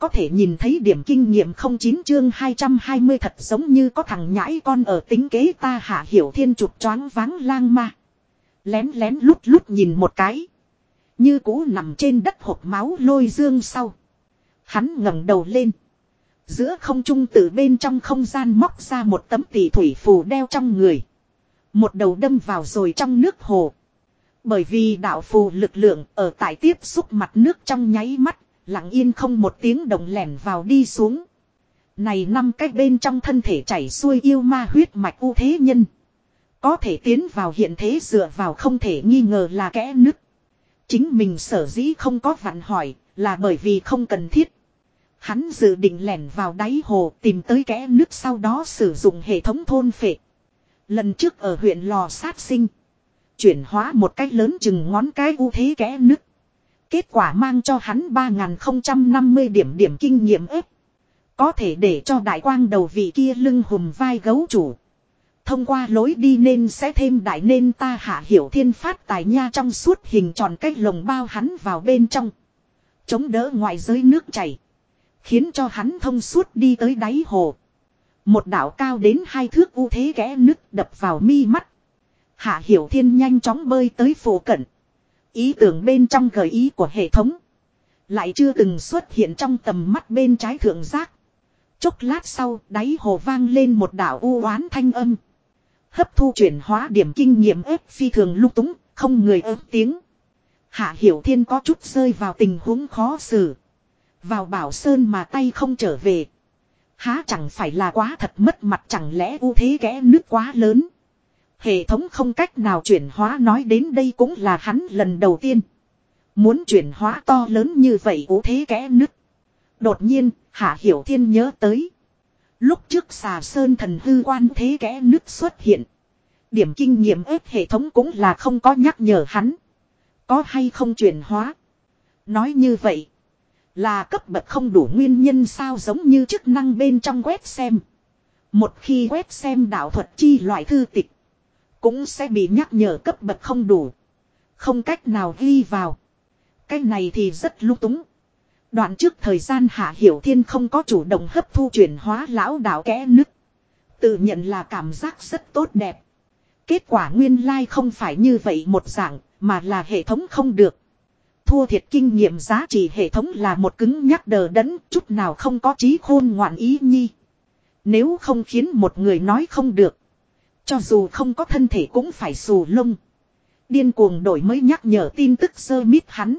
có thể nhìn thấy điểm kinh nghiệm không chín chương 220 thật giống như có thằng nhãi con ở tính kế ta hạ hiểu thiên chụp choáng váng lang ma. Lén lén lút lút nhìn một cái. Như cũ nằm trên đất hộp máu lôi dương sau. Hắn ngẩng đầu lên. Giữa không trung từ bên trong không gian móc ra một tấm tỷ thủy phù đeo trong người. Một đầu đâm vào rồi trong nước hồ. Bởi vì đạo phù lực lượng ở tại tiếp xúc mặt nước trong nháy mắt, lặng yên không một tiếng động lẻn vào đi xuống. Này năm cách bên trong thân thể chảy xuôi yêu ma huyết mạch u thế nhân. Có thể tiến vào hiện thế dựa vào không thể nghi ngờ là kẽ nứt. Chính mình sở dĩ không có vặn hỏi là bởi vì không cần thiết. Hắn dự định lẻn vào đáy hồ tìm tới kẽ nứt sau đó sử dụng hệ thống thôn phệ. Lần trước ở huyện lò sát sinh. Chuyển hóa một cách lớn chừng ngón cái u thế kẽ nứt Kết quả mang cho hắn 3050 điểm điểm kinh nghiệm ếp. Có thể để cho đại quang đầu vị kia lưng hùm vai gấu chủ. Thông qua lối đi nên sẽ thêm đại nên ta hạ hiểu thiên phát tài nha trong suốt hình tròn cách lồng bao hắn vào bên trong. Chống đỡ ngoại giới nước chảy. Khiến cho hắn thông suốt đi tới đáy hồ. Một đảo cao đến hai thước u thế ghé nước đập vào mi mắt. Hạ hiểu thiên nhanh chóng bơi tới phổ cận. Ý tưởng bên trong gợi ý của hệ thống. Lại chưa từng xuất hiện trong tầm mắt bên trái thượng giác. Chốc lát sau đáy hồ vang lên một đảo u oán thanh âm. Hấp thu chuyển hóa điểm kinh nghiệm ép phi thường lung túng, không người ớt tiếng. Hạ Hiểu Thiên có chút rơi vào tình huống khó xử. Vào bảo sơn mà tay không trở về. Há chẳng phải là quá thật mất mặt chẳng lẽ ưu thế ghé nước quá lớn. Hệ thống không cách nào chuyển hóa nói đến đây cũng là hắn lần đầu tiên. Muốn chuyển hóa to lớn như vậy ưu thế kẽ nứt Đột nhiên, Hạ Hiểu Thiên nhớ tới. Lúc trước xà sơn thần hư quan thế kẽ nứt xuất hiện. Điểm kinh nghiệm ếp hệ thống cũng là không có nhắc nhở hắn. Có hay không chuyển hóa. Nói như vậy. Là cấp bậc không đủ nguyên nhân sao giống như chức năng bên trong web xem. Một khi web xem đạo thuật chi loại thư tịch. Cũng sẽ bị nhắc nhở cấp bậc không đủ. Không cách nào ghi vào. Cái này thì rất lung túng. Đoạn trước thời gian Hạ Hiểu Thiên không có chủ động hấp thu chuyển hóa lão đạo kẽ nứt. Tự nhận là cảm giác rất tốt đẹp. Kết quả nguyên lai like không phải như vậy một dạng, mà là hệ thống không được. Thua thiệt kinh nghiệm giá trị hệ thống là một cứng nhắc đờ đẫn, chút nào không có trí khôn ngoạn ý nhi. Nếu không khiến một người nói không được. Cho dù không có thân thể cũng phải xù lông. Điên cuồng đổi mới nhắc nhở tin tức sơ mít hắn.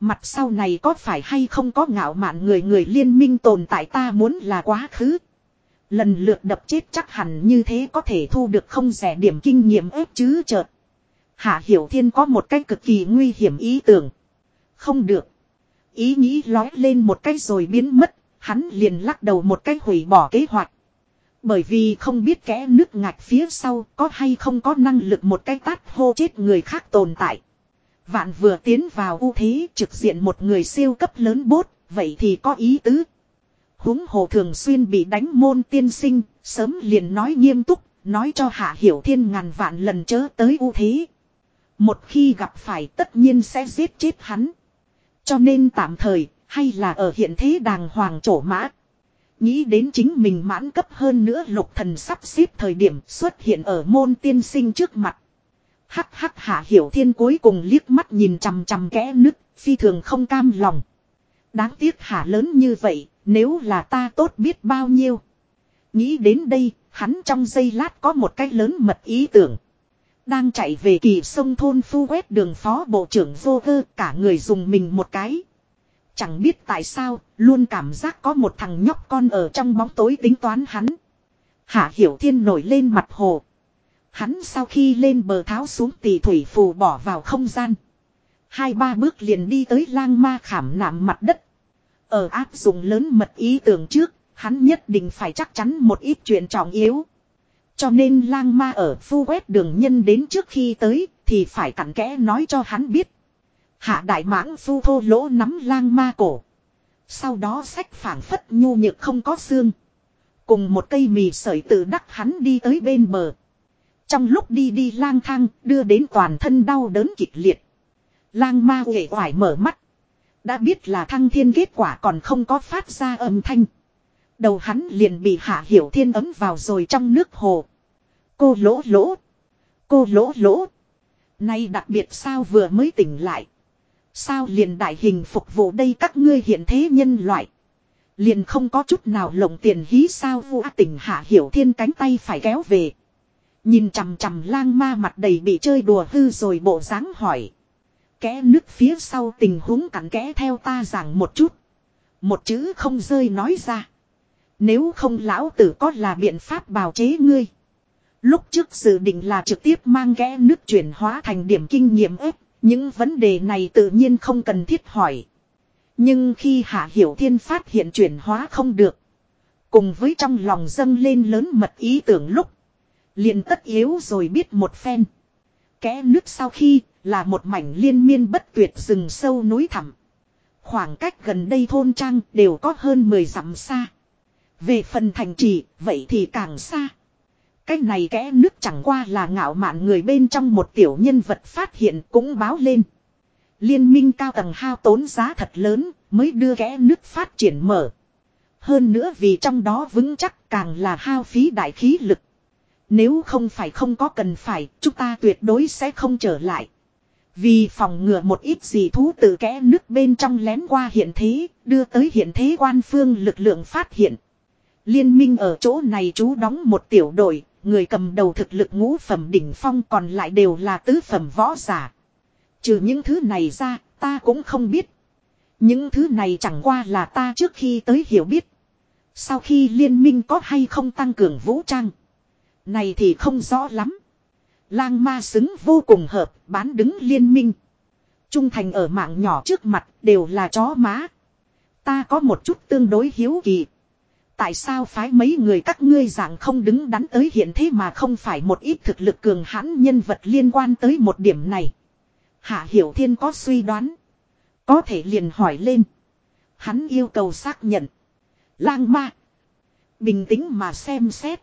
Mặt sau này có phải hay không có ngạo mạn người người liên minh tồn tại ta muốn là quá khứ. Lần lượt đập chết chắc hẳn như thế có thể thu được không rẻ điểm kinh nghiệm ếp chứ chợt. Hạ Hiểu Thiên có một cách cực kỳ nguy hiểm ý tưởng. Không được. Ý nghĩ lói lên một cách rồi biến mất, hắn liền lắc đầu một cách hủy bỏ kế hoạch. Bởi vì không biết kẽ nước ngạch phía sau có hay không có năng lực một cái tát hô chết người khác tồn tại. Vạn vừa tiến vào ưu thế trực diện một người siêu cấp lớn bốt, vậy thì có ý tứ. Húng hồ thường xuyên bị đánh môn tiên sinh, sớm liền nói nghiêm túc, nói cho hạ hiểu thiên ngàn vạn lần chớ tới ưu thế. Một khi gặp phải tất nhiên sẽ giết chết hắn. Cho nên tạm thời, hay là ở hiện thế đàng hoàng trổ mã. Nghĩ đến chính mình mãn cấp hơn nữa lục thần sắp xếp thời điểm xuất hiện ở môn tiên sinh trước mặt. Hắc hắc hạ hiểu thiên cuối cùng liếc mắt nhìn chằm chằm kẽ nứt, phi thường không cam lòng. Đáng tiếc hạ lớn như vậy, nếu là ta tốt biết bao nhiêu. Nghĩ đến đây, hắn trong giây lát có một cái lớn mật ý tưởng. Đang chạy về kỳ sông thôn phu quét đường phó bộ trưởng vô cơ cả người dùng mình một cái. Chẳng biết tại sao, luôn cảm giác có một thằng nhóc con ở trong bóng tối tính toán hắn. Hạ Hiểu Thiên nổi lên mặt hồ. Hắn sau khi lên bờ tháo xuống tỷ thủy phù bỏ vào không gian. Hai ba bước liền đi tới lang ma khảm nạm mặt đất. Ở áp dụng lớn mật ý tưởng trước, hắn nhất định phải chắc chắn một ít chuyện trọng yếu. Cho nên lang ma ở phu quét đường nhân đến trước khi tới thì phải cặn kẽ nói cho hắn biết. Hạ đại mãng phu thô lỗ nắm lang ma cổ. Sau đó sách phảng phất nhu nhược không có xương. Cùng một cây mì sợi tự đắc hắn đi tới bên bờ. Trong lúc đi đi lang thang, đưa đến toàn thân đau đớn kịch liệt. Lang ma uể oải mở mắt. Đã biết là thăng thiên kết quả còn không có phát ra âm thanh. Đầu hắn liền bị hạ hiểu thiên ấm vào rồi trong nước hồ. Cô lỗ lỗ. Cô lỗ lỗ. Nay đặc biệt sao vừa mới tỉnh lại. Sao liền đại hình phục vụ đây các ngươi hiện thế nhân loại. Liền không có chút nào lộng tiền hí sao vua tỉnh hạ hiểu thiên cánh tay phải kéo về. Nhìn chằm chằm lang ma mặt đầy bị chơi đùa hư rồi bộ dáng hỏi. Kẽ nước phía sau tình huống cặn kẽ theo ta giảng một chút. Một chữ không rơi nói ra. Nếu không lão tử có là biện pháp bào chế ngươi. Lúc trước dự định là trực tiếp mang kẽ nước chuyển hóa thành điểm kinh nghiệm ếp. Những vấn đề này tự nhiên không cần thiết hỏi. Nhưng khi Hạ Hiểu Thiên phát hiện chuyển hóa không được. Cùng với trong lòng dâng lên lớn mật ý tưởng lúc. liền tất yếu rồi biết một phen. Kẽ nước sau khi là một mảnh liên miên bất tuyệt rừng sâu núi thẳm. Khoảng cách gần đây thôn trang đều có hơn 10 dặm xa. Về phần thành trì, vậy thì càng xa. Cái này kẽ nước chẳng qua là ngạo mạn người bên trong một tiểu nhân vật phát hiện cũng báo lên. Liên minh cao tầng hao tốn giá thật lớn mới đưa kẽ nước phát triển mở. Hơn nữa vì trong đó vững chắc càng là hao phí đại khí lực. Nếu không phải không có cần phải, chúng ta tuyệt đối sẽ không trở lại. Vì phòng ngừa một ít gì thú từ kẽ nước bên trong lén qua hiện thế, đưa tới hiện thế quan phương lực lượng phát hiện. Liên minh ở chỗ này chú đóng một tiểu đội, người cầm đầu thực lực ngũ phẩm đỉnh phong còn lại đều là tứ phẩm võ giả. Trừ những thứ này ra, ta cũng không biết. Những thứ này chẳng qua là ta trước khi tới hiểu biết. Sau khi liên minh có hay không tăng cường vũ trang. Này thì không rõ lắm. Lang ma xứng vô cùng hợp, bán đứng liên minh. Trung thành ở mạng nhỏ trước mặt đều là chó má. Ta có một chút tương đối hiếu kỳ. Tại sao phái mấy người các ngươi dạng không đứng đắn tới hiện thế mà không phải một ít thực lực cường hãn nhân vật liên quan tới một điểm này. Hạ Hiểu Thiên có suy đoán. Có thể liền hỏi lên. Hắn yêu cầu xác nhận. Lang ma. Bình tĩnh mà xem xét.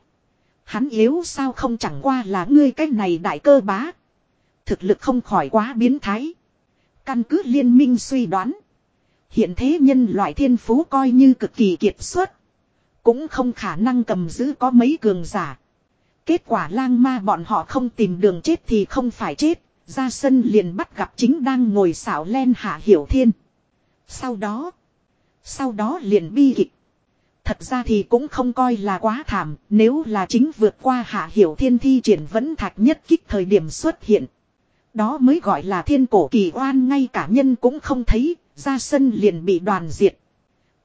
Hắn yếu sao không chẳng qua là ngươi cái này đại cơ bá. Thực lực không khỏi quá biến thái. Căn cứ liên minh suy đoán. Hiện thế nhân loại thiên phú coi như cực kỳ kiệt xuất. Cũng không khả năng cầm giữ có mấy cường giả. Kết quả lang ma bọn họ không tìm đường chết thì không phải chết. Ra sân liền bắt gặp chính đang ngồi xảo len hạ hiểu thiên. Sau đó. Sau đó liền bi kịch. Thật ra thì cũng không coi là quá thảm, nếu là chính vượt qua hạ hiểu thiên thi triển vẫn thạch nhất kích thời điểm xuất hiện. Đó mới gọi là thiên cổ kỳ oan ngay cả nhân cũng không thấy, ra sân liền bị đoàn diệt.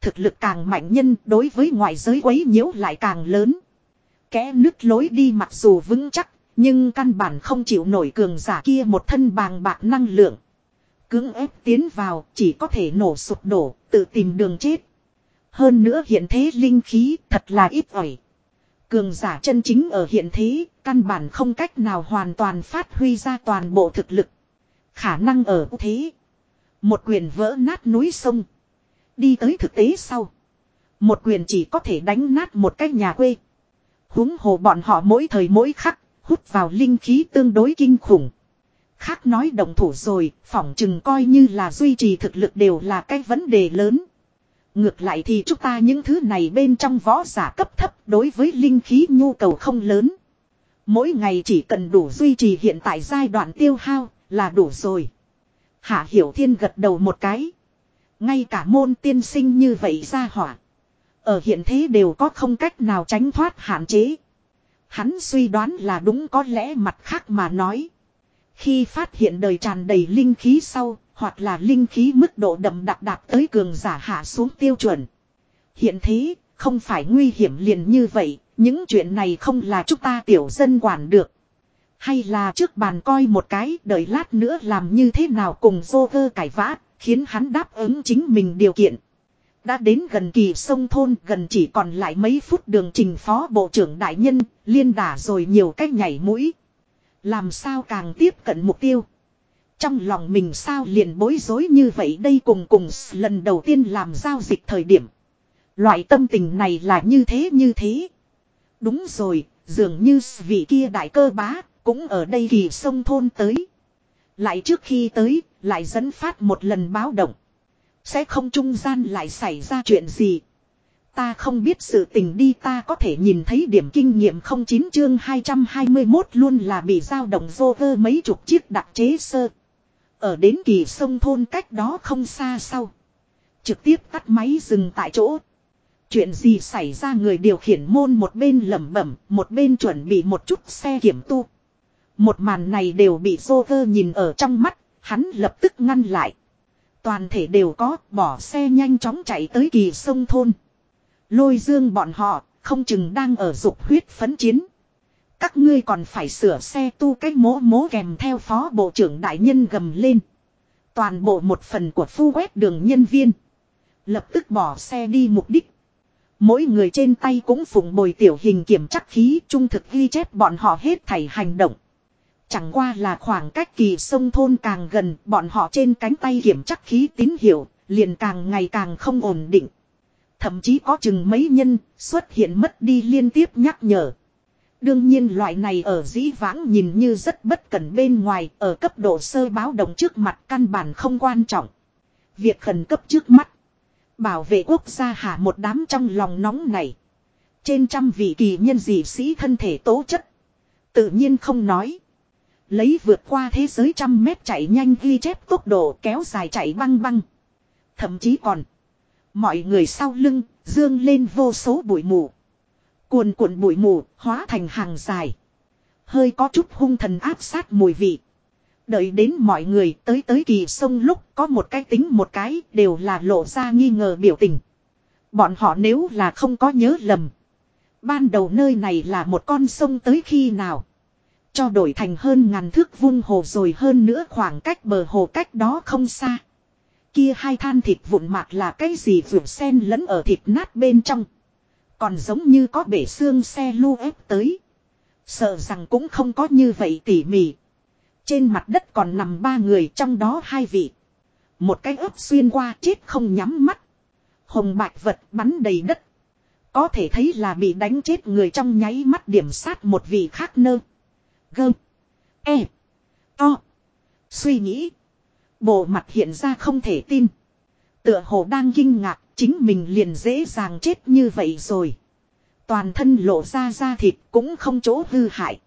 Thực lực càng mạnh nhân đối với ngoại giới quấy nhiễu lại càng lớn. Kẽ nứt lối đi mặc dù vững chắc, nhưng căn bản không chịu nổi cường giả kia một thân bàng bạc năng lượng. Cưỡng ép tiến vào chỉ có thể nổ sụp đổ, tự tìm đường chết. Hơn nữa hiện thế linh khí thật là ít ỏi. Cường giả chân chính ở hiện thế, căn bản không cách nào hoàn toàn phát huy ra toàn bộ thực lực. Khả năng ở thế. Một quyền vỡ nát núi sông. Đi tới thực tế sau. Một quyền chỉ có thể đánh nát một cái nhà quê. huống hồ bọn họ mỗi thời mỗi khắc, hút vào linh khí tương đối kinh khủng. Khác nói động thủ rồi, phỏng chừng coi như là duy trì thực lực đều là cái vấn đề lớn. Ngược lại thì chúng ta những thứ này bên trong võ giả cấp thấp đối với linh khí nhu cầu không lớn. Mỗi ngày chỉ cần đủ duy trì hiện tại giai đoạn tiêu hao là đủ rồi. Hạ Hiểu Thiên gật đầu một cái. Ngay cả môn tiên sinh như vậy ra hỏa. Ở hiện thế đều có không cách nào tránh thoát hạn chế. Hắn suy đoán là đúng có lẽ mặt khác mà nói. Khi phát hiện đời tràn đầy linh khí sau, hoặc là linh khí mức độ đậm đặc đạt tới cường giả hạ xuống tiêu chuẩn. Hiện thế, không phải nguy hiểm liền như vậy, những chuyện này không là chúng ta tiểu dân quản được. Hay là trước bàn coi một cái, đợi lát nữa làm như thế nào cùng vô vơ cải vã, khiến hắn đáp ứng chính mình điều kiện. Đã đến gần kỳ sông thôn gần chỉ còn lại mấy phút đường trình phó bộ trưởng đại nhân, liên đả rồi nhiều cách nhảy mũi. Làm sao càng tiếp cận mục tiêu. Trong lòng mình sao liền bối rối như vậy đây cùng cùng lần đầu tiên làm giao dịch thời điểm. Loại tâm tình này là như thế như thế. Đúng rồi, dường như vị kia đại cơ bá, cũng ở đây kỳ sông thôn tới. Lại trước khi tới, lại dẫn phát một lần báo động. Sẽ không trung gian lại xảy ra chuyện gì. Ta không biết sự tình đi ta có thể nhìn thấy điểm kinh nghiệm không chín chương 221 luôn là bị dao động vô vơ mấy chục chiếc đặc chế sơ. Ở đến kỳ sông thôn cách đó không xa sau. Trực tiếp tắt máy dừng tại chỗ. Chuyện gì xảy ra người điều khiển môn một bên lẩm bẩm, một bên chuẩn bị một chút xe kiểm tu. Một màn này đều bị Joker nhìn ở trong mắt, hắn lập tức ngăn lại. Toàn thể đều có, bỏ xe nhanh chóng chạy tới kỳ sông thôn. Lôi dương bọn họ, không chừng đang ở dục huyết phấn chiến. Các ngươi còn phải sửa xe tu cách mố mố kèm theo phó bộ trưởng đại nhân gầm lên. Toàn bộ một phần của phu quét đường nhân viên. Lập tức bỏ xe đi mục đích. Mỗi người trên tay cũng phụng bồi tiểu hình kiểm chắc khí trung thực ghi chép bọn họ hết thảy hành động. Chẳng qua là khoảng cách kỳ sông thôn càng gần, bọn họ trên cánh tay kiểm chắc khí tín hiệu, liền càng ngày càng không ổn định. Thậm chí có chừng mấy nhân xuất hiện mất đi liên tiếp nhắc nhở. Đương nhiên loại này ở dĩ vãng nhìn như rất bất cẩn bên ngoài, ở cấp độ sơ báo động trước mặt căn bản không quan trọng. Việc khẩn cấp trước mắt. Bảo vệ quốc gia hạ một đám trong lòng nóng này. Trên trăm vị kỳ nhân dị sĩ thân thể tố chất. Tự nhiên không nói. Lấy vượt qua thế giới trăm mét chạy nhanh ghi chép tốc độ kéo dài chạy băng băng. Thậm chí còn. Mọi người sau lưng, dương lên vô số bụi mù. Cuồn cuộn bụi mù, hóa thành hàng dài. Hơi có chút hung thần áp sát mùi vị. Đợi đến mọi người tới tới kỳ sông lúc có một cái tính một cái đều là lộ ra nghi ngờ biểu tình. Bọn họ nếu là không có nhớ lầm. Ban đầu nơi này là một con sông tới khi nào. Cho đổi thành hơn ngàn thước vung hồ rồi hơn nữa khoảng cách bờ hồ cách đó không xa. Kia hai than thịt vụn mạc là cái gì vượt sen lẫn ở thịt nát bên trong. Còn giống như có bể xương xe lu ép tới. Sợ rằng cũng không có như vậy tỉ mỉ. Trên mặt đất còn nằm ba người trong đó hai vị. Một cái ướp xuyên qua chết không nhắm mắt. Hồng bạch vật bắn đầy đất. Có thể thấy là bị đánh chết người trong nháy mắt điểm sát một vị khác nơ. Gơ. E. To. Suy nghĩ. Bộ mặt hiện ra không thể tin. Tựa hồ đang kinh ngạc, chính mình liền dễ dàng chết như vậy rồi. Toàn thân lộ ra da thịt cũng không chỗ hư hại.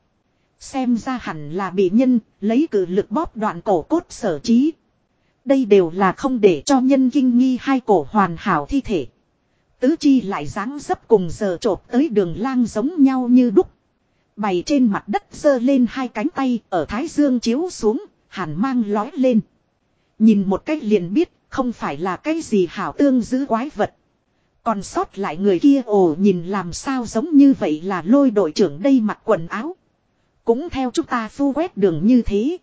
Xem ra hẳn là bị nhân lấy cử lực bóp đoạn cổ cốt sở trí. Đây đều là không để cho nhân kinh nghi hai cổ hoàn hảo thi thể. Tứ chi lại dáng dấp cùng giờ trộp tới đường lang giống nhau như đúc. Bày trên mặt đất giơ lên hai cánh tay ở thái dương chiếu xuống, hàn mang lói lên. Nhìn một cách liền biết, không phải là cái gì hảo tương giữ quái vật. Còn sót lại người kia ồ nhìn làm sao giống như vậy là lôi đội trưởng đây mặc quần áo. Cũng theo chúng ta phu quét đường như thế.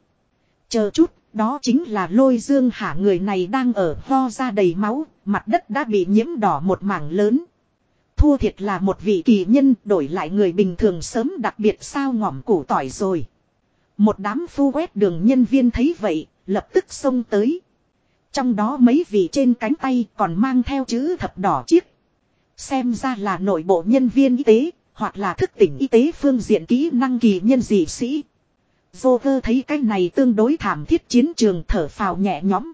Chờ chút, đó chính là lôi dương hạ người này đang ở ho ra đầy máu, mặt đất đã bị nhiễm đỏ một mảng lớn. Thua thiệt là một vị kỳ nhân đổi lại người bình thường sớm đặc biệt sao ngỏm củ tỏi rồi. Một đám phu quét đường nhân viên thấy vậy, lập tức xông tới. Trong đó mấy vị trên cánh tay còn mang theo chữ thập đỏ chiếc. Xem ra là nội bộ nhân viên y tế, hoặc là thức tỉnh y tế phương diện kỹ năng kỳ nhân dị sĩ. Joker thấy cái này tương đối thảm thiết chiến trường thở phào nhẹ nhõm.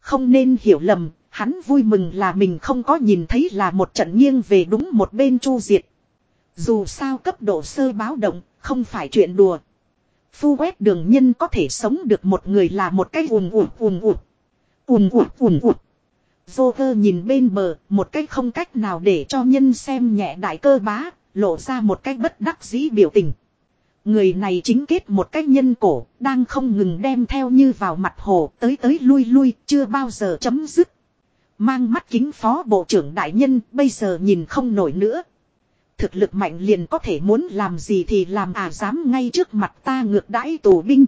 Không nên hiểu lầm, hắn vui mừng là mình không có nhìn thấy là một trận nghiêng về đúng một bên chu diệt. Dù sao cấp độ sơ báo động, không phải chuyện đùa. Phu quét đường nhân có thể sống được một người là một cái ùn ụt ùn ụt. Ùn ụt ùn ụt. Joker nhìn bên bờ, một cách không cách nào để cho nhân xem nhẹ đại cơ bá, lộ ra một cách bất đắc dĩ biểu tình. Người này chính kết một cách nhân cổ, đang không ngừng đem theo như vào mặt hồ, tới tới lui lui, chưa bao giờ chấm dứt. Mang mắt kính phó bộ trưởng đại nhân, bây giờ nhìn không nổi nữa. Thực lực mạnh liền có thể muốn làm gì thì làm à dám ngay trước mặt ta ngược đãi tù binh.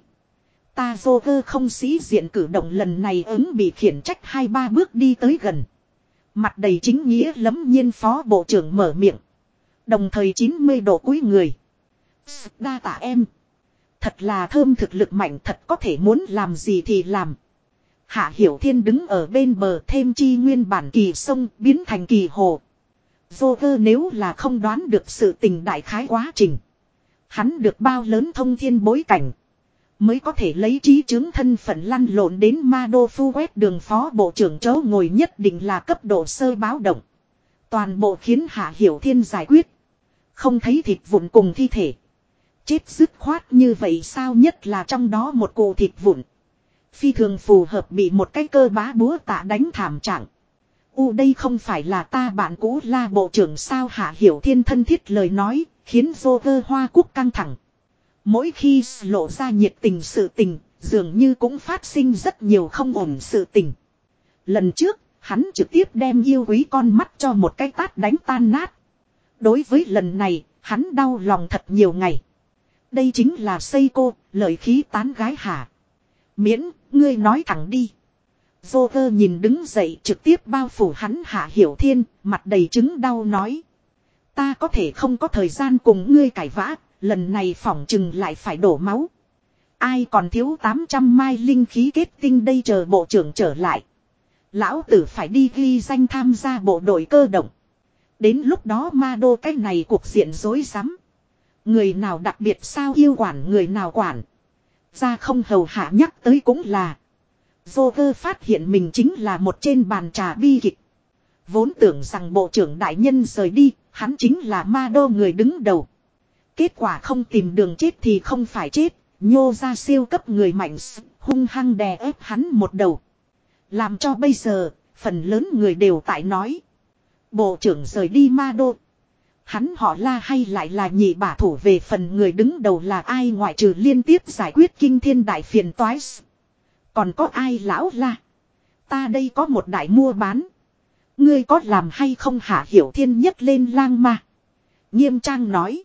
Ta vô cơ không sĩ diện cử động lần này ứng bị khiển trách hai ba bước đi tới gần. Mặt đầy chính nghĩa lấm nhiên phó bộ trưởng mở miệng. Đồng thời 90 độ cuối người. Đa tạ em. Thật là thơm thực lực mạnh thật có thể muốn làm gì thì làm. Hạ Hiểu Thiên đứng ở bên bờ thêm chi nguyên bản kỳ sông biến thành kỳ hồ. Vô cơ nếu là không đoán được sự tình đại khái quá trình. Hắn được bao lớn thông thiên bối cảnh. Mới có thể lấy trí chứng thân phận lăn lộn đến ma đô phu quét đường phó bộ trưởng chấu ngồi nhất định là cấp độ sơ báo động. Toàn bộ khiến Hạ Hiểu Thiên giải quyết. Không thấy thịt vụn cùng thi thể. Chết dứt khoát như vậy sao nhất là trong đó một cụ thịt vụn. Phi thường phù hợp bị một cái cơ bá búa tạ đánh thảm trạng. U đây không phải là ta bạn cũ la bộ trưởng sao hạ hiểu thiên thân thiết lời nói, khiến vô vơ hoa quốc căng thẳng. Mỗi khi lộ ra nhiệt tình sự tình, dường như cũng phát sinh rất nhiều không ổn sự tình. Lần trước, hắn trực tiếp đem yêu quý con mắt cho một cái tát đánh tan nát. Đối với lần này, hắn đau lòng thật nhiều ngày. Đây chính là xây cô, lời khí tán gái hả. Miễn, ngươi nói thẳng đi. Vô cơ nhìn đứng dậy trực tiếp bao phủ hắn hạ hiểu thiên, mặt đầy chứng đau nói. Ta có thể không có thời gian cùng ngươi cải vã, lần này phỏng chừng lại phải đổ máu. Ai còn thiếu 800 mai linh khí kết tinh đây chờ bộ trưởng trở lại. Lão tử phải đi ghi danh tham gia bộ đội cơ động. Đến lúc đó ma đô cái này cuộc diện rối rắm. Người nào đặc biệt sao yêu quản người nào quản. Ra không hầu hạ nhắc tới cũng là. Joker phát hiện mình chính là một trên bàn trà bi kịch. Vốn tưởng rằng bộ trưởng đại nhân rời đi, hắn chính là ma đô người đứng đầu. Kết quả không tìm đường chết thì không phải chết, nhô ra siêu cấp người mạnh hung hăng đè ép hắn một đầu. Làm cho bây giờ, phần lớn người đều tại nói. Bộ trưởng rời đi ma đô. Hắn họ la hay lại là nhị bả thủ về phần người đứng đầu là ai ngoại trừ liên tiếp giải quyết kinh thiên đại phiền toái. Còn có ai lão la. Ta đây có một đại mua bán. Ngươi có làm hay không hạ hiểu thiên nhất lên lang ma. Nghiêm trang nói.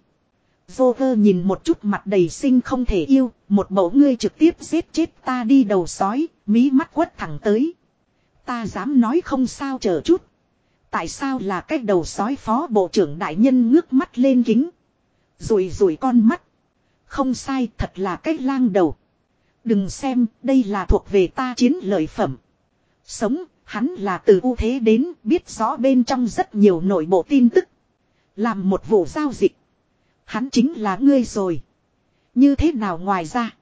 Vô vơ nhìn một chút mặt đầy sinh không thể yêu, một mẫu ngươi trực tiếp giết chết ta đi đầu sói, mí mắt quất thẳng tới. Ta dám nói không sao chờ chút. Tại sao là cái đầu sói phó bộ trưởng đại nhân ngước mắt lên kính. Rùi rùi con mắt. Không sai, thật là cái lang đầu. Đừng xem, đây là thuộc về ta chiến lợi phẩm. Sống, hắn là từ ưu thế đến, biết rõ bên trong rất nhiều nội bộ tin tức. Làm một vụ giao dịch. Hắn chính là ngươi rồi. Như thế nào ngoài ra.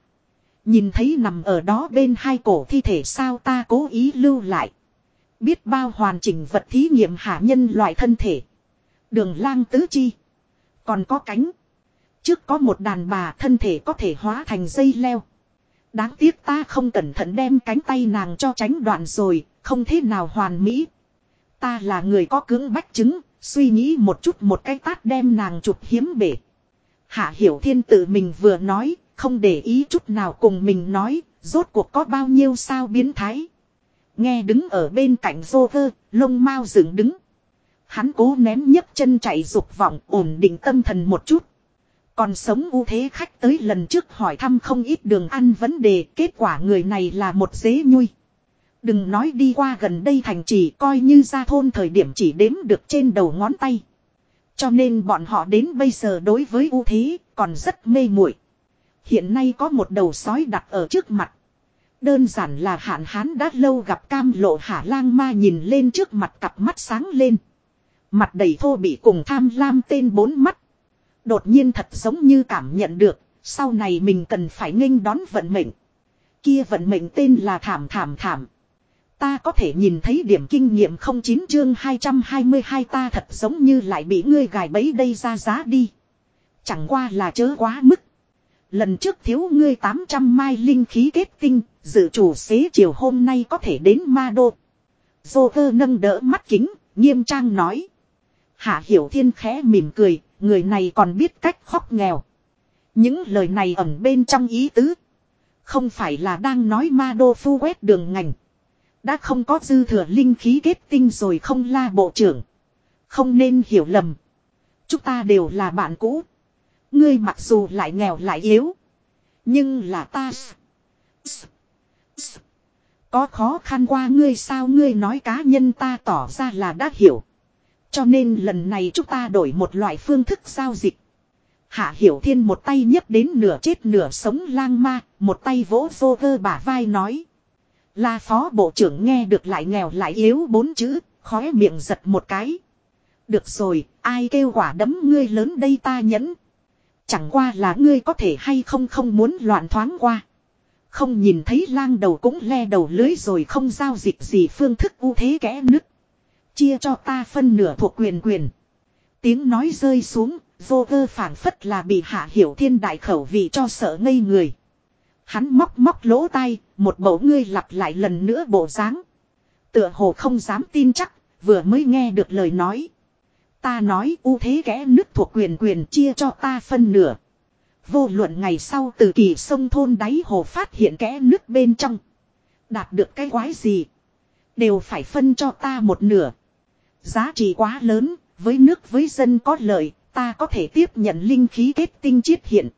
Nhìn thấy nằm ở đó bên hai cổ thi thể sao ta cố ý lưu lại. Biết bao hoàn chỉnh vật thí nghiệm hạ nhân loại thân thể. Đường lang tứ chi. Còn có cánh. Trước có một đàn bà thân thể có thể hóa thành dây leo. Đáng tiếc ta không cẩn thận đem cánh tay nàng cho tránh đoạn rồi, không thế nào hoàn mỹ. Ta là người có cưỡng bách chứng, suy nghĩ một chút một cái tát đem nàng chụp hiếm bể. Hạ Hiểu Thiên tự mình vừa nói, không để ý chút nào cùng mình nói, rốt cuộc có bao nhiêu sao biến thái. Nghe đứng ở bên cạnh rô vơ, lông mau dựng đứng. Hắn cố nén nhấc chân chạy dục vọng ổn định tâm thần một chút. Còn sống ưu thế khách tới lần trước hỏi thăm không ít đường ăn vấn đề kết quả người này là một dế nhui. Đừng nói đi qua gần đây thành trì coi như ra thôn thời điểm chỉ đếm được trên đầu ngón tay. Cho nên bọn họ đến bây giờ đối với ưu thế còn rất mê muội. Hiện nay có một đầu sói đặt ở trước mặt. Đơn giản là hạn hán đã lâu gặp cam lộ hả lang ma nhìn lên trước mặt cặp mắt sáng lên. Mặt đầy thô bị cùng tham lam tên bốn mắt. Đột nhiên thật giống như cảm nhận được, sau này mình cần phải nghênh đón vận mệnh. Kia vận mệnh tên là thảm thảm thảm. Ta có thể nhìn thấy điểm kinh nghiệm không chín chương 222 ta thật giống như lại bị ngươi gài bẫy đây ra giá đi. Chẳng qua là chớ quá mức. Lần trước thiếu ngươi 800 mai linh khí kết tinh, dự chủ xế chiều hôm nay có thể đến ma đô. Dô cơ nâng đỡ mắt kính, nghiêm trang nói. Hạ hiểu thiên khẽ mỉm cười, người này còn biết cách khóc nghèo. Những lời này ẩn bên trong ý tứ. Không phải là đang nói ma đô phu quét đường ngành. Đã không có dư thừa linh khí kết tinh rồi không la bộ trưởng. Không nên hiểu lầm. Chúng ta đều là bạn cũ. Ngươi mặc dù lại nghèo lại yếu. Nhưng là ta. Có khó khăn qua ngươi sao ngươi nói cá nhân ta tỏ ra là đã hiểu. Cho nên lần này chúng ta đổi một loại phương thức giao dịch. Hạ Hiểu Thiên một tay nhấc đến nửa chết nửa sống lang ma, một tay vỗ vô vơ bả vai nói. Là phó bộ trưởng nghe được lại nghèo lại yếu bốn chữ, khóe miệng giật một cái. Được rồi, ai kêu quả đấm ngươi lớn đây ta nhẫn. Chẳng qua là ngươi có thể hay không không muốn loạn thoáng qua. Không nhìn thấy lang đầu cũng le đầu lưới rồi không giao dịch gì phương thức ưu thế kẽ nứt. Chia cho ta phân nửa thuộc quyền quyền. Tiếng nói rơi xuống, vô cơ phản phất là bị hạ hiểu thiên đại khẩu vì cho sợ ngây người. Hắn móc móc lỗ tai, một bầu ngươi lặp lại lần nữa bộ dáng. Tựa hồ không dám tin chắc, vừa mới nghe được lời nói. Ta nói ưu thế kẽ nứt thuộc quyền quyền chia cho ta phân nửa. Vô luận ngày sau từ kỳ sông thôn đáy hồ phát hiện kẽ nước bên trong. Đạt được cái quái gì. Đều phải phân cho ta một nửa. Giá trị quá lớn, với nước với dân có lợi, ta có thể tiếp nhận linh khí kết tinh chiết hiện.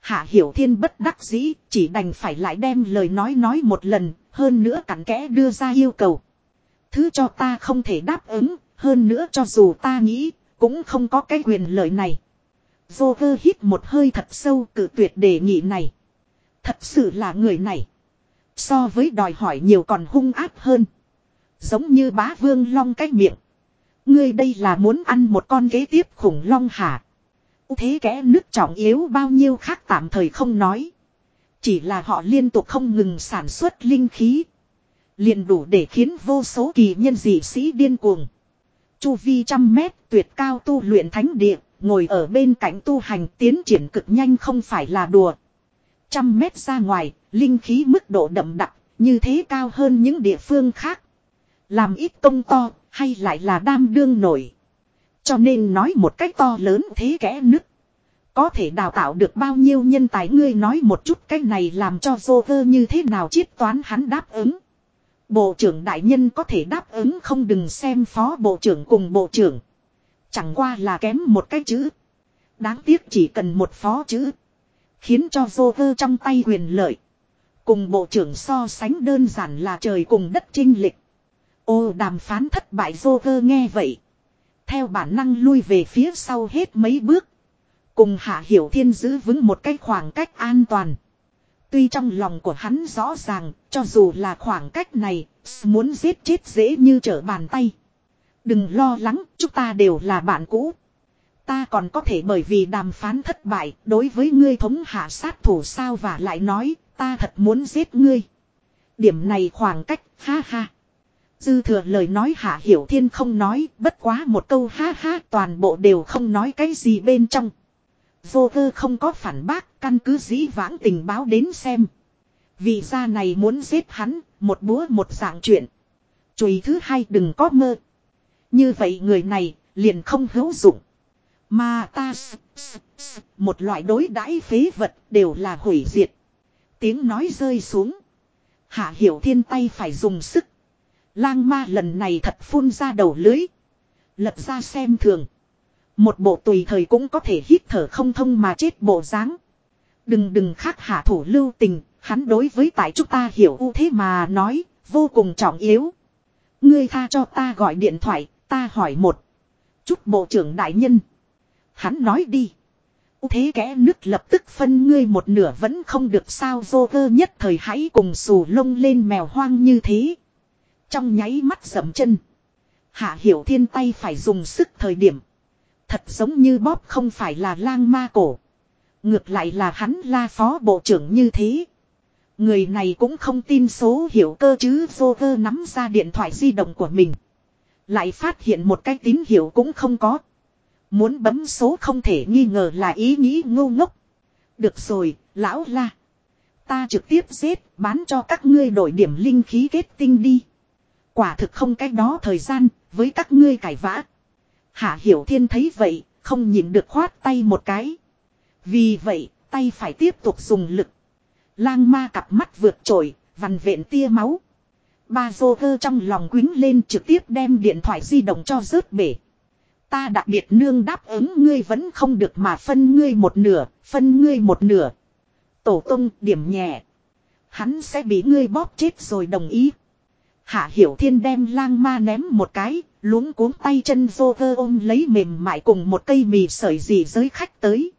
Hạ Hiểu Thiên bất đắc dĩ, chỉ đành phải lại đem lời nói nói một lần, hơn nữa cặn kẽ đưa ra yêu cầu. Thứ cho ta không thể đáp ứng, hơn nữa cho dù ta nghĩ, cũng không có cái quyền lợi này. Vô vơ hít một hơi thật sâu cự tuyệt đề nghị này. Thật sự là người này. So với đòi hỏi nhiều còn hung ác hơn. Giống như bá vương long cái miệng. Ngươi đây là muốn ăn một con ghế tiếp khủng long hả? Thế kẽ nước trọng yếu bao nhiêu khác tạm thời không nói. Chỉ là họ liên tục không ngừng sản xuất linh khí. liền đủ để khiến vô số kỳ nhân dị sĩ điên cuồng. Chu vi trăm mét tuyệt cao tu luyện thánh địa, ngồi ở bên cạnh tu hành tiến triển cực nhanh không phải là đùa. Trăm mét ra ngoài, linh khí mức độ đậm đặc, như thế cao hơn những địa phương khác. Làm ít công to, hay lại là đam đương nổi. Cho nên nói một cách to lớn thế kẽ nứt. Có thể đào tạo được bao nhiêu nhân tài ngươi nói một chút cái này làm cho Joker như thế nào chiết toán hắn đáp ứng. Bộ trưởng đại nhân có thể đáp ứng không đừng xem phó bộ trưởng cùng bộ trưởng. Chẳng qua là kém một cái chữ. Đáng tiếc chỉ cần một phó chữ. Khiến cho Joker trong tay quyền lợi. Cùng bộ trưởng so sánh đơn giản là trời cùng đất trinh lịch. Ô đàm phán thất bại Joker nghe vậy. Theo bản năng lui về phía sau hết mấy bước. Cùng Hạ Hiểu Thiên giữ vững một cái khoảng cách an toàn. Tuy trong lòng của hắn rõ ràng, cho dù là khoảng cách này, muốn giết chết dễ như trở bàn tay. Đừng lo lắng, chúng ta đều là bạn cũ. Ta còn có thể bởi vì đàm phán thất bại, đối với ngươi thống hạ sát thủ sao và lại nói, ta thật muốn giết ngươi. Điểm này khoảng cách, ha ha. Dư thừa lời nói hạ hiểu thiên không nói, bất quá một câu ha ha toàn bộ đều không nói cái gì bên trong. Vô cơ không có phản bác, căn cứ dĩ vãng tình báo đến xem. Vì ra này muốn giết hắn, một búa một dạng chuyện. Chùi thứ hai đừng có mơ. Như vậy người này, liền không hữu dụng. Mà ta một loại đối đãi phế vật đều là hủy diệt. Tiếng nói rơi xuống. Hạ hiểu thiên tay phải dùng sức. Lang ma lần này thật phun ra đầu lưới. Lật ra xem thường. Một bộ tùy thời cũng có thể hít thở không thông mà chết bộ dáng. Đừng đừng khác hạ thủ lưu tình, hắn đối với tại chúng ta hiểu u thế mà nói, vô cùng trọng yếu. Ngươi tha cho ta gọi điện thoại, ta hỏi một. Chút bộ trưởng đại nhân. Hắn nói đi. thế kẽ nước lập tức phân ngươi một nửa vẫn không được sao vô cơ nhất thời hãy cùng xù lông lên mèo hoang như thế. Trong nháy mắt dậm chân. Hạ hiểu thiên tay phải dùng sức thời điểm. Thật giống như bóp không phải là lang ma cổ. Ngược lại là hắn la phó bộ trưởng như thế. Người này cũng không tin số hiểu cơ chứ vô cơ nắm ra điện thoại di động của mình. Lại phát hiện một cái tín hiệu cũng không có. Muốn bấm số không thể nghi ngờ là ý nghĩ ngu ngốc. Được rồi, lão la. Ta trực tiếp giết, bán cho các ngươi đổi điểm linh khí kết tinh đi. Quả thực không cách đó thời gian, với các ngươi cải vã. Hạ Hiểu Thiên thấy vậy, không nhìn được khoát tay một cái. Vì vậy, tay phải tiếp tục dùng lực. Lang ma cặp mắt vượt trội, vằn vện tia máu. Ba vô cơ trong lòng quính lên trực tiếp đem điện thoại di động cho rớt bể. Ta đặc biệt nương đáp ứng ngươi vẫn không được mà phân ngươi một nửa, phân ngươi một nửa. Tổ tung điểm nhẹ. Hắn sẽ bị ngươi bóp chết rồi đồng ý. Hạ Hiểu Thiên đem lang ma ném một cái, luống cuống tay chân vô cơ ôm lấy mềm mại cùng một cây mì sợi gì giới khách tới.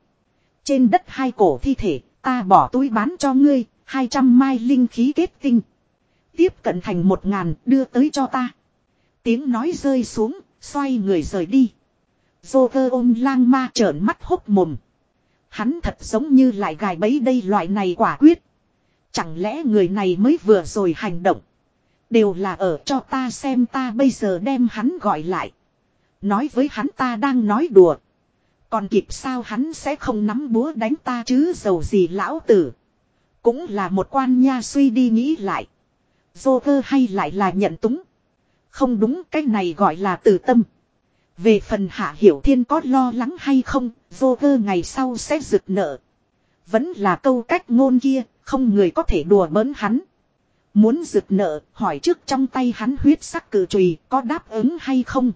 Trên đất hai cổ thi thể, ta bỏ túi bán cho ngươi, hai trăm mai linh khí kết tinh. Tiếp cận thành một ngàn, đưa tới cho ta. Tiếng nói rơi xuống, xoay người rời đi. Dô cơ ôm lang ma trợn mắt hốc mồm. Hắn thật giống như lại gài bấy đây loại này quả quyết. Chẳng lẽ người này mới vừa rồi hành động. Đều là ở cho ta xem ta bây giờ đem hắn gọi lại. Nói với hắn ta đang nói đùa. Còn kịp sao hắn sẽ không nắm búa đánh ta chứ dầu gì lão tử. Cũng là một quan nha suy đi nghĩ lại. Joker hay lại là nhận túng. Không đúng cái này gọi là từ tâm. Về phần hạ hiểu thiên có lo lắng hay không, Joker ngày sau sẽ rực nợ. Vẫn là câu cách ngôn kia, không người có thể đùa bỡn hắn. Muốn rực nợ, hỏi trước trong tay hắn huyết sắc cử trùy có đáp ứng hay không.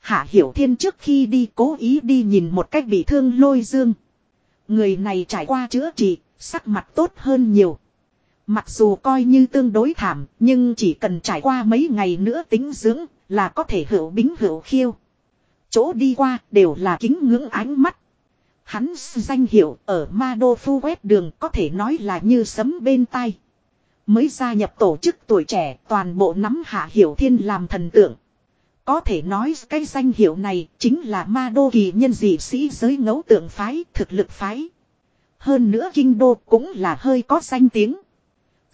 Hạ Hiểu Thiên trước khi đi cố ý đi nhìn một cách bị thương lôi dương. Người này trải qua chữa trị, sắc mặt tốt hơn nhiều. Mặc dù coi như tương đối thảm, nhưng chỉ cần trải qua mấy ngày nữa tính dưỡng là có thể hữu bính hữu khiêu. Chỗ đi qua đều là kính ngưỡng ánh mắt. Hắn danh hiệu ở Ma Đô Phu quét đường có thể nói là như sấm bên tai. Mới gia nhập tổ chức tuổi trẻ toàn bộ nắm hạ hiểu thiên làm thần tượng. Có thể nói cái danh hiệu này chính là ma đô kỳ nhân dị sĩ giới ngẫu tượng phái, thực lực phái. Hơn nữa kinh đô cũng là hơi có danh tiếng.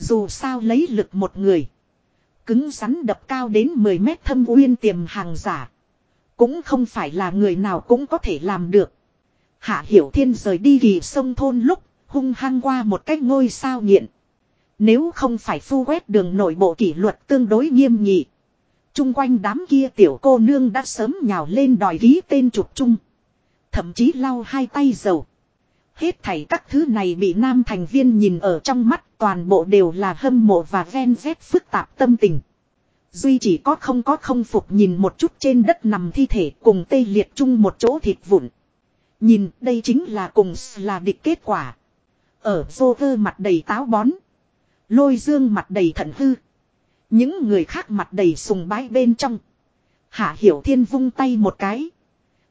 Dù sao lấy lực một người. Cứng rắn đập cao đến 10 mét thâm uyên tiềm hàng giả. Cũng không phải là người nào cũng có thể làm được. Hạ Hiểu Thiên rời đi kỳ sông thôn lúc, hung hăng qua một cách ngôi sao nghiện. Nếu không phải phu quét đường nội bộ kỷ luật tương đối nghiêm nghị. Trung quanh đám kia tiểu cô nương đã sớm nhào lên đòi ký tên chụp chung. Thậm chí lau hai tay dầu. Hết thảy các thứ này bị nam thành viên nhìn ở trong mắt, toàn bộ đều là hâm mộ và ven vét phức tạp tâm tình. Duy chỉ có không có không phục nhìn một chút trên đất nằm thi thể cùng tê liệt chung một chỗ thịt vụn. Nhìn, đây chính là cùng là địch kết quả. Ở vô cơ mặt đầy táo bón. Lôi dương mặt đầy thận hư. Những người khác mặt đầy sùng bái bên trong. Hạ Hiểu Thiên vung tay một cái.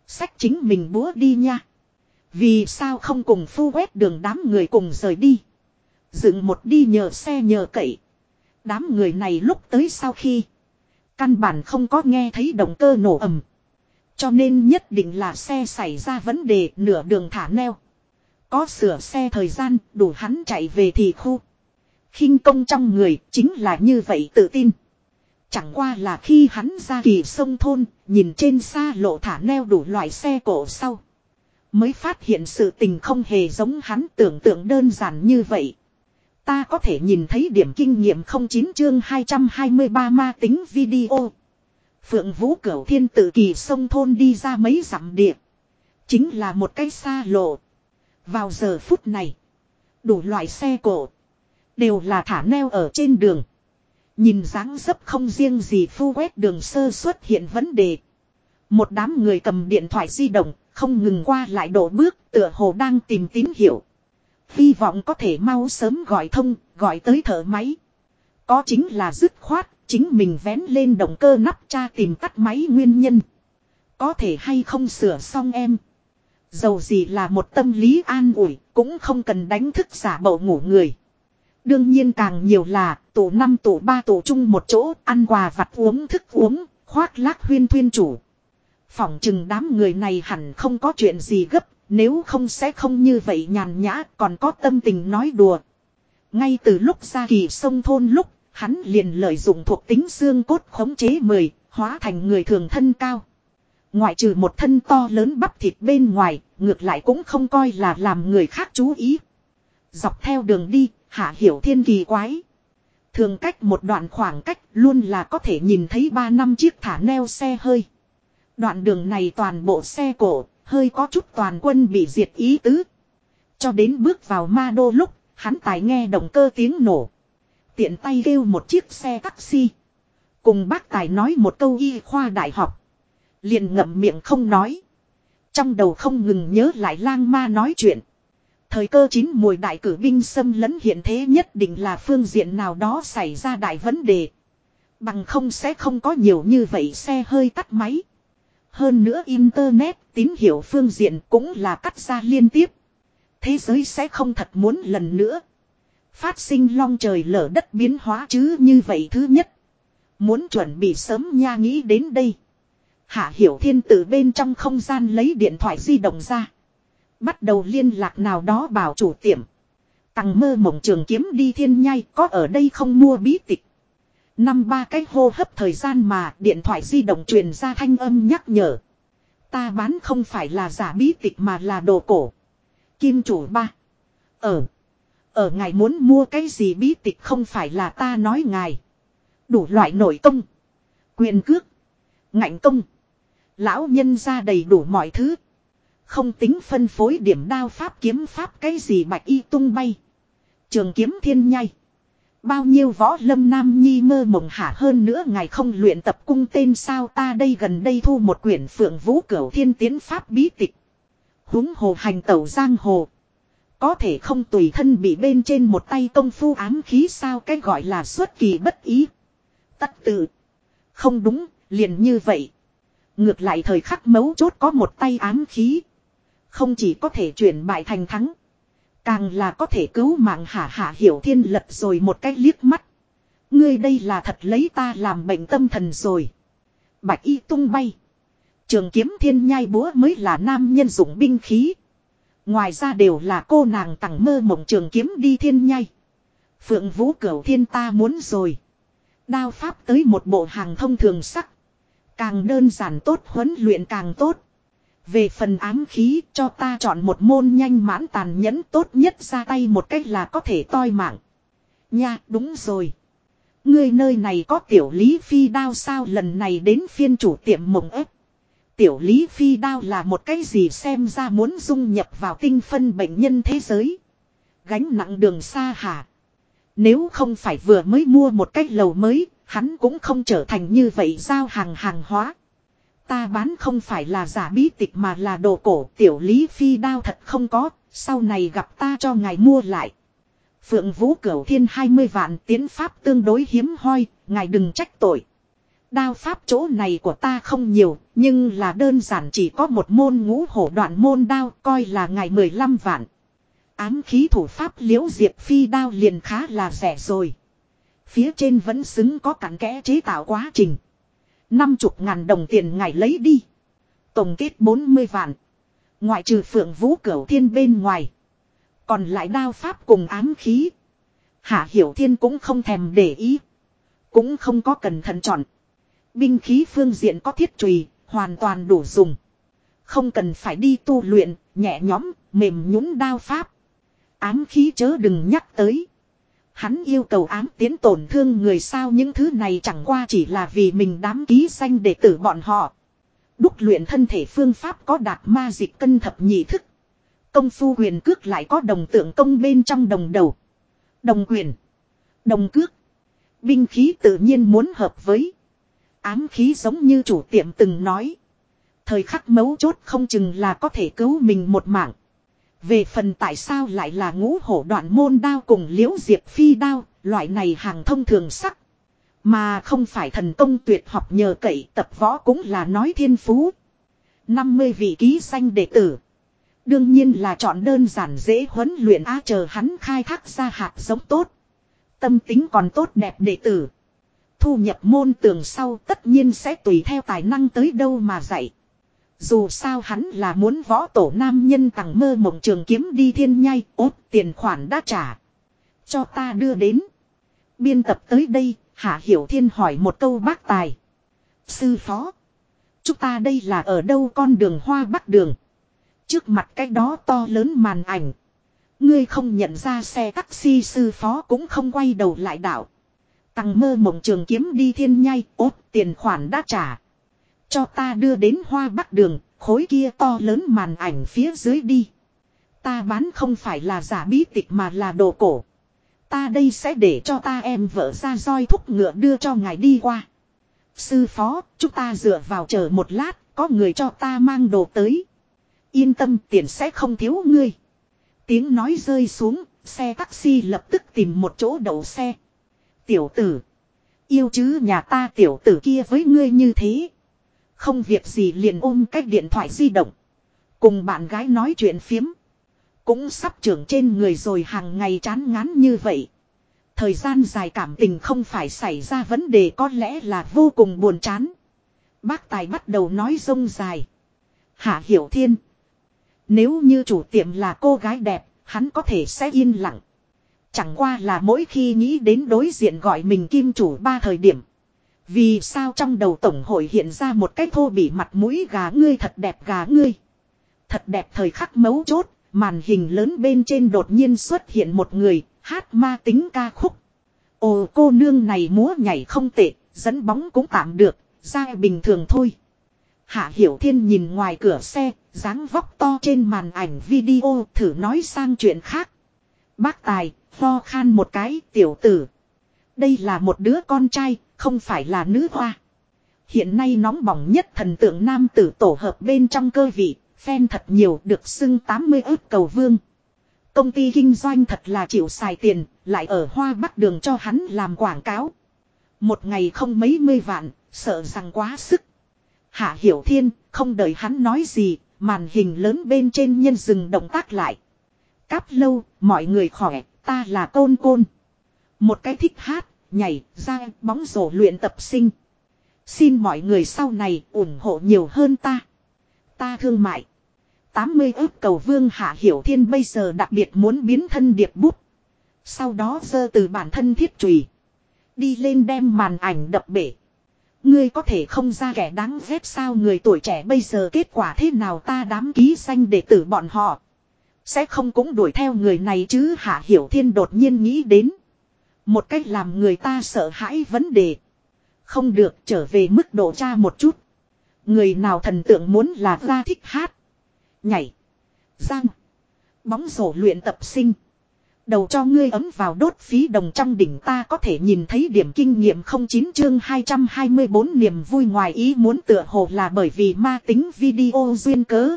Xách chính mình búa đi nha. Vì sao không cùng phu quét đường đám người cùng rời đi. Dựng một đi nhờ xe nhờ cậy. Đám người này lúc tới sau khi. Căn bản không có nghe thấy động cơ nổ ầm. Cho nên nhất định là xe xảy ra vấn đề nửa đường thả neo. Có sửa xe thời gian đủ hắn chạy về thì khu khinh công trong người chính là như vậy tự tin. Chẳng qua là khi hắn ra kỳ sông thôn, nhìn trên xa lộ thả neo đủ loại xe cổ sau. Mới phát hiện sự tình không hề giống hắn tưởng tượng đơn giản như vậy. Ta có thể nhìn thấy điểm kinh nghiệm 09 chương 223 ma tính video. Phượng Vũ Cửu Thiên tự kỳ sông thôn đi ra mấy dặm địa. Chính là một cái xa lộ. Vào giờ phút này. Đủ loại xe cổ. Đều là thả neo ở trên đường. Nhìn dáng dấp không riêng gì phu quét đường sơ xuất hiện vấn đề. Một đám người cầm điện thoại di động, không ngừng qua lại đổ bước, tựa hồ đang tìm tín hiệu. Hy vọng có thể mau sớm gọi thông, gọi tới thở máy. Có chính là dứt khoát, chính mình vén lên động cơ nắp cha tìm tắt máy nguyên nhân. Có thể hay không sửa xong em. Dầu gì là một tâm lý an ủi, cũng không cần đánh thức giả bộ ngủ người. Đương nhiên càng nhiều là tổ năm tổ ba tổ chung một chỗ ăn quà vặt uống thức uống, khoác lác huyên thuyên chủ. Phỏng chừng đám người này hẳn không có chuyện gì gấp, nếu không sẽ không như vậy nhàn nhã còn có tâm tình nói đùa. Ngay từ lúc ra kỳ sông thôn lúc, hắn liền lợi dụng thuộc tính xương cốt khống chế mười, hóa thành người thường thân cao. Ngoại trừ một thân to lớn bắp thịt bên ngoài, ngược lại cũng không coi là làm người khác chú ý. Dọc theo đường đi, Hạ hiểu thiên kỳ quái. Thường cách một đoạn khoảng cách luôn là có thể nhìn thấy ba năm chiếc thả neo xe hơi. Đoạn đường này toàn bộ xe cổ, hơi có chút toàn quân bị diệt ý tứ. Cho đến bước vào ma đô lúc, hắn tài nghe động cơ tiếng nổ. Tiện tay kêu một chiếc xe taxi. Cùng bác tài nói một câu y khoa đại học. Liền ngậm miệng không nói. Trong đầu không ngừng nhớ lại lang ma nói chuyện. Thời cơ chín mùi đại cử binh xâm lấn hiện thế nhất định là phương diện nào đó xảy ra đại vấn đề. Bằng không sẽ không có nhiều như vậy xe hơi tắt máy. Hơn nữa Internet tín hiệu phương diện cũng là cắt ra liên tiếp. Thế giới sẽ không thật muốn lần nữa. Phát sinh long trời lở đất biến hóa chứ như vậy thứ nhất. Muốn chuẩn bị sớm nha nghĩ đến đây. Hạ Hiểu Thiên từ bên trong không gian lấy điện thoại di động ra. Bắt đầu liên lạc nào đó bảo chủ tiệm. Tằng mơ mộng trường kiếm đi thiên nhai có ở đây không mua bí tịch. Năm ba cái hô hấp thời gian mà điện thoại di động truyền ra thanh âm nhắc nhở. Ta bán không phải là giả bí tịch mà là đồ cổ. Kim chủ ba. Ở. Ở ngài muốn mua cái gì bí tịch không phải là ta nói ngài. Đủ loại nội công. Quyền cước. Ngạnh công. Lão nhân ra đầy đủ mọi thứ. Không tính phân phối điểm đao pháp kiếm pháp cái gì bạch y tung bay. Trường kiếm thiên nhai. Bao nhiêu võ lâm nam nhi mơ mộng hả hơn nữa ngài không luyện tập cung tên sao ta đây gần đây thu một quyển phượng vũ cửu thiên tiến pháp bí tịch. húng hồ hành tẩu giang hồ. Có thể không tùy thân bị bên trên một tay công phu ám khí sao cái gọi là xuất kỳ bất ý. Tắt tự. Không đúng, liền như vậy. Ngược lại thời khắc mấu chốt có một tay ám khí. Không chỉ có thể chuyển bại thành thắng. Càng là có thể cứu mạng hả hả hiểu thiên lật rồi một cái liếc mắt. Ngươi đây là thật lấy ta làm bệnh tâm thần rồi. Bạch y tung bay. Trường kiếm thiên nhai búa mới là nam nhân dụng binh khí. Ngoài ra đều là cô nàng tặng mơ mộng trường kiếm đi thiên nhai. Phượng vũ cửu thiên ta muốn rồi. Đao pháp tới một bộ hàng thông thường sắc. Càng đơn giản tốt huấn luyện càng tốt. Về phần ám khí cho ta chọn một môn nhanh mãn tàn nhẫn tốt nhất ra tay một cách là có thể toi mạng. Nha đúng rồi. Ngươi nơi này có tiểu lý phi đao sao lần này đến phiên chủ tiệm mộng ép. Tiểu lý phi đao là một cái gì xem ra muốn dung nhập vào tinh phân bệnh nhân thế giới. Gánh nặng đường xa hả. Nếu không phải vừa mới mua một cái lầu mới, hắn cũng không trở thành như vậy giao hàng hàng hóa. Ta bán không phải là giả bí tịch mà là đồ cổ tiểu lý phi đao thật không có, sau này gặp ta cho ngài mua lại. Phượng Vũ Cửu Thiên 20 vạn tiến pháp tương đối hiếm hoi, ngài đừng trách tội. Đao pháp chỗ này của ta không nhiều, nhưng là đơn giản chỉ có một môn ngũ hổ đoạn môn đao coi là ngài 15 vạn. Ám khí thủ pháp liễu diệp phi đao liền khá là rẻ rồi. Phía trên vẫn xứng có cặn kẽ chế tạo quá trình. Năm chục ngàn đồng tiền ngài lấy đi. Tổng kết 40 vạn. Ngoại trừ phượng vũ cửu thiên bên ngoài. Còn lại đao pháp cùng ám khí. Hạ hiểu thiên cũng không thèm để ý. Cũng không có cần thận chọn. Binh khí phương diện có thiết trùy, hoàn toàn đủ dùng. Không cần phải đi tu luyện, nhẹ nhõm, mềm nhũn đao pháp. Ám khí chớ đừng nhắc tới. Hắn yêu cầu ám tiến tổn thương người sao những thứ này chẳng qua chỉ là vì mình đám ký danh để tử bọn họ. Đúc luyện thân thể phương pháp có đạt ma dịch cân thập nhị thức. Công phu quyền cước lại có đồng tượng công bên trong đồng đầu. Đồng quyền. Đồng cước. Binh khí tự nhiên muốn hợp với. Ám khí giống như chủ tiệm từng nói. Thời khắc mấu chốt không chừng là có thể cứu mình một mạng. Về phần tại sao lại là ngũ hổ đoạn môn đao cùng liễu diệp phi đao, loại này hàng thông thường sắc. Mà không phải thần công tuyệt học nhờ cậy tập võ cũng là nói thiên phú. 50 vị ký danh đệ tử. Đương nhiên là chọn đơn giản dễ huấn luyện á chờ hắn khai thác ra hạt giống tốt. Tâm tính còn tốt đẹp đệ tử. Thu nhập môn tường sau tất nhiên sẽ tùy theo tài năng tới đâu mà dạy. Dù sao hắn là muốn võ tổ nam nhân tặng mơ mộng trường kiếm đi thiên nhai, ốt tiền khoản đã trả. Cho ta đưa đến. Biên tập tới đây, Hạ Hiểu Thiên hỏi một câu bác tài. Sư phó. Chúng ta đây là ở đâu con đường hoa bắc đường. Trước mặt cái đó to lớn màn ảnh. Ngươi không nhận ra xe taxi sư phó cũng không quay đầu lại đảo. tăng mơ mộng trường kiếm đi thiên nhai, ốt tiền khoản đã trả. Cho ta đưa đến hoa bắc đường, khối kia to lớn màn ảnh phía dưới đi. Ta bán không phải là giả bí tịch mà là đồ cổ. Ta đây sẽ để cho ta em vợ ra roi thúc ngựa đưa cho ngài đi qua. Sư phó, chúng ta dựa vào chờ một lát, có người cho ta mang đồ tới. Yên tâm tiền sẽ không thiếu ngươi. Tiếng nói rơi xuống, xe taxi lập tức tìm một chỗ đậu xe. Tiểu tử. Yêu chứ nhà ta tiểu tử kia với ngươi như thế. Không việc gì liền ôm cách điện thoại di động. Cùng bạn gái nói chuyện phiếm. Cũng sắp trưởng trên người rồi hàng ngày chán ngán như vậy. Thời gian dài cảm tình không phải xảy ra vấn đề có lẽ là vô cùng buồn chán. Bác Tài bắt đầu nói rông dài. Hạ Hiểu Thiên. Nếu như chủ tiệm là cô gái đẹp, hắn có thể sẽ yên lặng. Chẳng qua là mỗi khi nghĩ đến đối diện gọi mình kim chủ ba thời điểm. Vì sao trong đầu tổng hội hiện ra một cái thô bỉ mặt mũi gà ngươi thật đẹp gà ngươi. Thật đẹp thời khắc mấu chốt, màn hình lớn bên trên đột nhiên xuất hiện một người, hát ma tính ca khúc. Ồ cô nương này múa nhảy không tệ, dẫn bóng cũng tạm được, ra bình thường thôi. Hạ Hiểu Thiên nhìn ngoài cửa xe, dáng vóc to trên màn ảnh video thử nói sang chuyện khác. Bác Tài, ho khan một cái tiểu tử. Đây là một đứa con trai, không phải là nữ hoa. Hiện nay nóng bỏng nhất thần tượng nam tử tổ hợp bên trong cơ vị, fan thật nhiều được xưng 80 ước cầu vương. Công ty kinh doanh thật là chịu xài tiền, lại ở hoa bắc đường cho hắn làm quảng cáo. Một ngày không mấy mươi vạn, sợ rằng quá sức. Hạ Hiểu Thiên, không đợi hắn nói gì, màn hình lớn bên trên nhân dừng động tác lại. Cáp lâu, mọi người khỏe, ta là côn côn. Một cái thích hát, nhảy, ra, bóng rổ luyện tập sinh. Xin mọi người sau này ủng hộ nhiều hơn ta. Ta thương mại. 80 ước cầu vương Hạ Hiểu Thiên bây giờ đặc biệt muốn biến thân điệp bút. Sau đó dơ từ bản thân thiết trùy. Đi lên đem màn ảnh đập bể. Ngươi có thể không ra kẻ đáng ghét sao người tuổi trẻ bây giờ kết quả thế nào ta đám ký danh để tử bọn họ. Sẽ không cũng đuổi theo người này chứ Hạ Hiểu Thiên đột nhiên nghĩ đến. Một cách làm người ta sợ hãi vấn đề. Không được, trở về mức độ cha một chút. Người nào thần tượng muốn là ra thích hát. Nhảy. Giang. Bóng rổ luyện tập sinh. Đầu cho ngươi ấm vào đốt phí đồng trong đỉnh ta có thể nhìn thấy điểm kinh nghiệm 09 chương 224 niềm vui ngoài ý muốn tựa hồ là bởi vì ma tính video duyên cớ.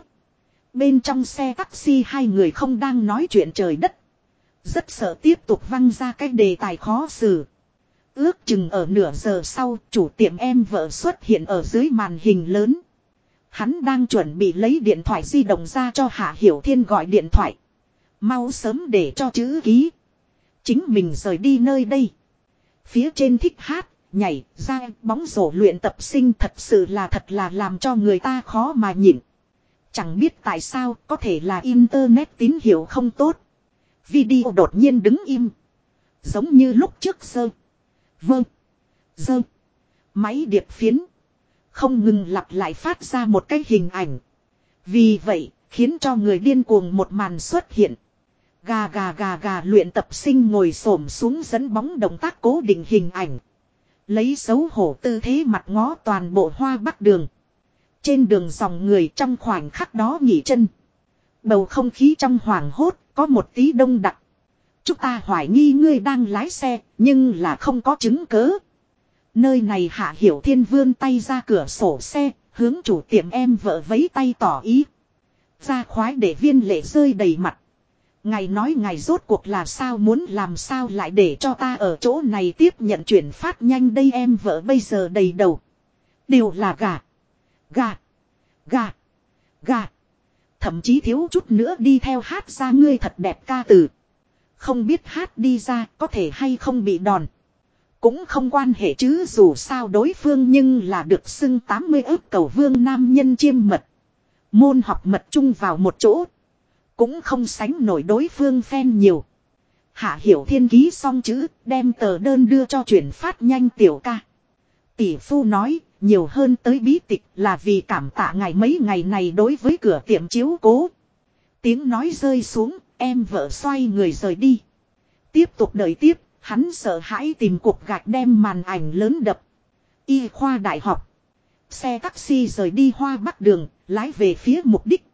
Bên trong xe taxi hai người không đang nói chuyện trời đất. Rất sợ tiếp tục văng ra cái đề tài khó xử. Ước chừng ở nửa giờ sau chủ tiệm em vợ xuất hiện ở dưới màn hình lớn. Hắn đang chuẩn bị lấy điện thoại di động ra cho Hạ Hiểu Thiên gọi điện thoại. Mau sớm để cho chữ ký. Chính mình rời đi nơi đây. Phía trên thích hát, nhảy, ra bóng rổ luyện tập sinh thật sự là thật là làm cho người ta khó mà nhịn. Chẳng biết tại sao có thể là internet tín hiệu không tốt. Video đột nhiên đứng im. Giống như lúc trước sơ. Vâng. Dơ. Máy điệp phiến. Không ngừng lặp lại phát ra một cái hình ảnh. Vì vậy, khiến cho người điên cuồng một màn xuất hiện. Gà gà gà gà luyện tập sinh ngồi xổm xuống dẫn bóng động tác cố định hình ảnh. Lấy xấu hổ tư thế mặt ngó toàn bộ hoa bắc đường. Trên đường dòng người trong khoảnh khắc đó nghỉ chân. Bầu không khí trong hoàng hốt có một tí đông đặc. Chúng ta hoài nghi ngươi đang lái xe, nhưng là không có chứng cớ. Nơi này hạ hiểu thiên vươn tay ra cửa sổ xe, hướng chủ tiệm em vợ vấy tay tỏ ý. Ra khoái để viên lệ rơi đầy mặt. Ngài nói ngài rốt cuộc là sao muốn làm sao lại để cho ta ở chỗ này tiếp nhận chuyển phát nhanh đây em vợ bây giờ đầy đầu. Đều là gà. Gà. Gà. Gà. Thậm chí thiếu chút nữa đi theo hát ra ngươi thật đẹp ca từ. Không biết hát đi ra có thể hay không bị đòn. Cũng không quan hệ chứ dù sao đối phương nhưng là được xưng 80 ước cầu vương nam nhân chiêm mật. Môn học mật chung vào một chỗ. Cũng không sánh nổi đối phương phen nhiều. Hạ hiểu thiên ký xong chữ, đem tờ đơn đưa cho chuyển phát nhanh tiểu ca. Tỷ phu nói, nhiều hơn tới bí tịch là vì cảm tạ ngày mấy ngày này đối với cửa tiệm chiếu cố. Tiếng nói rơi xuống, em vợ xoay người rời đi. Tiếp tục đợi tiếp, hắn sợ hãi tìm cuộc gạch đem màn ảnh lớn đập. Y khoa đại học. Xe taxi rời đi hoa bắc đường, lái về phía mục đích.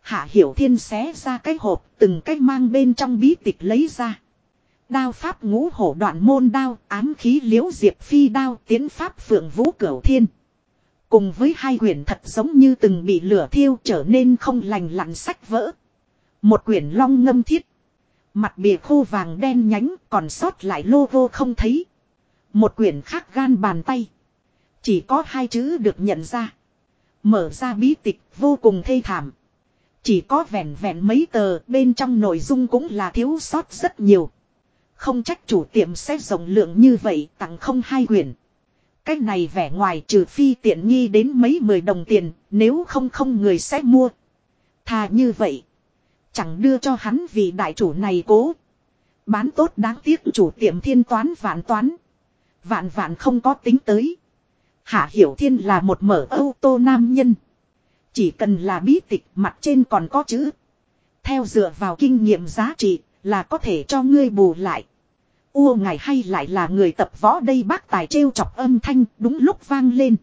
Hạ Hiểu Thiên xé ra cái hộp, từng cái mang bên trong bí tịch lấy ra. Đao pháp ngũ hổ đoạn môn đao, ám khí liễu diệp phi đao, tiến pháp phượng vũ cửu thiên. Cùng với hai quyển thật giống như từng bị lửa thiêu trở nên không lành lặn sách vỡ. Một quyển long ngâm thiết. Mặt bìa khô vàng đen nhánh còn sót lại logo không thấy. Một quyển khác gan bàn tay. Chỉ có hai chữ được nhận ra. Mở ra bí tịch vô cùng thê thảm. Chỉ có vẹn vẹn mấy tờ bên trong nội dung cũng là thiếu sót rất nhiều. Không trách chủ tiệm sẽ rộng lượng như vậy, tặng không hai quyển. Cái này vẻ ngoài trừ phi tiện nghi đến mấy mười đồng tiền, nếu không không người sẽ mua. Thà như vậy. Chẳng đưa cho hắn vì đại chủ này cố. Bán tốt đáng tiếc chủ tiệm thiên toán vạn toán. Vạn vạn không có tính tới. Hạ Hiểu Thiên là một mở ô tô nam nhân. Chỉ cần là bí tịch mặt trên còn có chữ. Theo dựa vào kinh nghiệm giá trị là có thể cho ngươi bù lại. U ngài hay lại là người tập võ đây bác tài trêu chọc âm thanh đúng lúc vang lên.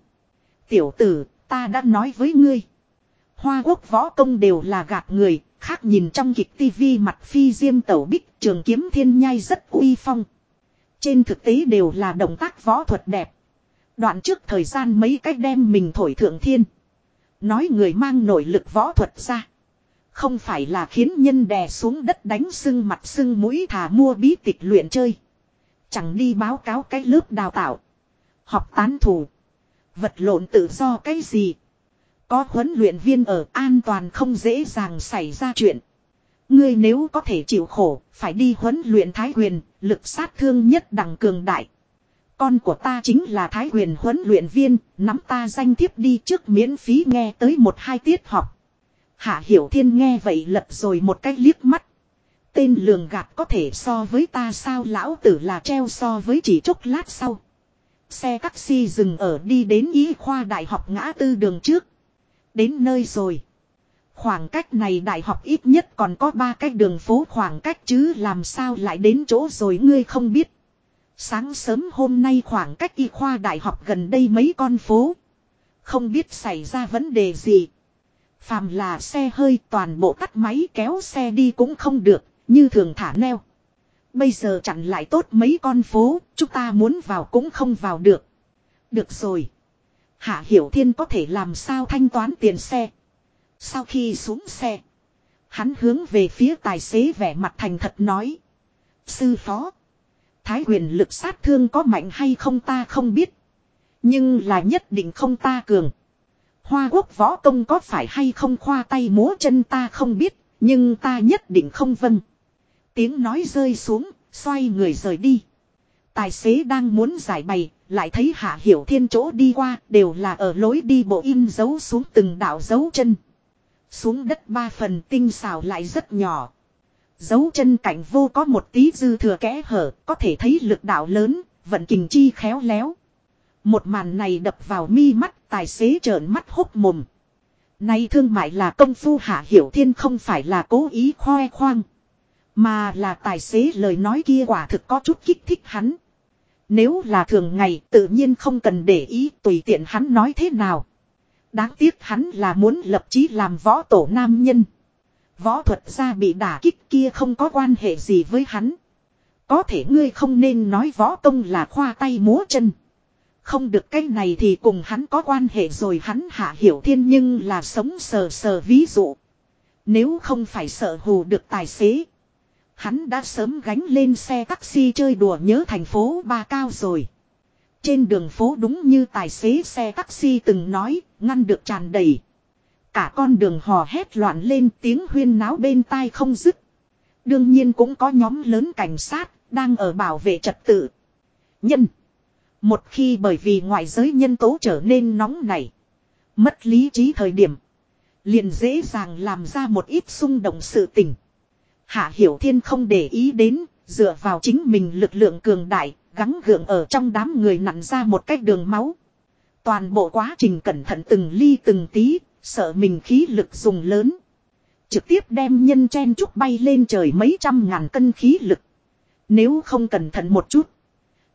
Tiểu tử, ta đã nói với ngươi. Hoa quốc võ công đều là gạt người, khác nhìn trong kịch tivi mặt phi diêm tẩu bích trường kiếm thiên nhai rất uy phong. Trên thực tế đều là động tác võ thuật đẹp. Đoạn trước thời gian mấy cách đem mình thổi thượng thiên. Nói người mang nội lực võ thuật ra. Không phải là khiến nhân đè xuống đất đánh sưng mặt sưng mũi thả mua bí tịch luyện chơi. Chẳng đi báo cáo cái lớp đào tạo. Học tán thủ. Vật lộn tự do cái gì. Có huấn luyện viên ở an toàn không dễ dàng xảy ra chuyện. Ngươi nếu có thể chịu khổ, phải đi huấn luyện thái quyền, lực sát thương nhất đẳng cường đại. Con của ta chính là thái quyền huấn luyện viên, nắm ta danh thiếp đi trước miễn phí nghe tới một hai tiết học. Hạ Hiểu Thiên nghe vậy lật rồi một cách liếc mắt. Tên lường gạt có thể so với ta sao lão tử là treo so với chỉ chốc lát sau. Xe taxi dừng ở đi đến y khoa đại học ngã tư đường trước. Đến nơi rồi. Khoảng cách này đại học ít nhất còn có ba cái đường phố khoảng cách chứ làm sao lại đến chỗ rồi ngươi không biết. Sáng sớm hôm nay khoảng cách y khoa đại học gần đây mấy con phố. Không biết xảy ra vấn đề gì. Phàm là xe hơi toàn bộ tắt máy kéo xe đi cũng không được, như thường thả neo. Bây giờ chặn lại tốt mấy con phố, chúng ta muốn vào cũng không vào được. Được rồi. Hạ Hiểu Thiên có thể làm sao thanh toán tiền xe. Sau khi xuống xe. Hắn hướng về phía tài xế vẻ mặt thành thật nói. Sư phó. Thái quyền lực sát thương có mạnh hay không ta không biết. Nhưng là nhất định không ta cường. Hoa quốc võ công có phải hay không khoa tay múa chân ta không biết. Nhưng ta nhất định không vâng. Tiếng nói rơi xuống, xoay người rời đi. Tài xế đang muốn giải bày, lại thấy Hạ Hiểu Thiên chỗ đi qua đều là ở lối đi bộ in dấu xuống từng đạo dấu chân. Xuống đất ba phần tinh xào lại rất nhỏ. Dấu chân cảnh vô có một tí dư thừa kẽ hở, có thể thấy lực đạo lớn, vận kình chi khéo léo. Một màn này đập vào mi mắt, tài xế trợn mắt hốc mồm. Nay thương mại là công phu Hạ Hiểu Thiên không phải là cố ý khoe khoang. Mà là tài xế lời nói kia quả thực có chút kích thích hắn. Nếu là thường ngày tự nhiên không cần để ý tùy tiện hắn nói thế nào. Đáng tiếc hắn là muốn lập chí làm võ tổ nam nhân. Võ thuật gia bị đả kích kia không có quan hệ gì với hắn. Có thể ngươi không nên nói võ công là khoa tay múa chân. Không được cái này thì cùng hắn có quan hệ rồi hắn hạ hiểu thiên nhưng là sống sờ sờ ví dụ. Nếu không phải sợ hù được tài xế. Hắn đã sớm gánh lên xe taxi chơi đùa nhớ thành phố ba cao rồi. Trên đường phố đúng như tài xế xe taxi từng nói, ngăn được tràn đầy. Cả con đường hò hét loạn lên tiếng huyên náo bên tai không dứt. Đương nhiên cũng có nhóm lớn cảnh sát, đang ở bảo vệ trật tự. Nhân. Một khi bởi vì ngoại giới nhân tố trở nên nóng này. Mất lý trí thời điểm. Liền dễ dàng làm ra một ít xung động sự tình. Hạ Hiểu Thiên không để ý đến, dựa vào chính mình lực lượng cường đại, gắng gượng ở trong đám người nặn ra một cái đường máu. Toàn bộ quá trình cẩn thận từng ly từng tí, sợ mình khí lực dùng lớn. Trực tiếp đem nhân chen trúc bay lên trời mấy trăm ngàn cân khí lực. Nếu không cẩn thận một chút,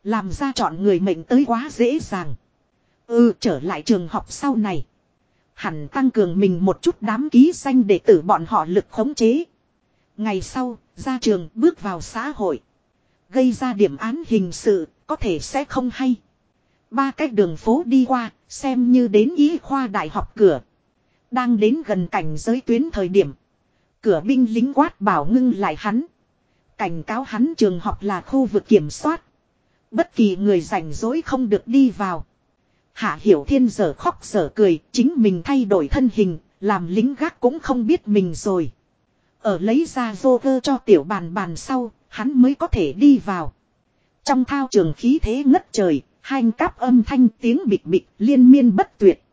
làm ra chọn người mệnh tới quá dễ dàng. Ừ trở lại trường học sau này. Hẳn tăng cường mình một chút đám ký danh để tử bọn họ lực khống chế. Ngày sau, ra trường bước vào xã hội. Gây ra điểm án hình sự, có thể sẽ không hay. Ba cách đường phố đi qua, xem như đến ý khoa đại học cửa. Đang đến gần cảnh giới tuyến thời điểm. Cửa binh lính quát bảo ngưng lại hắn. Cảnh cáo hắn trường học là khu vực kiểm soát. Bất kỳ người rảnh rỗi không được đi vào. Hạ Hiểu Thiên giờ khóc giờ cười, chính mình thay đổi thân hình, làm lính gác cũng không biết mình rồi. Ở lấy ra vô cơ cho tiểu bàn bàn sau, hắn mới có thể đi vào. Trong thao trường khí thế ngất trời, hai cáp âm thanh tiếng bịch bịch liên miên bất tuyệt.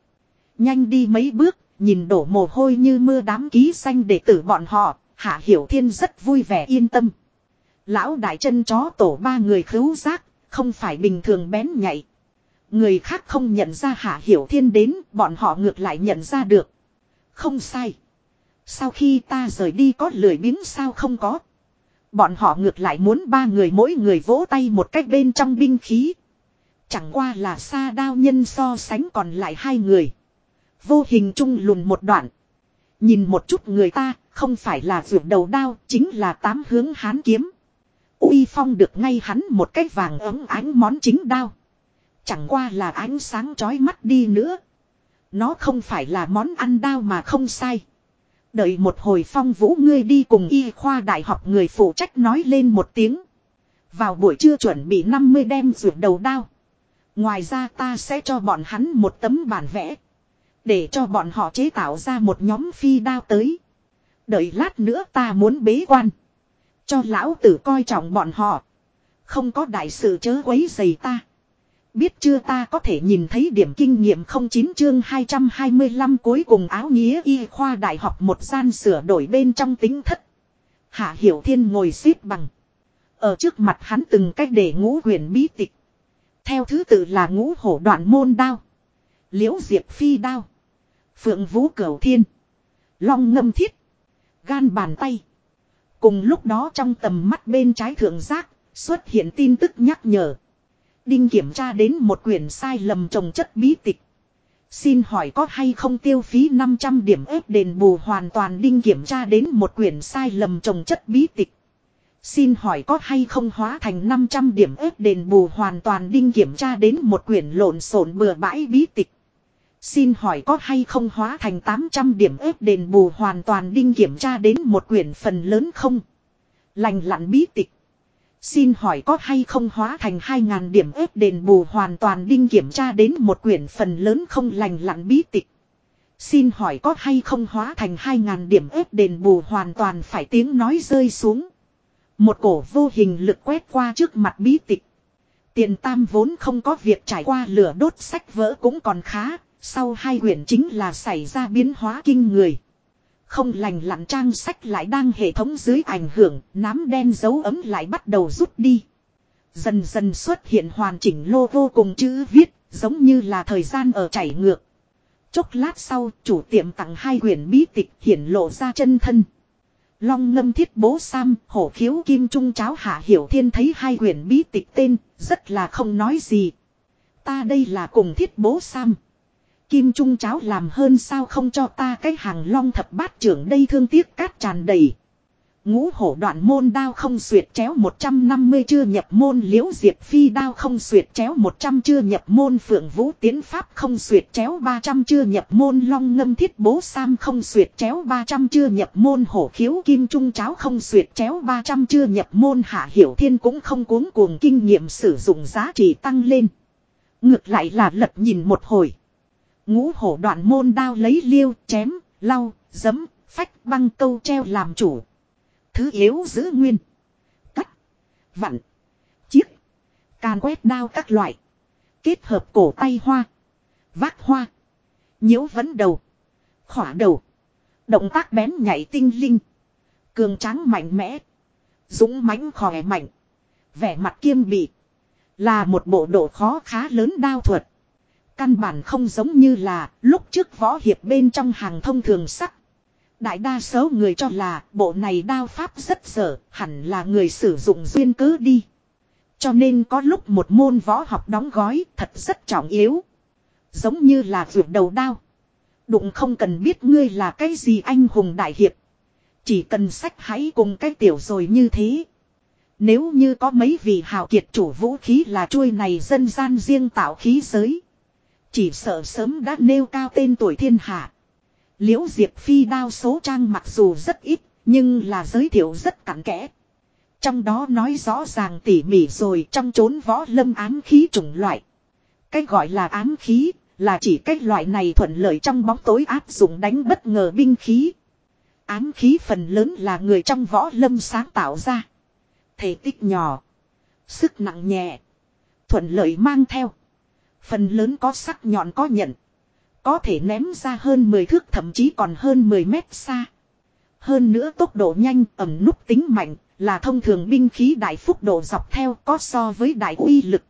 Nhanh đi mấy bước, nhìn đổ mồ hôi như mưa đám ký xanh để tử bọn họ, Hạ Hiểu Thiên rất vui vẻ yên tâm. Lão đại chân chó tổ ba người khứu giác, không phải bình thường bén nhạy. Người khác không nhận ra Hạ Hiểu Thiên đến, bọn họ ngược lại nhận ra được. Không sai. Sau khi ta rời đi có lười biếng sao không có. Bọn họ ngược lại muốn ba người mỗi người vỗ tay một cách bên trong binh khí. Chẳng qua là xa đao nhân so sánh còn lại hai người. Vô hình chung lùn một đoạn. Nhìn một chút người ta, không phải là ruột đầu đao, chính là tám hướng hán kiếm. Uy phong được ngay hắn một cách vàng ấm ánh món chính đao. Chẳng qua là ánh sáng chói mắt đi nữa. Nó không phải là món ăn đao mà không sai. Đợi một hồi phong vũ ngươi đi cùng y khoa đại học người phụ trách nói lên một tiếng. Vào buổi trưa chuẩn bị 50 đem ruột đầu đao. Ngoài ra ta sẽ cho bọn hắn một tấm bản vẽ. Để cho bọn họ chế tạo ra một nhóm phi đao tới. Đợi lát nữa ta muốn bế quan. Cho lão tử coi trọng bọn họ. Không có đại sự chớ quấy dày ta. Biết chưa ta có thể nhìn thấy điểm kinh nghiệm 09 chương 225 cuối cùng áo nghĩa y khoa đại học một gian sửa đổi bên trong tính thất. Hạ Hiểu Thiên ngồi xếp bằng. Ở trước mặt hắn từng cách để ngũ huyền bí tịch. Theo thứ tự là ngũ hổ đoạn môn đao. Liễu diệp phi đao. Phượng vũ cửu thiên. Long ngâm thiết. Gan bàn tay. Cùng lúc đó trong tầm mắt bên trái thượng giác, xuất hiện tin tức nhắc nhở. Đinh kiểm tra đến một quyển sai lầm trồng chất bí tịch. Xin hỏi có hay không tiêu phí 500 điểm ép đền bù hoàn toàn đinh kiểm tra đến một quyển sai lầm trồng chất bí tịch. Xin hỏi có hay không hóa thành 500 điểm ép đền bù hoàn toàn đinh kiểm tra đến một quyển lộn xộn bừa bãi bí tịch. Xin hỏi có hay không hóa thành 800 điểm ép đền bù hoàn toàn đinh kiểm tra đến một quyển phần lớn không? Lành lặn bí tịch. Xin hỏi có hay không hóa thành 2.000 điểm ếp đền bù hoàn toàn đinh kiểm tra đến một quyển phần lớn không lành lặn bí tịch. Xin hỏi có hay không hóa thành 2.000 điểm ếp đền bù hoàn toàn phải tiếng nói rơi xuống. Một cổ vô hình lực quét qua trước mặt bí tịch. Tiền tam vốn không có việc trải qua lửa đốt sách vỡ cũng còn khá, sau hai quyển chính là xảy ra biến hóa kinh người. Không lành lặn trang sách lại đang hệ thống dưới ảnh hưởng, nám đen dấu ấm lại bắt đầu rút đi. Dần dần xuất hiện hoàn chỉnh lô vô cùng chữ viết, giống như là thời gian ở chảy ngược. Chốc lát sau, chủ tiệm tặng hai quyển bí tịch hiển lộ ra chân thân. Long ngâm thiết bố Sam, hổ khiếu kim trung cháo hạ hiểu thiên thấy hai quyển bí tịch tên, rất là không nói gì. Ta đây là cùng thiết bố Sam. Kim Trung cháo làm hơn sao không cho ta cái hàng long thập bát trưởng đây thương tiếc cát tràn đầy. Ngũ hổ đoạn môn đao không xuyệt chéo 150 chưa nhập môn, liễu diệp phi đao không xuyệt chéo 100 chưa nhập môn, phượng vũ tiến pháp không xuyệt chéo 300 chưa nhập môn, long ngâm thiết bố sam không xuyệt chéo 300 chưa nhập môn, hổ khiếu kim trung cháo không xuyệt chéo 300 chưa nhập môn, hạ hiểu thiên cũng không cuống cuồng kinh nghiệm sử dụng giá trị tăng lên. Ngược lại là lật nhìn một hồi. Ngũ hổ đoạn môn đao lấy liêu, chém, lau, giấm, phách băng câu treo làm chủ. Thứ yếu giữ nguyên. Cắt. Vặn. Chiếc. Càn quét đao các loại. Kết hợp cổ tay hoa. Vác hoa. nhiễu vấn đầu. Khỏa đầu. Động tác bén nhảy tinh linh. Cường tráng mạnh mẽ. Dũng mãnh khỏe mạnh. Vẻ mặt kiêm bị. Là một bộ độ khó khá lớn đao thuật. Căn bản không giống như là lúc trước võ hiệp bên trong hàng thông thường sắc. Đại đa số người cho là bộ này đao pháp rất dở, hẳn là người sử dụng duyên cớ đi. Cho nên có lúc một môn võ học đóng gói thật rất trọng yếu. Giống như là vượt đầu đao. Đụng không cần biết ngươi là cái gì anh hùng đại hiệp. Chỉ cần sách hãy cùng cái tiểu rồi như thế. Nếu như có mấy vị hào kiệt chủ vũ khí là chuôi này dân gian riêng tạo khí giới. Chỉ sợ sớm đã nêu cao tên tuổi thiên hạ. Liễu Diệp Phi đao số trang mặc dù rất ít, nhưng là giới thiệu rất cặn kẽ. Trong đó nói rõ ràng tỉ mỉ rồi trong chốn võ lâm ám khí chủng loại. Cách gọi là ám khí, là chỉ cách loại này thuận lợi trong bóng tối áp dụng đánh bất ngờ binh khí. Ám khí phần lớn là người trong võ lâm sáng tạo ra. Thể tích nhỏ. Sức nặng nhẹ. Thuận lợi mang theo. Phần lớn có sắc nhọn có nhận. Có thể ném ra hơn 10 thước thậm chí còn hơn 10 mét xa. Hơn nữa tốc độ nhanh ẩm nút tính mạnh Là thông thường binh khí đại phúc độ dọc theo có so với đại uy lực.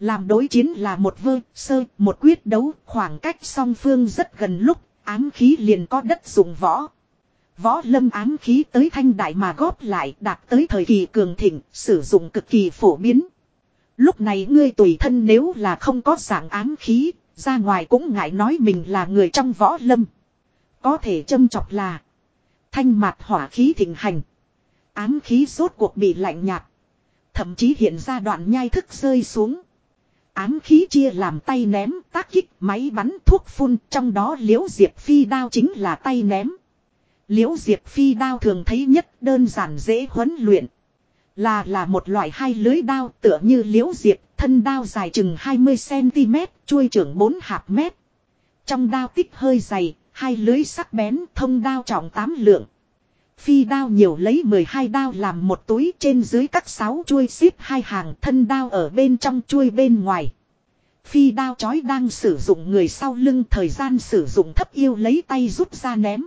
Làm đối chiến là một vơ, sơ, một quyết đấu, khoảng cách song phương rất gần lúc, ám khí liền có đất dùng võ. Võ lâm ám khí tới thanh đại mà góp lại đạt tới thời kỳ cường thịnh, sử dụng cực kỳ phổ biến. Lúc này ngươi tùy thân nếu là không có dạng ám khí, ra ngoài cũng ngại nói mình là người trong võ lâm. Có thể châm chọc là thanh mạt hỏa khí thịnh hành. Ám khí rốt cuộc bị lạnh nhạt. Thậm chí hiện ra đoạn nhai thức rơi xuống. Ám khí chia làm tay ném, tác kích, máy bắn, thuốc phun, trong đó liễu diệp phi đao chính là tay ném. Liễu diệp phi đao thường thấy nhất đơn giản dễ huấn luyện. Là là một loại hai lưới đao tựa như liễu diệp, thân đao dài chừng 20cm, chuôi trưởng 4 hạp mét. Trong đao tích hơi dày, hai lưới sắc bén, thông đao trọng 8 lượng. Phi đao nhiều lấy 12 đao làm một túi trên dưới các 6 chuôi xếp hai hàng thân đao ở bên trong chuôi bên ngoài. Phi đao chói đang sử dụng người sau lưng thời gian sử dụng thấp yêu lấy tay rút ra ném.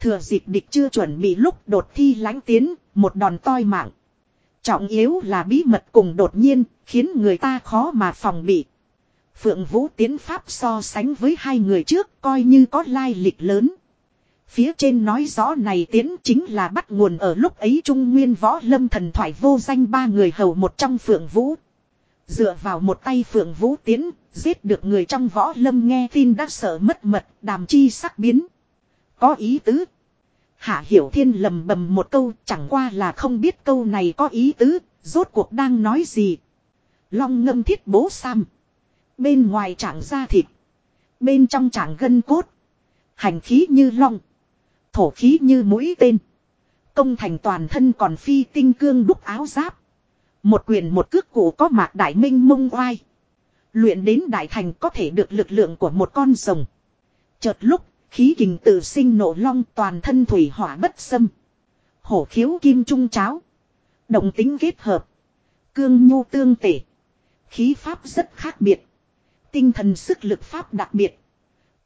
Thừa dịp địch chưa chuẩn bị lúc đột thi lánh tiến, một đòn toi mạng. Trọng yếu là bí mật cùng đột nhiên, khiến người ta khó mà phòng bị. Phượng Vũ tiến pháp so sánh với hai người trước coi như có lai lịch lớn. Phía trên nói rõ này tiến chính là bắt nguồn ở lúc ấy Trung Nguyên võ lâm thần thoại vô danh ba người hầu một trong Phượng Vũ. Dựa vào một tay Phượng Vũ tiến, giết được người trong võ lâm nghe tin đã sợ mất mật, đàm chi sắc biến. Có ý tứ. Hạ Hiểu Thiên lầm bầm một câu chẳng qua là không biết câu này có ý tứ, rốt cuộc đang nói gì. Long ngâm thiết bố sam. Bên ngoài chẳng da thịt. Bên trong chẳng gân cốt. Hành khí như long. Thổ khí như mũi tên. Công thành toàn thân còn phi tinh cương đúc áo giáp. Một quyền một cước cụ có mạc đại minh mông oai. Luyện đến đại thành có thể được lực lượng của một con rồng. Chợt lúc, khí kình tự sinh nổ long toàn thân thủy hỏa bất xâm. Hổ khiếu kim trung cháo. Động tính kết hợp. Cương nhu tương tể. Khí pháp rất khác biệt. Tinh thần sức lực pháp đặc biệt.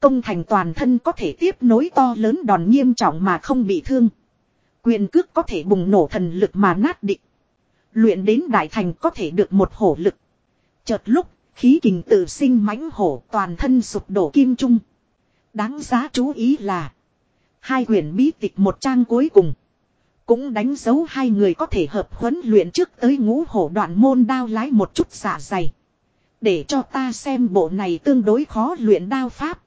Công thành toàn thân có thể tiếp nối to lớn đòn nghiêm trọng mà không bị thương. Quyền cước có thể bùng nổ thần lực mà nát định. Luyện đến đại thành có thể được một hổ lực. Chợt lúc, khí kình tự sinh mãnh hổ toàn thân sụp đổ kim trung. Đáng giá chú ý là hai quyển bí tịch một trang cuối cùng. Cũng đánh dấu hai người có thể hợp huấn luyện trước tới ngũ hổ đoạn môn đao lái một chút xả dày. Để cho ta xem bộ này tương đối khó luyện đao pháp.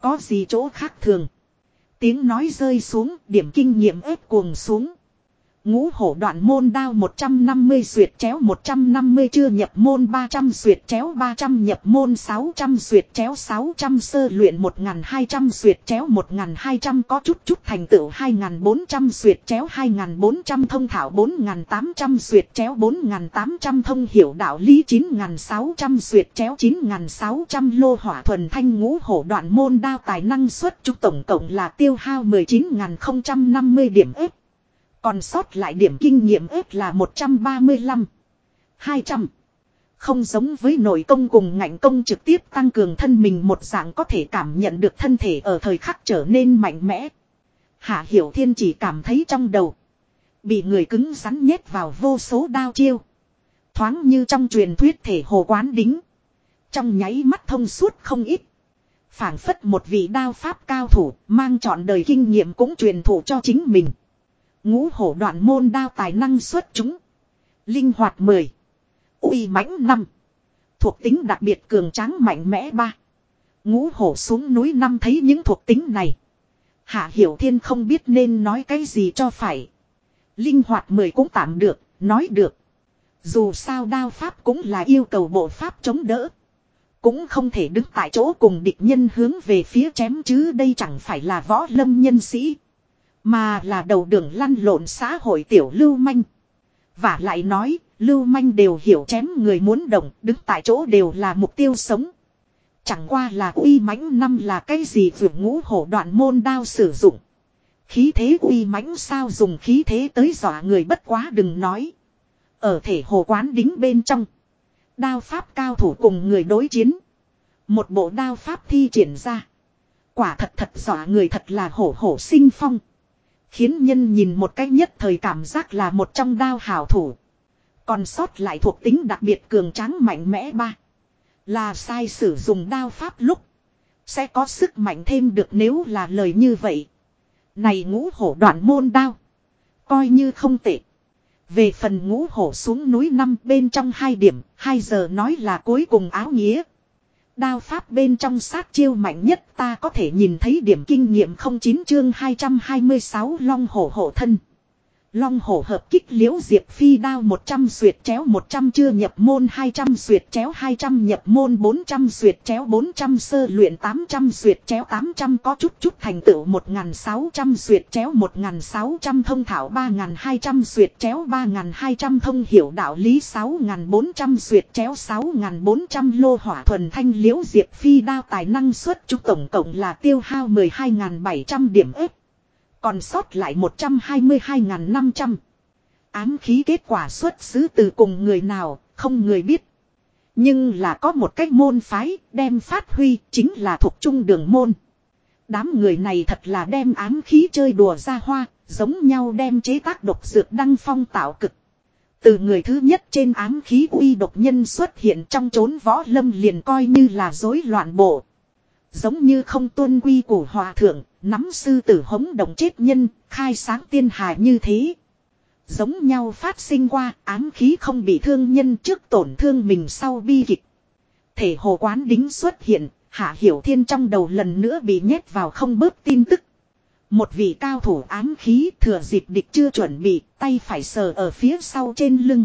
Có gì chỗ khác thường. Tiếng nói rơi xuống, điểm kinh nghiệm ép cuồng xuống. Ngũ hổ đoạn môn đao 150 suyệt chéo 150 chưa nhập môn 300 suyệt chéo 300 nhập môn 600 suyệt chéo 600 sơ luyện 1200 suyệt chéo 1200 có chút chút thành tựu 2400 suyệt chéo 2400 thông thảo 4800 suyệt chéo 4800 thông hiểu đạo lý 9600 suyệt chéo 9600 lô hỏa thuần thanh ngũ hổ đoạn môn đao tài năng suất chút tổng cộng là tiêu hao 19050 điểm ếp còn sót lại điểm kinh nghiệm ếp là 135. 200. Không giống với nội công cùng ngạnh công trực tiếp tăng cường thân mình một dạng có thể cảm nhận được thân thể ở thời khắc trở nên mạnh mẽ. Hạ Hiểu Thiên chỉ cảm thấy trong đầu. Bị người cứng rắn nhét vào vô số đao chiêu. Thoáng như trong truyền thuyết thể hồ quán đính. Trong nháy mắt thông suốt không ít. phảng phất một vị đao pháp cao thủ, mang trọn đời kinh nghiệm cũng truyền thụ cho chính mình. Ngũ hổ đoạn môn đao tài năng xuất chúng. Linh hoạt 10. uy mãnh 5. Thuộc tính đặc biệt cường tráng mạnh mẽ 3. Ngũ hổ xuống núi năm thấy những thuộc tính này. Hạ Hiểu Thiên không biết nên nói cái gì cho phải. Linh hoạt 10 cũng tạm được, nói được. Dù sao đao pháp cũng là yêu cầu bộ pháp chống đỡ. Cũng không thể đứng tại chỗ cùng địch nhân hướng về phía chém chứ đây chẳng phải là võ lâm nhân sĩ. Mà là đầu đường lăn lộn xã hội tiểu lưu manh. Và lại nói, lưu manh đều hiểu chém người muốn động, đứng tại chỗ đều là mục tiêu sống. Chẳng qua là uy mãnh năm là cái gì vượt ngũ hổ đoạn môn đao sử dụng. Khí thế uy mãnh sao dùng khí thế tới dọa người bất quá đừng nói. Ở thể hồ quán đính bên trong. Đao pháp cao thủ cùng người đối chiến. Một bộ đao pháp thi triển ra. Quả thật thật dọa người thật là hổ hổ sinh phong. Khiến nhân nhìn một cách nhất thời cảm giác là một trong đao hảo thủ. Còn sót lại thuộc tính đặc biệt cường tráng mạnh mẽ ba. Là sai sử dụng đao pháp lúc. Sẽ có sức mạnh thêm được nếu là lời như vậy. Này ngũ hổ đoạn môn đao. Coi như không tệ. Về phần ngũ hổ xuống núi năm bên trong hai điểm, hai giờ nói là cuối cùng áo nghĩa. Đao pháp bên trong sát chiêu mạnh nhất ta có thể nhìn thấy điểm kinh nghiệm 09 chương 226 long hổ hổ thân. Long hổ hợp kích liễu diệp phi đao 100 suyệt chéo 100 chưa nhập môn 200 suyệt chéo 200 nhập môn 400 suyệt chéo 400 sơ luyện 800 suyệt chéo 800 có chút chút thành tựu 1600 suyệt chéo 1600 thông thảo 3200 suyệt chéo 3200 thông hiểu đạo lý 6400 suyệt chéo 6400 lô hỏa thuần thanh liễu diệp phi đao tài năng suất chúc tổng cộng là tiêu hao 12700 điểm ếp còn sót lại 122.500. Ám khí kết quả xuất xứ từ cùng người nào, không người biết. Nhưng là có một cách môn phái, đem phát huy, chính là thuộc trung đường môn. Đám người này thật là đem ám khí chơi đùa ra hoa, giống nhau đem chế tác độc dược đăng phong tạo cực. Từ người thứ nhất trên ám khí uy độc nhân xuất hiện trong chốn võ lâm liền coi như là rối loạn bộ. Giống như không tuân quy của hòa thượng, nắm sư tử hống động chết nhân, khai sáng tiên hài như thế. Giống nhau phát sinh qua, ám khí không bị thương nhân trước tổn thương mình sau bi kịch. Thể hồ quán đính xuất hiện, hạ hiểu thiên trong đầu lần nữa bị nhét vào không bớt tin tức. Một vị cao thủ ám khí thừa dịp địch chưa chuẩn bị, tay phải sờ ở phía sau trên lưng.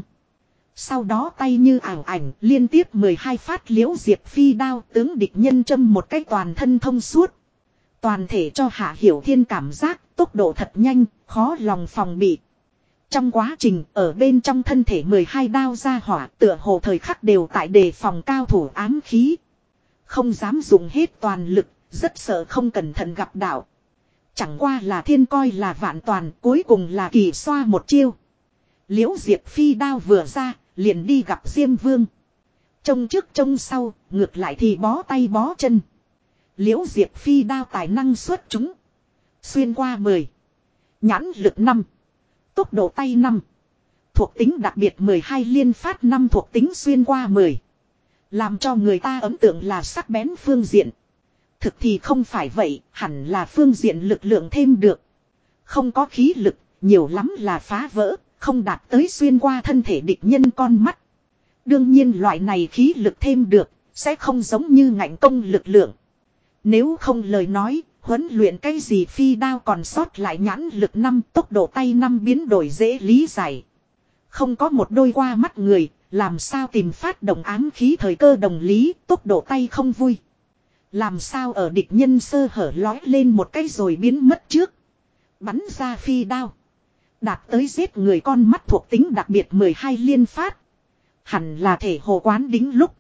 Sau đó tay như ảo ảnh liên tiếp 12 phát liễu diệp phi đao tướng địch nhân châm một cách toàn thân thông suốt. Toàn thể cho Hạ Hiểu Thiên cảm giác tốc độ thật nhanh, khó lòng phòng bị. Trong quá trình ở bên trong thân thể 12 đao ra hỏa tựa hồ thời khắc đều tại đề phòng cao thủ ám khí. Không dám dùng hết toàn lực, rất sợ không cẩn thận gặp đạo. Chẳng qua là thiên coi là vạn toàn, cuối cùng là kỳ xoa một chiêu. Liễu Diệp Phi đao vừa ra, liền đi gặp Diêm Vương. Trông trước trông sau, ngược lại thì bó tay bó chân. Liễu Diệp Phi đao tài năng xuất chúng. Xuyên qua 10. Nhãn lực 5. Tốc độ tay 5. Thuộc tính đặc biệt 12 liên phát 5 thuộc tính xuyên qua 10. Làm cho người ta ấn tượng là sắc bén phương diện. Thực thì không phải vậy, hẳn là phương diện lực lượng thêm được. Không có khí lực, nhiều lắm là phá vỡ, không đạt tới xuyên qua thân thể địch nhân con mắt. Đương nhiên loại này khí lực thêm được, sẽ không giống như ngạnh công lực lượng. Nếu không lời nói, huấn luyện cái gì phi đao còn sót lại nhãn lực năm tốc độ tay năm biến đổi dễ lý giải. Không có một đôi qua mắt người, làm sao tìm phát động ám khí thời cơ đồng lý, tốc độ tay không vui. Làm sao ở địch nhân sơ hở lói lên một cái rồi biến mất trước. Bắn ra phi đao. Đạt tới giết người con mắt thuộc tính đặc biệt 12 liên phát. Hẳn là thể hồ quán đính lúc.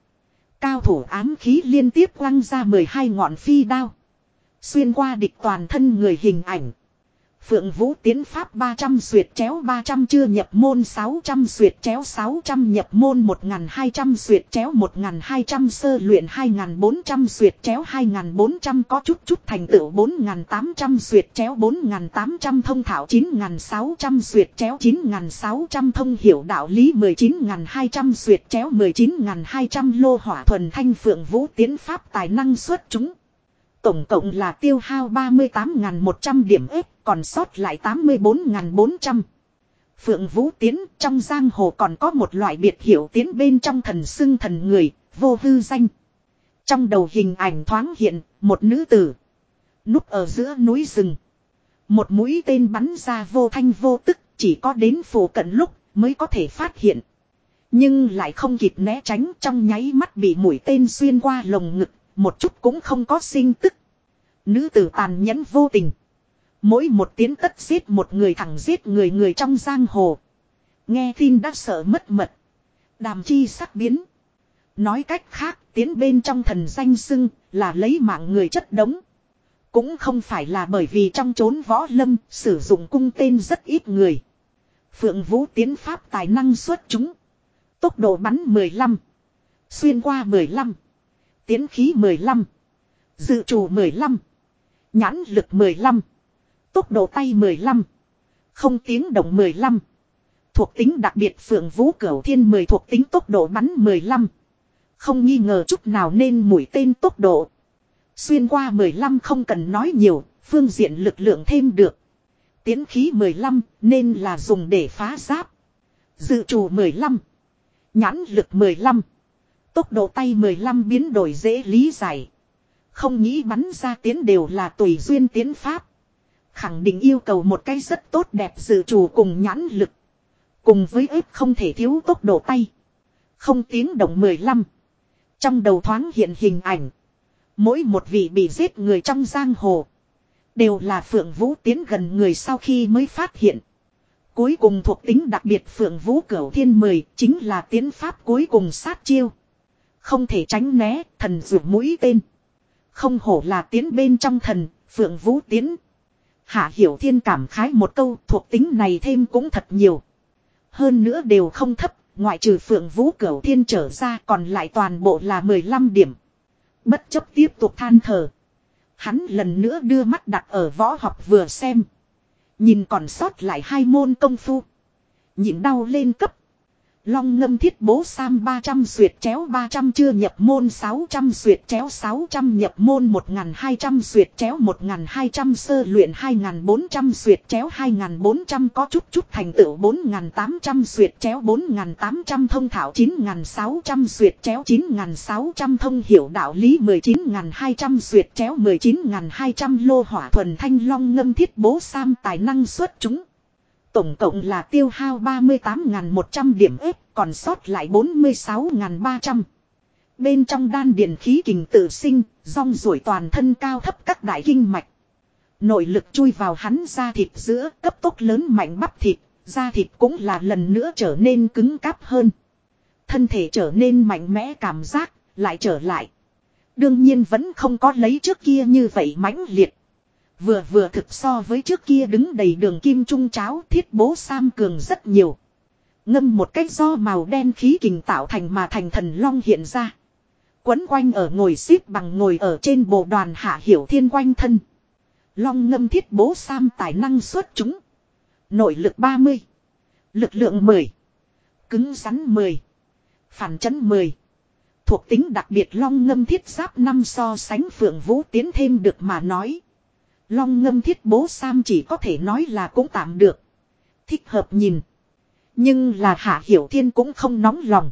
Cao thủ ám khí liên tiếp quăng ra 12 ngọn phi đao. Xuyên qua địch toàn thân người hình ảnh. Phượng Vũ tiến pháp 300 suyệt chéo 300 chưa nhập môn 600 suyệt chéo 600 nhập môn 1200 suyệt chéo 1200 sơ luyện 2400 suyệt chéo 2400 có chút chút thành tựu 4800 suyệt chéo 4800 thông thảo 9600 suyệt chéo 9600 thông hiểu đạo lý 19200 suyệt chéo 19200 lô hỏa thuần thanh Phượng Vũ tiến pháp tài năng xuất chúng. Tổng cộng là tiêu hao 38.100 điểm ếp, còn sót lại 84.400. Phượng Vũ Tiến trong giang hồ còn có một loại biệt hiệu tiến bên trong thần xưng thần người, vô hư danh. Trong đầu hình ảnh thoáng hiện, một nữ tử. Núp ở giữa núi rừng. Một mũi tên bắn ra vô thanh vô tức, chỉ có đến phủ cận lúc mới có thể phát hiện. Nhưng lại không kịp né tránh trong nháy mắt bị mũi tên xuyên qua lồng ngực, một chút cũng không có sinh tức. Nữ tử tàn nhẫn vô tình. Mỗi một tiếng tất giết một người thẳng giết người người trong giang hồ. Nghe tin đã sợ mất mật. Đàm chi sắc biến. Nói cách khác, tiến bên trong thần danh xưng là lấy mạng người chất đống. Cũng không phải là bởi vì trong chốn võ lâm sử dụng cung tên rất ít người. Phượng Vũ tiến pháp tài năng xuất chúng. Tốc độ bắn 15. Xuyên qua 15. Tiến khí 15. Dự trù 15. Nhãn lực 15. Tốc độ tay 15. Không tiếng động 15. Thuộc tính đặc biệt phượng vũ cửu thiên 10 thuộc tính tốc độ bắn 15. Không nghi ngờ chút nào nên mũi tên tốc độ. Xuyên qua 15 không cần nói nhiều, phương diện lực lượng thêm được. Tiến khí 15 nên là dùng để phá giáp. Dự trù 15. Nhãn lực 15. Tốc độ tay 15 biến đổi dễ lý giải. Không nghĩ bắn ra tiến đều là tùy duyên tiến pháp. Khẳng định yêu cầu một cái rất tốt đẹp dự trù cùng nhãn lực. Cùng với ếp không thể thiếu tốc độ tay. Không tiếng động 15. Trong đầu thoáng hiện hình ảnh. Mỗi một vị bị giết người trong giang hồ. Đều là Phượng Vũ tiến gần người sau khi mới phát hiện. Cuối cùng thuộc tính đặc biệt Phượng Vũ Cửu Thiên 10 chính là tiến pháp cuối cùng sát chiêu. Không thể tránh né, thần rượu mũi tên. Không hổ là tiến bên trong thần, Phượng Vũ tiến. Hạ Hiểu Thiên cảm khái một câu thuộc tính này thêm cũng thật nhiều. Hơn nữa đều không thấp, ngoại trừ Phượng Vũ Cửu Thiên trở ra còn lại toàn bộ là 15 điểm. Bất chấp tiếp tục than thở. Hắn lần nữa đưa mắt đặt ở võ học vừa xem. Nhìn còn sót lại hai môn công phu. Nhìn đau lên cấp. Long ngâm thiết bố Sam 300 suyệt chéo 300 chưa nhập môn 600 suyệt chéo 600 nhập môn 1200 suyệt chéo 1200 sơ luyện 2400 suyệt chéo 2400 có chút chút thành tựu 4800 suyệt chéo 4800 thông thảo 9600 suyệt chéo 9600 thông hiểu đạo lý 19200 suyệt chéo 19200 lô hỏa thuần thanh long ngâm thiết bố Sam tài năng xuất chúng. Tổng cộng là tiêu hao 38.100 điểm ếp, còn sót lại 46.300. Bên trong đan điền khí kình tự sinh, rong rủi toàn thân cao thấp các đại kinh mạch. Nội lực chui vào hắn da thịt giữa, cấp tốc lớn mạnh bắp thịt, da thịt cũng là lần nữa trở nên cứng cáp hơn. Thân thể trở nên mạnh mẽ cảm giác, lại trở lại. Đương nhiên vẫn không có lấy trước kia như vậy mãnh liệt. Vừa vừa thực so với trước kia đứng đầy đường kim trung cháo thiết bố Sam cường rất nhiều. Ngâm một cách do màu đen khí kình tạo thành mà thành thần long hiện ra. Quấn quanh ở ngồi xếp bằng ngồi ở trên bộ đoàn hạ hiểu thiên quanh thân. Long ngâm thiết bố Sam tài năng xuất chúng. Nội lực 30. Lực lượng 10. Cứng rắn 10. Phản chấn 10. Thuộc tính đặc biệt long ngâm thiết giáp năm so sánh phượng vũ tiến thêm được mà nói. Long ngâm thiết bố Sam chỉ có thể nói là cũng tạm được. Thích hợp nhìn. Nhưng là Hạ Hiểu Thiên cũng không nóng lòng.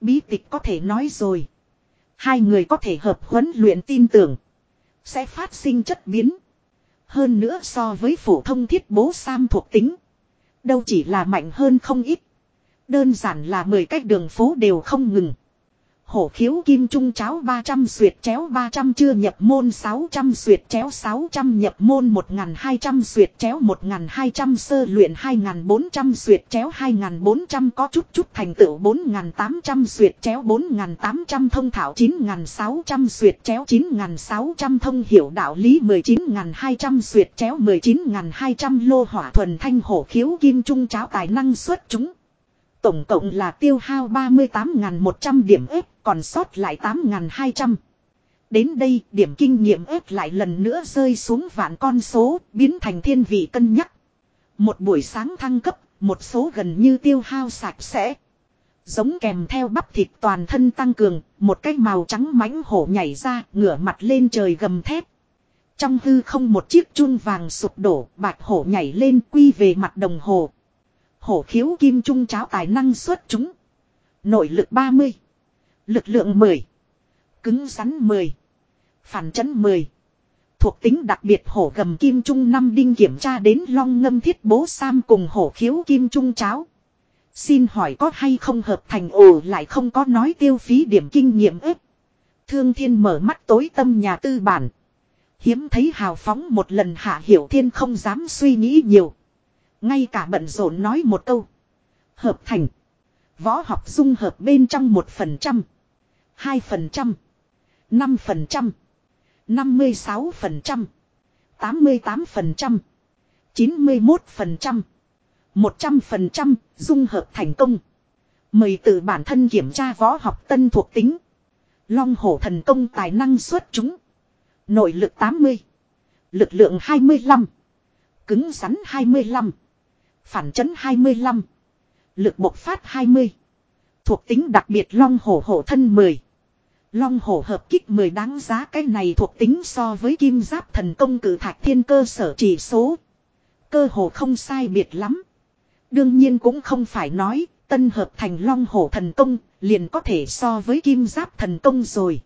Bí tịch có thể nói rồi. Hai người có thể hợp huấn luyện tin tưởng. Sẽ phát sinh chất biến. Hơn nữa so với phổ thông thiết bố Sam thuộc tính. Đâu chỉ là mạnh hơn không ít. Đơn giản là 10 cách đường phố đều không ngừng. Hổ khiếu kim trung cháo 300 suyệt chéo 300 chưa nhập môn 600 suyệt chéo 600 nhập môn 1200 suyệt chéo 1200 sơ luyện 2400 suyệt chéo 2400 có chút chút thành tựu 4800 suyệt chéo 4800 thông thảo 9600 suyệt chéo 9600 thông hiểu đạo lý 19200 suyệt chéo 19200 lô hỏa thuần thanh hổ khiếu kim trung cháo tài năng xuất chúng. Tổng cộng là tiêu hao 38.100 điểm ếp, còn sót lại 8.200. Đến đây, điểm kinh nghiệm ếp lại lần nữa rơi xuống vạn con số, biến thành thiên vị cân nhắc. Một buổi sáng thăng cấp, một số gần như tiêu hao sạch sẽ. Giống kèm theo bắp thịt toàn thân tăng cường, một cái màu trắng mãnh hổ nhảy ra, ngửa mặt lên trời gầm thép. Trong hư không một chiếc chun vàng sụp đổ, bạch hổ nhảy lên quy về mặt đồng hồ. Hổ khiếu kim trung cháo tài năng xuất chúng. Nội lực 30. Lực lượng 10. Cứng rắn 10. Phản chấn 10. Thuộc tính đặc biệt hổ gầm kim trung năm đinh kiểm tra đến long ngâm thiết bố Sam cùng hổ khiếu kim trung cháo. Xin hỏi có hay không hợp thành ồ lại không có nói tiêu phí điểm kinh nghiệm ếp. Thương thiên mở mắt tối tâm nhà tư bản. Hiếm thấy hào phóng một lần hạ hiểu thiên không dám suy nghĩ nhiều. Ngay cả bận rộn nói một câu. Hợp thành. Võ học dung hợp bên trong một phần trăm. hai phần trăm. năm phần trăm. năm mươi sáu phần trăm. tám mươi tám phần trăm. chín mươi một phần trăm. một trăm phần trăm dung hợp thành công. Mời tự bản thân kiểm tra võ học tân thuộc tính. Long hổ thần công tài năng xuất chúng. Nội lực 80. Lực lượng 25. Cứng rắn 25. Phản chấn 25. Lực bộc phát 20. Thuộc tính đặc biệt long hổ hổ thân 10. Long hổ hợp kích 10 đáng giá cái này thuộc tính so với kim giáp thần công cử thạch thiên cơ sở chỉ số. Cơ hồ không sai biệt lắm. Đương nhiên cũng không phải nói, tân hợp thành long hổ thần công liền có thể so với kim giáp thần công rồi.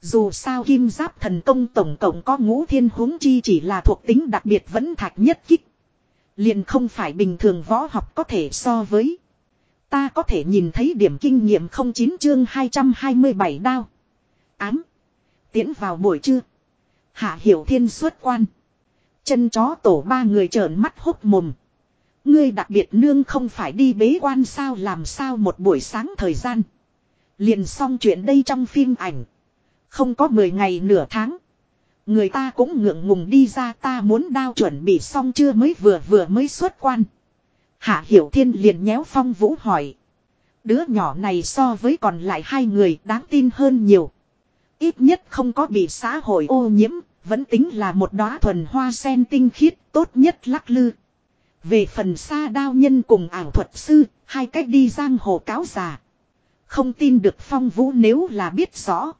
Dù sao kim giáp thần công tổng cộng có ngũ thiên huống chi chỉ là thuộc tính đặc biệt vẫn thạch nhất kích. Liền không phải bình thường võ học có thể so với. Ta có thể nhìn thấy điểm kinh nghiệm 09 chương 227 đao. Ám. Tiến vào buổi trưa. Hạ hiểu thiên xuất quan. Chân chó tổ ba người trợn mắt hốc mồm. Ngươi đặc biệt nương không phải đi bế quan sao làm sao một buổi sáng thời gian. Liền xong chuyện đây trong phim ảnh. Không có 10 ngày nửa tháng. Người ta cũng ngượng ngùng đi ra ta muốn đao chuẩn bị xong chưa mới vừa vừa mới xuất quan. Hạ Hiểu Thiên liền nhéo Phong Vũ hỏi. Đứa nhỏ này so với còn lại hai người đáng tin hơn nhiều. Ít nhất không có bị xã hội ô nhiễm, vẫn tính là một đóa thuần hoa sen tinh khiết tốt nhất lắc lư. Về phần xa đao nhân cùng ảo thuật sư, hai cách đi giang hồ cáo già. Không tin được Phong Vũ nếu là biết rõ.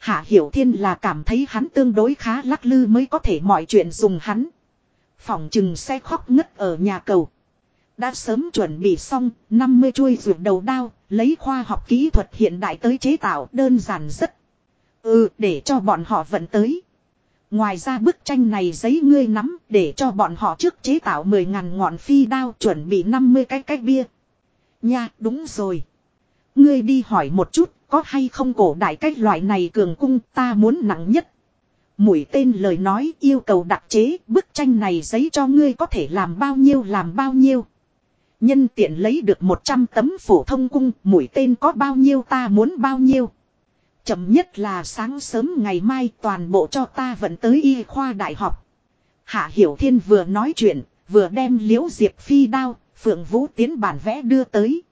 Hạ Hiểu Thiên là cảm thấy hắn tương đối khá lắc lư mới có thể mọi chuyện dùng hắn. Phòng chừng sẽ khóc ngất ở nhà cầu. Đã sớm chuẩn bị xong, 50 chuôi ruột đầu đao, lấy khoa học kỹ thuật hiện đại tới chế tạo đơn giản rất. Ừ, để cho bọn họ vận tới. Ngoài ra bức tranh này giấy ngươi nắm để cho bọn họ trước chế tạo 10.000 ngọn phi đao chuẩn bị 50 cái cái bia. Nha, đúng rồi. Ngươi đi hỏi một chút, có hay không cổ đại cách loại này cường cung ta muốn nặng nhất. Mũi tên lời nói yêu cầu đặc chế bức tranh này giấy cho ngươi có thể làm bao nhiêu làm bao nhiêu. Nhân tiện lấy được 100 tấm phổ thông cung mũi tên có bao nhiêu ta muốn bao nhiêu. Chậm nhất là sáng sớm ngày mai toàn bộ cho ta vận tới y khoa đại học. Hạ Hiểu Thiên vừa nói chuyện, vừa đem liễu diệp phi đao, phượng vũ tiến bản vẽ đưa tới.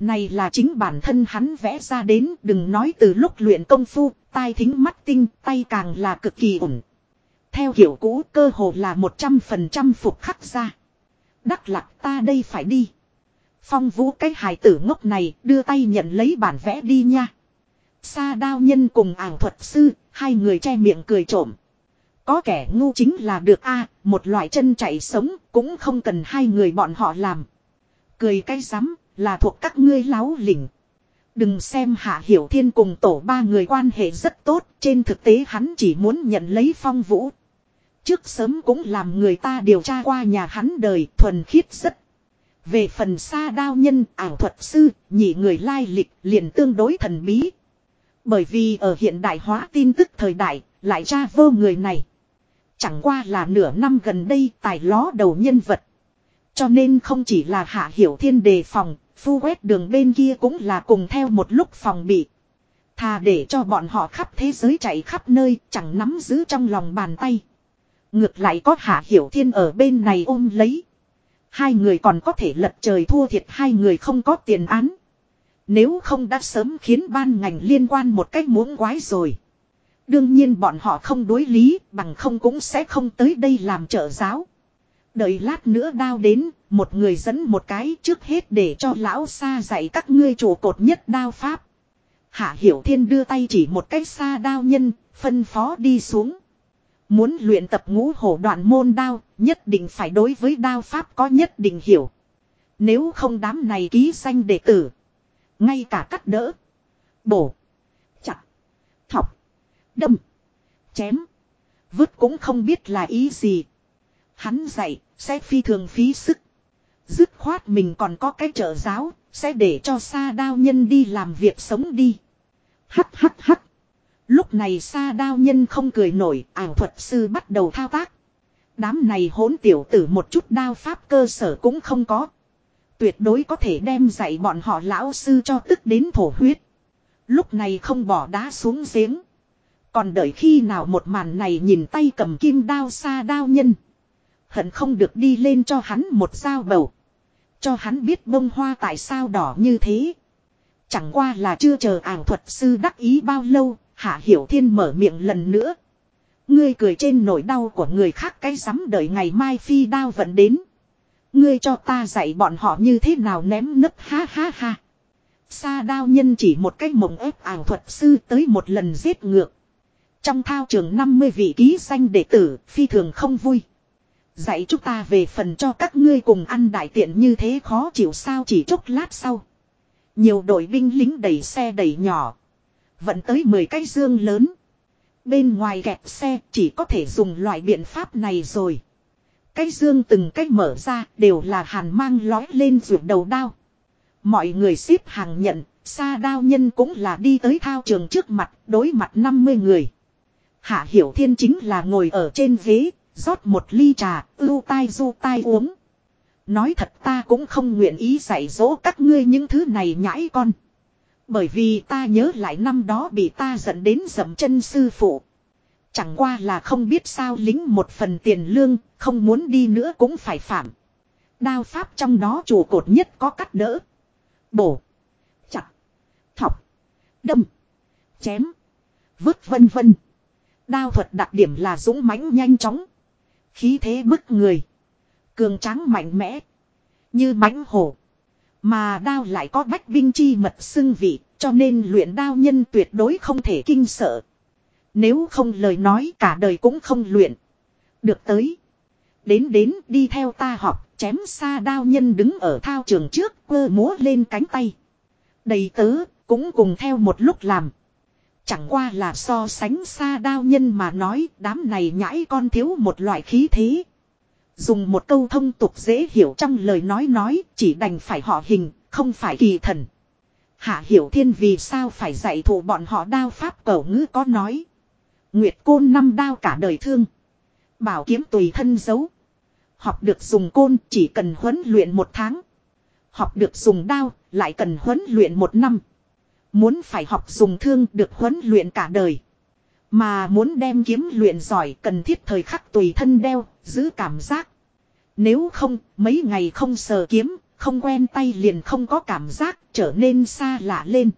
Này là chính bản thân hắn vẽ ra đến đừng nói từ lúc luyện công phu, tai thính mắt tinh, tay càng là cực kỳ ổn. Theo kiểu cũ cơ hồ là 100% phục khắc ra. Đắc lạc ta đây phải đi. Phong vũ cái hài tử ngốc này đưa tay nhận lấy bản vẽ đi nha. Sa đao nhân cùng ảo thuật sư, hai người che miệng cười trộm. Có kẻ ngu chính là được a một loại chân chạy sống, cũng không cần hai người bọn họ làm. Cười cái rắm là thuộc các ngươi láo lỉnh. Đừng xem Hạ Hiểu Thiên cùng tổ ba người quan hệ rất tốt, trên thực tế hắn chỉ muốn nhận lấy phong vũ. Trước sớm cũng làm người ta điều tra qua nhà hắn đời thuần khiết rất. Về phần xa đao nhân, ảo thuật sư, nhị người lai lịch liền tương đối thần bí. Bởi vì ở hiện đại hóa tin tức thời đại, lại ra vô người này. Chẳng qua là nửa năm gần đây tài ló đầu nhân vật. Cho nên không chỉ là hạ hiểu thiên đề phòng, phu quét đường bên kia cũng là cùng theo một lúc phòng bị. Thà để cho bọn họ khắp thế giới chạy khắp nơi, chẳng nắm giữ trong lòng bàn tay. Ngược lại có hạ hiểu thiên ở bên này ôm lấy. Hai người còn có thể lật trời thua thiệt hai người không có tiền án. Nếu không đã sớm khiến ban ngành liên quan một cách muốn quái rồi. Đương nhiên bọn họ không đối lý, bằng không cũng sẽ không tới đây làm trợ giáo. Đợi lát nữa đao đến, một người dẫn một cái trước hết để cho lão xa dạy các ngươi chủ cột nhất đao pháp. Hạ Hiểu Thiên đưa tay chỉ một cái xa đao nhân, phân phó đi xuống. Muốn luyện tập ngũ hổ đoạn môn đao, nhất định phải đối với đao pháp có nhất định hiểu. Nếu không đám này ký danh đệ tử. Ngay cả cắt đỡ. Bổ. Chặt. Thọc. Đâm. Chém. Vứt cũng không biết là ý gì. Hắn dạy, sẽ phi thường phí sức. Dứt khoát mình còn có cái trợ giáo, sẽ để cho xa đao nhân đi làm việc sống đi. Hắt hắt hắt. Lúc này xa đao nhân không cười nổi, ảo thuật sư bắt đầu thao tác. Đám này hỗn tiểu tử một chút đao pháp cơ sở cũng không có. Tuyệt đối có thể đem dạy bọn họ lão sư cho tức đến thổ huyết. Lúc này không bỏ đá xuống giếng. Còn đợi khi nào một màn này nhìn tay cầm kim đao xa đao nhân. Hận không được đi lên cho hắn một dao bầu. Cho hắn biết bông hoa tại sao đỏ như thế. Chẳng qua là chưa chờ ảo thuật sư đắc ý bao lâu, Hạ Hiểu Thiên mở miệng lần nữa. Ngươi cười trên nỗi đau của người khác cái rắm đợi ngày mai phi đao vẫn đến. Ngươi cho ta dạy bọn họ như thế nào ném nấp ha ha ha. Sa đao nhân chỉ một cách mộng ép ảo thuật sư tới một lần giết ngược. Trong thao trường 50 vị ký danh đệ tử, phi thường không vui. Dạy chúng ta về phần cho các ngươi cùng ăn đại tiện như thế khó chịu sao chỉ chốc lát sau. Nhiều đội binh lính đẩy xe đẩy nhỏ. Vẫn tới 10 cái dương lớn. Bên ngoài kẹp xe chỉ có thể dùng loại biện pháp này rồi. Cái dương từng cách mở ra đều là hàn mang lói lên ruột đầu đao. Mọi người xếp hàng nhận, xa đao nhân cũng là đi tới thao trường trước mặt, đối mặt 50 người. Hạ Hiểu Thiên chính là ngồi ở trên ghế, rót một ly trà, ưu tai du tai uống. Nói thật ta cũng không nguyện ý dạy dỗ các ngươi những thứ này nhãi con. Bởi vì ta nhớ lại năm đó bị ta dẫn đến dậm chân sư phụ. Chẳng qua là không biết sao lính một phần tiền lương, không muốn đi nữa cũng phải phạm. Đao pháp trong đó chủ cột nhất có cắt đỡ. Bổ. Chặt. Thọc. Đâm. Chém. Vứt vân vân. Đao thuật đặc điểm là dũng mãnh nhanh chóng. Khí thế bức người. Cường tráng mạnh mẽ. Như mãnh hổ. Mà đao lại có bách binh chi mật xưng vị. Cho nên luyện đao nhân tuyệt đối không thể kinh sợ. Nếu không lời nói cả đời cũng không luyện. Được tới. Đến đến đi theo ta học, chém xa đao nhân đứng ở thao trường trước, quơ múa lên cánh tay. Đầy tớ, cũng cùng theo một lúc làm. Chẳng qua là so sánh xa đao nhân mà nói đám này nhãi con thiếu một loại khí thế. Dùng một câu thông tục dễ hiểu trong lời nói nói chỉ đành phải họ hình, không phải kỳ thần. Hạ hiểu thiên vì sao phải dạy thủ bọn họ đao pháp cẩu ngữ có nói. Nguyệt côn năm đao cả đời thương. Bảo kiếm tùy thân giấu. Học được dùng côn chỉ cần huấn luyện một tháng. Học được dùng đao lại cần huấn luyện một năm. Muốn phải học dùng thương được huấn luyện cả đời. Mà muốn đem kiếm luyện giỏi cần thiết thời khắc tùy thân đeo, giữ cảm giác. Nếu không, mấy ngày không sờ kiếm, không quen tay liền không có cảm giác, trở nên xa lạ lên.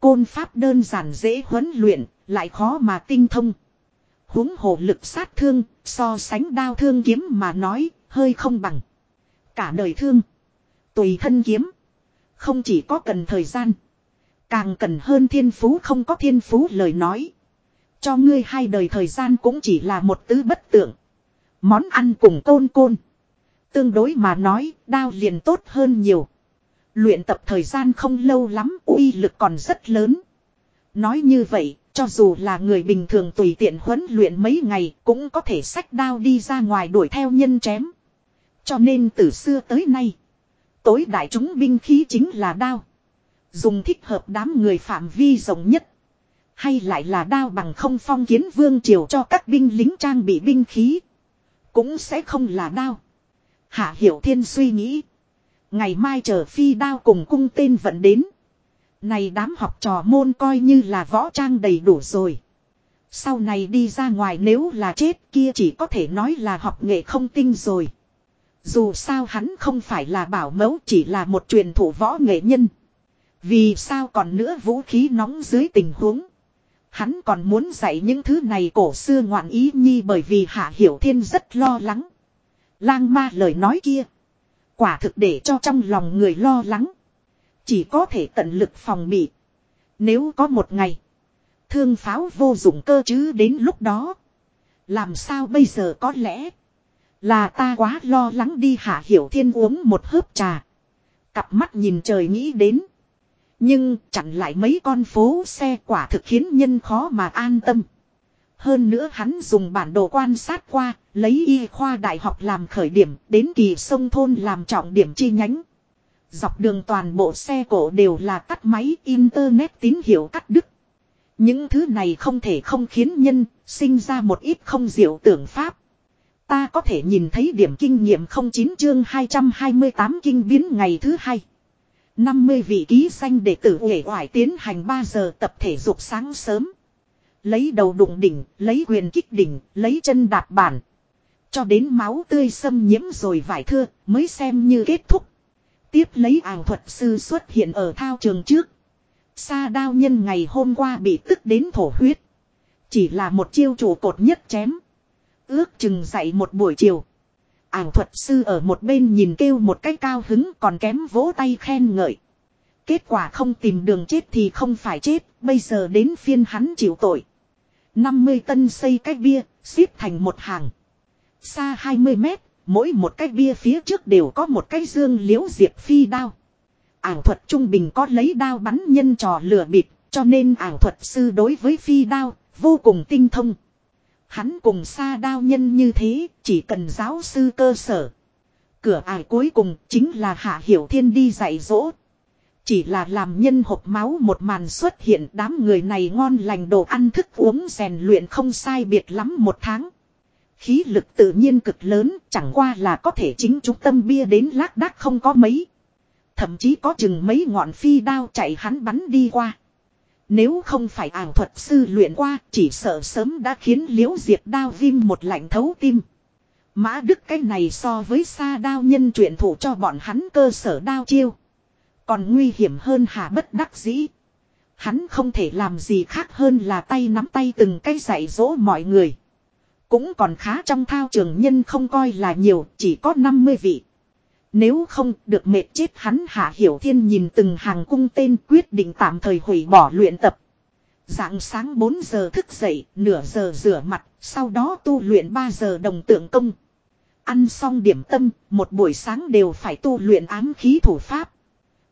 Côn pháp đơn giản dễ huấn luyện, lại khó mà tinh thông. huống hồ lực sát thương, so sánh đao thương kiếm mà nói, hơi không bằng. Cả đời thương, tùy thân kiếm, không chỉ có cần thời gian. Càng cần hơn thiên phú không có thiên phú lời nói. Cho ngươi hai đời thời gian cũng chỉ là một tứ bất tượng. Món ăn cùng côn côn. Tương đối mà nói, đao liền tốt hơn nhiều. Luyện tập thời gian không lâu lắm, uy lực còn rất lớn. Nói như vậy, cho dù là người bình thường tùy tiện huấn luyện mấy ngày, cũng có thể sách đao đi ra ngoài đuổi theo nhân chém. Cho nên từ xưa tới nay, tối đại chúng binh khí chính là đao. Dùng thích hợp đám người phạm vi rộng nhất. Hay lại là đao bằng không phong kiến vương triều cho các binh lính trang bị binh khí. Cũng sẽ không là đao. Hạ Hiểu Thiên suy nghĩ. Ngày mai chờ phi đao cùng cung tên vận đến. Này đám học trò môn coi như là võ trang đầy đủ rồi. Sau này đi ra ngoài nếu là chết kia chỉ có thể nói là học nghệ không tinh rồi. Dù sao hắn không phải là bảo mẫu chỉ là một truyền thủ võ nghệ nhân. Vì sao còn nữa vũ khí nóng dưới tình huống. Hắn còn muốn dạy những thứ này cổ xưa ngoạn ý nhi bởi vì Hạ Hiểu Thiên rất lo lắng. Lang ma lời nói kia. Quả thực để cho trong lòng người lo lắng. Chỉ có thể tận lực phòng bị. Nếu có một ngày. Thương pháo vô dụng cơ chứ đến lúc đó. Làm sao bây giờ có lẽ. Là ta quá lo lắng đi hạ hiểu thiên uống một hớp trà. Cặp mắt nhìn trời nghĩ đến. Nhưng chặn lại mấy con phố xe quả thực khiến nhân khó mà an tâm. Hơn nữa hắn dùng bản đồ quan sát qua, lấy y khoa đại học làm khởi điểm, đến kỳ sông thôn làm trọng điểm chi nhánh. Dọc đường toàn bộ xe cổ đều là tắt máy internet tín hiệu cắt đứt. Những thứ này không thể không khiến nhân sinh ra một ít không diệu tưởng pháp. Ta có thể nhìn thấy điểm kinh nghiệm 09 chương 228 kinh biến ngày thứ hai. 50 vị ký danh đệ tử nghệ hoài tiến hành 3 giờ tập thể dục sáng sớm. Lấy đầu đụng đỉnh, lấy quyền kích đỉnh, lấy chân đạp bản. Cho đến máu tươi xâm nhiễm rồi vải thưa mới xem như kết thúc. Tiếp lấy ảo thuật sư xuất hiện ở thao trường trước. Sa đao nhân ngày hôm qua bị tức đến thổ huyết. Chỉ là một chiêu chủ cột nhất chém. Ước chừng dậy một buổi chiều. Ảng thuật sư ở một bên nhìn kêu một cái cao hứng còn kém vỗ tay khen ngợi. Kết quả không tìm đường chết thì không phải chết, bây giờ đến phiên hắn chịu tội. 50 tân xây cái bia, xếp thành một hàng. Xa 20 mét, mỗi một cái bia phía trước đều có một cái dương liễu diệp phi đao. Ảng thuật trung bình có lấy đao bắn nhân trò lửa bịp, cho nên ảng thuật sư đối với phi đao, vô cùng tinh thông. Hắn cùng xa đao nhân như thế, chỉ cần giáo sư cơ sở. Cửa ải cuối cùng chính là Hạ Hiểu Thiên đi dạy dỗ. Chỉ là làm nhân hộp máu một màn xuất hiện đám người này ngon lành đồ ăn thức uống rèn luyện không sai biệt lắm một tháng. Khí lực tự nhiên cực lớn chẳng qua là có thể chính chúng tâm bia đến lác đác không có mấy. Thậm chí có chừng mấy ngọn phi đao chạy hắn bắn đi qua. Nếu không phải ảo thuật sư luyện qua chỉ sợ sớm đã khiến liễu diệt đao viêm một lạnh thấu tim. Mã đức cái này so với xa đao nhân truyền thủ cho bọn hắn cơ sở đao chiêu. Còn nguy hiểm hơn hà bất đắc dĩ. Hắn không thể làm gì khác hơn là tay nắm tay từng cái dạy dỗ mọi người. Cũng còn khá trong thao trường nhân không coi là nhiều, chỉ có 50 vị. Nếu không được mệt chết hắn hạ hiểu thiên nhìn từng hàng cung tên quyết định tạm thời hủy bỏ luyện tập. Dạng sáng 4 giờ thức dậy, nửa giờ rửa mặt, sau đó tu luyện 3 giờ đồng tượng công. Ăn xong điểm tâm, một buổi sáng đều phải tu luyện ám khí thủ pháp.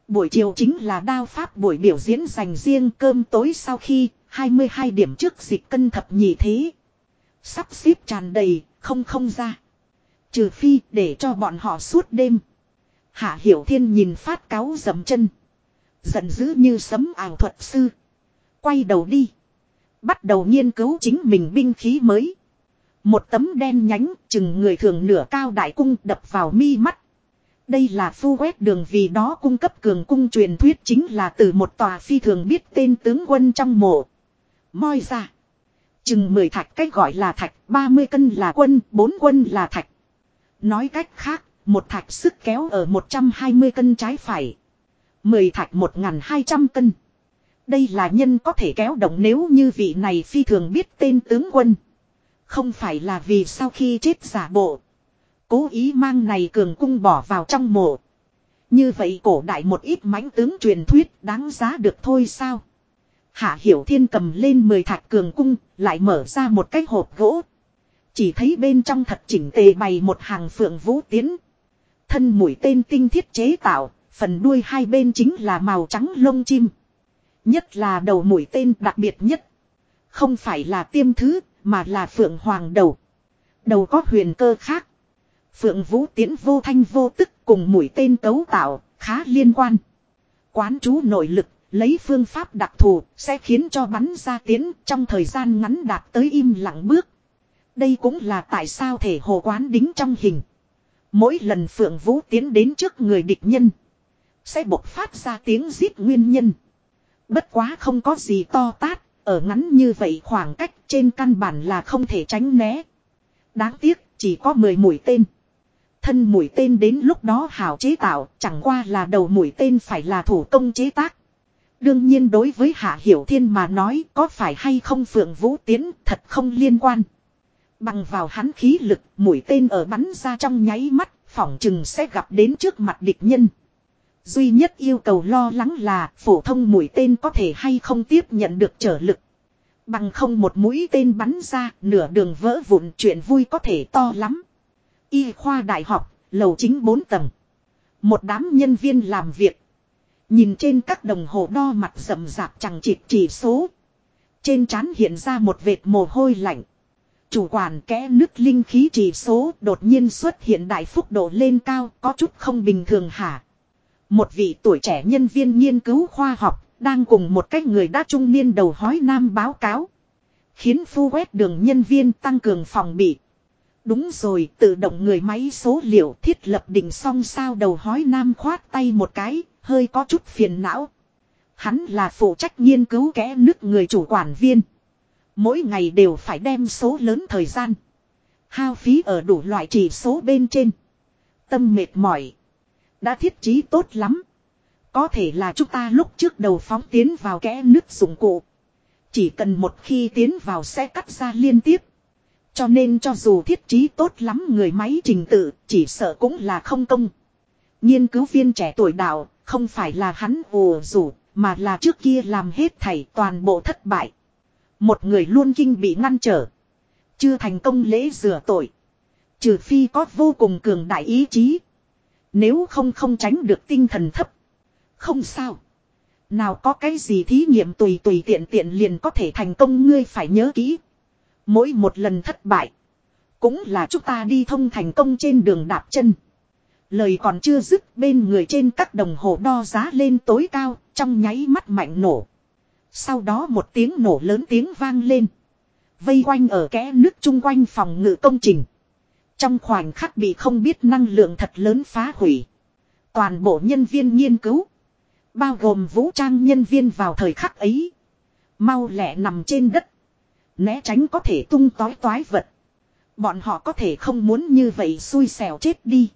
Buổi chiều chính là đao pháp buổi biểu diễn dành riêng cơm tối sau khi 22 điểm trước dịch cân thập nhị thế. Sắp xếp tràn đầy, không không ra. Trừ phi để cho bọn họ suốt đêm. Hạ Hiểu Thiên nhìn phát cáo dầm chân. Giận dữ như sấm ảo thuật sư. Quay đầu đi. Bắt đầu nghiên cứu chính mình binh khí mới. Một tấm đen nhánh chừng người thường nửa cao đại cung đập vào mi mắt. Đây là phu quét đường vì đó cung cấp cường cung truyền thuyết chính là từ một tòa phi thường biết tên tướng quân trong mộ. Moi ra. Chừng 10 thạch cách gọi là thạch, 30 cân là quân, 4 quân là thạch. Nói cách khác, một thạch sức kéo ở 120 cân trái phải. 10 thạch 1.200 cân. Đây là nhân có thể kéo động nếu như vị này phi thường biết tên tướng quân. Không phải là vì sau khi chết giả bộ. Cố ý mang này cường cung bỏ vào trong mộ. Như vậy cổ đại một ít mãnh tướng truyền thuyết đáng giá được thôi sao. Hạ Hiểu Thiên cầm lên 10 thạch cường cung, lại mở ra một cái hộp gỗ. Chỉ thấy bên trong thật chỉnh tề bày một hàng phượng vũ tiến. Thân mũi tên tinh thiết chế tạo, phần đuôi hai bên chính là màu trắng lông chim. Nhất là đầu mũi tên đặc biệt nhất. Không phải là tiêm thứ, mà là phượng hoàng đầu. Đầu có huyền cơ khác. Phượng vũ tiến vô thanh vô tức cùng mũi tên cấu tạo, khá liên quan. Quán chú nội lực, lấy phương pháp đặc thù, sẽ khiến cho bắn ra tiến trong thời gian ngắn đạt tới im lặng bước. Đây cũng là tại sao thể hồ quán đính trong hình. Mỗi lần Phượng Vũ tiến đến trước người địch nhân. Sẽ bộc phát ra tiếng giết nguyên nhân. Bất quá không có gì to tát. Ở ngắn như vậy khoảng cách trên căn bản là không thể tránh né. Đáng tiếc, chỉ có 10 mũi tên. Thân mũi tên đến lúc đó hảo chế tạo, chẳng qua là đầu mũi tên phải là thủ công chế tác. Đương nhiên đối với Hạ Hiểu Thiên mà nói, có phải hay không Phượng Vũ Tiến thật không liên quan. Bằng vào hắn khí lực, mũi tên ở bắn ra trong nháy mắt, phỏng chừng sẽ gặp đến trước mặt địch nhân. Duy nhất yêu cầu lo lắng là phổ thông mũi tên có thể hay không tiếp nhận được trở lực. Bằng không một mũi tên bắn ra, nửa đường vỡ vụn chuyện vui có thể to lắm. Y khoa đại học, lầu chính 4 tầng. Một đám nhân viên làm việc. Nhìn trên các đồng hồ đo mặt rậm rạp chẳng chịt chỉ số. Trên trán hiện ra một vệt mồ hôi lạnh. Chủ quản kẽ nứt linh khí chỉ số đột nhiên xuất hiện đại phúc độ lên cao có chút không bình thường hả. Một vị tuổi trẻ nhân viên nghiên cứu khoa học đang cùng một cách người đã trung niên đầu hói nam báo cáo. Khiến phu quét đường nhân viên tăng cường phòng bị. Đúng rồi tự động người máy số liệu thiết lập đỉnh song sao đầu hói nam khoát tay một cái, hơi có chút phiền não. Hắn là phụ trách nghiên cứu kẽ nứt người chủ quản viên. Mỗi ngày đều phải đem số lớn thời gian. Hao phí ở đủ loại chỉ số bên trên. Tâm mệt mỏi. Đã thiết trí tốt lắm. Có thể là chúng ta lúc trước đầu phóng tiến vào kẽ nước dụng cụ. Chỉ cần một khi tiến vào sẽ cắt ra liên tiếp. Cho nên cho dù thiết trí tốt lắm người máy trình tự, chỉ sợ cũng là không công. Nghiên cứu viên trẻ tuổi đạo, không phải là hắn ồ rủ, mà là trước kia làm hết thảy toàn bộ thất bại. Một người luôn kinh bị ngăn trở. Chưa thành công lễ rửa tội. Trừ phi có vô cùng cường đại ý chí. Nếu không không tránh được tinh thần thấp. Không sao. Nào có cái gì thí nghiệm tùy tùy tiện tiện liền có thể thành công ngươi phải nhớ kỹ. Mỗi một lần thất bại. Cũng là chúng ta đi thông thành công trên đường đạp chân. Lời còn chưa dứt bên người trên các đồng hồ đo giá lên tối cao, trong nháy mắt mạnh nổ. Sau đó một tiếng nổ lớn tiếng vang lên. Vây quanh ở kẽ nước chung quanh phòng ngự công trình. Trong khoảnh khắc bị không biết năng lượng thật lớn phá hủy. Toàn bộ nhân viên nghiên cứu. Bao gồm vũ trang nhân viên vào thời khắc ấy. Mau lẹ nằm trên đất. Né tránh có thể tung tói toái vật. Bọn họ có thể không muốn như vậy xui xẻo chết đi.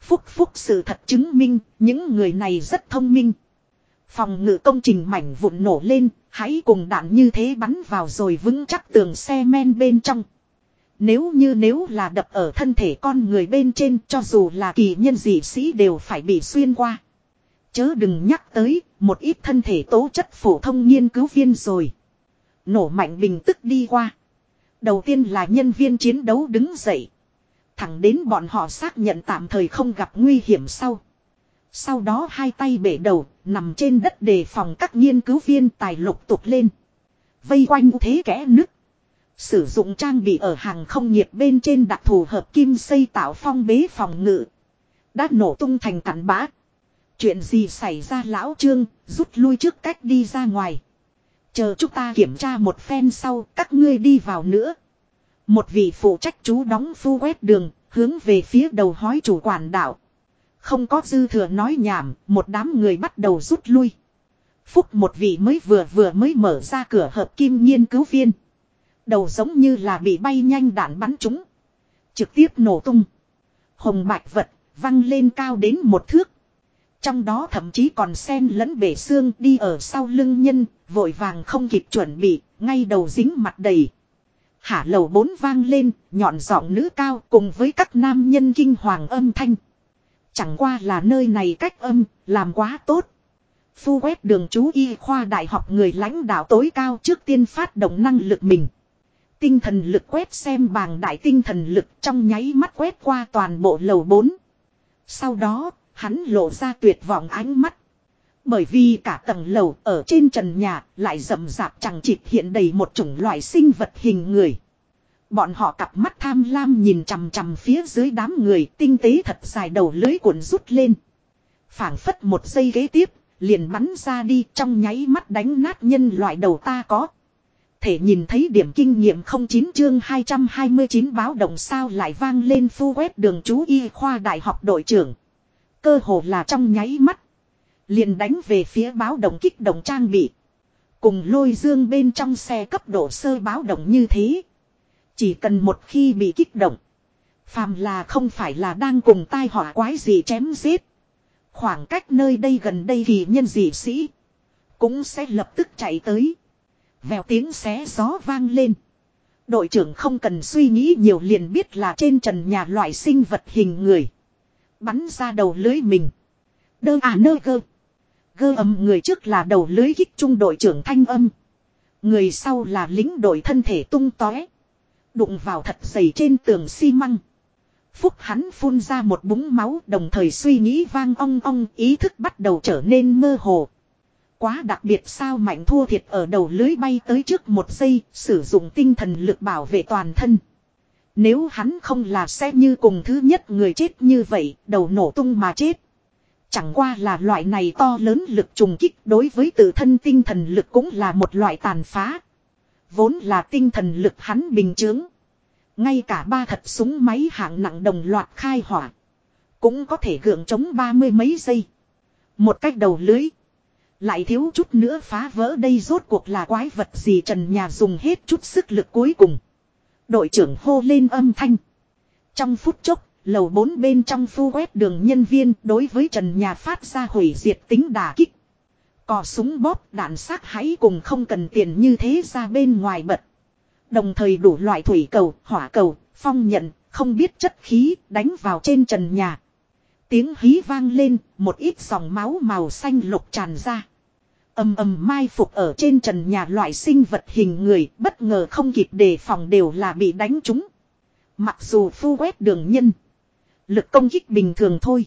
Phúc phúc sự thật chứng minh, những người này rất thông minh. Phòng ngự công trình mảnh vụn nổ lên, hãy cùng đạn như thế bắn vào rồi vững chắc tường xe men bên trong. Nếu như nếu là đập ở thân thể con người bên trên cho dù là kỳ nhân dị sĩ đều phải bị xuyên qua. Chớ đừng nhắc tới một ít thân thể tố chất phổ thông nghiên cứu viên rồi. Nổ mạnh bình tức đi qua. Đầu tiên là nhân viên chiến đấu đứng dậy. Thẳng đến bọn họ xác nhận tạm thời không gặp nguy hiểm sau. Sau đó hai tay bể đầu, nằm trên đất đề phòng các nghiên cứu viên tài lục tục lên. Vây quanh thế kẽ nứt. Sử dụng trang bị ở hàng không nghiệp bên trên đặc thù hợp kim xây tạo phong bế phòng ngự. Đã nổ tung thành cắn bã. Chuyện gì xảy ra lão trương, rút lui trước cách đi ra ngoài. Chờ chúng ta kiểm tra một phen sau, các ngươi đi vào nữa. Một vị phụ trách chú đóng phu quét đường, hướng về phía đầu hói chủ quản đạo. Không có dư thừa nói nhảm, một đám người bắt đầu rút lui. Phúc một vị mới vừa vừa mới mở ra cửa hợp kim nghiên cứu viên. Đầu giống như là bị bay nhanh đạn bắn trúng. Trực tiếp nổ tung. Hồng bạch vật, văng lên cao đến một thước. Trong đó thậm chí còn sen lẫn bể xương đi ở sau lưng nhân, vội vàng không kịp chuẩn bị, ngay đầu dính mặt đầy. Hả lầu bốn vang lên, nhọn giọng nữ cao cùng với các nam nhân kinh hoàng âm thanh. Chẳng qua là nơi này cách âm, làm quá tốt. Phu quét đường chú y khoa đại học người lãnh đạo tối cao trước tiên phát động năng lực mình. Tinh thần lực quét xem bàng đại tinh thần lực trong nháy mắt quét qua toàn bộ lầu 4. Sau đó, hắn lộ ra tuyệt vọng ánh mắt. Bởi vì cả tầng lầu ở trên trần nhà lại rậm rạp chẳng chịt hiện đầy một chủng loại sinh vật hình người. Bọn họ cặp mắt tham lam nhìn chằm chằm phía dưới đám người tinh tế thật dài đầu lưới cuộn rút lên. phảng phất một giây ghế tiếp, liền bắn ra đi trong nháy mắt đánh nát nhân loại đầu ta có. Thể nhìn thấy điểm kinh nghiệm 09 chương 229 báo động sao lại vang lên phu quét đường chú y khoa đại học đội trưởng. Cơ hồ là trong nháy mắt. Liền đánh về phía báo động kích động trang bị. Cùng lôi dương bên trong xe cấp độ sơ báo động như thế. Chỉ cần một khi bị kích động. Phàm là không phải là đang cùng tai họa quái gì chém giết. Khoảng cách nơi đây gần đây thì nhân dị sĩ. Cũng sẽ lập tức chạy tới. Vèo tiếng xé gió vang lên. Đội trưởng không cần suy nghĩ nhiều liền biết là trên trần nhà loại sinh vật hình người. Bắn ra đầu lưới mình. Đơ à nơ gơ. Gơ âm người trước là đầu lưới kích trung đội trưởng thanh âm. Người sau là lính đội thân thể tung tóe. Đụng vào thật dày trên tường xi măng. Phúc hắn phun ra một búng máu đồng thời suy nghĩ vang ong ong, ý thức bắt đầu trở nên mơ hồ. Quá đặc biệt sao mạnh thua thiệt ở đầu lưới bay tới trước một giây, sử dụng tinh thần lực bảo vệ toàn thân. Nếu hắn không là sẽ như cùng thứ nhất người chết như vậy, đầu nổ tung mà chết. Chẳng qua là loại này to lớn lực trùng kích đối với tự thân tinh thần lực cũng là một loại tàn phá. Vốn là tinh thần lực hắn bình chướng. Ngay cả ba thật súng máy hạng nặng đồng loạt khai hỏa. Cũng có thể gượng chống ba mươi mấy giây. Một cách đầu lưới. Lại thiếu chút nữa phá vỡ đây rốt cuộc là quái vật gì trần nhà dùng hết chút sức lực cuối cùng. Đội trưởng hô lên âm thanh. Trong phút chốc, lầu bốn bên trong phu quét đường nhân viên đối với trần nhà phát ra hủy diệt tính đà kích. Cò súng bóp đạn sát hãy cùng không cần tiền như thế ra bên ngoài bật. Đồng thời đủ loại thủy cầu, hỏa cầu, phong nhận, không biết chất khí đánh vào trên trần nhà. Tiếng hí vang lên, một ít dòng máu màu xanh lục tràn ra. ầm ầm mai phục ở trên trần nhà loại sinh vật hình người, bất ngờ không kịp đề phòng đều là bị đánh trúng. Mặc dù phu quét đường nhân, lực công kích bình thường thôi.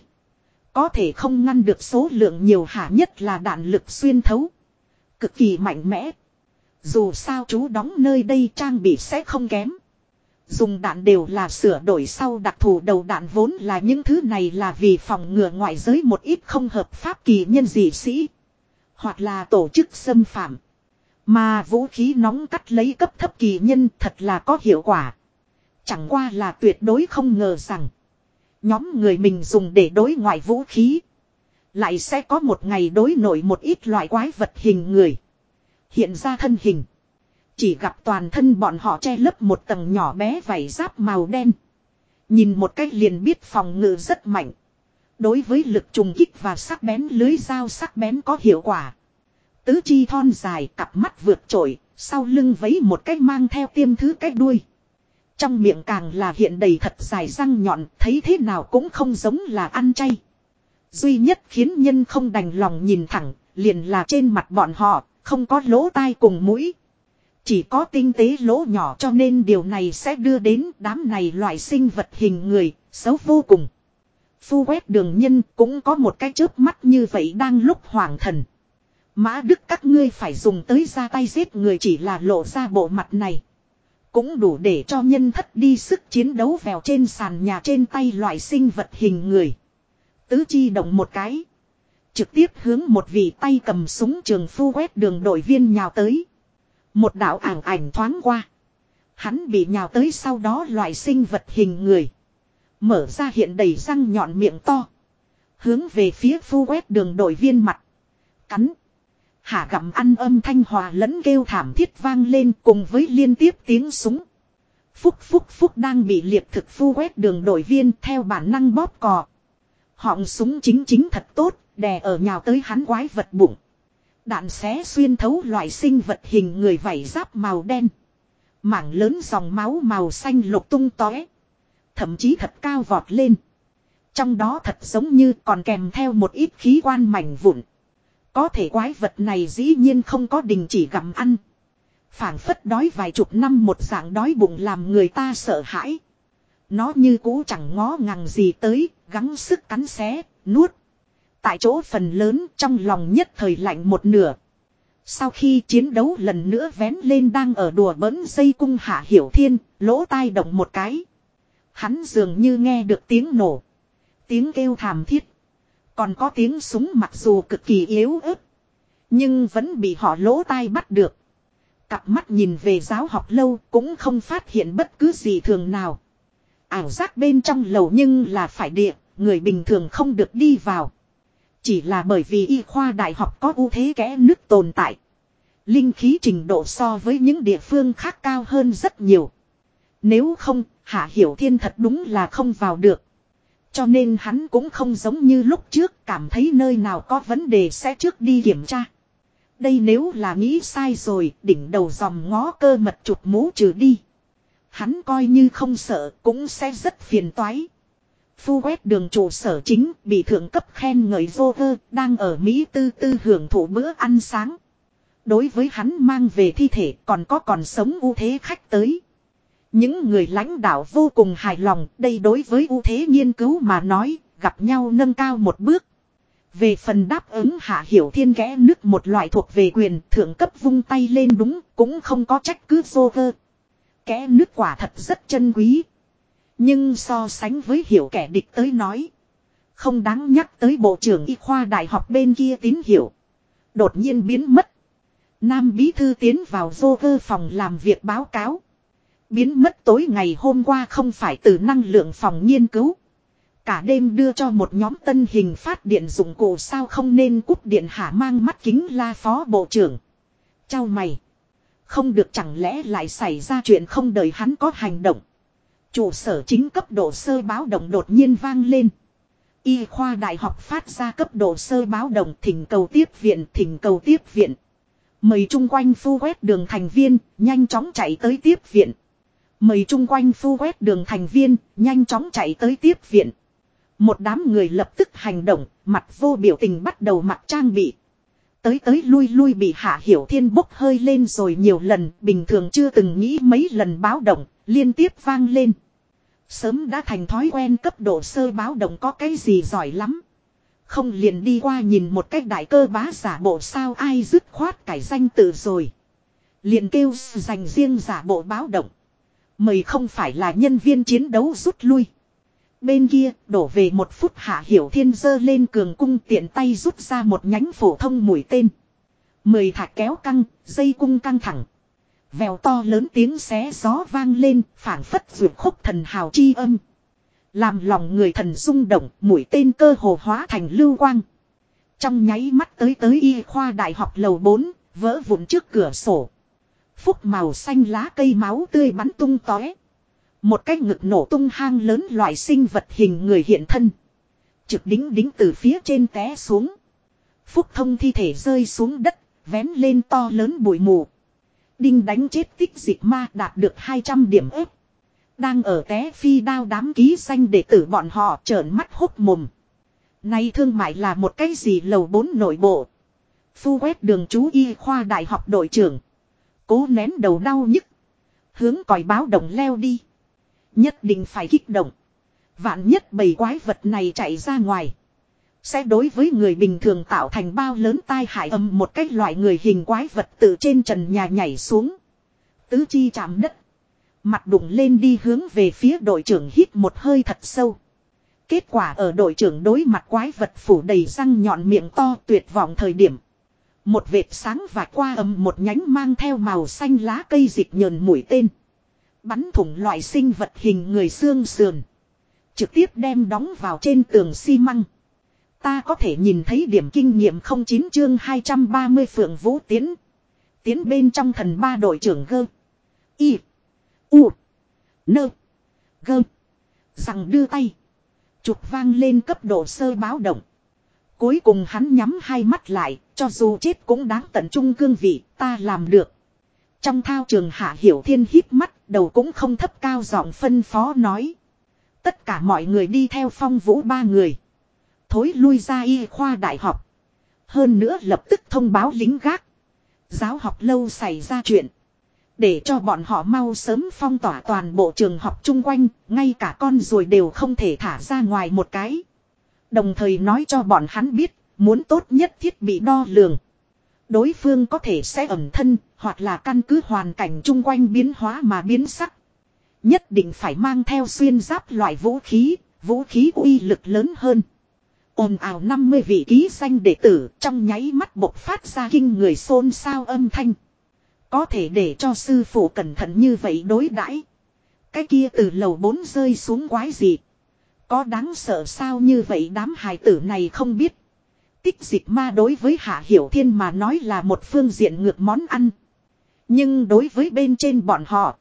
Có thể không ngăn được số lượng nhiều hả nhất là đạn lực xuyên thấu. Cực kỳ mạnh mẽ. Dù sao chú đóng nơi đây trang bị sẽ không kém. Dùng đạn đều là sửa đổi sau đặc thù đầu đạn vốn là những thứ này là vì phòng ngừa ngoại giới một ít không hợp pháp kỳ nhân dị sĩ. Hoặc là tổ chức xâm phạm. Mà vũ khí nóng cắt lấy cấp thấp kỳ nhân thật là có hiệu quả. Chẳng qua là tuyệt đối không ngờ rằng. Nhóm người mình dùng để đối ngoại vũ khí. Lại sẽ có một ngày đối nổi một ít loại quái vật hình người. Hiện ra thân hình. Chỉ gặp toàn thân bọn họ che lấp một tầng nhỏ bé vảy giáp màu đen. Nhìn một cách liền biết phòng ngự rất mạnh. Đối với lực trùng kích và sắc bén lưới dao sắc bén có hiệu quả. Tứ chi thon dài cặp mắt vượt trội, sau lưng vấy một cách mang theo tiêm thứ cách đuôi. Trong miệng càng là hiện đầy thật dài răng nhọn, thấy thế nào cũng không giống là ăn chay. Duy nhất khiến nhân không đành lòng nhìn thẳng, liền là trên mặt bọn họ, không có lỗ tai cùng mũi. Chỉ có tinh tế lỗ nhỏ cho nên điều này sẽ đưa đến đám này loại sinh vật hình người, xấu vô cùng. Phu quét đường nhân cũng có một cái chớp mắt như vậy đang lúc hoàng thần. Mã đức các ngươi phải dùng tới ra tay giết người chỉ là lộ ra bộ mặt này. Cũng đủ để cho nhân thất đi sức chiến đấu vèo trên sàn nhà trên tay loại sinh vật hình người. Tứ chi động một cái. Trực tiếp hướng một vị tay cầm súng trường phu quét đường đội viên nhào tới. Một đạo ảng ảnh thoáng qua. Hắn bị nhào tới sau đó loại sinh vật hình người. Mở ra hiện đầy răng nhọn miệng to. Hướng về phía phu quét đường đội viên mặt. Cắn. Hạ gặm ăn âm thanh hòa lẫn kêu thảm thiết vang lên cùng với liên tiếp tiếng súng. Phúc phúc phúc đang bị liệt thực phu quét đường đội viên theo bản năng bóp cò. Họng súng chính chính thật tốt, đè ở nhào tới hắn quái vật bụng. Đạn xé xuyên thấu loại sinh vật hình người vảy giáp màu đen. Mảng lớn dòng máu màu xanh lục tung tóe. Thậm chí thật cao vọt lên. Trong đó thật giống như còn kèm theo một ít khí quan mảnh vụn. Có thể quái vật này dĩ nhiên không có đình chỉ gặm ăn. phảng phất đói vài chục năm một dạng đói bụng làm người ta sợ hãi. Nó như cũ chẳng ngó ngàng gì tới, gắng sức cắn xé, nuốt. Tại chỗ phần lớn trong lòng nhất thời lạnh một nửa. Sau khi chiến đấu lần nữa vén lên đang ở đùa bỡn dây cung hạ hiểu thiên, lỗ tai động một cái. Hắn dường như nghe được tiếng nổ. Tiếng kêu thảm thiết. Còn có tiếng súng mặc dù cực kỳ yếu ớt. Nhưng vẫn bị họ lỗ tai bắt được. Cặp mắt nhìn về giáo học lâu cũng không phát hiện bất cứ gì thường nào. Ảo giác bên trong lầu nhưng là phải địa, người bình thường không được đi vào. Chỉ là bởi vì y khoa đại học có ưu thế kẽ nước tồn tại. Linh khí trình độ so với những địa phương khác cao hơn rất nhiều. Nếu không, Hạ Hiểu Thiên thật đúng là không vào được. Cho nên hắn cũng không giống như lúc trước cảm thấy nơi nào có vấn đề sẽ trước đi kiểm tra. Đây nếu là nghĩ sai rồi, đỉnh đầu dòng ngó cơ mật chụp mũ trừ đi. Hắn coi như không sợ cũng sẽ rất phiền toái. Phu quét đường trụ sở chính bị thượng cấp khen ngợi vô vơ đang ở Mỹ tư tư hưởng thụ bữa ăn sáng. Đối với hắn mang về thi thể còn có còn sống ưu thế khách tới. Những người lãnh đạo vô cùng hài lòng, đây đối với ưu thế nghiên cứu mà nói, gặp nhau nâng cao một bước. Về phần đáp ứng hạ hiểu thiên kẽ nước một loại thuộc về quyền thượng cấp vung tay lên đúng, cũng không có trách cứ vô vơ. Kẽ nước quả thật rất chân quý. Nhưng so sánh với hiểu kẻ địch tới nói. Không đáng nhắc tới bộ trưởng y khoa đại học bên kia tín hiệu. Đột nhiên biến mất. Nam bí thư tiến vào vô vơ phòng làm việc báo cáo. Biến mất tối ngày hôm qua không phải từ năng lượng phòng nghiên cứu. Cả đêm đưa cho một nhóm tân hình phát điện dụng cụ sao không nên cúp điện hả mang mắt kính la phó bộ trưởng. Chào mày. Không được chẳng lẽ lại xảy ra chuyện không đợi hắn có hành động. Chủ sở chính cấp độ sơ báo động đột nhiên vang lên. Y khoa đại học phát ra cấp độ sơ báo động thỉnh cầu tiếp viện thỉnh cầu tiếp viện. Mời chung quanh phu quét đường thành viên, nhanh chóng chạy tới tiếp viện. Mời chung quanh phu quét đường thành viên, nhanh chóng chạy tới tiếp viện. Một đám người lập tức hành động, mặt vô biểu tình bắt đầu mặc trang bị. Tới tới lui lui bị hạ hiểu thiên bốc hơi lên rồi nhiều lần, bình thường chưa từng nghĩ mấy lần báo động, liên tiếp vang lên. Sớm đã thành thói quen cấp độ sơ báo động có cái gì giỏi lắm. Không liền đi qua nhìn một cách đại cơ bá giả bộ sao ai dứt khoát cải danh tự rồi. Liền kêu dành riêng giả bộ báo động. Mời không phải là nhân viên chiến đấu rút lui. Bên kia, đổ về một phút hạ hiểu thiên dơ lên cường cung tiện tay rút ra một nhánh phổ thông mũi tên. Mười thạch kéo căng, dây cung căng thẳng. Vèo to lớn tiếng xé gió vang lên, phảng phất ruột khúc thần hào chi âm. Làm lòng người thần rung động, mũi tên cơ hồ hóa thành lưu quang. Trong nháy mắt tới tới y khoa đại học lầu 4, vỡ vụn trước cửa sổ. Phúc màu xanh lá cây máu tươi bắn tung tóe. Một cái ngực nổ tung hang lớn loại sinh vật hình người hiện thân. Trực đính đính từ phía trên té xuống. Phúc thông thi thể rơi xuống đất, vén lên to lớn bụi mù. Đinh đánh chết tích dịch ma đạt được 200 điểm ếp. Đang ở té phi đao đám ký xanh để tử bọn họ trợn mắt hốc mồm. Nay thương mại là một cái gì lầu bốn nội bộ. Phu quét đường chú y khoa đại học đội trưởng. Cố nén đầu đau nhức. Hướng còi báo động leo đi. Nhất định phải kích động. Vạn nhất bầy quái vật này chạy ra ngoài. Sẽ đối với người bình thường tạo thành bao lớn tai hại âm một cách loại người hình quái vật từ trên trần nhà nhảy xuống. Tứ chi chạm đất. Mặt đụng lên đi hướng về phía đội trưởng hít một hơi thật sâu. Kết quả ở đội trưởng đối mặt quái vật phủ đầy răng nhọn miệng to tuyệt vọng thời điểm. Một vệt sáng và qua ầm một nhánh mang theo màu xanh lá cây dịch nhờn mũi tên. Bắn thủng loại sinh vật hình người xương sườn. Trực tiếp đem đóng vào trên tường xi măng. Ta có thể nhìn thấy điểm kinh nghiệm 09 chương 230 phượng vũ tiến. Tiến bên trong thần ba đội trưởng gơ. Y. U. Nơ. Gơ. Rằng đưa tay. Chụp vang lên cấp độ sơ báo động. Cuối cùng hắn nhắm hai mắt lại, cho dù chết cũng đáng tận trung cương vị, ta làm được. Trong thao trường hạ hiểu thiên hít mắt, đầu cũng không thấp cao giọng phân phó nói. Tất cả mọi người đi theo phong vũ ba người. Thối lui ra y khoa đại học. Hơn nữa lập tức thông báo lính gác. Giáo học lâu xảy ra chuyện. Để cho bọn họ mau sớm phong tỏa toàn bộ trường học chung quanh, ngay cả con ruồi đều không thể thả ra ngoài một cái. Đồng thời nói cho bọn hắn biết, muốn tốt nhất thiết bị đo lường. Đối phương có thể sẽ ẩm thân, hoặc là căn cứ hoàn cảnh chung quanh biến hóa mà biến sắc. Nhất định phải mang theo xuyên giáp loại vũ khí, vũ khí uy lực lớn hơn. ồn ào 50 vị ký danh đệ tử trong nháy mắt bộc phát ra kinh người xôn xao âm thanh. Có thể để cho sư phụ cẩn thận như vậy đối đãi Cái kia từ lầu bốn rơi xuống quái gì. Có đáng sợ sao như vậy đám hài tử này không biết. Tích dịch ma đối với Hạ Hiểu Thiên mà nói là một phương diện ngược món ăn. Nhưng đối với bên trên bọn họ.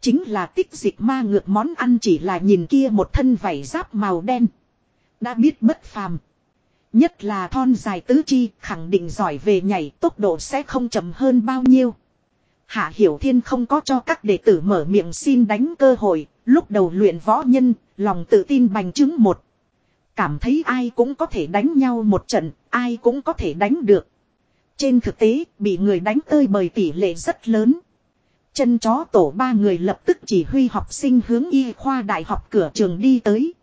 Chính là tích dịch ma ngược món ăn chỉ là nhìn kia một thân vảy giáp màu đen. Đã biết bất phàm. Nhất là thon dài tứ chi khẳng định giỏi về nhảy tốc độ sẽ không chậm hơn bao nhiêu. Hạ Hiểu Thiên không có cho các đệ tử mở miệng xin đánh cơ hội, lúc đầu luyện võ nhân, lòng tự tin bành chứng một. Cảm thấy ai cũng có thể đánh nhau một trận, ai cũng có thể đánh được. Trên thực tế, bị người đánh tơi bởi tỷ lệ rất lớn. Chân chó tổ ba người lập tức chỉ huy học sinh hướng y khoa đại học cửa trường đi tới.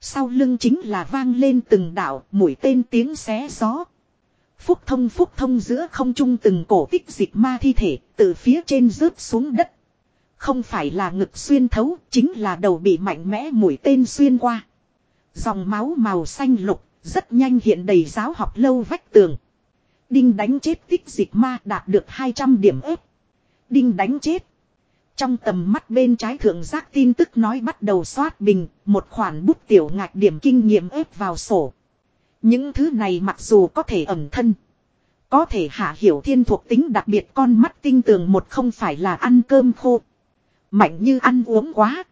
Sau lưng chính là vang lên từng đảo mũi tên tiếng xé gió. Phúc thông phúc thông giữa không trung từng cổ tích dịch ma thi thể từ phía trên rớt xuống đất. Không phải là ngực xuyên thấu, chính là đầu bị mạnh mẽ mũi tên xuyên qua. Dòng máu màu xanh lục, rất nhanh hiện đầy giáo học lâu vách tường. Đinh đánh chết tích dịch ma đạt được 200 điểm ếp. Đinh đánh chết. Trong tầm mắt bên trái thượng giác tin tức nói bắt đầu xoát bình, một khoản bút tiểu ngạch điểm kinh nghiệm ếp vào sổ. Những thứ này mặc dù có thể ẩm thân. Có thể hạ hiểu thiên thuộc tính đặc biệt con mắt tinh tường một không phải là ăn cơm khô. Mạnh như ăn uống quá.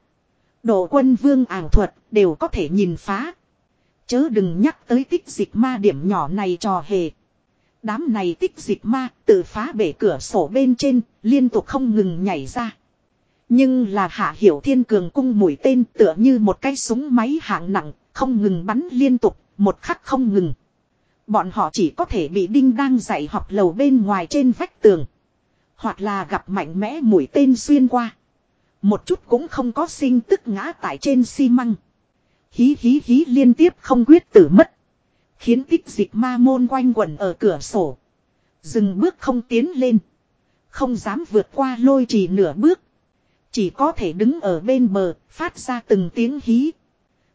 Độ quân vương ảo thuật đều có thể nhìn phá. Chớ đừng nhắc tới tích dịch ma điểm nhỏ này trò hề. Đám này tích dịch ma tự phá bể cửa sổ bên trên liên tục không ngừng nhảy ra. Nhưng là hạ hiểu thiên cường cung mũi tên tựa như một cái súng máy hạng nặng, không ngừng bắn liên tục, một khắc không ngừng. Bọn họ chỉ có thể bị đinh đang dạy học lầu bên ngoài trên vách tường. Hoặc là gặp mạnh mẽ mũi tên xuyên qua. Một chút cũng không có sinh tức ngã tại trên xi măng. Hí hí hí liên tiếp không quyết tử mất. Khiến tích dịch ma môn quanh quẩn ở cửa sổ. Dừng bước không tiến lên. Không dám vượt qua lôi chỉ nửa bước. Chỉ có thể đứng ở bên bờ, phát ra từng tiếng hí.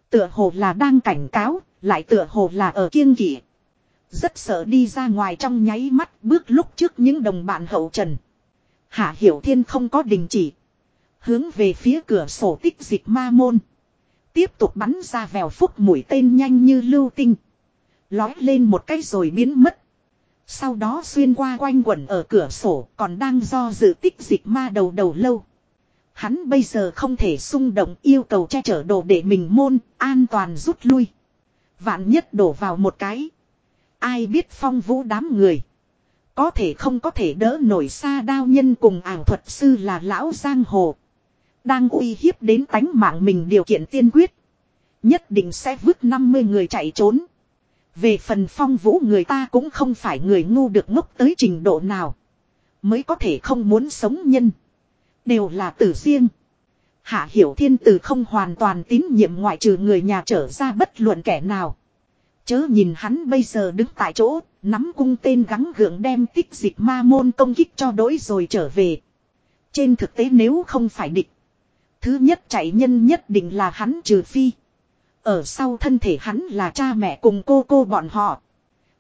Tựa hồ là đang cảnh cáo, lại tựa hồ là ở kiêng kỵ. Rất sợ đi ra ngoài trong nháy mắt bước lúc trước những đồng bạn hậu trần. Hạ Hiểu Thiên không có đình chỉ. Hướng về phía cửa sổ tích dịch ma môn. Tiếp tục bắn ra vèo phúc mũi tên nhanh như lưu tinh. Lói lên một cái rồi biến mất. Sau đó xuyên qua quanh quẩn ở cửa sổ còn đang do dự tích dịch ma đầu đầu lâu. Hắn bây giờ không thể xung động yêu cầu che chở đồ để mình môn, an toàn rút lui. Vạn nhất đổ vào một cái. Ai biết phong vũ đám người. Có thể không có thể đỡ nổi xa đao nhân cùng ảo thuật sư là lão giang hồ. Đang uy hiếp đến tánh mạng mình điều kiện tiên quyết. Nhất định sẽ vứt 50 người chạy trốn. Về phần phong vũ người ta cũng không phải người ngu được ngốc tới trình độ nào. Mới có thể không muốn sống nhân. Đều là tử riêng. Hạ Hiểu Thiên Tử không hoàn toàn tín nhiệm ngoại trừ người nhà trở ra bất luận kẻ nào. Chớ nhìn hắn bây giờ đứng tại chỗ, nắm cung tên gắng gượng đem tích dịch ma môn công kích cho đối rồi trở về. Trên thực tế nếu không phải địch. Thứ nhất chạy nhân nhất định là hắn trừ phi. Ở sau thân thể hắn là cha mẹ cùng cô cô bọn họ.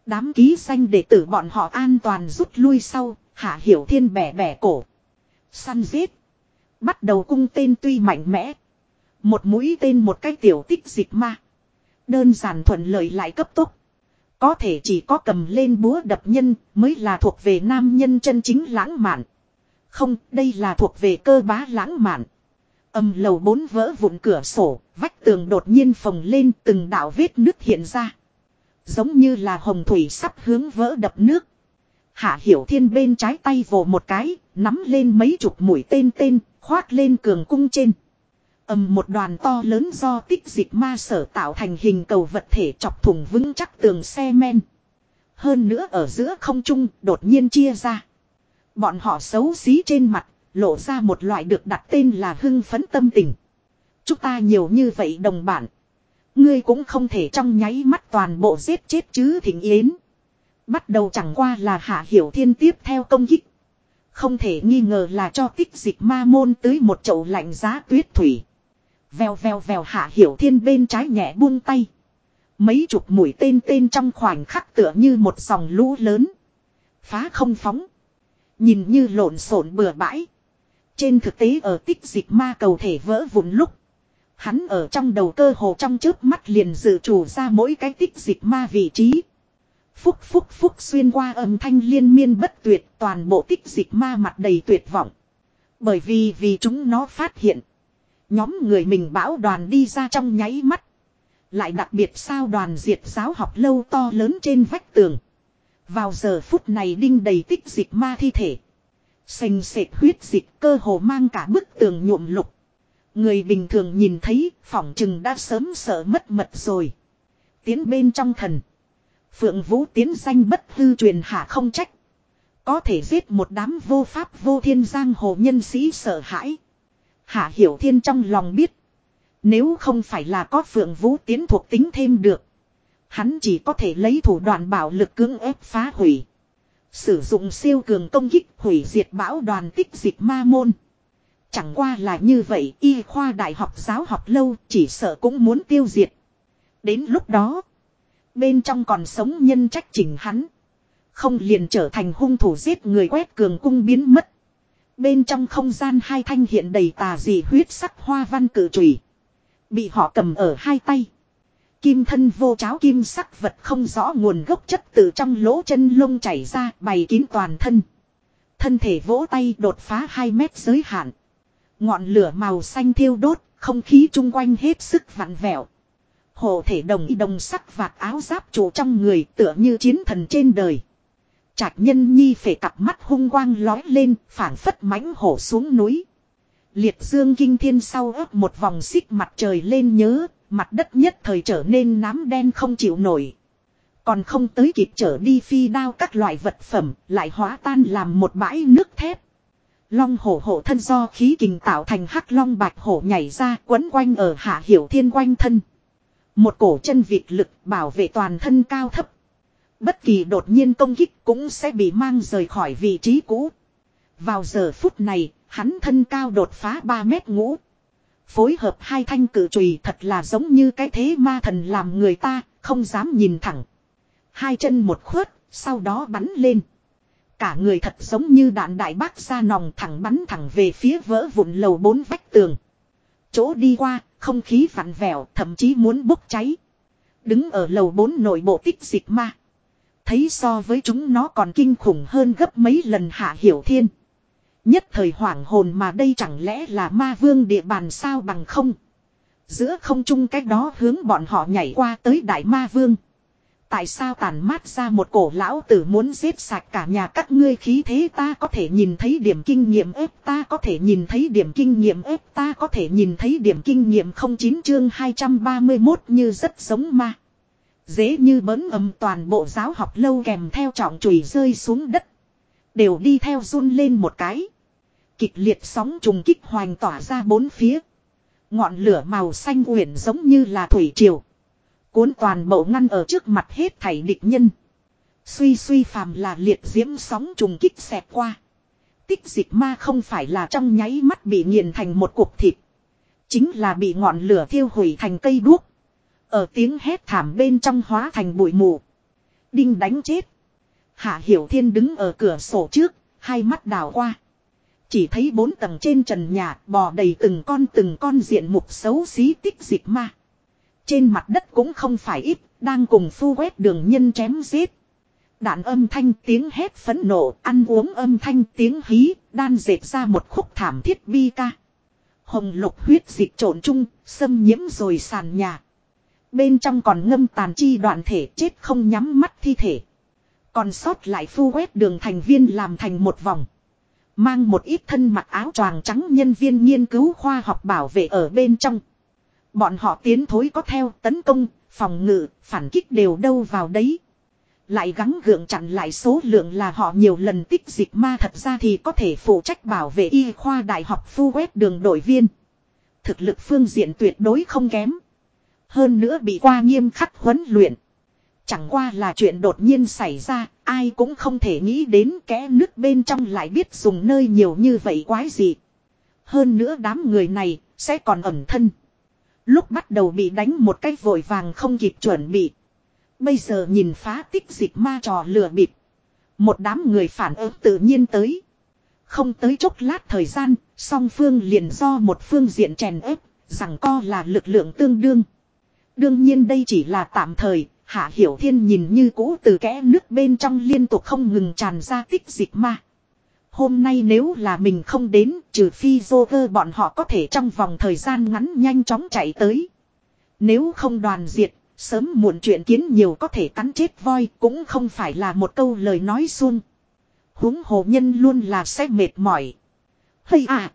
Đám ký xanh đệ tử bọn họ an toàn rút lui sau, hạ hiểu thiên bẻ bẻ cổ. Săn giết. Bắt đầu cung tên tuy mạnh mẽ. Một mũi tên một cái tiểu tích dịch ma. Đơn giản thuận lợi lại cấp tốc. Có thể chỉ có cầm lên búa đập nhân mới là thuộc về nam nhân chân chính lãng mạn. Không, đây là thuộc về cơ bá lãng mạn. Âm lầu bốn vỡ vụn cửa sổ, vách tường đột nhiên phồng lên từng đạo vết nước hiện ra. Giống như là hồng thủy sắp hướng vỡ đập nước. Hạ hiểu thiên bên trái tay vồ một cái, nắm lên mấy chục mũi tên tên, khoát lên cường cung trên. ầm một đoàn to lớn do tích dịch ma sở tạo thành hình cầu vật thể chọc thủng vững chắc tường xe men. Hơn nữa ở giữa không trung đột nhiên chia ra. Bọn họ xấu xí trên mặt, lộ ra một loại được đặt tên là hưng phấn tâm tình. Chúng ta nhiều như vậy đồng bản. Ngươi cũng không thể trong nháy mắt toàn bộ giết chết chứ thỉnh yến. Bắt đầu chẳng qua là hạ hiểu thiên tiếp theo công kích. Không thể nghi ngờ là cho tích dịch ma môn tới một chậu lạnh giá tuyết thủy. Vèo vèo vèo hạ hiểu thiên bên trái nhẹ buông tay. Mấy chục mũi tên tên trong khoảnh khắc tựa như một dòng lũ lớn. Phá không phóng. Nhìn như lộn xộn bừa bãi. Trên thực tế ở tích dịch ma cầu thể vỡ vụn lúc. Hắn ở trong đầu cơ hồ trong trước mắt liền dự chủ ra mỗi cái tích dịch ma vị trí. Phúc phúc phúc xuyên qua âm thanh liên miên bất tuyệt, toàn bộ tích dịch ma mặt đầy tuyệt vọng. Bởi vì vì chúng nó phát hiện. Nhóm người mình bão đoàn đi ra trong nháy mắt. Lại đặc biệt sao đoàn diệt giáo học lâu to lớn trên vách tường. Vào giờ phút này đinh đầy tích dịch ma thi thể. Sành sệt huyết dịch cơ hồ mang cả bức tường nhuộm lục. Người bình thường nhìn thấy, phỏng chừng đã sớm sợ mất mật rồi. Tiến bên trong thần. Phượng Vũ tiến danh bất hư truyền hạ không trách. Có thể giết một đám vô pháp vô thiên giang hồ nhân sĩ sợ hãi. Hạ Hiểu Thiên trong lòng biết. Nếu không phải là có Phượng Vũ tiến thuộc tính thêm được. Hắn chỉ có thể lấy thủ đoạn bạo lực cưỡng ép phá hủy. Sử dụng siêu cường công kích hủy diệt bão đoàn tích dịch ma môn. Chẳng qua là như vậy, y khoa đại học giáo học lâu chỉ sợ cũng muốn tiêu diệt. Đến lúc đó. Bên trong còn sống nhân trách chỉnh hắn. Không liền trở thành hung thủ giết người quét cường cung biến mất. Bên trong không gian hai thanh hiện đầy tà dị huyết sắc hoa văn cử trùy. Bị họ cầm ở hai tay. Kim thân vô cháo kim sắc vật không rõ nguồn gốc chất từ trong lỗ chân lông chảy ra bày kín toàn thân. Thân thể vỗ tay đột phá 2 mét giới hạn. Ngọn lửa màu xanh thiêu đốt, không khí chung quanh hết sức vặn vẹo. Hộ thể đồng y đồng sắc vạt áo giáp trụ trong người tựa như chiến thần trên đời. Trạch nhân nhi phải cặp mắt hung quang lói lên, phảng phất mãnh hổ xuống núi. Liệt dương kinh thiên sau ấp một vòng xích mặt trời lên nhớ, mặt đất nhất thời trở nên nám đen không chịu nổi. Còn không tới kịp trở đi phi đao các loại vật phẩm, lại hóa tan làm một bãi nước thép. Long hổ hổ thân do khí kình tạo thành hắc long bạch hổ nhảy ra quấn quanh ở hạ hiểu thiên quanh thân. Một cổ chân vịt lực bảo vệ toàn thân cao thấp. Bất kỳ đột nhiên công kích cũng sẽ bị mang rời khỏi vị trí cũ. Vào giờ phút này, hắn thân cao đột phá 3 mét ngũ. Phối hợp hai thanh cử chùy thật là giống như cái thế ma thần làm người ta, không dám nhìn thẳng. Hai chân một khuất, sau đó bắn lên. Cả người thật giống như đạn đại bác ra nòng thẳng bắn thẳng về phía vỡ vụn lầu bốn vách tường. Chỗ đi qua, không khí vặn vẹo, thậm chí muốn bốc cháy. Đứng ở lầu bốn nội bộ tích dịch ma. Thấy so với chúng nó còn kinh khủng hơn gấp mấy lần hạ hiểu thiên. Nhất thời hoảng hồn mà đây chẳng lẽ là ma vương địa bàn sao bằng không. Giữa không trung cách đó hướng bọn họ nhảy qua tới đại ma vương. Tại sao tàn mát ra một cổ lão tử muốn giết sạch cả nhà các ngươi khí thế ta có thể nhìn thấy điểm kinh nghiệm ếp, ta có thể nhìn thấy điểm kinh nghiệm ếp, ta có thể nhìn thấy điểm kinh nghiệm không chín chương 231 như rất giống ma. Dễ như bấn ầm toàn bộ giáo học lâu kèm theo trọng chùy rơi xuống đất. Đều đi theo run lên một cái. Kịch liệt sóng trùng kích hoành tỏa ra bốn phía. Ngọn lửa màu xanh uyển giống như là thủy triều. Cuốn toàn bộ ngăn ở trước mặt hết thảy địch nhân. Suy suy phàm là liệt diễm sóng trùng kích xẹt qua. Tích dịch ma không phải là trong nháy mắt bị nghiền thành một cục thịt. Chính là bị ngọn lửa thiêu hủy thành cây đuốc. Ở tiếng hét thảm bên trong hóa thành bụi mù. Đinh đánh chết. Hạ Hiểu Thiên đứng ở cửa sổ trước, hai mắt đào qua. Chỉ thấy bốn tầng trên trần nhà bò đầy từng con từng con diện mục xấu xí tích dịch ma. Trên mặt đất cũng không phải ít, đang cùng phu quét đường nhân chém giết. Đạn âm thanh tiếng hét phấn nộ, ăn uống âm thanh tiếng hí, đan dệt ra một khúc thảm thiết bi ca. Hồng lục huyết dịch trộn chung, xâm nhiễm rồi sàn nhà. Bên trong còn ngâm tàn chi đoạn thể chết không nhắm mắt thi thể. Còn sót lại phu quét đường thành viên làm thành một vòng. Mang một ít thân mặc áo choàng trắng nhân viên nghiên cứu khoa học bảo vệ ở bên trong. Bọn họ tiến thối có theo tấn công, phòng ngự, phản kích đều đâu vào đấy. Lại gắng gượng chặn lại số lượng là họ nhiều lần tích dịch ma thật ra thì có thể phụ trách bảo vệ y khoa đại học phu quét đường đội viên. Thực lực phương diện tuyệt đối không kém. Hơn nữa bị qua nghiêm khắc huấn luyện. Chẳng qua là chuyện đột nhiên xảy ra, ai cũng không thể nghĩ đến kẽ nước bên trong lại biết dùng nơi nhiều như vậy quái gì. Hơn nữa đám người này, sẽ còn ẩn thân. Lúc bắt đầu bị đánh một cách vội vàng không kịp chuẩn bị. Bây giờ nhìn phá tích dịch ma trò lừa bịp. Một đám người phản ứng tự nhiên tới. Không tới chốc lát thời gian, song phương liền do một phương diện chèn ép, rằng co là lực lượng tương đương. Đương nhiên đây chỉ là tạm thời, Hạ Hiểu Thiên nhìn như cũ từ kẽ nước bên trong liên tục không ngừng tràn ra tích dịch ma. Hôm nay nếu là mình không đến, trừ phi Joker bọn họ có thể trong vòng thời gian ngắn nhanh chóng chạy tới. Nếu không đoàn diệt, sớm muộn chuyện kiến nhiều có thể cắn chết voi cũng không phải là một câu lời nói suông. huống hồ nhân luôn là sẽ mệt mỏi. Hay à!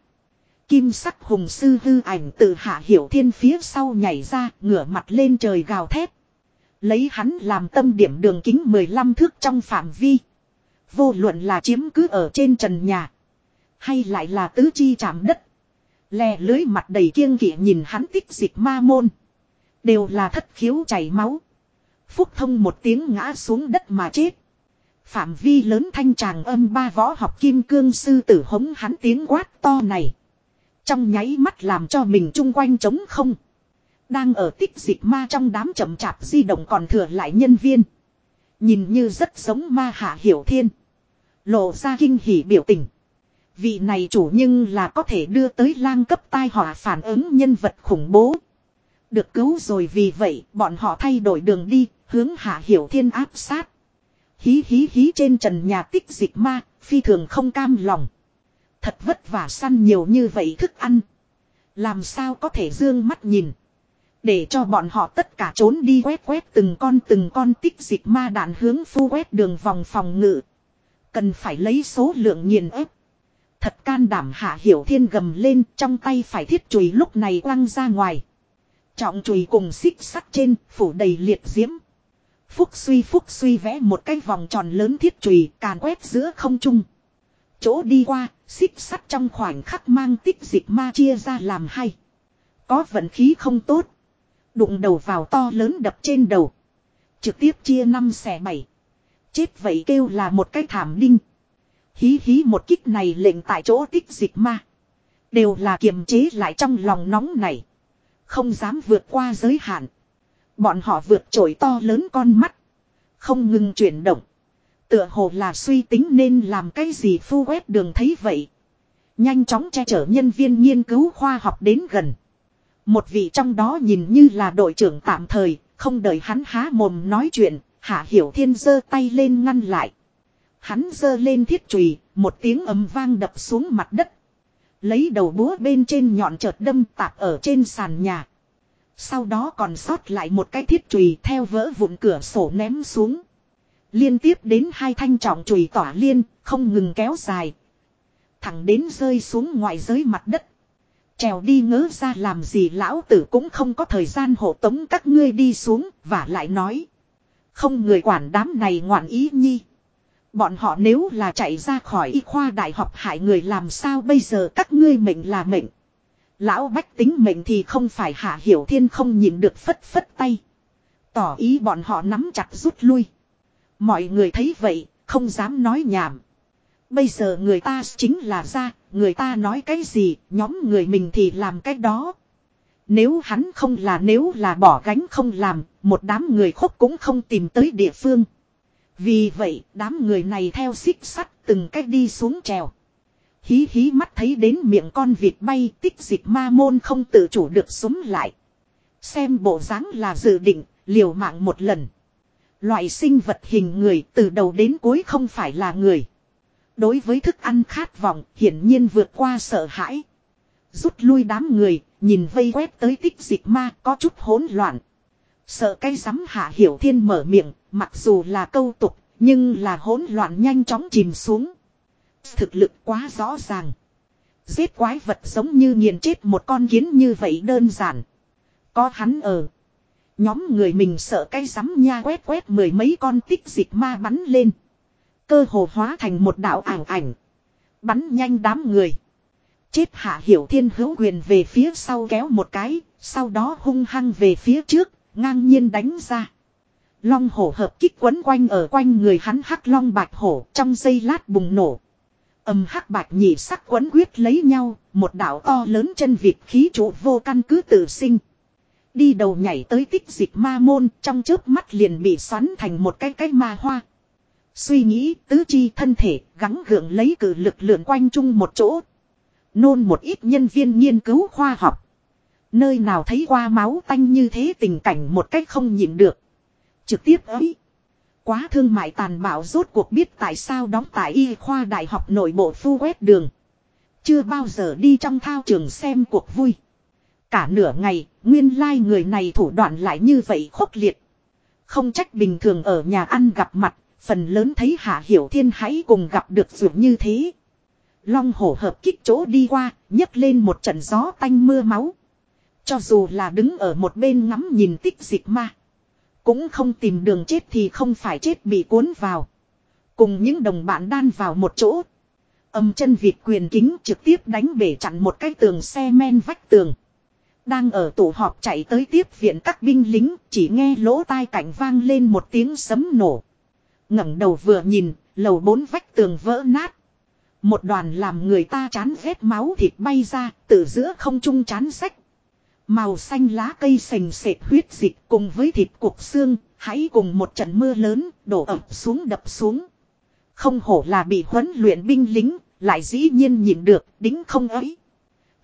Kim sắc hùng sư hư ảnh từ hạ hiểu thiên phía sau nhảy ra, ngửa mặt lên trời gào thét. Lấy hắn làm tâm điểm đường kính 15 thước trong phạm vi. Vô luận là chiếm cứ ở trên trần nhà. Hay lại là tứ chi chạm đất. Lè lưới mặt đầy kiêng kỵ nhìn hắn tích dịch ma môn. Đều là thất khiếu chảy máu. Phúc thông một tiếng ngã xuống đất mà chết. Phạm vi lớn thanh tràng âm ba võ học kim cương sư tử hống hắn tiếng quát to này. Trong nháy mắt làm cho mình chung quanh trống không. Đang ở tích dịch ma trong đám chậm chạp di động còn thừa lại nhân viên. Nhìn như rất giống ma hạ hiểu thiên. Lộ ra kinh hỉ biểu tình. Vị này chủ nhưng là có thể đưa tới lang cấp tai họa phản ứng nhân vật khủng bố. Được cứu rồi vì vậy bọn họ thay đổi đường đi, hướng hạ hiểu thiên áp sát. Hí hí hí trên trần nhà tích dịch ma, phi thường không cam lòng. Thật vất vả săn nhiều như vậy thức ăn. Làm sao có thể dương mắt nhìn. Để cho bọn họ tất cả trốn đi quét quét từng con từng con tích dịch ma đạn hướng phu quét đường vòng phòng ngự. Cần phải lấy số lượng nghiền ép. Thật can đảm hạ hiểu thiên gầm lên trong tay phải thiết chùy lúc này quăng ra ngoài. Trọng chùy cùng xích sắt trên phủ đầy liệt diễm. Phúc suy phúc suy vẽ một cái vòng tròn lớn thiết chùy càn quét giữa không trung. Chỗ đi qua, xích sắt trong khoảnh khắc mang tích dịch ma chia ra làm hai Có vận khí không tốt. Đụng đầu vào to lớn đập trên đầu. Trực tiếp chia năm xẻ bảy. Chết vậy kêu là một cái thảm đinh. Hí hí một kích này lệnh tại chỗ tích dịch ma. Đều là kiềm chế lại trong lòng nóng này. Không dám vượt qua giới hạn. Bọn họ vượt trội to lớn con mắt. Không ngừng chuyển động. Tựa hồ là suy tính nên làm cái gì phu quét đường thấy vậy. Nhanh chóng che chở nhân viên nghiên cứu khoa học đến gần. Một vị trong đó nhìn như là đội trưởng tạm thời, không đợi hắn há mồm nói chuyện, Hạ Hiểu Thiên giơ tay lên ngăn lại. Hắn giơ lên thiết chùy, một tiếng ầm vang đập xuống mặt đất. Lấy đầu búa bên trên nhọn chợt đâm tạp ở trên sàn nhà. Sau đó còn sót lại một cái thiết chùy theo vỡ vụn cửa sổ ném xuống. Liên tiếp đến hai thanh trọng chùy tỏa liên, không ngừng kéo dài. Thẳng đến rơi xuống ngoài giới mặt đất. Trèo đi ngỡ ra làm gì lão tử cũng không có thời gian hộ tống các ngươi đi xuống và lại nói. Không người quản đám này ngoạn ý nhi. Bọn họ nếu là chạy ra khỏi y khoa đại học hại người làm sao bây giờ các ngươi mệnh là mệnh. Lão bách tính mệnh thì không phải hạ hiểu thiên không nhìn được phất phất tay. Tỏ ý bọn họ nắm chặt rút lui. Mọi người thấy vậy, không dám nói nhảm. Bây giờ người ta chính là ra, người ta nói cái gì, nhóm người mình thì làm cái đó. Nếu hắn không là nếu là bỏ gánh không làm, một đám người khúc cũng không tìm tới địa phương. Vì vậy, đám người này theo xích sắt từng cách đi xuống trèo. Hí hí mắt thấy đến miệng con vịt bay tích dịch ma môn không tự chủ được súng lại. Xem bộ dáng là dự định, liều mạng một lần. Loại sinh vật hình người từ đầu đến cuối không phải là người. Đối với thức ăn khát vọng hiển nhiên vượt qua sợ hãi. Rút lui đám người, nhìn vây quét tới tích dịch ma có chút hỗn loạn. Sợ cây rắm hạ hiểu thiên mở miệng, mặc dù là câu tục, nhưng là hỗn loạn nhanh chóng chìm xuống. Thực lực quá rõ ràng. Giết quái vật giống như nghiền chết một con kiến như vậy đơn giản. Có hắn ở. Nhóm người mình sợ cây rắm nha quét quét mười mấy con tích dịch ma bắn lên. Cơ hồ hóa thành một đạo ảo ảnh. Bắn nhanh đám người. Chết hạ hiểu thiên hữu quyền về phía sau kéo một cái, sau đó hung hăng về phía trước, ngang nhiên đánh ra. Long hổ hợp kích quấn quanh ở quanh người hắn hắc long bạch hổ trong giây lát bùng nổ. Âm hắc bạch nhị sắc quấn quyết lấy nhau, một đạo to lớn chân vịt khí trụ vô căn cứ tự sinh. Đi đầu nhảy tới tích dịch ma môn trong chớp mắt liền bị xoắn thành một cái cái ma hoa. Suy nghĩ tứ chi thân thể gắng gượng lấy cử lực lượng quanh chung một chỗ. Nôn một ít nhân viên nghiên cứu khoa học. Nơi nào thấy qua máu tanh như thế tình cảnh một cách không nhịn được. Trực tiếp ấy. Quá thương mại tàn bạo rốt cuộc biết tại sao đóng tại y khoa đại học nội bộ phu quét đường. Chưa bao giờ đi trong thao trường xem cuộc vui. Cả nửa ngày, nguyên lai like người này thủ đoạn lại như vậy khốc liệt. Không trách bình thường ở nhà ăn gặp mặt, phần lớn thấy Hạ Hiểu Thiên hãy cùng gặp được dường như thế. Long hổ hợp kích chỗ đi qua, nhấc lên một trận gió tanh mưa máu. Cho dù là đứng ở một bên ngắm nhìn tích dịch ma. Cũng không tìm đường chết thì không phải chết bị cuốn vào. Cùng những đồng bạn đan vào một chỗ. Âm chân vịt quyền kính trực tiếp đánh bể chặn một cái tường xe men vách tường. Đang ở tổ họp chạy tới tiếp viện các binh lính, chỉ nghe lỗ tai cảnh vang lên một tiếng sấm nổ ngẩng đầu vừa nhìn, lầu bốn vách tường vỡ nát. Một đoàn làm người ta chán ghét máu thịt bay ra, từ giữa không trung chán sách. Màu xanh lá cây sành sệt huyết dịch cùng với thịt cục xương, hãy cùng một trận mưa lớn, đổ ập xuống đập xuống. Không hổ là bị huấn luyện binh lính, lại dĩ nhiên nhìn được, đính không ấy.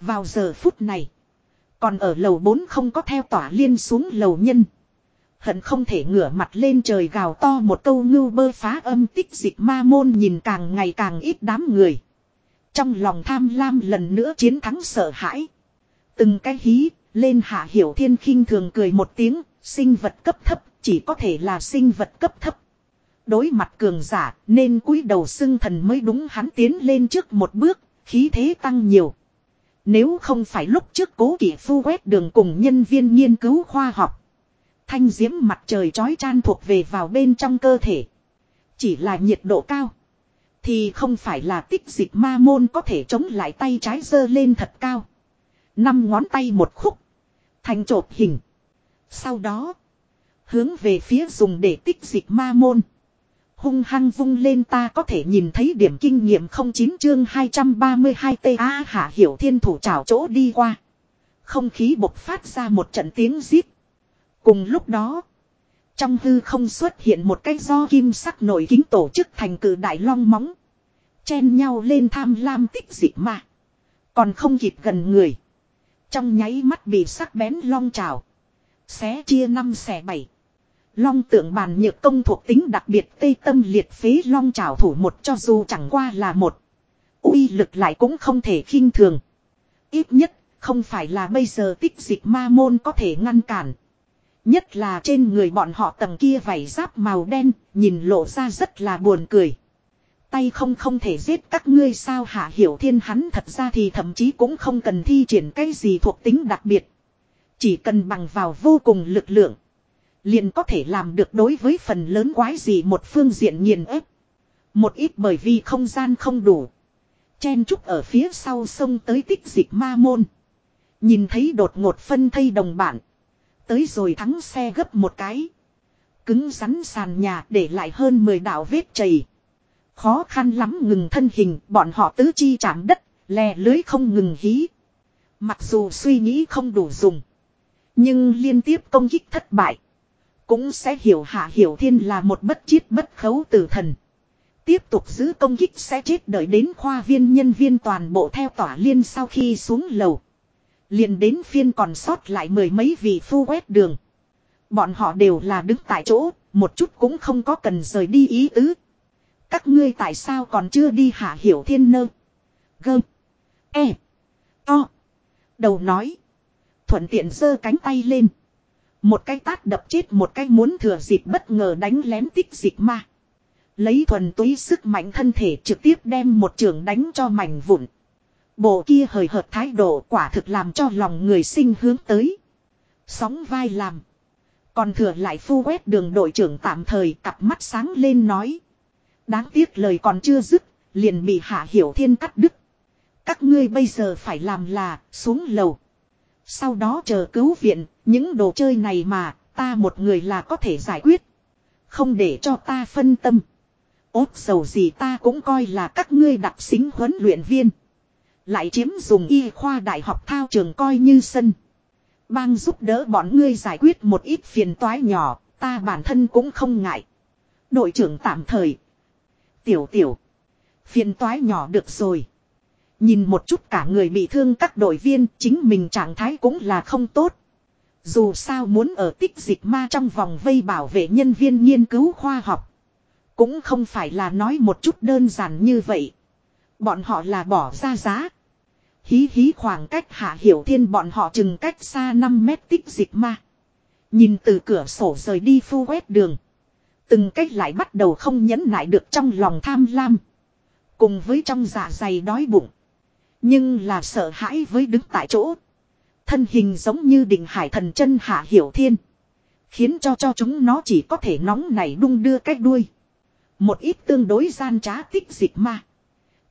Vào giờ phút này, còn ở lầu 4 không có theo tỏa liên xuống lầu nhân. Hận không thể ngửa mặt lên trời gào to một câu ngưu bơ phá âm tích dịch ma môn nhìn càng ngày càng ít đám người. Trong lòng tham lam lần nữa chiến thắng sợ hãi. Từng cái hí, lên hạ hiểu thiên khinh thường cười một tiếng, sinh vật cấp thấp, chỉ có thể là sinh vật cấp thấp. Đối mặt cường giả nên cúi đầu xưng thần mới đúng hắn tiến lên trước một bước, khí thế tăng nhiều. Nếu không phải lúc trước cố kỷ phu quét đường cùng nhân viên nghiên cứu khoa học. Thanh diễm mặt trời chói chan thuộc về vào bên trong cơ thể. Chỉ là nhiệt độ cao. Thì không phải là tích dịch ma môn có thể chống lại tay trái dơ lên thật cao. Năm ngón tay một khúc. Thành trột hình. Sau đó. Hướng về phía dùng để tích dịch ma môn. Hung hăng vung lên ta có thể nhìn thấy điểm kinh nghiệm 09 chương 232 TA hạ hiểu thiên thủ trảo chỗ đi qua. Không khí bộc phát ra một trận tiếng giết. Cùng lúc đó. Trong hư không xuất hiện một cái do kim sắc nổi kính tổ chức thành cử đại long móng. Chen nhau lên tham lam tích dị mà. Còn không kịp gần người. Trong nháy mắt bị sắc bén long trào. Xé chia năm xẻ bảy. Long tượng bàn nhược công thuộc tính đặc biệt tây tâm liệt phế long trào thủ một cho dù chẳng qua là một. uy lực lại cũng không thể khinh thường. Ít nhất, không phải là bây giờ tích dịch ma môn có thể ngăn cản. Nhất là trên người bọn họ tầng kia vảy giáp màu đen, nhìn lộ ra rất là buồn cười. Tay không không thể giết các ngươi sao hạ hiểu thiên hắn thật ra thì thậm chí cũng không cần thi triển cái gì thuộc tính đặc biệt. Chỉ cần bằng vào vô cùng lực lượng. Liền có thể làm được đối với phần lớn quái gì một phương diện nghiền ép. Một ít bởi vì không gian không đủ. Chen trúc ở phía sau sông tới tích dịch ma môn. Nhìn thấy đột ngột phân thây đồng bản. Tới rồi thắng xe gấp một cái. Cứng rắn sàn nhà để lại hơn 10 đạo vết chảy. Khó khăn lắm ngừng thân hình bọn họ tứ chi chạm đất, lè lưới không ngừng hí. Mặc dù suy nghĩ không đủ dùng. Nhưng liên tiếp công kích thất bại. Cũng sẽ hiểu hạ hiểu thiên là một bất chiết bất khấu tử thần. Tiếp tục giữ công kích sẽ chết đợi đến khoa viên nhân viên toàn bộ theo tỏa liên sau khi xuống lầu liền đến phiên còn sót lại mười mấy vị phu quét đường. Bọn họ đều là đứng tại chỗ, một chút cũng không có cần rời đi ý tứ. Các ngươi tại sao còn chưa đi hạ hiểu thiên nơ. Gơm. E. To. Đầu nói. Thuận tiện giơ cánh tay lên. Một cái tát đập chết một cái muốn thừa dịp bất ngờ đánh lén tích dịch ma. Lấy thuần túy sức mạnh thân thể trực tiếp đem một trường đánh cho mảnh vụn. Bộ kia hời hợt thái độ quả thực làm cho lòng người sinh hướng tới. Sóng vai làm. Còn thừa lại phu quét đường đội trưởng tạm thời cặp mắt sáng lên nói. Đáng tiếc lời còn chưa dứt, liền bị hạ hiểu thiên cắt đứt. Các ngươi bây giờ phải làm là xuống lầu. Sau đó chờ cứu viện, những đồ chơi này mà, ta một người là có thể giải quyết. Không để cho ta phân tâm. Ốt dầu gì ta cũng coi là các ngươi đặc xính huấn luyện viên. Lại chiếm dùng y khoa đại học thao trường coi như sân. Bang giúp đỡ bọn ngươi giải quyết một ít phiền toái nhỏ, ta bản thân cũng không ngại. Đội trưởng tạm thời. Tiểu tiểu. Phiền toái nhỏ được rồi. Nhìn một chút cả người bị thương các đội viên chính mình trạng thái cũng là không tốt. Dù sao muốn ở tích dịch ma trong vòng vây bảo vệ nhân viên nghiên cứu khoa học. Cũng không phải là nói một chút đơn giản như vậy. Bọn họ là bỏ ra giá. Hí hí khoảng cách hạ hiểu thiên bọn họ chừng cách xa 5 mét tích dịch ma. Nhìn từ cửa sổ rời đi phu quét đường. Từng cách lại bắt đầu không nhẫn nại được trong lòng tham lam. Cùng với trong dạ dày đói bụng. Nhưng là sợ hãi với đứng tại chỗ. Thân hình giống như đỉnh hải thần chân hạ hiểu thiên. Khiến cho cho chúng nó chỉ có thể nóng nảy đung đưa cách đuôi. Một ít tương đối gian trá tích dịch ma.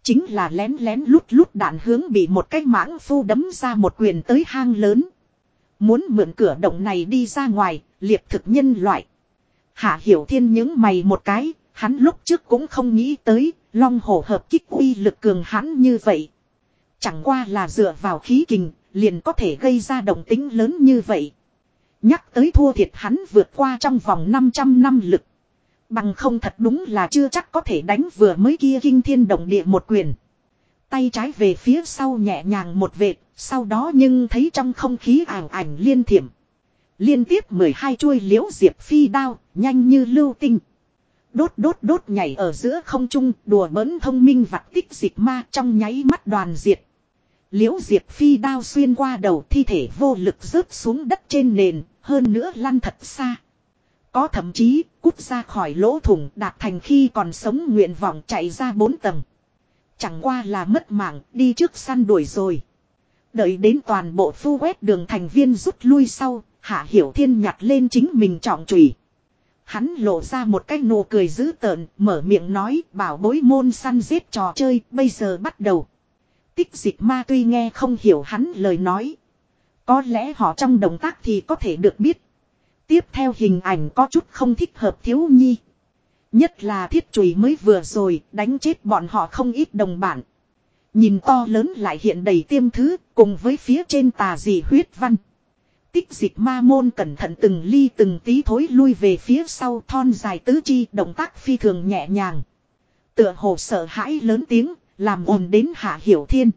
Chính là lén lén lút lút đạn hướng bị một cái mãng phu đấm ra một quyền tới hang lớn. Muốn mượn cửa động này đi ra ngoài, liệp thực nhân loại. Hạ hiểu thiên những mày một cái, hắn lúc trước cũng không nghĩ tới, long hổ hợp kích uy lực cường hắn như vậy. Chẳng qua là dựa vào khí kình, liền có thể gây ra động tính lớn như vậy. Nhắc tới thua thiệt hắn vượt qua trong vòng 500 năm lực. Bằng không thật đúng là chưa chắc có thể đánh vừa mới kia kinh thiên động địa một quyền. Tay trái về phía sau nhẹ nhàng một vệt, sau đó nhưng thấy trong không khí ảo ảnh liên thiểm. Liên tiếp 12 chuôi liễu diệp phi đao, nhanh như lưu tinh. Đốt đốt đốt nhảy ở giữa không trung, đùa bỡn thông minh vặt tích dịch ma trong nháy mắt đoàn diệt. Liễu diệp phi đao xuyên qua đầu thi thể vô lực rớt xuống đất trên nền, hơn nữa lăn thật xa. Có thậm chí cút ra khỏi lỗ thủng đạt thành khi còn sống nguyện vọng chạy ra bốn tầng. Chẳng qua là mất mạng đi trước săn đuổi rồi. Đợi đến toàn bộ phu quét đường thành viên rút lui sau, Hạ Hiểu Thiên nhặt lên chính mình trọng trùy. Hắn lộ ra một cái nụ cười dữ tợn, mở miệng nói bảo bối môn săn giết trò chơi, bây giờ bắt đầu. Tích dịch ma tuy nghe không hiểu hắn lời nói. Có lẽ họ trong động tác thì có thể được biết. Tiếp theo hình ảnh có chút không thích hợp thiếu nhi. Nhất là thiết chùy mới vừa rồi, đánh chết bọn họ không ít đồng bản. Nhìn to lớn lại hiện đầy tiêm thứ, cùng với phía trên tà dị huyết văn. Tích dịch ma môn cẩn thận từng ly từng tí thối lui về phía sau thon dài tứ chi, động tác phi thường nhẹ nhàng. Tựa hồ sợ hãi lớn tiếng, làm ồn đến hạ hiểu thiên.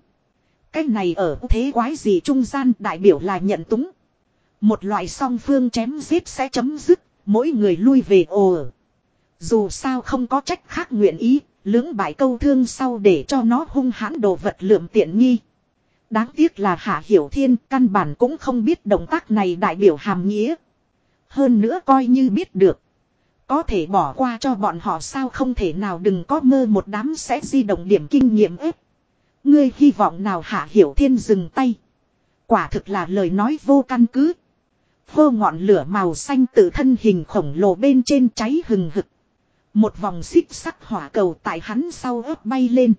Cái này ở thế quái gì trung gian đại biểu là nhận túng. Một loại song phương chém giết sẽ chấm dứt, mỗi người lui về ồ. Dù sao không có trách khác nguyện ý, lưỡng bại câu thương sau để cho nó hung hãn đồ vật lượm tiện nghi. Đáng tiếc là Hạ Hiểu Thiên căn bản cũng không biết động tác này đại biểu hàm nghĩa. Hơn nữa coi như biết được. Có thể bỏ qua cho bọn họ sao không thể nào đừng có mơ một đám sẽ di động điểm kinh nghiệm ếp. Ngươi hy vọng nào Hạ Hiểu Thiên dừng tay. Quả thực là lời nói vô căn cứ. Hô ngọn lửa màu xanh tự thân hình khổng lồ bên trên cháy hừng hực. Một vòng xích sắc hỏa cầu tại hắn sau ớt bay lên.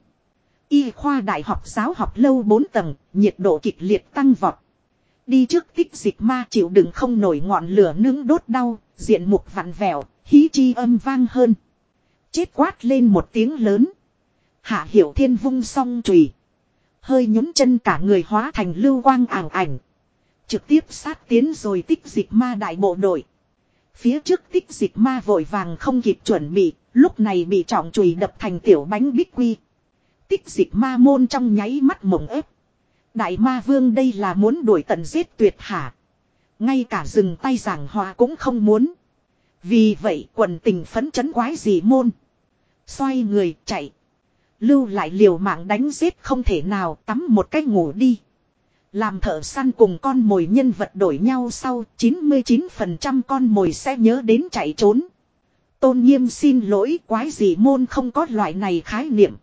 Y khoa đại học giáo học lâu 4 tầng, nhiệt độ kịch liệt tăng vọt. Đi trước tích dịch ma chịu đựng không nổi ngọn lửa nướng đốt đau, diện mục vặn vẹo, hí chi âm vang hơn. Chết quát lên một tiếng lớn. Hạ hiểu thiên vung song trùy. Hơi nhún chân cả người hóa thành lưu quang ảng ảnh. Trực tiếp sát tiến rồi tích dịch ma đại bộ đội. Phía trước tích dịch ma vội vàng không kịp chuẩn bị, lúc này bị trọng chùy đập thành tiểu bánh bích quy. Tích dịch ma môn trong nháy mắt mộng ép. Đại ma vương đây là muốn đuổi tận giết tuyệt hả. Ngay cả dừng tay giảng hòa cũng không muốn. Vì vậy quần tình phấn chấn quái gì môn. Xoay người chạy. Lưu lại liều mạng đánh giết không thể nào tắm một cái ngủ đi. Làm thợ săn cùng con mồi nhân vật đổi nhau sau 99% con mồi sẽ nhớ đến chạy trốn. Tôn nghiêm xin lỗi quái gì môn không có loại này khái niệm.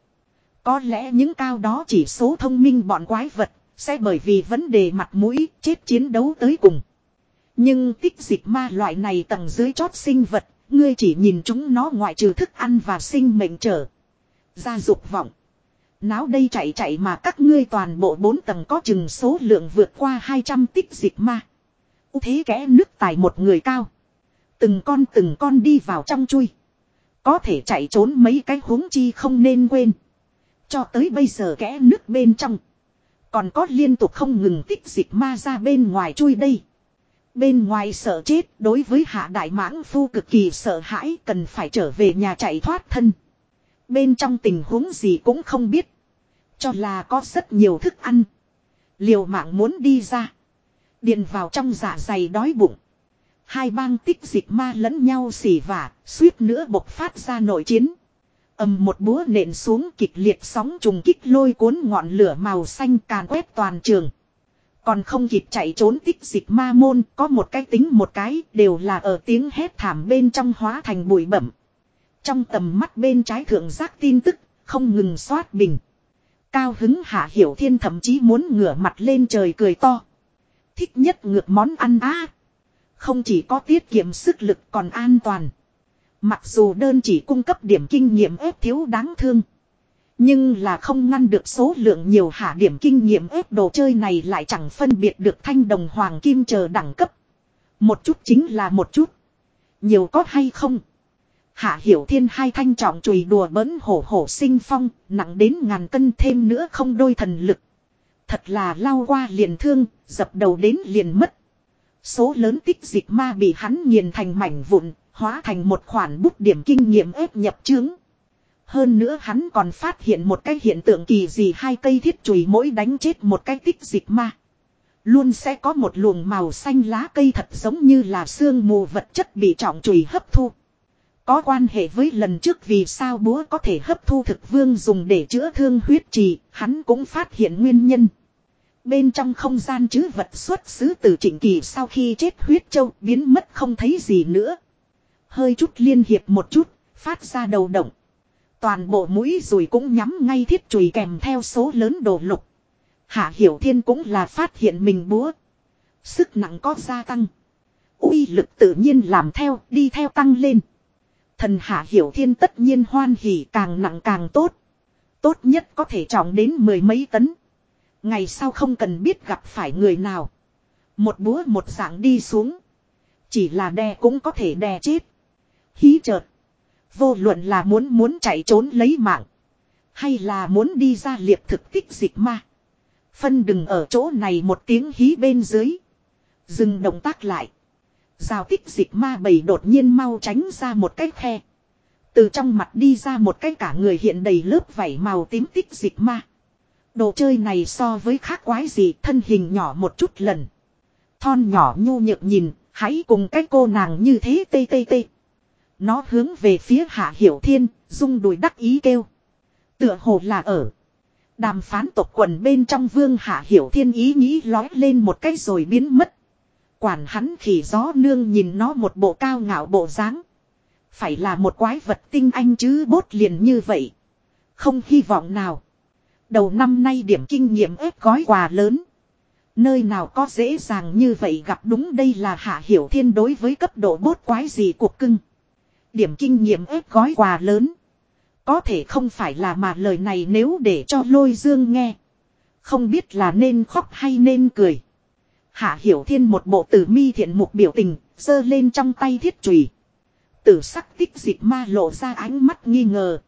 Có lẽ những cao đó chỉ số thông minh bọn quái vật sẽ bởi vì vấn đề mặt mũi chết chiến đấu tới cùng. Nhưng tích dịch ma loại này tầng dưới chót sinh vật, ngươi chỉ nhìn chúng nó ngoại trừ thức ăn và sinh mệnh trở. Ra dục vọng. Náo đây chạy chạy mà các ngươi toàn bộ bốn tầng có chừng số lượng vượt qua 200 tích dịch ma. U thế kẽ nước tài một người cao. Từng con từng con đi vào trong chui. Có thể chạy trốn mấy cái huống chi không nên quên. Cho tới bây giờ kẽ nước bên trong. Còn có liên tục không ngừng tích dịch ma ra bên ngoài chui đây. Bên ngoài sợ chết, đối với hạ đại mãng phu cực kỳ sợ hãi, cần phải trở về nhà chạy thoát thân. Bên trong tình huống gì cũng không biết. Cho là có rất nhiều thức ăn. Liều mạng muốn đi ra. Điền vào trong dạ dày đói bụng. Hai bang tích dịch ma lẫn nhau xỉ vả, suýt nữa bộc phát ra nội chiến ầm một búa nện xuống kịch liệt sóng trùng kích lôi cuốn ngọn lửa màu xanh càn quét toàn trường. Còn không kịp chạy trốn tích dịch ma môn, có một cái tính một cái, đều là ở tiếng hét thảm bên trong hóa thành bụi bẩm. Trong tầm mắt bên trái thượng giác tin tức, không ngừng xoát bình. Cao hứng hạ hiểu thiên thậm chí muốn ngửa mặt lên trời cười to. Thích nhất ngược món ăn á. Không chỉ có tiết kiệm sức lực còn an toàn. Mặc dù đơn chỉ cung cấp điểm kinh nghiệm ép thiếu đáng thương. Nhưng là không ngăn được số lượng nhiều hạ điểm kinh nghiệm ép đồ chơi này lại chẳng phân biệt được thanh đồng hoàng kim chờ đẳng cấp. Một chút chính là một chút. Nhiều có hay không? Hạ hiểu thiên hai thanh trọng chùy đùa bỡn hổ hổ sinh phong, nặng đến ngàn cân thêm nữa không đôi thần lực. Thật là lao qua liền thương, dập đầu đến liền mất. Số lớn tích dịch ma bị hắn nghiền thành mảnh vụn, Hóa thành một khoản bút điểm kinh nghiệm ép nhập chứng. Hơn nữa hắn còn phát hiện một cái hiện tượng kỳ gì hai cây thiết chùy mỗi đánh chết một cái tích dịch ma. Luôn sẽ có một luồng màu xanh lá cây thật giống như là xương mù vật chất bị trọng chùy hấp thu. Có quan hệ với lần trước vì sao búa có thể hấp thu thực vương dùng để chữa thương huyết trì, hắn cũng phát hiện nguyên nhân. Bên trong không gian chứ vật xuất xứ từ trịnh kỳ sau khi chết huyết châu biến mất không thấy gì nữa. Hơi chút liên hiệp một chút, phát ra đầu động. Toàn bộ mũi rùi cũng nhắm ngay thiết chùy kèm theo số lớn đồ lục. Hạ Hiểu Thiên cũng là phát hiện mình búa. Sức nặng có gia tăng. uy lực tự nhiên làm theo, đi theo tăng lên. Thần Hạ Hiểu Thiên tất nhiên hoan hỉ càng nặng càng tốt. Tốt nhất có thể trọng đến mười mấy tấn. Ngày sau không cần biết gặp phải người nào. Một búa một dạng đi xuống. Chỉ là đè cũng có thể đè chết. Hí chợt. Vô luận là muốn muốn chạy trốn lấy mạng. Hay là muốn đi ra liệp thực tích dịch ma. Phân đừng ở chỗ này một tiếng hí bên dưới. Dừng động tác lại. Giao tích dịch ma bầy đột nhiên mau tránh ra một cái khe. Từ trong mặt đi ra một cái cả người hiện đầy lớp vảy màu tím tích dịch ma. Đồ chơi này so với khác quái gì thân hình nhỏ một chút lần. Thon nhỏ nhu nhược nhìn, hãy cùng cái cô nàng như thế tê tê tê. Nó hướng về phía hạ hiểu thiên, rung đùi đắc ý kêu. Tựa hồ là ở. Đàm phán tộc quần bên trong vương hạ hiểu thiên ý nghĩ lói lên một cái rồi biến mất. Quản hắn khỉ gió nương nhìn nó một bộ cao ngạo bộ dáng Phải là một quái vật tinh anh chứ bốt liền như vậy. Không hy vọng nào. Đầu năm nay điểm kinh nghiệm ép gói quà lớn. Nơi nào có dễ dàng như vậy gặp đúng đây là hạ hiểu thiên đối với cấp độ bốt quái gì cuộc cưng. Điểm kinh nghiệm ép gói quà lớn. Có thể không phải là mà lời này nếu để cho lôi dương nghe. Không biết là nên khóc hay nên cười. Hạ hiểu thiên một bộ tử mi thiện mục biểu tình, giơ lên trong tay thiết chùy Tử sắc tích dịch ma lộ ra ánh mắt nghi ngờ.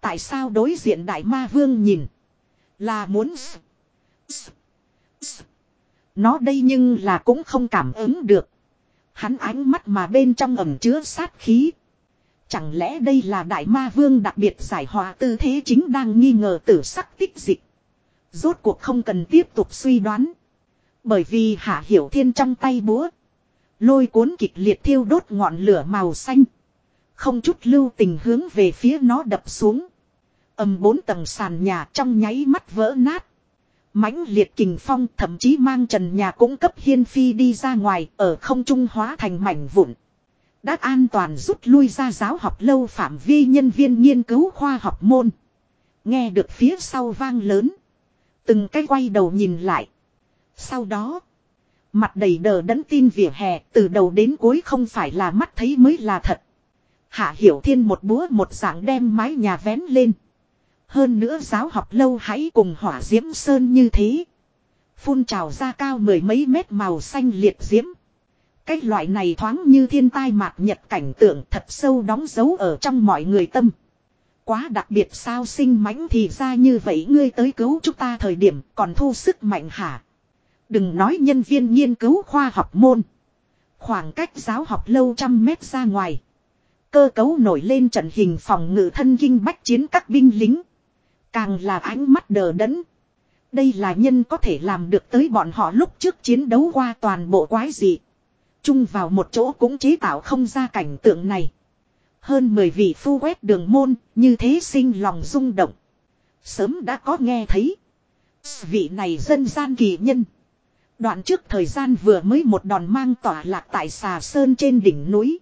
Tại sao đối diện đại ma vương nhìn? Là muốn... Nó đây nhưng là cũng không cảm ứng được. Hắn ánh mắt mà bên trong ẩm chứa sát khí. Chẳng lẽ đây là đại ma vương đặc biệt giải hòa tư thế chính đang nghi ngờ tử sắc tích dịch. Rốt cuộc không cần tiếp tục suy đoán. Bởi vì hạ hiểu thiên trong tay búa. Lôi cuốn kịch liệt thiêu đốt ngọn lửa màu xanh. Không chút lưu tình hướng về phía nó đập xuống. Âm bốn tầng sàn nhà trong nháy mắt vỡ nát mãnh liệt kình phong thậm chí mang trần nhà cũng cấp hiên phi đi ra ngoài ở không trung hóa thành mảnh vụn. Đã an toàn rút lui ra giáo học lâu phạm vi nhân viên nghiên cứu khoa học môn. Nghe được phía sau vang lớn. Từng cái quay đầu nhìn lại. Sau đó. Mặt đầy đờ đẫn tin vỉa hè, từ đầu đến cuối không phải là mắt thấy mới là thật. Hạ Hiểu Thiên một búa một dạng đem mái nhà vén lên. Hơn nữa giáo học lâu hãy cùng hỏa diễm sơn như thế. Phun trào ra cao mười mấy mét màu xanh liệt diễm. Cái loại này thoáng như thiên tai mạc nhật cảnh tượng thật sâu đóng dấu ở trong mọi người tâm. Quá đặc biệt sao sinh mãnh thì ra như vậy, ngươi tới cứu chúng ta thời điểm còn thu sức mạnh hả. Đừng nói nhân viên nghiên cứu khoa học môn. Khoảng cách giáo học lâu trăm mét ra ngoài. Cơ cấu nổi lên trận hình phòng ngự thân kinh bách chiến các binh lính. Càng là ánh mắt đờ đẫn. Đây là nhân có thể làm được tới bọn họ lúc trước chiến đấu qua toàn bộ quái dị. Chung vào một chỗ cũng chế tạo không ra cảnh tượng này. Hơn 10 vị phu quét đường môn, như thế sinh lòng rung động. Sớm đã có nghe thấy. Vị này dân gian kỳ nhân. Đoạn trước thời gian vừa mới một đòn mang tỏa lạc tại xà sơn trên đỉnh núi.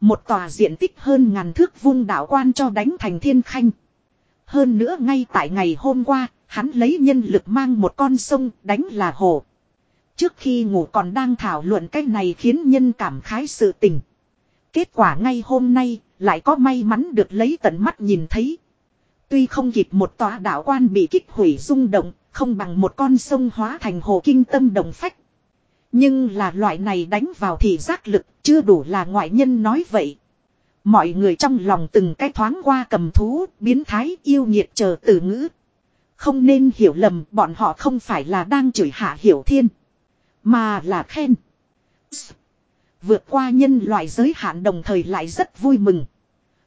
Một tòa diện tích hơn ngàn thước vung đảo quan cho đánh thành thiên khanh. Hơn nữa ngay tại ngày hôm qua, hắn lấy nhân lực mang một con sông đánh là hồ. Trước khi ngủ còn đang thảo luận cái này khiến nhân cảm khái sự tình. Kết quả ngay hôm nay, lại có may mắn được lấy tận mắt nhìn thấy. Tuy không kịp một tòa đạo quan bị kích hủy rung động, không bằng một con sông hóa thành hồ kinh tâm đồng phách. Nhưng là loại này đánh vào thì giác lực, chưa đủ là ngoại nhân nói vậy. Mọi người trong lòng từng cái thoáng qua cầm thú, biến thái, yêu nhiệt chờ từ ngữ. Không nên hiểu lầm bọn họ không phải là đang chửi hạ hiểu thiên. Mà là khen. Vượt qua nhân loại giới hạn đồng thời lại rất vui mừng.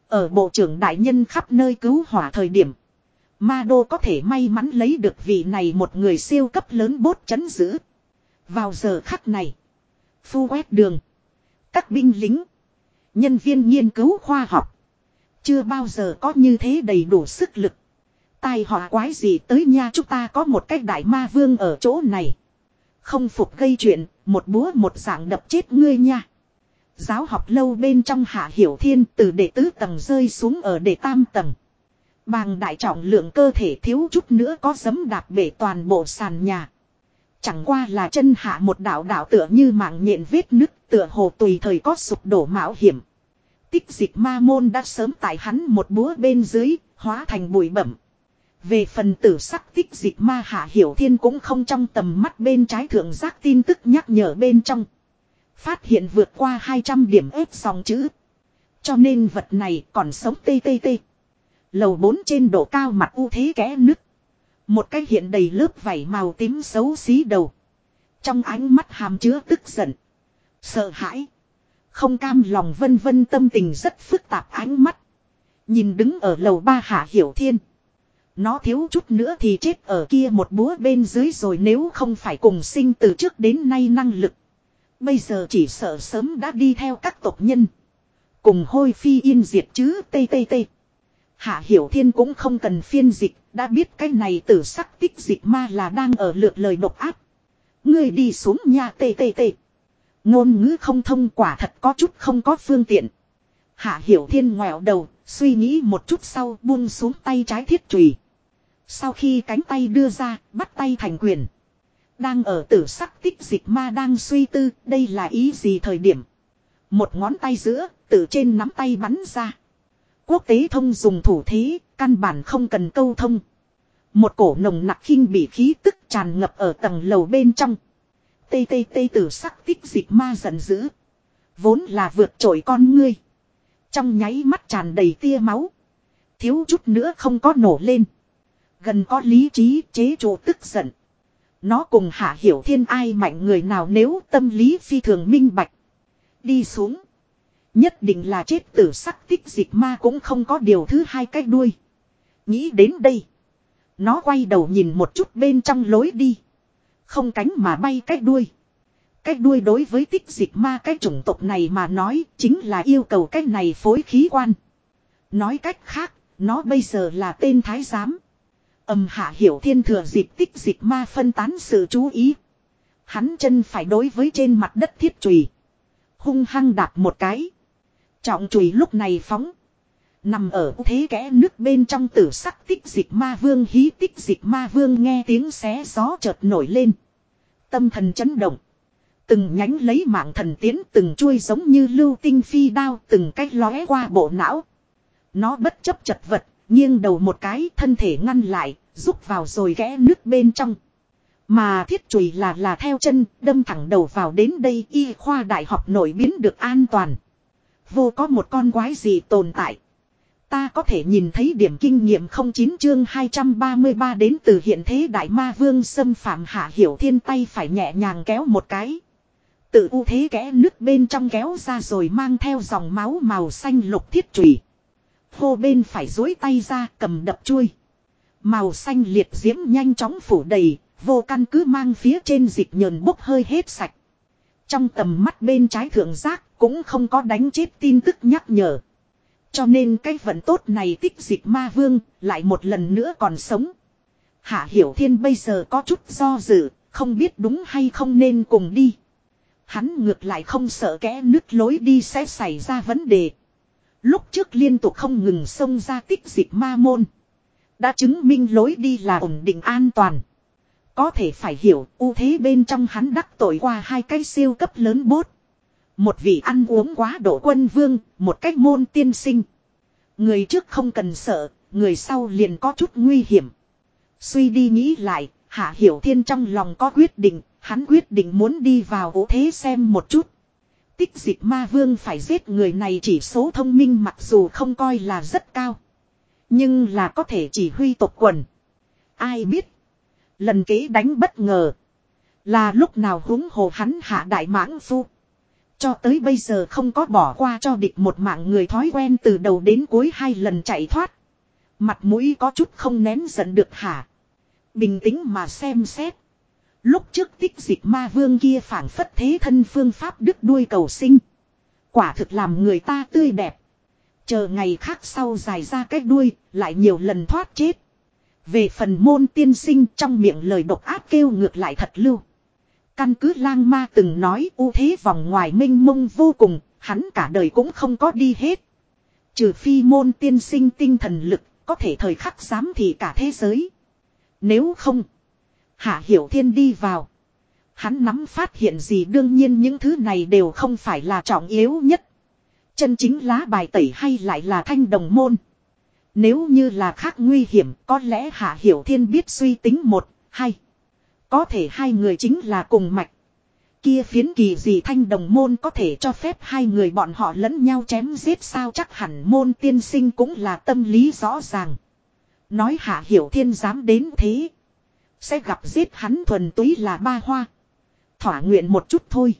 Ở bộ trưởng đại nhân khắp nơi cứu hỏa thời điểm. Ma đô có thể may mắn lấy được vị này một người siêu cấp lớn bốt chấn giữ. Vào giờ khắc này. Phu quét đường. Các binh lính. Nhân viên nghiên cứu khoa học. Chưa bao giờ có như thế đầy đủ sức lực. Tai họa quái gì tới nha chúng ta có một cái đại ma vương ở chỗ này. Không phục gây chuyện, một búa một dạng đập chết ngươi nha. Giáo học lâu bên trong hạ hiểu thiên từ đệ tứ tầng rơi xuống ở đệ tam tầng. Bàng đại trọng lượng cơ thể thiếu chút nữa có giấm đạp bể toàn bộ sàn nhà. Chẳng qua là chân hạ một đạo đạo tựa như mạng nhện vết nứt tựa hồ tùy thời có sụp đổ mạo hiểm. Tích dịch ma môn đã sớm tại hắn một búa bên dưới, hóa thành bụi bẩm. Về phần tử sắc tích dịch ma hạ hiểu thiên cũng không trong tầm mắt bên trái thượng giác tin tức nhắc nhở bên trong. Phát hiện vượt qua 200 điểm ép dòng chữ. Cho nên vật này còn sống tê tê tê. Lầu 4 trên độ cao mặt u thế kẽ nứt. Một cái hiện đầy lớp vảy màu tím xấu xí đầu. Trong ánh mắt hàm chứa tức giận. Sợ hãi. Không cam lòng vân vân tâm tình rất phức tạp ánh mắt. Nhìn đứng ở lầu ba hạ hiểu thiên. Nó thiếu chút nữa thì chết ở kia một búa bên dưới rồi nếu không phải cùng sinh từ trước đến nay năng lực. Bây giờ chỉ sợ sớm đã đi theo các tộc nhân. Cùng hôi phi yên diệt chứ, tê tê tê. Hạ Hiểu Thiên cũng không cần phiên dịch, đã biết cái này tử sắc tích dịch ma là đang ở lượt lời độc áp. Ngươi đi xuống nhà tê tê tê. Ngôn ngữ không thông quả thật có chút không có phương tiện. Hạ Hiểu Thiên ngoẹo đầu, suy nghĩ một chút sau buông xuống tay trái thiết chùy. Sau khi cánh tay đưa ra, bắt tay thành quyền. Đang ở tử sắc tích dịch ma đang suy tư, đây là ý gì thời điểm. Một ngón tay giữa, từ trên nắm tay bắn ra. Quốc tế thông dùng thủ thế, căn bản không cần câu thông. Một cổ nồng nặc khinh bị khí tức tràn ngập ở tầng lầu bên trong. Tê tê tê tử sắc tích dịch ma giận dữ. Vốn là vượt trội con ngươi. Trong nháy mắt tràn đầy tia máu. Thiếu chút nữa không có nổ lên. Gần có lý trí chế trụ tức giận. Nó cùng hạ hiểu thiên ai mạnh người nào nếu tâm lý phi thường minh bạch. Đi xuống. Nhất định là chết tử sắc tích dịch ma cũng không có điều thứ hai cái đuôi. Nghĩ đến đây. Nó quay đầu nhìn một chút bên trong lối đi. Không cánh mà bay cái đuôi. Cái đuôi đối với tích dịch ma cái chủng tộc này mà nói chính là yêu cầu cái này phối khí quan. Nói cách khác, nó bây giờ là tên thái giám. Âm hạ hiểu thiên thừa dịp tích dịch ma phân tán sự chú ý. Hắn chân phải đối với trên mặt đất thiết trùy. Hung hăng đạp một cái. Trọng chùy lúc này phóng. Nằm ở thế kẽ nước bên trong tử sắc tích dịch ma vương hí tích dịch ma vương nghe tiếng xé gió chợt nổi lên. Tâm thần chấn động. Từng nhánh lấy mạng thần tiến từng chuôi giống như lưu tinh phi đao từng cách lóe qua bộ não. Nó bất chấp chật vật, nghiêng đầu một cái thân thể ngăn lại, rút vào rồi ghé nước bên trong. Mà thiết chùy là là theo chân, đâm thẳng đầu vào đến đây y khoa đại học nổi biến được an toàn. Vô có một con quái gì tồn tại. Ta có thể nhìn thấy điểm kinh nghiệm 09 chương 233 đến từ hiện thế đại ma vương xâm phạm hạ hiểu thiên tay phải nhẹ nhàng kéo một cái. Tự u thế kẽ nước bên trong kéo ra rồi mang theo dòng máu màu xanh lục thiết trùy. Hô bên phải dối tay ra cầm đập chui. Màu xanh liệt diễm nhanh chóng phủ đầy, vô căn cứ mang phía trên dịch nhờn bốc hơi hết sạch. Trong tầm mắt bên trái thượng giác cũng không có đánh chết tin tức nhắc nhở. Cho nên cái vận tốt này tích dịch ma vương lại một lần nữa còn sống. Hạ Hiểu Thiên bây giờ có chút do dự, không biết đúng hay không nên cùng đi. Hắn ngược lại không sợ kẽ nứt lối đi sẽ xảy ra vấn đề. Lúc trước liên tục không ngừng xông ra tích dịch ma môn. Đã chứng minh lối đi là ổn định an toàn. Có thể phải hiểu ưu thế bên trong hắn đắc tội qua hai cái siêu cấp lớn bốt. Một vị ăn uống quá độ quân vương, một cách môn tiên sinh. Người trước không cần sợ, người sau liền có chút nguy hiểm. Suy đi nghĩ lại, Hạ Hiểu Thiên trong lòng có quyết định, hắn quyết định muốn đi vào ố thế xem một chút. Tích dịch ma vương phải giết người này chỉ số thông minh mặc dù không coi là rất cao. Nhưng là có thể chỉ huy tộc quần. Ai biết. Lần kế đánh bất ngờ. Là lúc nào húng hồ hắn hạ đại mãng phu. Cho tới bây giờ không có bỏ qua cho địch một mạng người thói quen từ đầu đến cuối hai lần chạy thoát. Mặt mũi có chút không nén giận được hả. Bình tĩnh mà xem xét. Lúc trước tích dịch ma vương kia phản phất thế thân phương pháp đứt đuôi cầu sinh. Quả thực làm người ta tươi đẹp. Chờ ngày khác sau dài ra cái đuôi, lại nhiều lần thoát chết. Về phần môn tiên sinh trong miệng lời độc ác kêu ngược lại thật lưu. Căn cứ lang ma từng nói ưu thế vòng ngoài minh mông vô cùng, hắn cả đời cũng không có đi hết. Trừ phi môn tiên sinh tinh thần lực, có thể thời khắc giám thị cả thế giới. Nếu không, Hạ Hiểu Thiên đi vào. Hắn nắm phát hiện gì đương nhiên những thứ này đều không phải là trọng yếu nhất. Chân chính lá bài tẩy hay lại là thanh đồng môn. Nếu như là khác nguy hiểm có lẽ Hạ Hiểu Thiên biết suy tính một, hai. Có thể hai người chính là cùng mạch. Kia phiến kỳ gì thanh đồng môn có thể cho phép hai người bọn họ lẫn nhau chém giết sao chắc hẳn môn tiên sinh cũng là tâm lý rõ ràng. Nói Hạ Hiểu Thiên dám đến thế. Sẽ gặp giết hắn thuần túy là ba hoa. Thỏa nguyện một chút thôi.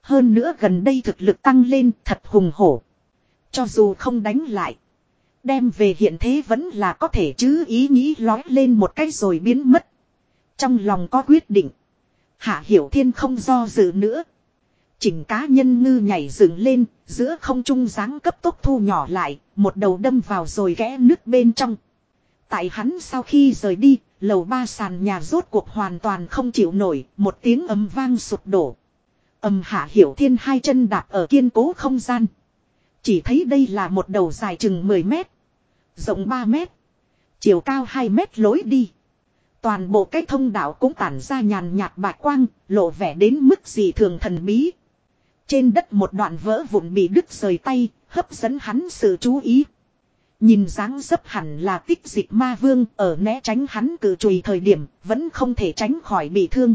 Hơn nữa gần đây thực lực tăng lên thật hùng hổ. Cho dù không đánh lại. Đem về hiện thế vẫn là có thể chứ ý nghĩ lói lên một cách rồi biến mất. Trong lòng có quyết định. Hạ Hiểu Thiên không do dự nữa. Chỉnh cá nhân ngư nhảy dựng lên, giữa không trung dáng cấp tốc thu nhỏ lại, một đầu đâm vào rồi ghé nước bên trong. Tại hắn sau khi rời đi, lầu ba sàn nhà rốt cuộc hoàn toàn không chịu nổi, một tiếng ầm vang sụp đổ. Ầm hạ hiểu thiên hai chân đạp ở kiên cố không gian. Chỉ thấy đây là một đầu dài chừng 10 mét, rộng 3 mét, chiều cao 2 mét lối đi. Toàn bộ cái thông đạo cũng tản ra nhàn nhạt bạch quang, lộ vẻ đến mức gì thường thần bí. Trên đất một đoạn vỡ vụn bị đứt rời tay, hấp dẫn hắn sự chú ý. Nhìn dáng dấp hẳn là tích dịch ma vương ở né tránh hắn cử chùi thời điểm vẫn không thể tránh khỏi bị thương.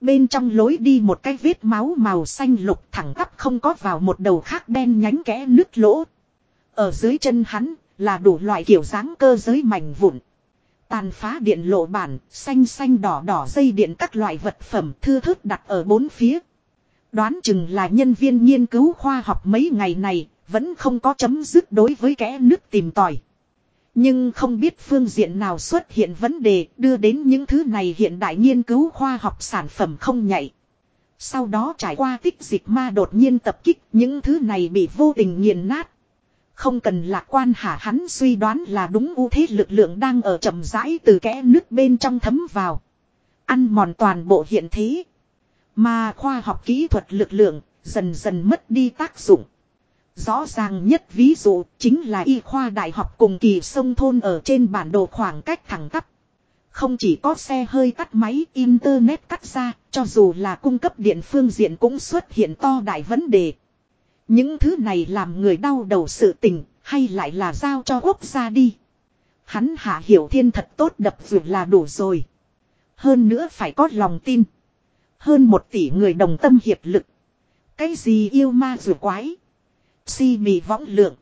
Bên trong lối đi một cái vết máu màu xanh lục thẳng tắp không có vào một đầu khác đen nhánh kẽ nứt lỗ. Ở dưới chân hắn là đủ loại kiểu dáng cơ giới mảnh vụn. Tàn phá điện lộ bản, xanh xanh đỏ đỏ dây điện các loại vật phẩm thư thức đặt ở bốn phía. Đoán chừng là nhân viên nghiên cứu khoa học mấy ngày này, vẫn không có chấm dứt đối với kẽ nước tìm tòi. Nhưng không biết phương diện nào xuất hiện vấn đề đưa đến những thứ này hiện đại nghiên cứu khoa học sản phẩm không nhạy. Sau đó trải qua tích dịch ma đột nhiên tập kích những thứ này bị vô tình nghiền nát. Không cần lạc quan hả hắn suy đoán là đúng ưu thế lực lượng đang ở chậm rãi từ kẽ nước bên trong thấm vào. Ăn mòn toàn bộ hiện thế. Mà khoa học kỹ thuật lực lượng dần dần mất đi tác dụng. Rõ ràng nhất ví dụ chính là y khoa đại học cùng kỳ sông thôn ở trên bản đồ khoảng cách thẳng tắp. Không chỉ có xe hơi tắt máy internet cắt ra, cho dù là cung cấp điện phương diện cũng xuất hiện to đại vấn đề. Những thứ này làm người đau đầu sự tình, hay lại là giao cho quốc gia đi. Hắn hạ hiểu thiên thật tốt đập dù là đủ rồi. Hơn nữa phải có lòng tin. Hơn một tỷ người đồng tâm hiệp lực. Cái gì yêu ma rùa quái. Si mì võng lượng.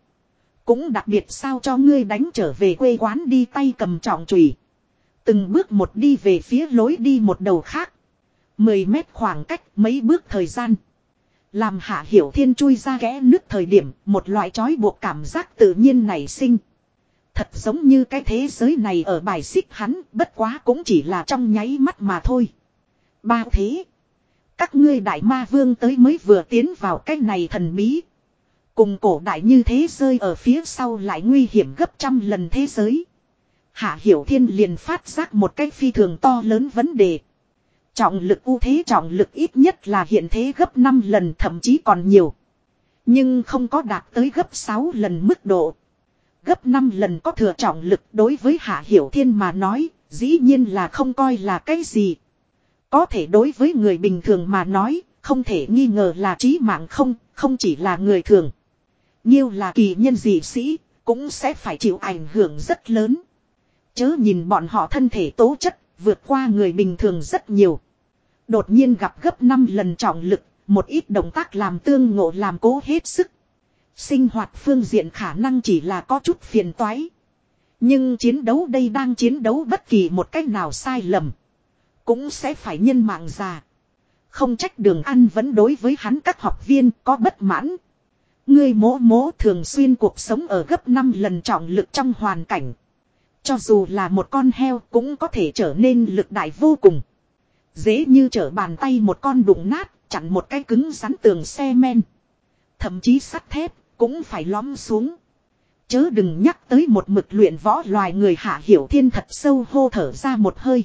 Cũng đặc biệt sao cho ngươi đánh trở về quê quán đi tay cầm trọng chùy Từng bước một đi về phía lối đi một đầu khác. mười mét khoảng cách mấy bước thời gian. Làm hạ hiểu thiên chui ra ghé nước thời điểm, một loại trói buộc cảm giác tự nhiên nảy sinh. Thật giống như cái thế giới này ở bài xích hắn, bất quá cũng chỉ là trong nháy mắt mà thôi. Ba thế. Các ngươi đại ma vương tới mới vừa tiến vào cái này thần bí. Cùng cổ đại như thế rơi ở phía sau lại nguy hiểm gấp trăm lần thế giới. Hạ Hiểu Thiên liền phát giác một cách phi thường to lớn vấn đề. Trọng lực ưu thế trọng lực ít nhất là hiện thế gấp 5 lần thậm chí còn nhiều. Nhưng không có đạt tới gấp 6 lần mức độ. Gấp 5 lần có thừa trọng lực đối với Hạ Hiểu Thiên mà nói, dĩ nhiên là không coi là cái gì. Có thể đối với người bình thường mà nói, không thể nghi ngờ là trí mạng không, không chỉ là người thường. Nhiêu là kỳ nhân dị sĩ, cũng sẽ phải chịu ảnh hưởng rất lớn. Chớ nhìn bọn họ thân thể tố chất, vượt qua người bình thường rất nhiều. Đột nhiên gặp gấp 5 lần trọng lực, một ít động tác làm tương ngộ làm cố hết sức. Sinh hoạt phương diện khả năng chỉ là có chút phiền toái. Nhưng chiến đấu đây đang chiến đấu bất kỳ một cách nào sai lầm. Cũng sẽ phải nhân mạng già. Không trách đường ăn vẫn đối với hắn các học viên có bất mãn. Ngươi mố mố thường xuyên cuộc sống ở gấp 5 lần trọng lực trong hoàn cảnh. Cho dù là một con heo cũng có thể trở nên lực đại vô cùng. Dễ như trở bàn tay một con đụng nát, chặn một cái cứng rắn tường xe men. Thậm chí sắt thép, cũng phải lõm xuống. Chớ đừng nhắc tới một mực luyện võ loài người hạ hiểu thiên thật sâu hô thở ra một hơi.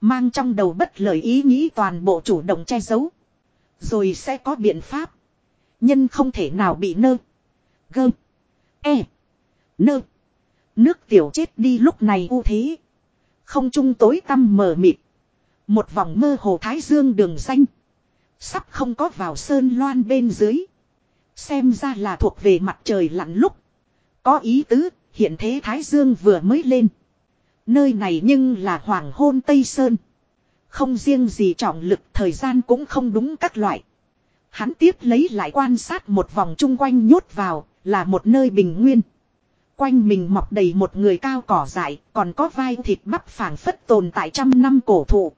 Mang trong đầu bất lời ý nghĩ toàn bộ chủ động che giấu. Rồi sẽ có biện pháp. Nhân không thể nào bị nơ. Gơ. E. Nơ. Nước tiểu chết đi lúc này u thế. Không trung tối tăm mờ mịt. Một vòng mơ hồ thái dương đường xanh. Sắp không có vào sơn loan bên dưới. Xem ra là thuộc về mặt trời lặn lúc. Có ý tứ, hiện thế thái dương vừa mới lên. Nơi này nhưng là hoàng hôn Tây Sơn. Không riêng gì trọng lực thời gian cũng không đúng các loại. Hắn tiếp lấy lại quan sát một vòng chung quanh nhốt vào, là một nơi bình nguyên. Quanh mình mọc đầy một người cao cỏ dại, còn có vai thịt bắp phảng phất tồn tại trăm năm cổ thụ.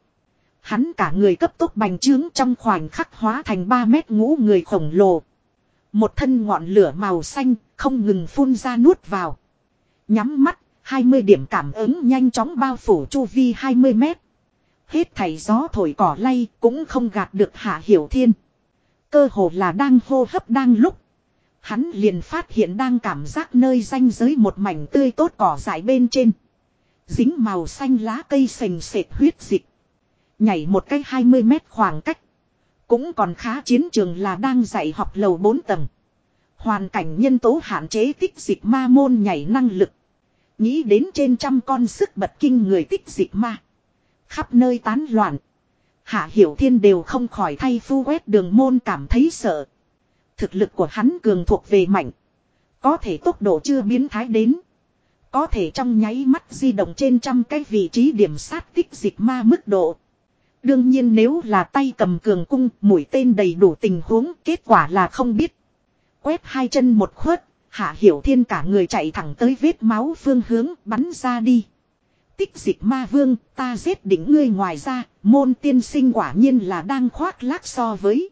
Hắn cả người cấp tốc bành trướng trong khoảnh khắc hóa thành 3 mét ngũ người khổng lồ. Một thân ngọn lửa màu xanh, không ngừng phun ra nuốt vào. Nhắm mắt, 20 điểm cảm ứng nhanh chóng bao phủ chu vi 20 mét. Hết thảy gió thổi cỏ lay cũng không gạt được hạ hiểu thiên. Cơ hồ là đang hô hấp đang lúc. Hắn liền phát hiện đang cảm giác nơi ranh giới một mảnh tươi tốt cỏ dại bên trên. Dính màu xanh lá cây sành sệt huyết dịch. Nhảy một cái 20 mét khoảng cách. Cũng còn khá chiến trường là đang dạy học lầu 4 tầng. Hoàn cảnh nhân tố hạn chế tích dịch ma môn nhảy năng lực. Nghĩ đến trên trăm con sức bật kinh người tích dịch ma. Khắp nơi tán loạn. Hạ Hiểu Thiên đều không khỏi thay phu quét đường môn cảm thấy sợ. Thực lực của hắn cường thuộc về mạnh. Có thể tốc độ chưa biến thái đến. Có thể trong nháy mắt di động trên trăm cái vị trí điểm sát tích dịch ma mức độ. Đương nhiên nếu là tay cầm cường cung mũi tên đầy đủ tình huống kết quả là không biết. Quét hai chân một khuất, hạ hiểu thiên cả người chạy thẳng tới vết máu phương hướng bắn ra đi. Tích dịch ma vương, ta giết đỉnh ngươi ngoài ra, môn tiên sinh quả nhiên là đang khoác lác so với.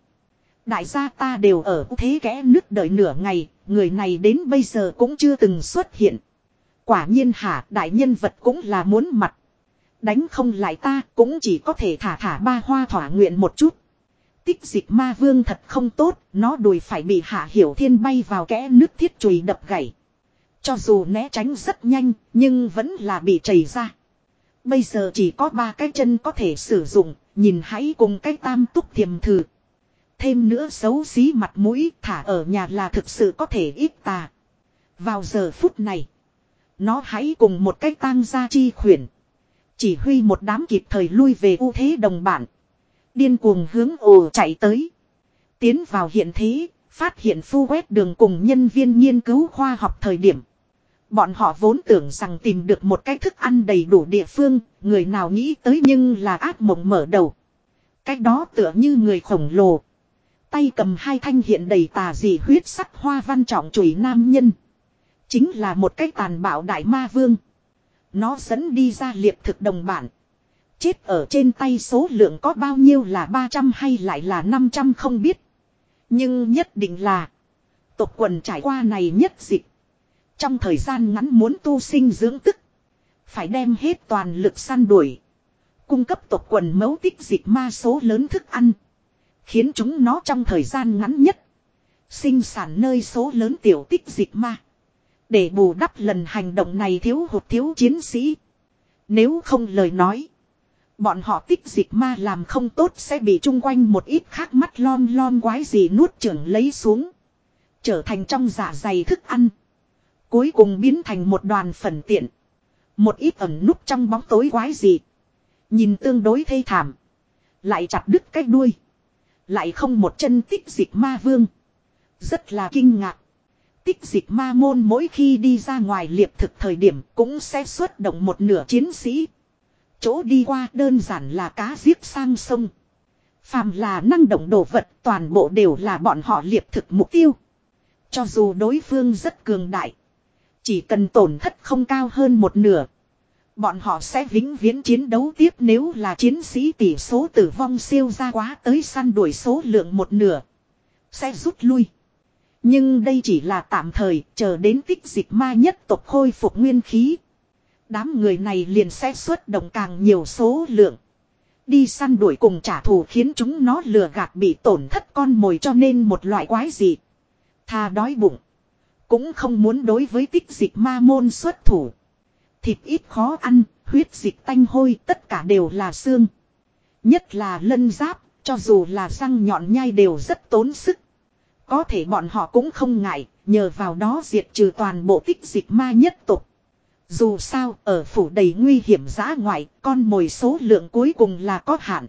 Đại gia ta đều ở thế kẽ nứt đợi nửa ngày, người này đến bây giờ cũng chưa từng xuất hiện. Quả nhiên hả, đại nhân vật cũng là muốn mặt. Đánh không lại ta cũng chỉ có thể thả thả ba hoa thỏa nguyện một chút. Tích dịch ma vương thật không tốt, nó đùi phải bị hạ hiểu thiên bay vào kẽ nước thiết chùy đập gãy. Cho dù né tránh rất nhanh, nhưng vẫn là bị chảy ra. Bây giờ chỉ có ba cái chân có thể sử dụng, nhìn hãy cùng cái tam túc thiềm thử. Thêm nữa xấu xí mặt mũi thả ở nhà là thực sự có thể ít tà. Vào giờ phút này, nó hãy cùng một cái tang gia chi khuyển. Chỉ huy một đám kịp thời lui về ưu thế đồng bản. Điên cuồng hướng ồ chạy tới. Tiến vào hiện thế, phát hiện phu quét đường cùng nhân viên nghiên cứu khoa học thời điểm. Bọn họ vốn tưởng rằng tìm được một cái thức ăn đầy đủ địa phương, người nào nghĩ tới nhưng là ác mộng mở đầu. Cách đó tựa như người khổng lồ. Tay cầm hai thanh hiện đầy tà dị huyết sắc hoa văn trọng chùy nam nhân. Chính là một cái tàn bạo đại ma vương. Nó dẫn đi ra liệp thực đồng bản. Chết ở trên tay số lượng có bao nhiêu là 300 hay lại là 500 không biết. Nhưng nhất định là. Tộc quần trải qua này nhất dịch. Trong thời gian ngắn muốn tu sinh dưỡng tức. Phải đem hết toàn lực săn đuổi. Cung cấp tộc quần mấu tích dịch ma số lớn thức ăn. Khiến chúng nó trong thời gian ngắn nhất. Sinh sản nơi số lớn tiểu tích dịch ma. Để bù đắp lần hành động này thiếu hụt thiếu chiến sĩ. Nếu không lời nói. Bọn họ tích dịch ma làm không tốt sẽ bị chung quanh một ít khác mắt lon lon quái gì nuốt trưởng lấy xuống. Trở thành trong dạ dày thức ăn. Cuối cùng biến thành một đoàn phần tiện. Một ít ẩn núp trong bóng tối quái gì. Nhìn tương đối thê thảm. Lại chặt đứt cái đuôi. Lại không một chân tích dịch ma vương. Rất là kinh ngạc. Tích dịch ma môn mỗi khi đi ra ngoài liệp thực thời điểm cũng sẽ xuất động một nửa chiến sĩ. Chỗ đi qua đơn giản là cá giết sang sông. Phàm là năng động đồ vật toàn bộ đều là bọn họ liệp thực mục tiêu. Cho dù đối phương rất cường đại. Chỉ cần tổn thất không cao hơn một nửa. Bọn họ sẽ vĩnh viễn chiến đấu tiếp nếu là chiến sĩ tỷ số tử vong siêu ra quá tới săn đuổi số lượng một nửa. Sẽ rút lui. Nhưng đây chỉ là tạm thời, chờ đến tích dịch ma nhất tộc khôi phục nguyên khí. Đám người này liền sẽ xuất động càng nhiều số lượng. Đi săn đuổi cùng trả thù khiến chúng nó lừa gạt bị tổn thất con mồi cho nên một loại quái gì. Tha đói bụng. Cũng không muốn đối với tích dịch ma môn xuất thủ. Thịt ít khó ăn, huyết dịch tanh hôi tất cả đều là xương. Nhất là lân giáp, cho dù là răng nhọn nhai đều rất tốn sức. Có thể bọn họ cũng không ngại, nhờ vào đó diệt trừ toàn bộ tích dịch ma nhất tục. Dù sao, ở phủ đầy nguy hiểm giã ngoại, con mồi số lượng cuối cùng là có hạn.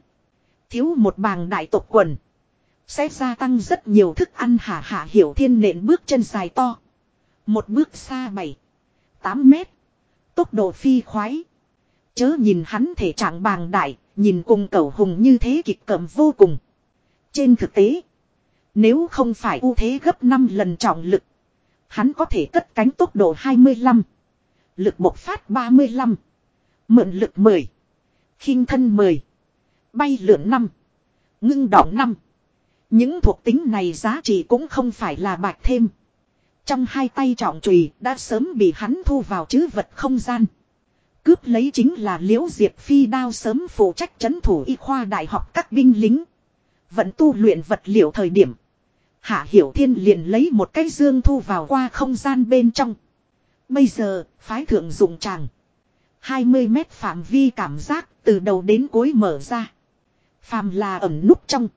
Thiếu một bàng đại tộc quần. Sẽ gia tăng rất nhiều thức ăn hả hả hiểu thiên nện bước chân dài to. Một bước xa bảy, tám mét. Tốc độ phi khoái. Chớ nhìn hắn thể trạng bàng đại, nhìn cùng cẩu hùng như thế kịch cẩm vô cùng. Trên thực tế, nếu không phải ưu thế gấp 5 lần trọng lực, hắn có thể cất cánh tốc độ 25, lực bộc phát 35, mượn lực 10, khinh thân 10, bay lượn 5, ngưng đọng 5. Những thuộc tính này giá trị cũng không phải là bạc thêm. Trong hai tay trọng trùy đã sớm bị hắn thu vào chứ vật không gian. Cướp lấy chính là liễu diệp phi đao sớm phụ trách chấn thủ y khoa đại học các binh lính. Vẫn tu luyện vật liệu thời điểm. Hạ Hiểu Thiên liền lấy một cái dương thu vào qua không gian bên trong. Bây giờ, phái thượng dụng tràng. 20 mét phạm vi cảm giác từ đầu đến cuối mở ra. Phàm là ẩn núp trong.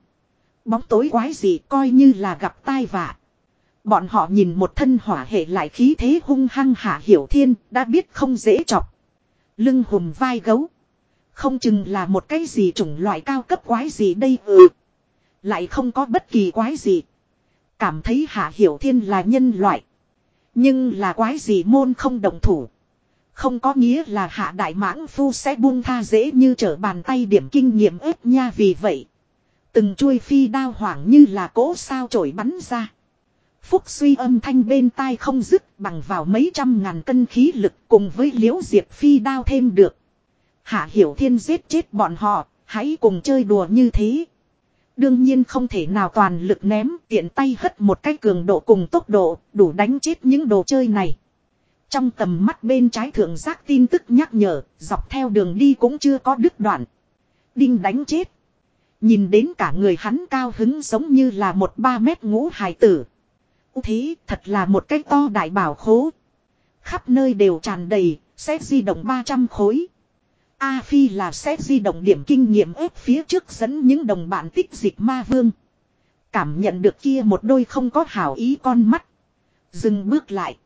Bóng tối quái gì coi như là gặp tai vạ. Bọn họ nhìn một thân hỏa hệ lại khí thế hung hăng hạ hiểu thiên đã biết không dễ chọc. Lưng hùm vai gấu. Không chừng là một cái gì chủng loại cao cấp quái gì đây ừ. Lại không có bất kỳ quái gì. Cảm thấy hạ hiểu thiên là nhân loại. Nhưng là quái gì môn không đồng thủ. Không có nghĩa là hạ đại mãng phu sẽ buông tha dễ như trở bàn tay điểm kinh nghiệm ếp nha vì vậy. Từng chuôi phi đao hoảng như là cỗ sao trổi bắn ra. Phúc suy âm thanh bên tai không dứt bằng vào mấy trăm ngàn cân khí lực cùng với liễu diệp phi đao thêm được. Hạ hiểu thiên giết chết bọn họ, hãy cùng chơi đùa như thế. Đương nhiên không thể nào toàn lực ném tiện tay hất một cái cường độ cùng tốc độ đủ đánh chết những đồ chơi này. Trong tầm mắt bên trái thượng giác tin tức nhắc nhở, dọc theo đường đi cũng chưa có đứt đoạn. Đinh đánh chết. Nhìn đến cả người hắn cao hứng giống như là một ba mét ngũ hài tử. Thế thật là một cái to đại bảo khố. Khắp nơi đều tràn đầy, sẽ di động 300 khối. A Phi là sẽ di động điểm kinh nghiệm ép phía trước dẫn những đồng bạn tích dịch ma vương. Cảm nhận được kia một đôi không có hảo ý con mắt. Dừng bước lại.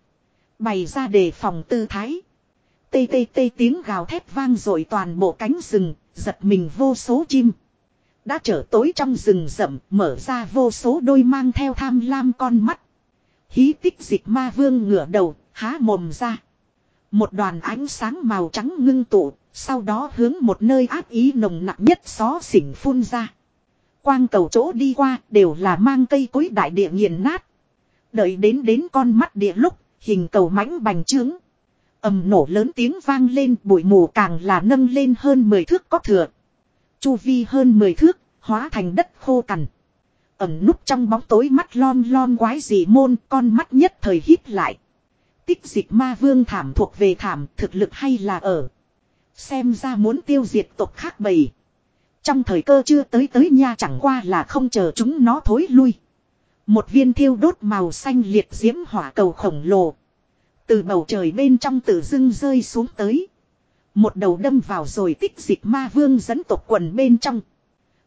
Bày ra đề phòng tư thái. Tê tê tê tiếng gào thét vang rồi toàn bộ cánh rừng, giật mình vô số chim. Đã trở tối trong rừng rậm, mở ra vô số đôi mang theo tham lam con mắt. Hí tích dịch ma vương ngửa đầu, há mồm ra. Một đoàn ánh sáng màu trắng ngưng tụ, sau đó hướng một nơi áp ý nồng nặng nhất xó xỉnh phun ra. Quang cầu chỗ đi qua đều là mang cây cối đại địa nghiền nát. Đợi đến đến con mắt địa lúc, hình cầu mãnh bành trướng. ầm nổ lớn tiếng vang lên bụi mù càng là nâng lên hơn 10 thước có thừa. Chu vi hơn 10 thước, hóa thành đất khô cằn. Ẩm núp trong bóng tối mắt lon lon quái gì môn con mắt nhất thời hít lại. Tích dịch ma vương thảm thuộc về thảm thực lực hay là ở. Xem ra muốn tiêu diệt tộc khác bầy. Trong thời cơ chưa tới tới nha chẳng qua là không chờ chúng nó thối lui. Một viên thiêu đốt màu xanh liệt diễm hỏa cầu khổng lồ. Từ bầu trời bên trong tử dưng rơi xuống tới. Một đầu đâm vào rồi tích dịch ma vương dẫn tộc quần bên trong.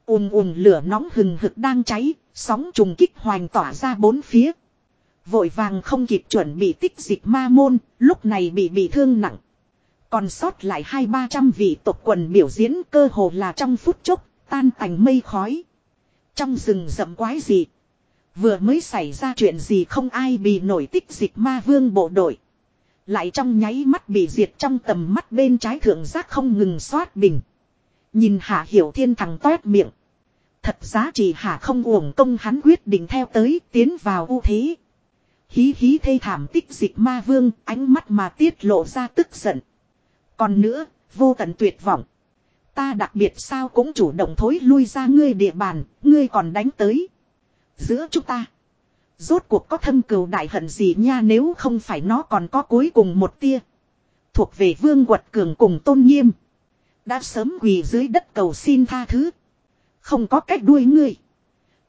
ùm ùm lửa nóng hừng hực đang cháy, sóng trùng kích hoành tỏa ra bốn phía. Vội vàng không kịp chuẩn bị tích dịch ma môn, lúc này bị bị thương nặng. Còn sót lại hai ba trăm vị tộc quần biểu diễn cơ hồ là trong phút chốc, tan thành mây khói. Trong rừng rậm quái gì? Vừa mới xảy ra chuyện gì không ai bị nổi tích dịch ma vương bộ đội. Lại trong nháy mắt bị diệt trong tầm mắt bên trái thượng giác không ngừng xoát bình. Nhìn hạ hiểu thiên thằng toét miệng. Thật giá trị hạ không uổng công hắn quyết định theo tới tiến vào ưu thế. Hí hí thê thảm tích dịch ma vương ánh mắt mà tiết lộ ra tức giận. Còn nữa, vô tận tuyệt vọng. Ta đặc biệt sao cũng chủ động thối lui ra ngươi địa bàn, ngươi còn đánh tới. Giữa chúng ta. Rốt cuộc có thâm cừu đại hận gì nha nếu không phải nó còn có cuối cùng một tia. Thuộc về vương quật cường cùng tôn nghiêm. Đã sớm quỳ dưới đất cầu xin tha thứ. Không có cách đuôi ngươi.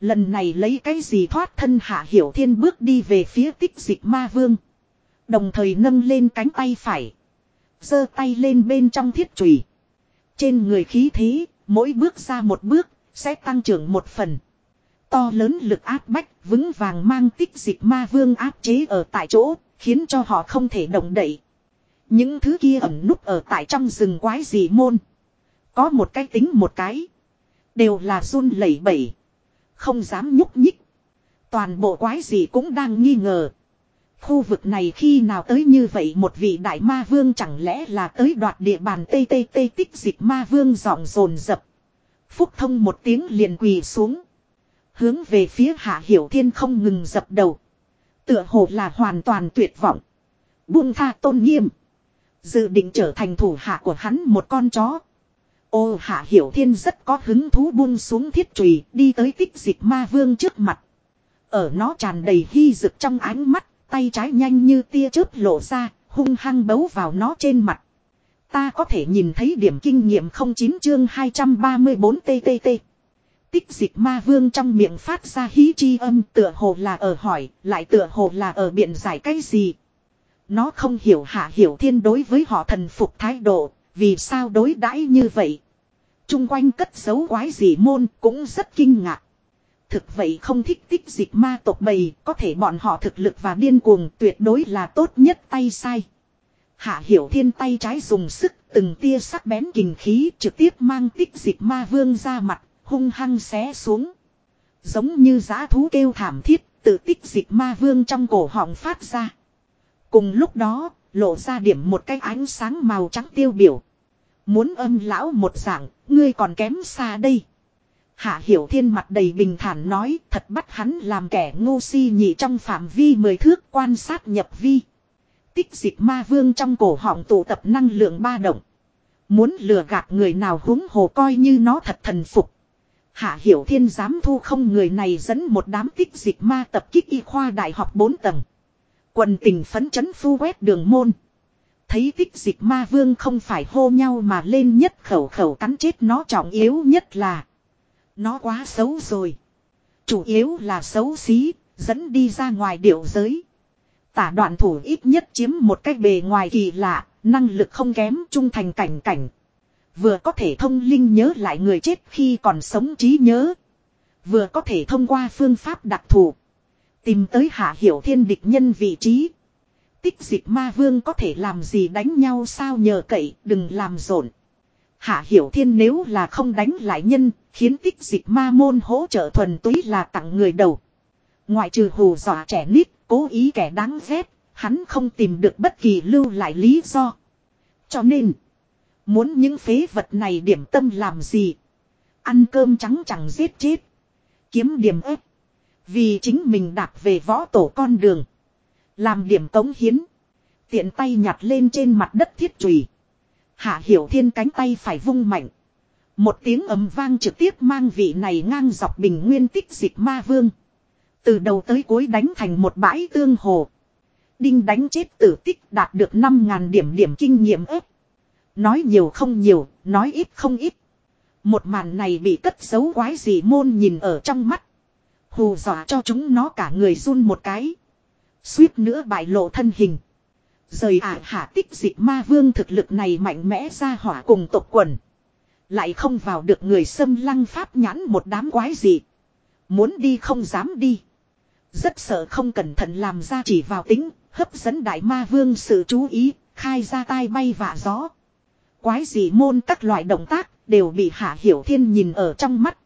Lần này lấy cái gì thoát thân hạ hiểu thiên bước đi về phía tích dịch ma vương. Đồng thời nâng lên cánh tay phải giơ tay lên bên trong thiết chùy. Trên người khí thế, mỗi bước ra một bước, sẽ tăng trưởng một phần. To lớn lực áp bách vững vàng mang tích dịch ma vương áp chế ở tại chỗ, khiến cho họ không thể động đậy. Những thứ kia ẩn núp ở tại trong rừng quái dị môn. Có một cái tính một cái. Đều là run lẩy bẩy. Không dám nhúc nhích. Toàn bộ quái gì cũng đang nghi ngờ. Khu vực này khi nào tới như vậy một vị đại ma vương chẳng lẽ là tới đoạt địa bàn tây tây tây tích dịch ma vương giọng rồn rập. Phúc thông một tiếng liền quỳ xuống. Hướng về phía hạ hiểu thiên không ngừng dập đầu. Tựa hồ là hoàn toàn tuyệt vọng. Buông tha tôn nghiêm. Dự định trở thành thủ hạ của hắn một con chó. Ô hạ hiểu thiên rất có hứng thú buông xuống thiết trùy đi tới tích dịch ma vương trước mặt. Ở nó tràn đầy hy rực trong ánh mắt, tay trái nhanh như tia chớp lộ ra, hung hăng bấu vào nó trên mặt. Ta có thể nhìn thấy điểm kinh nghiệm 09 chương 234 TTT. Tích dịch ma vương trong miệng phát ra hí chi âm tựa hồ là ở hỏi, lại tựa hồ là ở biện giải cái gì. Nó không hiểu hạ hiểu thiên đối với họ thần phục thái độ, vì sao đối đãi như vậy. Trung quanh cất dấu quái gì môn cũng rất kinh ngạc. Thực vậy không thích tích dịch ma tộc bầy, có thể bọn họ thực lực và điên cuồng tuyệt đối là tốt nhất tay sai. Hạ hiểu thiên tay trái dùng sức từng tia sắc bén kình khí trực tiếp mang tích dịch ma vương ra mặt, hung hăng xé xuống. Giống như giã thú kêu thảm thiết, tự tích dịch ma vương trong cổ họng phát ra. Cùng lúc đó, lộ ra điểm một cái ánh sáng màu trắng tiêu biểu. Muốn âm lão một dạng, ngươi còn kém xa đây. Hạ Hiểu Thiên mặt đầy bình thản nói thật bắt hắn làm kẻ ngu si nhị trong phạm vi mười thước quan sát nhập vi. Tích dịch ma vương trong cổ họng tụ tập năng lượng ba động. Muốn lừa gạt người nào húng hồ coi như nó thật thần phục. Hạ Hiểu Thiên dám thu không người này dẫn một đám tích dịch ma tập kích y khoa đại học 4 tầng. Quần tình phấn chấn phu quét đường môn. Thấy tích dịch ma vương không phải hô nhau mà lên nhất khẩu khẩu cắn chết nó trọng yếu nhất là. Nó quá xấu rồi. Chủ yếu là xấu xí, dẫn đi ra ngoài điệu giới. Tả đoạn thủ ít nhất chiếm một cách bề ngoài kỳ lạ, năng lực không kém trung thành cảnh cảnh. Vừa có thể thông linh nhớ lại người chết khi còn sống trí nhớ. Vừa có thể thông qua phương pháp đặc thù. Tìm tới hạ hiểu thiên địch nhân vị trí. Tích dịch ma vương có thể làm gì đánh nhau sao nhờ cậy đừng làm rộn. Hạ hiểu thiên nếu là không đánh lại nhân, khiến tích dịch ma môn hỗ trợ thuần túy là tặng người đầu. Ngoại trừ hù dọa trẻ nít, cố ý kẻ đáng ghét, hắn không tìm được bất kỳ lưu lại lý do. Cho nên, muốn những phế vật này điểm tâm làm gì? Ăn cơm trắng chẳng giết chết. Kiếm điểm ếp. Vì chính mình đạp về võ tổ con đường. Làm điểm cống hiến. Tiện tay nhặt lên trên mặt đất thiết trùy. Hạ hiểu thiên cánh tay phải vung mạnh. Một tiếng ấm vang trực tiếp mang vị này ngang dọc bình nguyên tích dịch ma vương. Từ đầu tới cuối đánh thành một bãi tương hồ. Đinh đánh chết tử tích đạt được 5.000 điểm điểm kinh nghiệm ếp. Nói nhiều không nhiều, nói ít không ít. Một màn này bị cất giấu quái gì môn nhìn ở trong mắt. Hù dọa cho chúng nó cả người run một cái. Suýt nữa bại lộ thân hình. Rời ả hạ tích dị ma vương thực lực này mạnh mẽ ra hỏa cùng tộc quần. Lại không vào được người xâm lăng pháp nhãn một đám quái gì. Muốn đi không dám đi. Rất sợ không cẩn thận làm ra chỉ vào tính, hấp dẫn đại ma vương sự chú ý, khai ra tai bay vạ gió. Quái gì môn các loại động tác, đều bị hạ hiểu thiên nhìn ở trong mắt.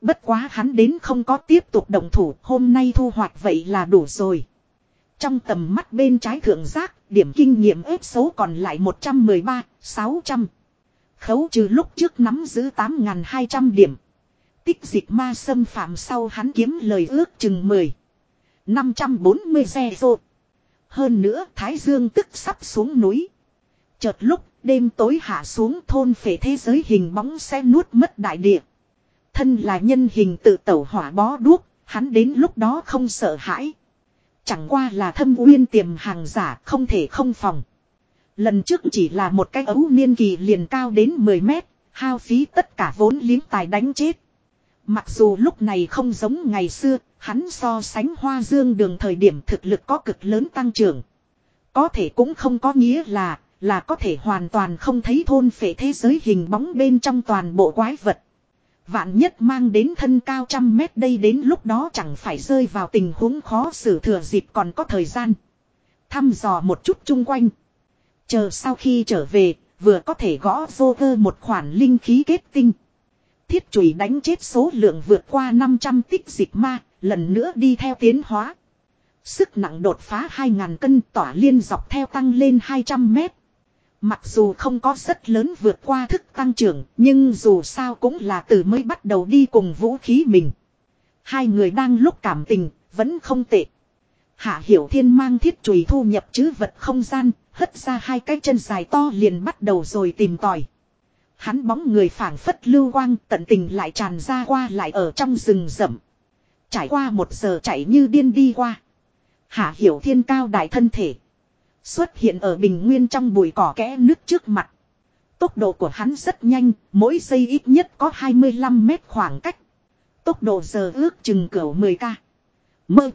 Bất quá hắn đến không có tiếp tục động thủ, hôm nay thu hoạch vậy là đủ rồi. Trong tầm mắt bên trái thượng giác, điểm kinh nghiệm ếp số còn lại 113, 600. Khấu trừ lúc trước nắm giữ 8.200 điểm. Tích dịch ma xâm phạm sau hắn kiếm lời ước chừng 10. 540 xe rô. Hơn nữa Thái Dương tức sắp xuống núi. Chợt lúc đêm tối hạ xuống thôn phệ thế giới hình bóng sẽ nuốt mất đại địa. Thân là nhân hình tự tẩu hỏa bó đuốc, hắn đến lúc đó không sợ hãi. Chẳng qua là thâm uyên tiềm hàng giả không thể không phòng. Lần trước chỉ là một cái ấu niên kỳ liền cao đến 10 mét, hao phí tất cả vốn liếng tài đánh chết. Mặc dù lúc này không giống ngày xưa, hắn so sánh hoa dương đường thời điểm thực lực có cực lớn tăng trưởng. Có thể cũng không có nghĩa là, là có thể hoàn toàn không thấy thôn phệ thế giới hình bóng bên trong toàn bộ quái vật. Vạn nhất mang đến thân cao trăm mét đây đến lúc đó chẳng phải rơi vào tình huống khó xử thừa dịp còn có thời gian. Thăm dò một chút chung quanh. Chờ sau khi trở về, vừa có thể gõ vô cơ một khoản linh khí kết tinh. Thiết chùy đánh chết số lượng vượt qua 500 tích dịch ma, lần nữa đi theo tiến hóa. Sức nặng đột phá 2.000 cân tỏa liên dọc theo tăng lên 200 mét. Mặc dù không có rất lớn vượt qua thức tăng trưởng, nhưng dù sao cũng là từ mới bắt đầu đi cùng vũ khí mình. Hai người đang lúc cảm tình, vẫn không tệ. Hạ Hiểu Thiên mang thiết chùy thu nhập chứ vật không gian, hất ra hai cái chân dài to liền bắt đầu rồi tìm tòi. Hắn bóng người phảng phất lưu quang tận tình lại tràn ra qua lại ở trong rừng rậm. Trải qua một giờ chạy như điên đi qua. Hạ Hiểu Thiên cao đại thân thể. Xuất hiện ở bình nguyên trong bụi cỏ kẽ nước trước mặt. Tốc độ của hắn rất nhanh, mỗi giây ít nhất có 25 mét khoảng cách. Tốc độ giờ ước chừng cỡ 10k. Mơ.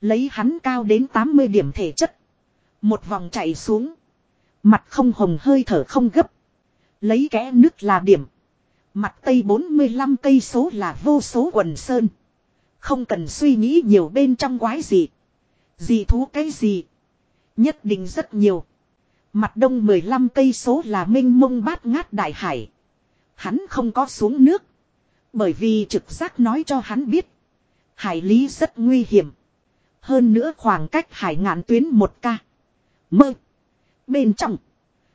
Lấy hắn cao đến 80 điểm thể chất. Một vòng chạy xuống. Mặt không hồng hơi thở không gấp. Lấy kẽ nước là điểm. Mặt tây 45 cây số là vô số quần sơn. Không cần suy nghĩ nhiều bên trong quái gì. Gì thú cái gì. Nhất định rất nhiều. Mặt đông 15 cây số là minh mông bát ngát đại hải. Hắn không có xuống nước. Bởi vì trực giác nói cho hắn biết. Hải lý rất nguy hiểm. Hơn nữa khoảng cách hải ngạn tuyến một ca. Mơ. Bên trong.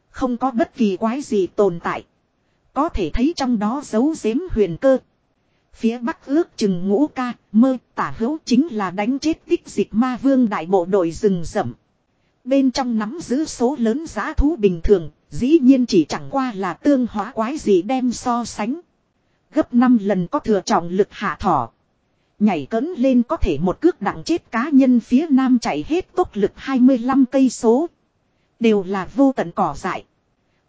Không có bất kỳ quái gì tồn tại. Có thể thấy trong đó giấu giếm huyền cơ. Phía bắc ước chừng ngũ ca, mơ, tả hữu chính là đánh chết tích dịch ma vương đại bộ đội rừng rậm. Bên trong nắm giữ số lớn giá thú bình thường, dĩ nhiên chỉ chẳng qua là tương hóa quái gì đem so sánh. Gấp 5 lần có thừa trọng lực hạ thỏ. Nhảy cấn lên có thể một cước đặng chết cá nhân phía nam chạy hết tốc lực 25 cây số. Đều là vô tận cỏ dại.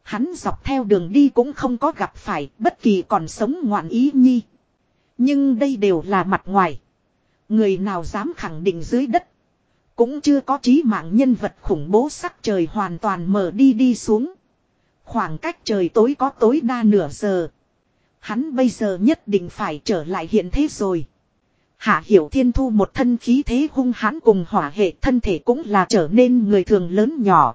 Hắn dọc theo đường đi cũng không có gặp phải bất kỳ còn sống ngoạn ý nhi. Nhưng đây đều là mặt ngoài. Người nào dám khẳng định dưới đất. Cũng chưa có trí mạng nhân vật khủng bố sắc trời hoàn toàn mở đi đi xuống. Khoảng cách trời tối có tối đa nửa giờ. Hắn bây giờ nhất định phải trở lại hiện thế rồi. Hạ Hiểu Thiên Thu một thân khí thế hung hãn cùng hỏa hệ thân thể cũng là trở nên người thường lớn nhỏ.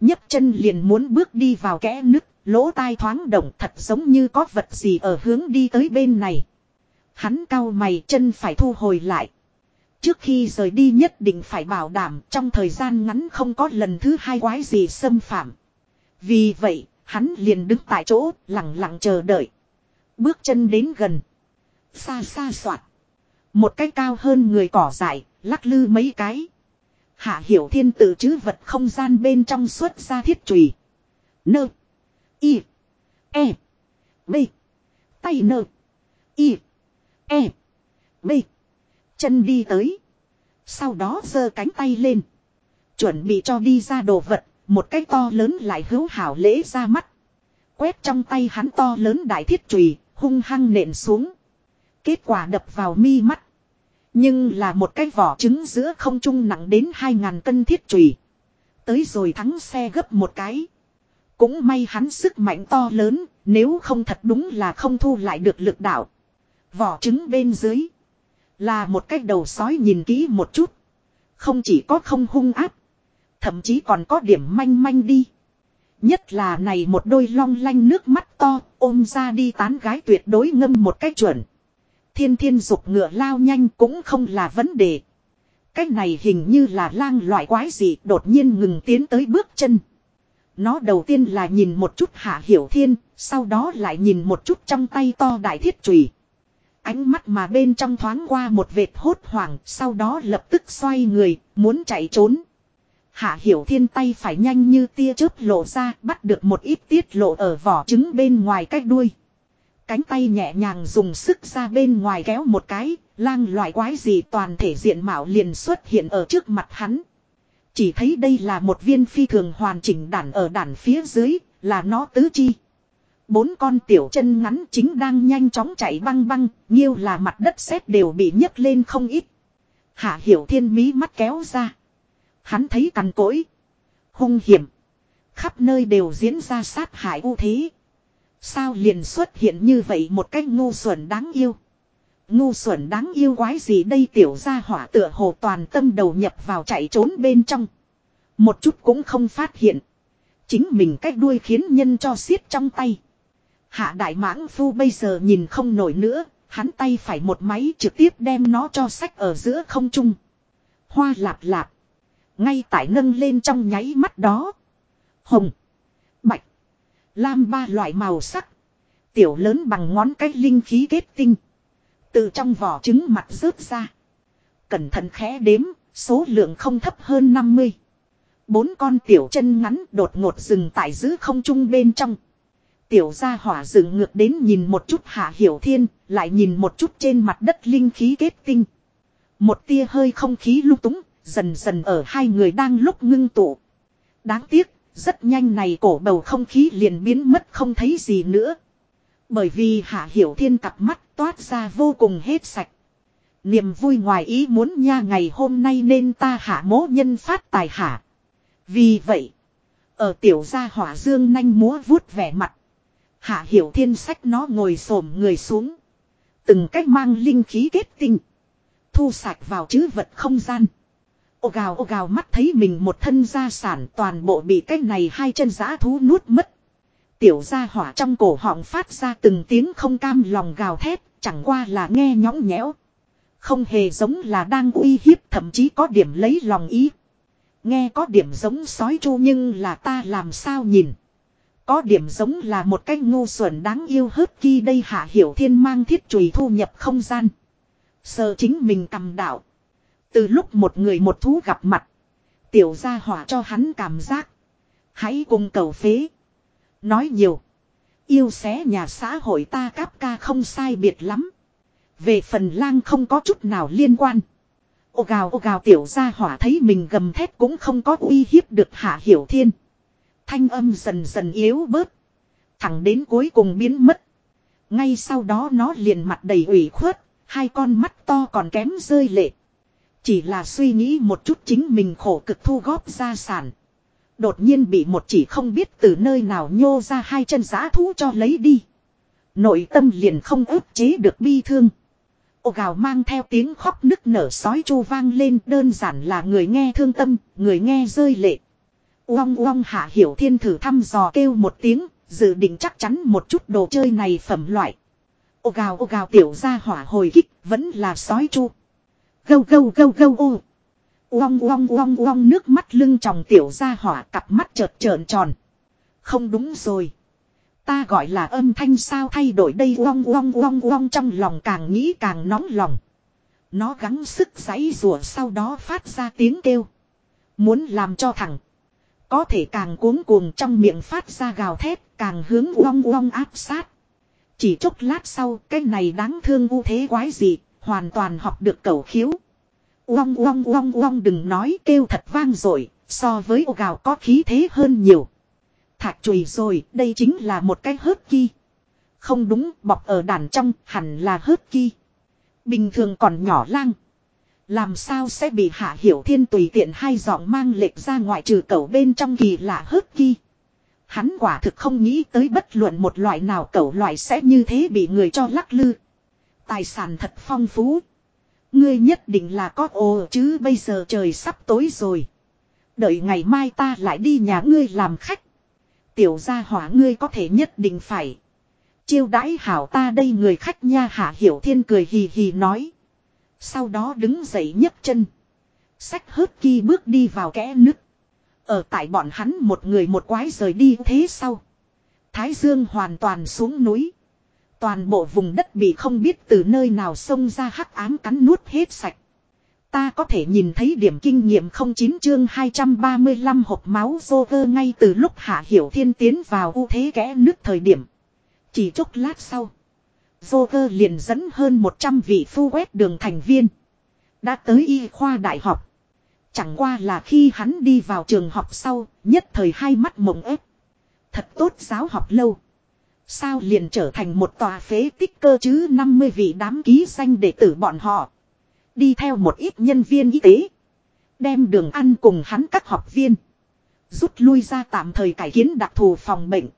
nhấc chân liền muốn bước đi vào kẽ nứt, lỗ tai thoáng động thật giống như có vật gì ở hướng đi tới bên này. Hắn cao mày chân phải thu hồi lại. Trước khi rời đi nhất định phải bảo đảm trong thời gian ngắn không có lần thứ hai quái gì xâm phạm. Vì vậy, hắn liền đứng tại chỗ, lặng lặng chờ đợi. Bước chân đến gần. Xa xa soạt. Một cái cao hơn người cỏ dại, lắc lư mấy cái. Hạ hiểu thiên tự chứ vật không gian bên trong xuất ra thiết trùy. Nơ. Y. E. B. Tay nơ. Y. E. B. Chân đi tới. Sau đó giơ cánh tay lên. Chuẩn bị cho đi ra đồ vật. Một cái to lớn lại hữu hảo lễ ra mắt. Quét trong tay hắn to lớn đại thiết trùy, hung hăng nện xuống. Kết quả đập vào mi mắt. Nhưng là một cái vỏ trứng giữa không trung nặng đến 2.000 cân thiết trùy. Tới rồi thắng xe gấp một cái. Cũng may hắn sức mạnh to lớn, nếu không thật đúng là không thu lại được lực đạo. Vỏ trứng bên dưới. Là một cái đầu sói nhìn kỹ một chút. Không chỉ có không hung áp. Thậm chí còn có điểm manh manh đi. Nhất là này một đôi long lanh nước mắt to ôm ra đi tán gái tuyệt đối ngâm một cách chuẩn. Thiên thiên dục ngựa lao nhanh cũng không là vấn đề. Cách này hình như là lang loại quái gì đột nhiên ngừng tiến tới bước chân. Nó đầu tiên là nhìn một chút hạ hiểu thiên, sau đó lại nhìn một chút trong tay to đại thiết trùy. Ánh mắt mà bên trong thoáng qua một vệt hốt hoảng, sau đó lập tức xoay người, muốn chạy trốn. Hạ hiểu thiên tay phải nhanh như tia chớp lộ ra, bắt được một ít tiết lộ ở vỏ trứng bên ngoài cách đuôi. Cánh tay nhẹ nhàng dùng sức ra bên ngoài kéo một cái, lang loại quái gì toàn thể diện mạo liền xuất hiện ở trước mặt hắn. Chỉ thấy đây là một viên phi thường hoàn chỉnh đản ở đản phía dưới, là nó tứ chi. Bốn con tiểu chân ngắn chính đang nhanh chóng chạy băng băng, nhiêu là mặt đất sét đều bị nhấc lên không ít. Hạ hiểu thiên mí mắt kéo ra. Hắn thấy cằn cỗi. Hung hiểm. Khắp nơi đều diễn ra sát hại u thế. Sao liền xuất hiện như vậy một cách ngu xuẩn đáng yêu. Ngu xuẩn đáng yêu quái gì đây tiểu gia hỏa tựa hồ toàn tâm đầu nhập vào chạy trốn bên trong. Một chút cũng không phát hiện. Chính mình cách đuôi khiến nhân cho xiết trong tay. Hạ đại mãng phu bây giờ nhìn không nổi nữa. Hắn tay phải một máy trực tiếp đem nó cho sách ở giữa không trung. Hoa lạp lạp. Ngay tại nâng lên trong nháy mắt đó. Hồng. Bạch. Lam ba loại màu sắc. Tiểu lớn bằng ngón cái linh khí kết tinh. Từ trong vỏ trứng mặt rớt ra. Cẩn thận khẽ đếm, số lượng không thấp hơn 50. Bốn con tiểu chân ngắn đột ngột dừng tại giữa không trung bên trong. Tiểu gia hỏa dựng ngược đến nhìn một chút hạ hiểu thiên, lại nhìn một chút trên mặt đất linh khí kết tinh. Một tia hơi không khí lung túng, dần dần ở hai người đang lúc ngưng tụ. Đáng tiếc, rất nhanh này cổ bầu không khí liền biến mất không thấy gì nữa. Bởi vì hạ hiểu thiên cặp mắt toát ra vô cùng hết sạch. Niềm vui ngoài ý muốn nha ngày hôm nay nên ta hạ mố nhân phát tài hạ. Vì vậy, ở tiểu gia hỏa dương nhanh múa vuốt vẻ mặt. Hạ hiểu thiên sách nó ngồi xổm người xuống. Từng cách mang linh khí kết tinh. Thu sạch vào chữ vật không gian. Ô gào ô gào mắt thấy mình một thân gia sản toàn bộ bị cái này hai chân giã thú nuốt mất. Tiểu gia hỏa trong cổ họng phát ra từng tiếng không cam lòng gào thét, chẳng qua là nghe nhõng nhẽo. Không hề giống là đang uy hiếp thậm chí có điểm lấy lòng ý. Nghe có điểm giống sói chu nhưng là ta làm sao nhìn. Có điểm giống là một cái ngu xuẩn đáng yêu hớt khi đây hạ hiểu thiên mang thiết chùy thu nhập không gian. Sợ chính mình cầm đạo. Từ lúc một người một thú gặp mặt. Tiểu gia hỏa cho hắn cảm giác. Hãy cùng cầu phế. Nói nhiều. Yêu xé nhà xã hội ta cáp ca không sai biệt lắm. Về phần lang không có chút nào liên quan. Ô gào ô gào tiểu gia hỏa thấy mình gầm thét cũng không có uy hiếp được hạ hiểu thiên. Thanh âm dần dần yếu bớt. Thẳng đến cuối cùng biến mất. Ngay sau đó nó liền mặt đầy ủy khuất. Hai con mắt to còn kém rơi lệ. Chỉ là suy nghĩ một chút chính mình khổ cực thu góp gia sản. Đột nhiên bị một chỉ không biết từ nơi nào nhô ra hai chân giã thú cho lấy đi. Nội tâm liền không ức chế được bi thương. Ô gào mang theo tiếng khóc nức nở sói chu vang lên đơn giản là người nghe thương tâm, người nghe rơi lệ. Uong uong hạ hiểu thiên thử thăm dò kêu một tiếng, dự định chắc chắn một chút đồ chơi này phẩm loại. Ô gào ô gào tiểu ra hỏa hồi kích, vẫn là sói chu. Gâu gâu gâu gâu ô. Uong uong uong uong nước mắt lưng tròng tiểu ra hỏa cặp mắt chợt trợn tròn. Không đúng rồi. Ta gọi là âm thanh sao thay đổi đây uong uong uong uong trong lòng càng nghĩ càng nóng lòng. Nó gắng sức giãy rùa sau đó phát ra tiếng kêu. Muốn làm cho thẳng. Có thể càng cuống cuồng trong miệng phát ra gào thét càng hướng uong uong áp sát. Chỉ chốc lát sau cái này đáng thương u thế quái gì hoàn toàn học được cầu khiếu. Uong uong uong uong đừng nói kêu thật vang rồi, so với ô gào có khí thế hơn nhiều. Thạc chùi rồi, đây chính là một cái hớt ki. Không đúng, bọc ở đàn trong, hẳn là hớt ki. Bình thường còn nhỏ lang. Làm sao sẽ bị hạ hiểu thiên tùy tiện hai giọng mang lệch ra ngoại trừ cẩu bên trong kỳ lạ hớt kỳ. Hắn quả thực không nghĩ tới bất luận một loại nào cẩu loại sẽ như thế bị người cho lắc lư. Tài sản thật phong phú. Ngươi nhất định là có ồ chứ bây giờ trời sắp tối rồi. Đợi ngày mai ta lại đi nhà ngươi làm khách. Tiểu gia hỏa ngươi có thể nhất định phải. Chiêu đãi hảo ta đây người khách nha hạ hiểu thiên cười hì hì nói. Sau đó đứng dậy nhấc chân. Sách hớt kỳ bước đi vào kẽ nứt. Ở tại bọn hắn một người một quái rời đi thế sau. Thái Dương hoàn toàn xuống núi. Toàn bộ vùng đất bị không biết từ nơi nào xông ra hắc ám cắn nuốt hết sạch. Ta có thể nhìn thấy điểm kinh nghiệm 09 chương 235 hộp máu vô vơ ngay từ lúc Hạ Hiểu Thiên tiến vào ưu thế kẽ nước thời điểm. Chỉ chốc lát sau. Joker liền dẫn hơn 100 vị phu quét đường thành viên. Đã tới y khoa đại học. Chẳng qua là khi hắn đi vào trường học sau, nhất thời hai mắt mộng ép. Thật tốt giáo học lâu. Sao liền trở thành một tòa phế tích cơ chứ 50 vị đám ký danh đệ tử bọn họ. Đi theo một ít nhân viên y tế. Đem đường ăn cùng hắn các học viên. Rút lui ra tạm thời cải kiến đặc thù phòng bệnh.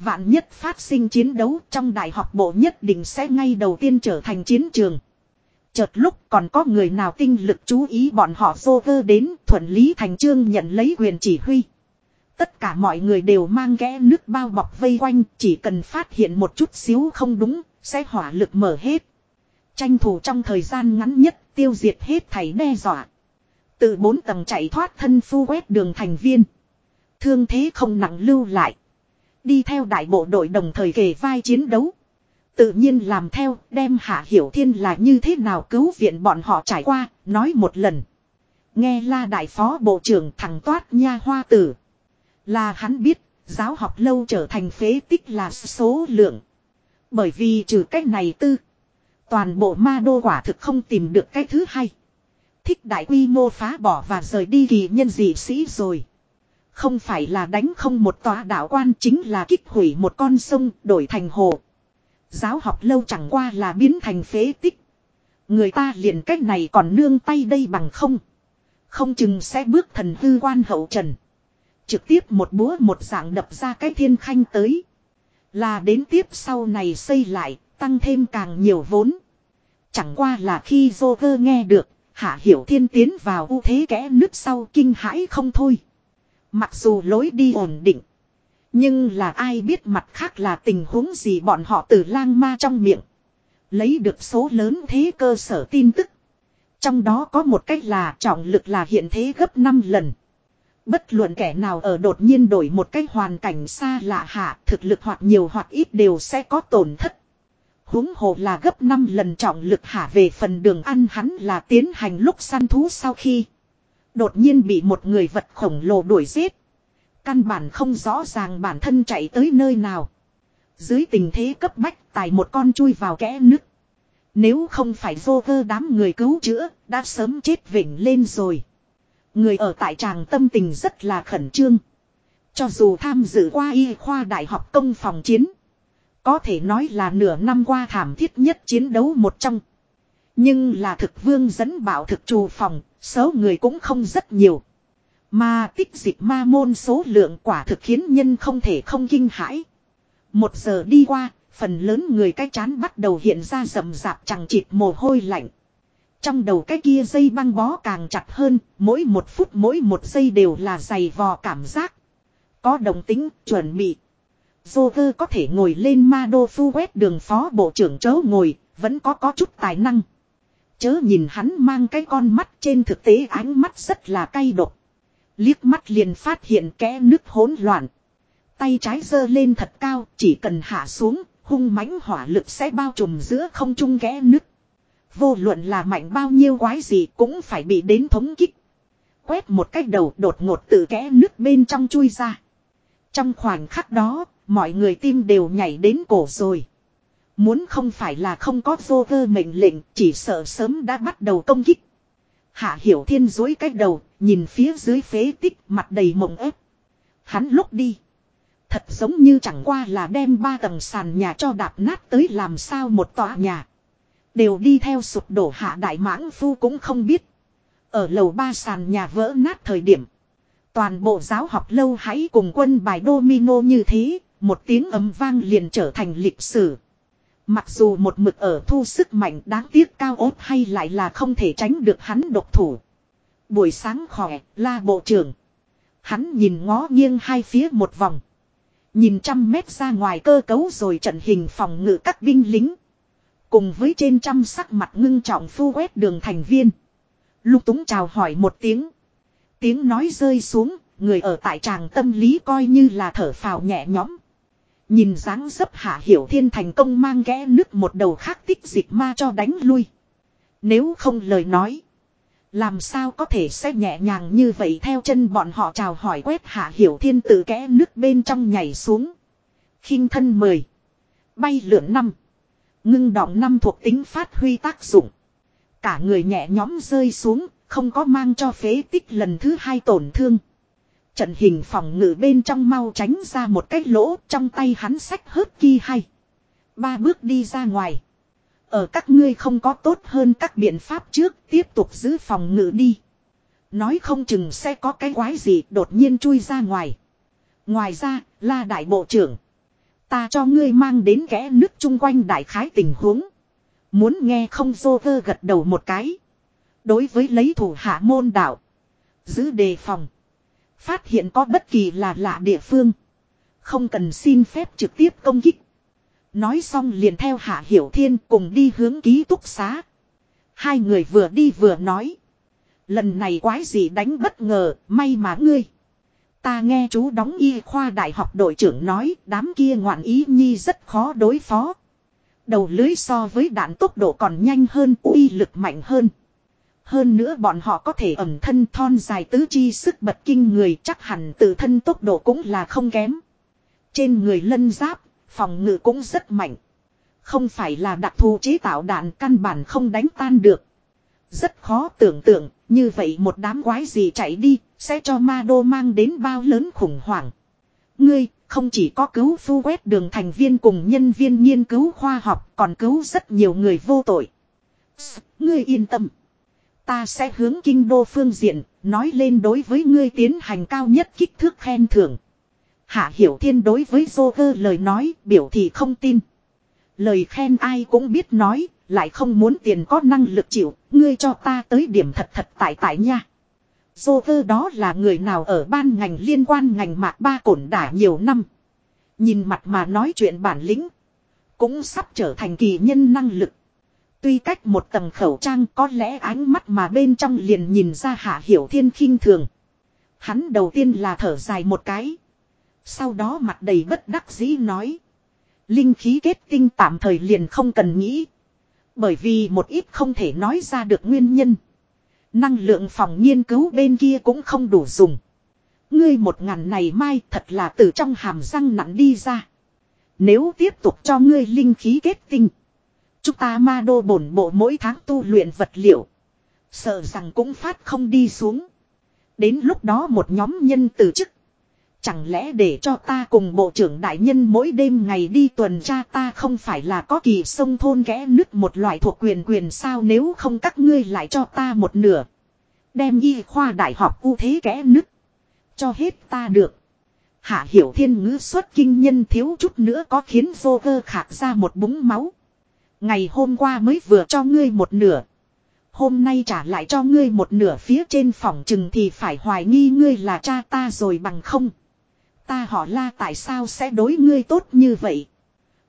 Vạn nhất phát sinh chiến đấu, trong đại học bộ nhất định sẽ ngay đầu tiên trở thành chiến trường. Chợt lúc còn có người nào tinh lực chú ý bọn họ vô vơ đến, thuận lý thành trương nhận lấy quyền chỉ huy. Tất cả mọi người đều mang ghé nước bao bọc vây quanh, chỉ cần phát hiện một chút xíu không đúng, sẽ hỏa lực mở hết. Tranh thủ trong thời gian ngắn nhất tiêu diệt hết thảy đe dọa. Từ bốn tầng chạy thoát thân phu quét đường thành viên. Thương thế không nặng lưu lại. Đi theo đại bộ đội đồng thời kề vai chiến đấu. Tự nhiên làm theo đem Hạ Hiểu Thiên là như thế nào cứu viện bọn họ trải qua, nói một lần. Nghe la đại phó bộ trưởng thằng toát nha hoa tử. Là hắn biết, giáo học lâu trở thành phế tích là số lượng. Bởi vì trừ cách này tư. Toàn bộ ma đô quả thực không tìm được cái thứ hai. Thích đại quy mô phá bỏ và rời đi kỳ nhân dị sĩ rồi. Không phải là đánh không một tòa đạo quan chính là kích hủy một con sông đổi thành hồ. Giáo học lâu chẳng qua là biến thành phế tích. Người ta liền cách này còn nương tay đây bằng không. Không chừng sẽ bước thần hư quan hậu trần. Trực tiếp một búa một dạng đập ra cái thiên khanh tới. Là đến tiếp sau này xây lại, tăng thêm càng nhiều vốn. Chẳng qua là khi Joker nghe được, Hạ Hiểu Thiên tiến vào ưu thế kẽ nứt sau kinh hãi không thôi. Mặc dù lối đi ổn định. Nhưng là ai biết mặt khác là tình huống gì bọn họ từ lang ma trong miệng. Lấy được số lớn thế cơ sở tin tức. Trong đó có một cách là trọng lực là hiện thế gấp 5 lần. Bất luận kẻ nào ở đột nhiên đổi một cái hoàn cảnh xa lạ hạ, thực lực hoặc nhiều hoặc ít đều sẽ có tổn thất. huống hồ là gấp 5 lần trọng lực hạ về phần đường ăn hắn là tiến hành lúc săn thú sau khi. Đột nhiên bị một người vật khổng lồ đuổi giết. Căn bản không rõ ràng bản thân chạy tới nơi nào. Dưới tình thế cấp bách tài một con chui vào kẽ nứt. Nếu không phải vô vơ đám người cứu chữa, đã sớm chết vỉnh lên rồi. Người ở tại tràng tâm tình rất là khẩn trương. Cho dù tham dự qua y khoa đại học công phòng chiến. Có thể nói là nửa năm qua thảm thiết nhất chiến đấu một trong. Nhưng là thực vương dẫn bảo thực trù phòng, số người cũng không rất nhiều. Mà tích dịch ma môn số lượng quả thực khiến nhân không thể không kinh hãi. Một giờ đi qua, phần lớn người cái chán bắt đầu hiện ra rầm rạp chẳng chịt mồ hôi lạnh. Trong đầu cái kia dây băng bó càng chặt hơn, mỗi một phút mỗi một giây đều là dày vò cảm giác. Có đồng tính, chuẩn bị. Joker có thể ngồi lên ma đô phu quét đường phó bộ trưởng chớ ngồi, vẫn có có chút tài năng. Chớ nhìn hắn mang cái con mắt trên thực tế ánh mắt rất là cay độc. Liếc mắt liền phát hiện kẽ nước hỗn loạn. Tay trái giơ lên thật cao, chỉ cần hạ xuống, hung mãnh hỏa lực sẽ bao trùm giữa không trung kẽ nước. Vô luận là mạnh bao nhiêu quái gì cũng phải bị đến thống kích. Quét một cách đầu đột ngột từ kẽ nước bên trong chui ra. Trong khoảnh khắc đó, mọi người tim đều nhảy đến cổ rồi. Muốn không phải là không có vô cơ mệnh lệnh, chỉ sợ sớm đã bắt đầu công kích. Hạ Hiểu Thiên dối cách đầu, nhìn phía dưới phế tích mặt đầy mộng ép. Hắn lúc đi. Thật giống như chẳng qua là đem ba tầng sàn nhà cho đạp nát tới làm sao một tòa nhà. Đều đi theo sụp đổ hạ đại mãng phu cũng không biết. Ở lầu ba sàn nhà vỡ nát thời điểm. Toàn bộ giáo học lâu hãy cùng quân bài domino như thế, một tiếng ấm vang liền trở thành lịch sử. Mặc dù một mực ở thu sức mạnh đáng tiếc cao ốt hay lại là không thể tránh được hắn độc thủ. Buổi sáng khỏe, la bộ trưởng. Hắn nhìn ngó nghiêng hai phía một vòng. Nhìn trăm mét ra ngoài cơ cấu rồi trận hình phòng ngự các binh lính. Cùng với trên trăm sắc mặt ngưng trọng phu quét đường thành viên. Lục túng chào hỏi một tiếng. Tiếng nói rơi xuống, người ở tại tràng tâm lý coi như là thở phào nhẹ nhõm. Nhìn dáng dấp hạ hiểu thiên thành công mang ghé nước một đầu khác tích dịch ma cho đánh lui. Nếu không lời nói. Làm sao có thể sẽ nhẹ nhàng như vậy theo chân bọn họ chào hỏi quét hạ hiểu thiên tự kẽ nước bên trong nhảy xuống. khinh thân mười Bay lượn năm Ngưng đọng năm thuộc tính phát huy tác dụng. Cả người nhẹ nhóm rơi xuống, không có mang cho phế tích lần thứ hai tổn thương. Trận hình phòng ngự bên trong mau tránh ra một cái lỗ trong tay hắn sách hớt kia hay. Ba bước đi ra ngoài. Ở các ngươi không có tốt hơn các biện pháp trước tiếp tục giữ phòng ngự đi. Nói không chừng sẽ có cái quái gì đột nhiên chui ra ngoài. Ngoài ra, la đại bộ trưởng. Ta cho ngươi mang đến kẽ nước chung quanh đại khái tình huống. Muốn nghe không dô vơ gật đầu một cái. Đối với lấy thủ hạ môn đạo. Giữ đề phòng. Phát hiện có bất kỳ là lạ địa phương. Không cần xin phép trực tiếp công kích. Nói xong liền theo Hạ Hiểu Thiên cùng đi hướng ký túc xá. Hai người vừa đi vừa nói. Lần này quái gì đánh bất ngờ, may mà ngươi. Ta nghe chú đóng y khoa đại học đội trưởng nói đám kia ngoạn ý nhi rất khó đối phó. Đầu lưới so với đạn tốc độ còn nhanh hơn, uy lực mạnh hơn. Hơn nữa bọn họ có thể ẩm thân thon dài tứ chi sức bật kinh người chắc hẳn tự thân tốc độ cũng là không kém. Trên người lân giáp, phòng ngự cũng rất mạnh. Không phải là đặc thù chế tạo đạn căn bản không đánh tan được. Rất khó tưởng tượng, như vậy một đám quái gì chạy đi, sẽ cho ma đô mang đến bao lớn khủng hoảng. Ngươi, không chỉ có cứu phu quét đường thành viên cùng nhân viên nghiên cứu khoa học, còn cứu rất nhiều người vô tội. Ngươi yên tâm. Ta sẽ hướng kinh đô phương diện, nói lên đối với ngươi tiến hành cao nhất kích thước khen thưởng. Hạ Hiểu Thiên đối với Joker lời nói biểu thị không tin. Lời khen ai cũng biết nói, lại không muốn tiền có năng lực chịu, ngươi cho ta tới điểm thật thật tại tại nha. Joker đó là người nào ở ban ngành liên quan ngành mạc ba cổn đả nhiều năm. Nhìn mặt mà nói chuyện bản lĩnh. Cũng sắp trở thành kỳ nhân năng lực. Tuy cách một tầng khẩu trang có lẽ ánh mắt mà bên trong liền nhìn ra hạ hiểu thiên khinh thường. Hắn đầu tiên là thở dài một cái. Sau đó mặt đầy bất đắc dĩ nói. Linh khí kết tinh tạm thời liền không cần nghĩ. Bởi vì một ít không thể nói ra được nguyên nhân. Năng lượng phòng nghiên cứu bên kia cũng không đủ dùng. Ngươi một ngàn này mai thật là từ trong hàm răng nặng đi ra. Nếu tiếp tục cho ngươi linh khí kết tinh. Chúng ta ma đô bổn bộ mỗi tháng tu luyện vật liệu. Sợ rằng cũng phát không đi xuống. Đến lúc đó một nhóm nhân từ chức. Chẳng lẽ để cho ta cùng bộ trưởng đại nhân mỗi đêm ngày đi tuần tra ta không phải là có kỳ sông thôn ghé nứt một loại thuộc quyền quyền sao nếu không các ngươi lại cho ta một nửa. Đem y khoa đại học ưu thế ghé nứt. Cho hết ta được. Hạ hiểu thiên ngữ xuất kinh nhân thiếu chút nữa có khiến vô cơ khạc ra một búng máu. Ngày hôm qua mới vừa cho ngươi một nửa. Hôm nay trả lại cho ngươi một nửa phía trên phòng chừng thì phải hoài nghi ngươi là cha ta rồi bằng không. Ta họ la tại sao sẽ đối ngươi tốt như vậy.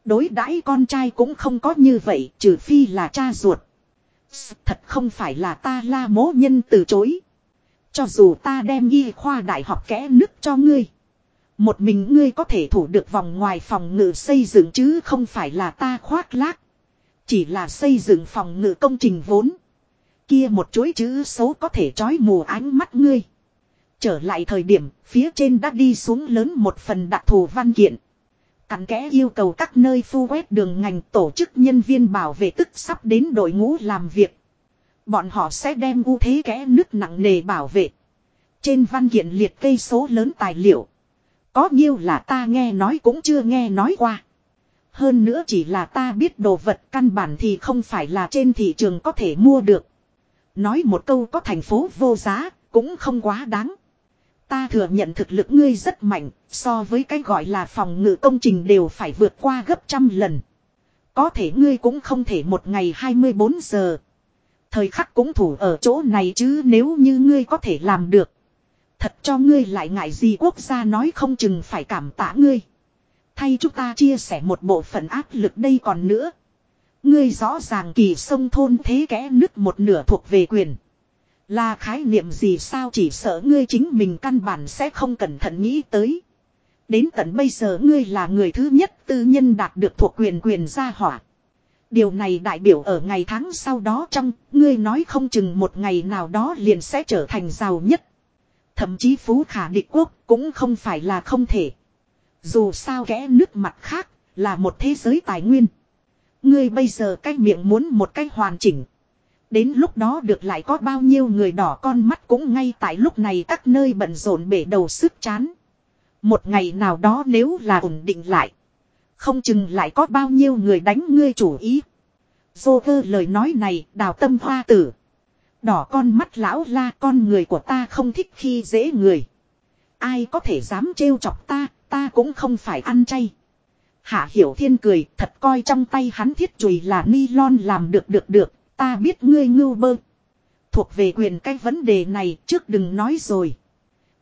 Đối đãi con trai cũng không có như vậy, trừ phi là cha ruột. Thật không phải là ta la mố nhân từ chối. Cho dù ta đem y khoa đại học kẽ nứt cho ngươi. Một mình ngươi có thể thủ được vòng ngoài phòng ngự xây dựng chứ không phải là ta khoác lác. Chỉ là xây dựng phòng ngự công trình vốn. Kia một chuỗi chữ xấu có thể trói mù ánh mắt ngươi. Trở lại thời điểm, phía trên đã đi xuống lớn một phần đặc thù văn kiện. Cặn kẽ yêu cầu các nơi phu quét đường ngành tổ chức nhân viên bảo vệ tức sắp đến đội ngũ làm việc. Bọn họ sẽ đem ưu thế kẽ nước nặng nề bảo vệ. Trên văn kiện liệt kê số lớn tài liệu. Có nhiêu là ta nghe nói cũng chưa nghe nói qua. Hơn nữa chỉ là ta biết đồ vật căn bản thì không phải là trên thị trường có thể mua được. Nói một câu có thành phố vô giá, cũng không quá đáng. Ta thừa nhận thực lực ngươi rất mạnh, so với cái gọi là phòng ngự công trình đều phải vượt qua gấp trăm lần. Có thể ngươi cũng không thể một ngày 24 giờ. Thời khắc cũng thủ ở chỗ này chứ nếu như ngươi có thể làm được. Thật cho ngươi lại ngại gì quốc gia nói không chừng phải cảm tạ ngươi. Thay chúng ta chia sẻ một bộ phận áp lực đây còn nữa. Ngươi rõ ràng kỳ sông thôn thế kẽ nứt một nửa thuộc về quyền. Là khái niệm gì sao chỉ sợ ngươi chính mình căn bản sẽ không cẩn thận nghĩ tới. Đến tận bây giờ ngươi là người thứ nhất tư nhân đạt được thuộc quyền quyền gia hỏa. Điều này đại biểu ở ngày tháng sau đó trong, ngươi nói không chừng một ngày nào đó liền sẽ trở thành giàu nhất. Thậm chí phú khả địch quốc cũng không phải là không thể. Dù sao kẽ nước mặt khác, là một thế giới tài nguyên. Ngươi bây giờ cái miệng muốn một cách hoàn chỉnh. Đến lúc đó được lại có bao nhiêu người đỏ con mắt cũng ngay tại lúc này các nơi bận rộn bể đầu sức chán. Một ngày nào đó nếu là ổn định lại. Không chừng lại có bao nhiêu người đánh ngươi chủ ý. Dô vơ lời nói này đào tâm hoa tử. Đỏ con mắt lão la con người của ta không thích khi dễ người. Ai có thể dám trêu chọc ta, ta cũng không phải ăn chay. Hạ Hiểu Thiên cười thật coi trong tay hắn thiết chùy là ni lon làm được được được, ta biết ngươi ngưu bơ. Thuộc về quyền cái vấn đề này trước đừng nói rồi.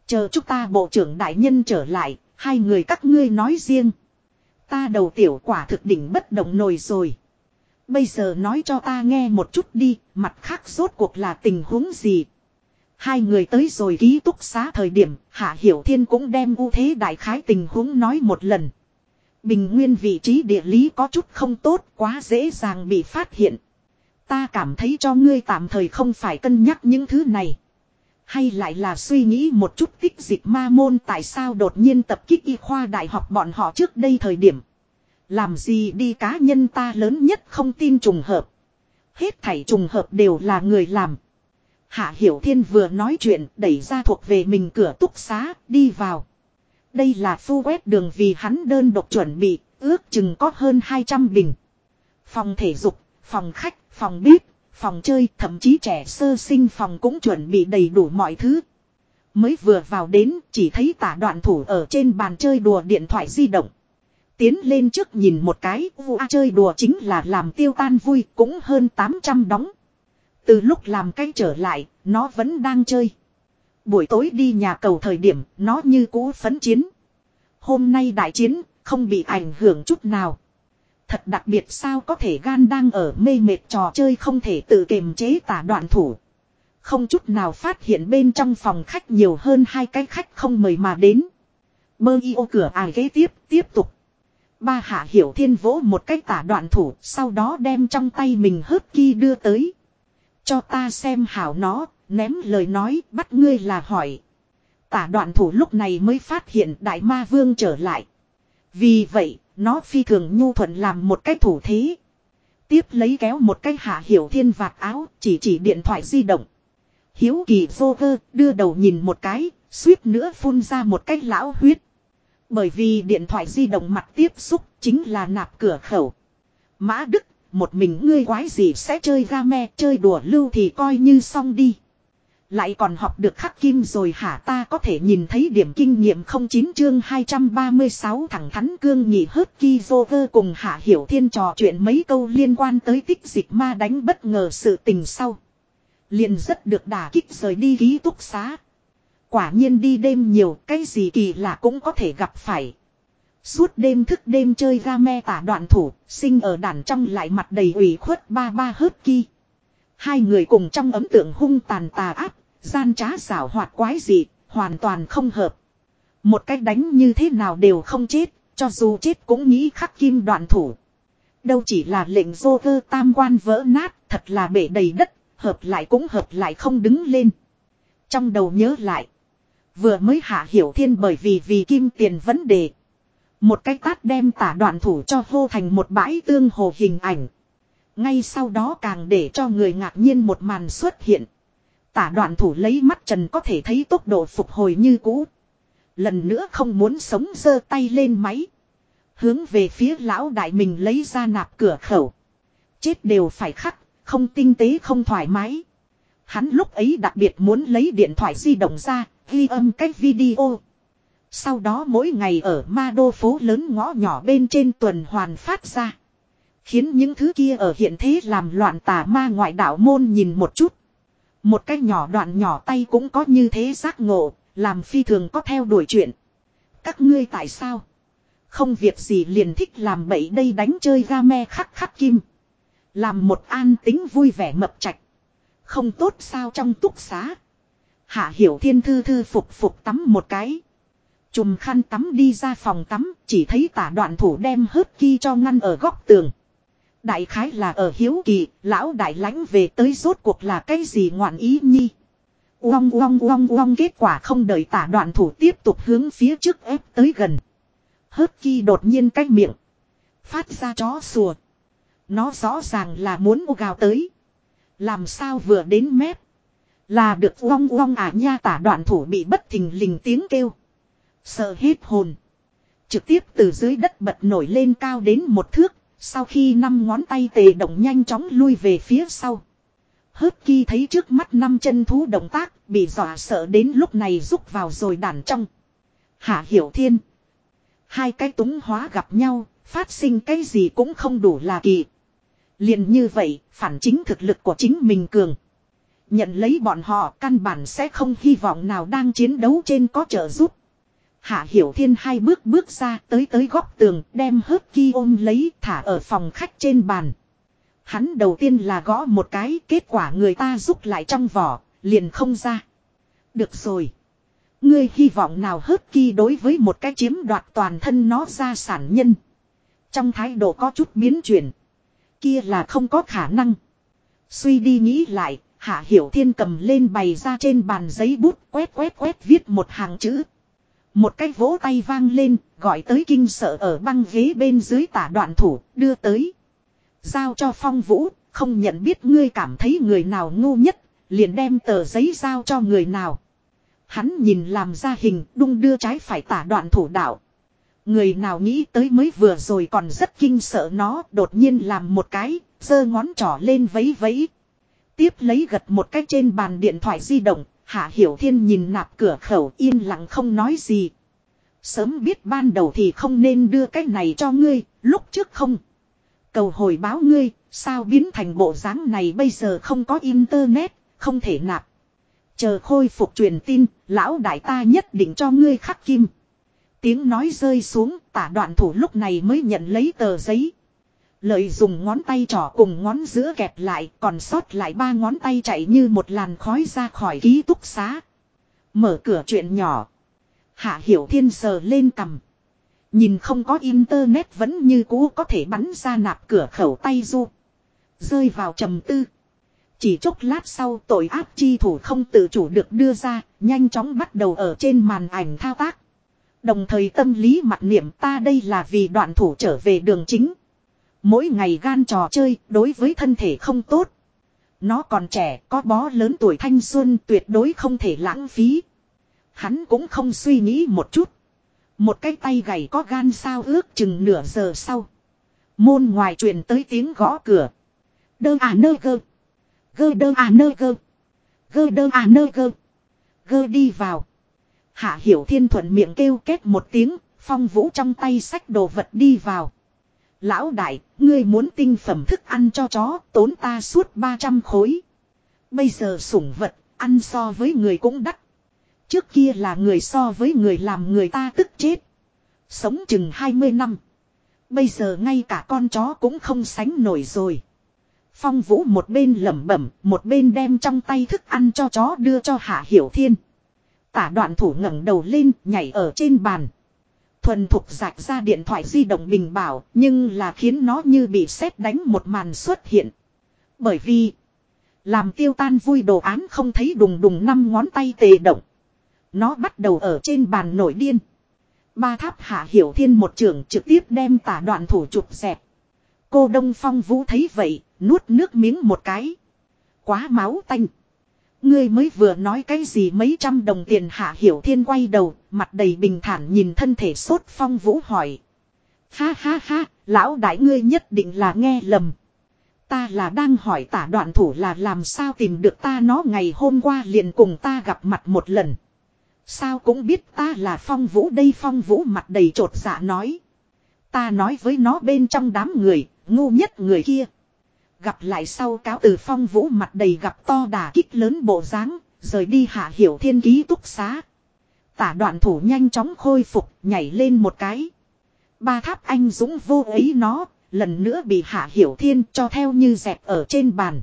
Chờ chúng ta bộ trưởng đại nhân trở lại, hai người các ngươi nói riêng. Ta đầu tiểu quả thực đỉnh bất động nồi rồi. Bây giờ nói cho ta nghe một chút đi, mặt khác rốt cuộc là tình huống gì. Hai người tới rồi ký túc xá thời điểm, Hạ Hiểu Thiên cũng đem ưu thế đại khái tình huống nói một lần. Bình nguyên vị trí địa lý có chút không tốt, quá dễ dàng bị phát hiện. Ta cảm thấy cho ngươi tạm thời không phải cân nhắc những thứ này. Hay lại là suy nghĩ một chút tích dịch ma môn tại sao đột nhiên tập kích y khoa đại học bọn họ trước đây thời điểm. Làm gì đi cá nhân ta lớn nhất không tin trùng hợp. Hết thảy trùng hợp đều là người làm. Hạ Hiểu Thiên vừa nói chuyện đẩy ra thuộc về mình cửa túc xá đi vào. Đây là phu quét đường vì hắn đơn độc chuẩn bị, ước chừng có hơn 200 bình. Phòng thể dục, phòng khách, phòng bếp, phòng chơi, thậm chí trẻ sơ sinh phòng cũng chuẩn bị đầy đủ mọi thứ. Mới vừa vào đến, chỉ thấy tả đoạn thủ ở trên bàn chơi đùa điện thoại di động. Tiến lên trước nhìn một cái, vụ chơi đùa chính là làm tiêu tan vui, cũng hơn 800 đóng. Từ lúc làm cái trở lại, nó vẫn đang chơi. Buổi tối đi nhà cầu thời điểm, nó như cũ phấn chiến. Hôm nay đại chiến, không bị ảnh hưởng chút nào. Thật đặc biệt sao có thể gan đang ở mê mệt trò chơi không thể tự kiềm chế tả đoạn thủ. Không chút nào phát hiện bên trong phòng khách nhiều hơn hai cái khách không mời mà đến. Mơ y ô cửa ải ghế tiếp, tiếp tục. Ba hạ hiểu thiên vỗ một cái tả đoạn thủ, sau đó đem trong tay mình hớt ki đưa tới. Cho ta xem hảo nó, ném lời nói, bắt ngươi là hỏi. Tả đoạn thủ lúc này mới phát hiện đại ma vương trở lại. Vì vậy, nó phi thường nhu thuận làm một cái thủ thế. Tiếp lấy kéo một cái hạ hiểu thiên vạt áo, chỉ chỉ điện thoại di động. Hiếu kỳ vô cơ, đưa đầu nhìn một cái, suýt nữa phun ra một cái lão huyết. Bởi vì điện thoại di động mặt tiếp xúc chính là nạp cửa khẩu. Mã Đức, một mình ngươi quái gì sẽ chơi game, chơi đùa lưu thì coi như xong đi. Lại còn học được khắc kim rồi hả ta có thể nhìn thấy điểm kinh nghiệm 09 chương 236 thẳng thắn cương nhị hớt ki vô vơ cùng hạ hiểu thiên trò chuyện mấy câu liên quan tới tích dịch ma đánh bất ngờ sự tình sau. Liền rất được đả kích rời đi ký túc xá. Quả nhiên đi đêm nhiều cái gì kỳ lạ cũng có thể gặp phải. Suốt đêm thức đêm chơi ga me tả đoạn thủ, sinh ở đàn trong lại mặt đầy ủy khuất ba ba hớt ki. Hai người cùng trong ấm tượng hung tàn tà áp, Gian trá xảo hoạt quái dị, hoàn toàn không hợp. Một cách đánh như thế nào đều không chết, cho dù chết cũng nghĩ khắc kim đoạn thủ. Đâu chỉ là lệnh dô vơ tam quan vỡ nát, thật là bể đầy đất, hợp lại cũng hợp lại không đứng lên. Trong đầu nhớ lại, vừa mới hạ hiểu thiên bởi vì vì kim tiền vấn đề. Một cái tát đem tả đoạn thủ cho hô thành một bãi tương hồ hình ảnh. Ngay sau đó càng để cho người ngạc nhiên một màn xuất hiện. Tả đoạn thủ lấy mắt trần có thể thấy tốc độ phục hồi như cũ. Lần nữa không muốn sống giơ tay lên máy. Hướng về phía lão đại mình lấy ra nạp cửa khẩu. Chết đều phải khắc, không tinh tế không thoải mái. Hắn lúc ấy đặc biệt muốn lấy điện thoại di động ra, ghi âm cách video. Sau đó mỗi ngày ở ma đô phố lớn ngõ nhỏ bên trên tuần hoàn phát ra. Khiến những thứ kia ở hiện thế làm loạn tà ma ngoại đạo môn nhìn một chút. Một cái nhỏ đoạn nhỏ tay cũng có như thế giác ngộ, làm phi thường có theo đuổi chuyện. Các ngươi tại sao? Không việc gì liền thích làm bậy đây đánh chơi game khắc khắc kim. Làm một an tính vui vẻ mập trạch. Không tốt sao trong túc xá. Hạ hiểu thiên thư thư phục phục tắm một cái. Chùm khăn tắm đi ra phòng tắm, chỉ thấy tả đoạn thủ đem hớt ki cho ngăn ở góc tường. Đại khái là ở hiếu kỳ, lão đại lãnh về tới rốt cuộc là cái gì ngoạn ý nhi. Uong uong uong uong kết quả không đợi tả đoạn thủ tiếp tục hướng phía trước ép tới gần. Hớt ki đột nhiên cách miệng. Phát ra chó sùa. Nó rõ ràng là muốn ô gào tới. Làm sao vừa đến mép. Là được uong uong à nha tả đoạn thủ bị bất thình lình tiếng kêu. Sợ hết hồn. Trực tiếp từ dưới đất bật nổi lên cao đến một thước sau khi năm ngón tay tề động nhanh chóng lui về phía sau. Hớt kỳ thấy trước mắt năm chân thú động tác, bị dọa sợ đến lúc này rút vào rồi đàn trong. Hạ hiểu thiên. Hai cái túng hóa gặp nhau, phát sinh cái gì cũng không đủ là kỳ. liền như vậy, phản chính thực lực của chính mình cường. Nhận lấy bọn họ căn bản sẽ không hy vọng nào đang chiến đấu trên có trợ giúp. Hạ Hiểu Thiên hai bước bước ra tới tới góc tường đem hớp ki ôm lấy thả ở phòng khách trên bàn. Hắn đầu tiên là gõ một cái kết quả người ta rút lại trong vỏ, liền không ra. Được rồi. Ngươi hy vọng nào hớp ki đối với một cái chiếm đoạt toàn thân nó ra sản nhân. Trong thái độ có chút biến chuyển. Kia là không có khả năng. Suy đi nghĩ lại, Hạ Hiểu Thiên cầm lên bày ra trên bàn giấy bút quét quét quét viết một hàng chữ. Một cái vỗ tay vang lên, gọi tới kinh sợ ở băng ghế bên dưới tả đoạn thủ, đưa tới. Giao cho phong vũ, không nhận biết ngươi cảm thấy người nào ngu nhất, liền đem tờ giấy giao cho người nào. Hắn nhìn làm ra hình đung đưa trái phải tả đoạn thủ đạo. Người nào nghĩ tới mới vừa rồi còn rất kinh sợ nó đột nhiên làm một cái, giơ ngón trỏ lên vấy vấy. Tiếp lấy gật một cái trên bàn điện thoại di động, Hạ Hiểu Thiên nhìn nạp cửa khẩu yên lặng không nói gì. Sớm biết ban đầu thì không nên đưa cái này cho ngươi, lúc trước không. Cầu hồi báo ngươi, sao biến thành bộ dáng này bây giờ không có internet, không thể nạp. Chờ khôi phục truyền tin, lão đại ta nhất định cho ngươi khắc kim. Tiếng nói rơi xuống, tả đoạn thủ lúc này mới nhận lấy tờ giấy. Lợi dùng ngón tay trỏ cùng ngón giữa kẹp lại, còn sót lại ba ngón tay chạy như một làn khói ra khỏi ký túc xá. Mở cửa chuyện nhỏ. Hạ Hiểu Thiên sờ lên cầm. Nhìn không có internet vẫn như cũ có thể bắn ra nạp cửa khẩu tay du. Rơi vào trầm tư. Chỉ chốc lát sau tội ác chi thủ không tự chủ được đưa ra, nhanh chóng bắt đầu ở trên màn ảnh thao tác. Đồng thời tâm lý mặt niệm ta đây là vì đoạn thủ trở về đường chính. Mỗi ngày gan trò chơi đối với thân thể không tốt. Nó còn trẻ, có bó lớn tuổi thanh xuân tuyệt đối không thể lãng phí. Hắn cũng không suy nghĩ một chút. Một cái tay gầy có gan sao ước chừng nửa giờ sau. Môn ngoài truyền tới tiếng gõ cửa. Đơ à nơ gơ. Gơ đơ à nơ gơ. Gơ đơ à nơ gơ. Gơ đi vào. Hạ hiểu thiên thuận miệng kêu két một tiếng. Phong vũ trong tay sách đồ vật đi vào. Lão đại, ngươi muốn tinh phẩm thức ăn cho chó, tốn ta suốt 300 khối. Bây giờ sủng vật, ăn so với người cũng đắt. Trước kia là người so với người làm người ta tức chết. Sống chừng 20 năm. Bây giờ ngay cả con chó cũng không sánh nổi rồi. Phong vũ một bên lẩm bẩm, một bên đem trong tay thức ăn cho chó đưa cho Hạ Hiểu Thiên. Tả đoạn thủ ngẩng đầu lên, nhảy ở trên bàn. Thuần thục rạch ra điện thoại di động bình bảo, nhưng là khiến nó như bị sét đánh một màn xuất hiện. Bởi vì, làm tiêu tan vui đồ án không thấy đùng đùng năm ngón tay tề động. Nó bắt đầu ở trên bàn nổi điên. Ba tháp hạ hiểu thiên một trường trực tiếp đem tả đoạn thủ chụp dẹp. Cô Đông Phong Vũ thấy vậy, nuốt nước miếng một cái. Quá máu tanh. Ngươi mới vừa nói cái gì mấy trăm đồng tiền hạ hiểu thiên quay đầu, mặt đầy bình thản nhìn thân thể sốt Phong Vũ hỏi. Ha ha ha, lão đại ngươi nhất định là nghe lầm. Ta là đang hỏi tả đoạn thủ là làm sao tìm được ta nó ngày hôm qua liền cùng ta gặp mặt một lần. Sao cũng biết ta là phong vũ đây phong vũ mặt đầy trột dạ nói. Ta nói với nó bên trong đám người, ngu nhất người kia. Gặp lại sau cáo từ phong vũ mặt đầy gặp to đà kích lớn bộ dáng rời đi hạ hiểu thiên ký túc xá. Tả đoạn thủ nhanh chóng khôi phục, nhảy lên một cái. Ba tháp anh dũng vô ấy nó, lần nữa bị hạ hiểu thiên cho theo như dẹp ở trên bàn.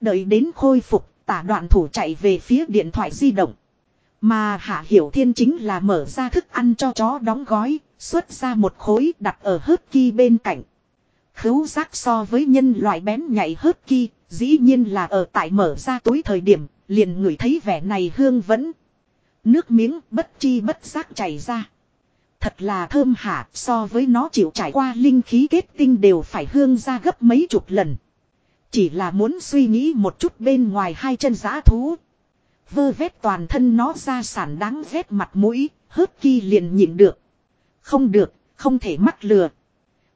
Đợi đến khôi phục, tả đoạn thủ chạy về phía điện thoại di động. Mà Hạ Hiểu Thiên chính là mở ra thức ăn cho chó đóng gói, xuất ra một khối đặt ở hớt ki bên cạnh. Khứu giác so với nhân loại bén nhạy hớt ki, dĩ nhiên là ở tại mở ra túi thời điểm, liền ngửi thấy vẻ này hương vẫn. Nước miếng bất chi bất giác chảy ra. Thật là thơm hả, so với nó chịu trải qua linh khí kết tinh đều phải hương ra gấp mấy chục lần. Chỉ là muốn suy nghĩ một chút bên ngoài hai chân giã thú. Vơ vét toàn thân nó ra sản đáng ghét mặt mũi, hớt kỳ liền nhịn được. Không được, không thể mắc lừa.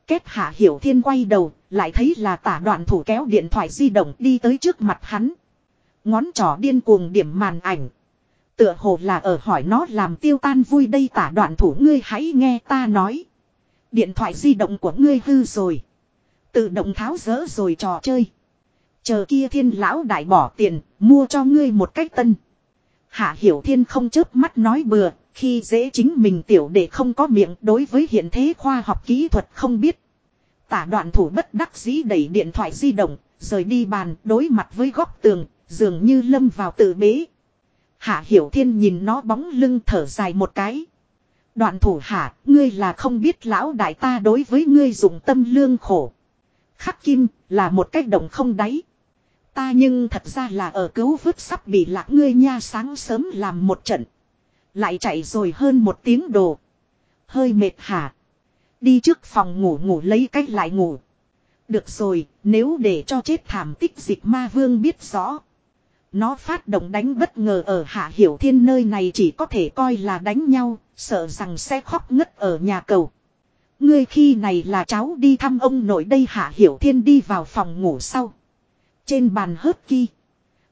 Kết hạ hiểu thiên quay đầu, lại thấy là tả đoạn thủ kéo điện thoại di động đi tới trước mặt hắn. Ngón trỏ điên cuồng điểm màn ảnh. Tựa hồ là ở hỏi nó làm tiêu tan vui đây tả đoạn thủ ngươi hãy nghe ta nói. Điện thoại di động của ngươi hư rồi. Tự động tháo rỡ rồi trò chơi. Chờ kia thiên lão đại bỏ tiền, mua cho ngươi một cách tân. Hạ hiểu thiên không chớp mắt nói bừa, khi dễ chính mình tiểu để không có miệng đối với hiện thế khoa học kỹ thuật không biết. Tả đoạn thủ bất đắc dĩ đẩy điện thoại di động, rời đi bàn đối mặt với góc tường, dường như lâm vào tự bế. Hạ hiểu thiên nhìn nó bóng lưng thở dài một cái. Đoạn thủ hạ, ngươi là không biết lão đại ta đối với ngươi dùng tâm lương khổ. Khắc kim, là một cách động không đáy. Ta nhưng thật ra là ở cứu vứt sắp bị lạc ngươi nha sáng sớm làm một trận. Lại chạy rồi hơn một tiếng đồ. Hơi mệt hả. Đi trước phòng ngủ ngủ lấy cách lại ngủ. Được rồi, nếu để cho chết thảm tích dịch ma vương biết rõ. Nó phát động đánh bất ngờ ở hạ hiểu thiên nơi này chỉ có thể coi là đánh nhau, sợ rằng sẽ khóc ngất ở nhà cầu. Ngươi khi này là cháu đi thăm ông nội đây hạ hiểu thiên đi vào phòng ngủ sau. Trên bàn hớt ki.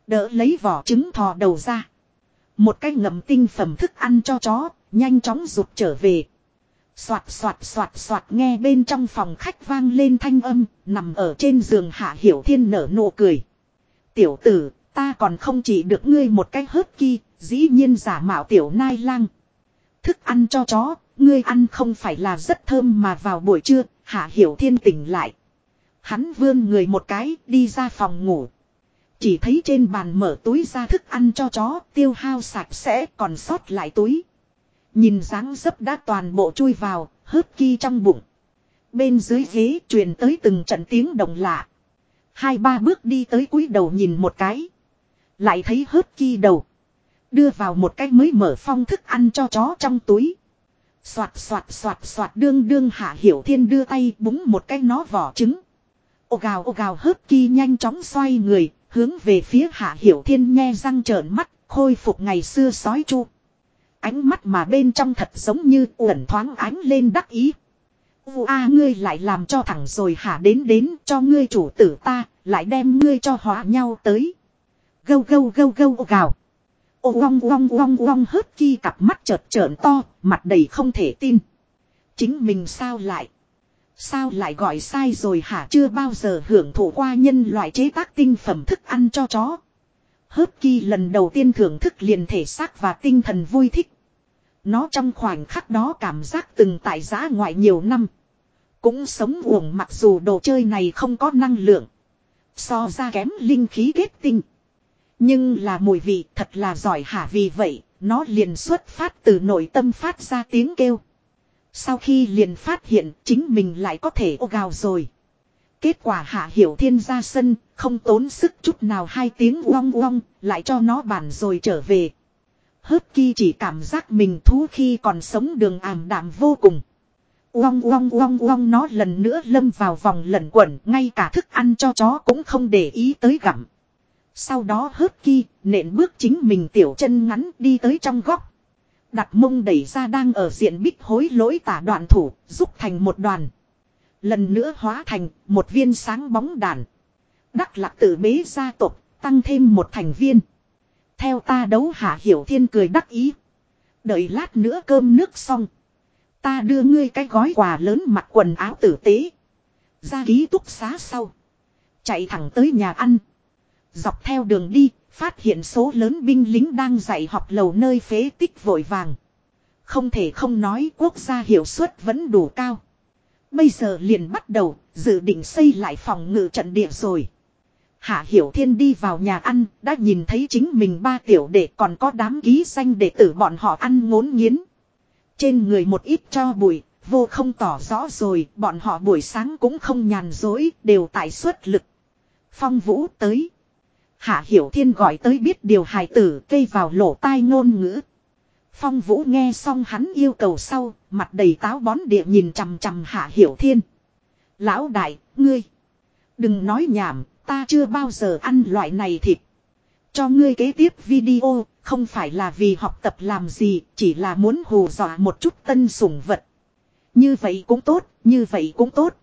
Đỡ lấy vỏ trứng thò đầu ra. Một cái ngậm tinh phẩm thức ăn cho chó, nhanh chóng rụt trở về. Xoạt xoạt xoạt xoạt nghe bên trong phòng khách vang lên thanh âm, nằm ở trên giường hạ hiểu thiên nở nụ cười. Tiểu tử, ta còn không chỉ được ngươi một cái hớt ki, dĩ nhiên giả mạo tiểu nai lang. Thức ăn cho chó, ngươi ăn không phải là rất thơm mà vào buổi trưa, hạ hiểu thiên tỉnh lại. Hắn vươn người một cái, đi ra phòng ngủ. Chỉ thấy trên bàn mở túi ra thức ăn cho chó, tiêu hao sạch sẽ còn sót lại túi. Nhìn dáng dấp đã toàn bộ chui vào, hớp ki trong bụng. Bên dưới ghế truyền tới từng trận tiếng động lạ. Hai ba bước đi tới cúi đầu nhìn một cái. Lại thấy hớp ki đầu. Đưa vào một cái mới mở phong thức ăn cho chó trong túi. Xoạt xoạt xoạt xoạt đương đương hạ hiểu thiên đưa tay búng một cái nó vỏ trứng. Ô gào ô gào hớp ki nhanh chóng xoay người, hướng về phía hạ hiểu thiên nghe răng trợn mắt, khôi phục ngày xưa sói chu. Ánh mắt mà bên trong thật giống như uẩn thoáng ánh lên đắc ý. U a ngươi lại làm cho thẳng rồi hả đến đến cho ngươi chủ tử ta, lại đem ngươi cho hóa nhau tới. Gâu gâu gâu gâu gào. Ô ong ong ong ong hớt chi cặp mắt chợt trợn to, mặt đầy không thể tin. Chính mình sao lại? Sao lại gọi sai rồi hả chưa bao giờ hưởng thụ qua nhân loại chế tác tinh phẩm thức ăn cho chó. Hớp kỳ lần đầu tiên thưởng thức liền thể xác và tinh thần vui thích. Nó trong khoảnh khắc đó cảm giác từng tại giá ngoại nhiều năm. Cũng sống uổng mặc dù đồ chơi này không có năng lượng. So ra kém linh khí kết tinh. Nhưng là mùi vị thật là giỏi hả vì vậy, nó liền xuất phát từ nội tâm phát ra tiếng kêu. Sau khi liền phát hiện chính mình lại có thể ô gào rồi. Kết quả hạ hiểu thiên ra sân, không tốn sức chút nào hai tiếng uong uong, lại cho nó bản rồi trở về. Hớt kỳ chỉ cảm giác mình thú khi còn sống đường ảm đạm vô cùng. Uong uong uong uong nó lần nữa lâm vào vòng lẩn quẩn, ngay cả thức ăn cho chó cũng không để ý tới gặm. Sau đó hớt ki, nện bước chính mình tiểu chân ngắn đi tới trong góc. Đặt mông đẩy ra đang ở diện bích hối lỗi tả đoạn thủ, giúp thành một đoàn. Lần nữa hóa thành một viên sáng bóng đàn. Đắc lạc tử bế gia tộc tăng thêm một thành viên. Theo ta đấu hạ hiểu thiên cười đắc ý. Đợi lát nữa cơm nước xong. Ta đưa ngươi cái gói quà lớn mặc quần áo tử tế. Ra ký túc xá sau. Chạy thẳng tới nhà ăn. Dọc theo đường đi, phát hiện số lớn binh lính đang dạy học lầu nơi phế tích vội vàng. Không thể không nói quốc gia hiệu suất vẫn đủ cao. Bây giờ liền bắt đầu, dự định xây lại phòng ngự trận địa rồi. Hạ Hiểu Thiên đi vào nhà ăn, đã nhìn thấy chính mình ba tiểu đệ còn có đám ký danh đệ tử bọn họ ăn ngốn nghiến. Trên người một ít cho bụi, vô không tỏ rõ rồi, bọn họ buổi sáng cũng không nhàn dối, đều tại suất lực. Phong Vũ tới. Hạ Hiểu Thiên gọi tới biết điều hài tử cây vào lỗ tai ngôn ngữ. Phong Vũ nghe xong hắn yêu cầu sau, mặt đầy táo bón địa nhìn chằm chằm Hạ Hiểu Thiên. Lão đại, ngươi. Đừng nói nhảm, ta chưa bao giờ ăn loại này thịt. Cho ngươi kế tiếp video, không phải là vì học tập làm gì, chỉ là muốn hù dọa một chút tân sủng vật. Như vậy cũng tốt, như vậy cũng tốt.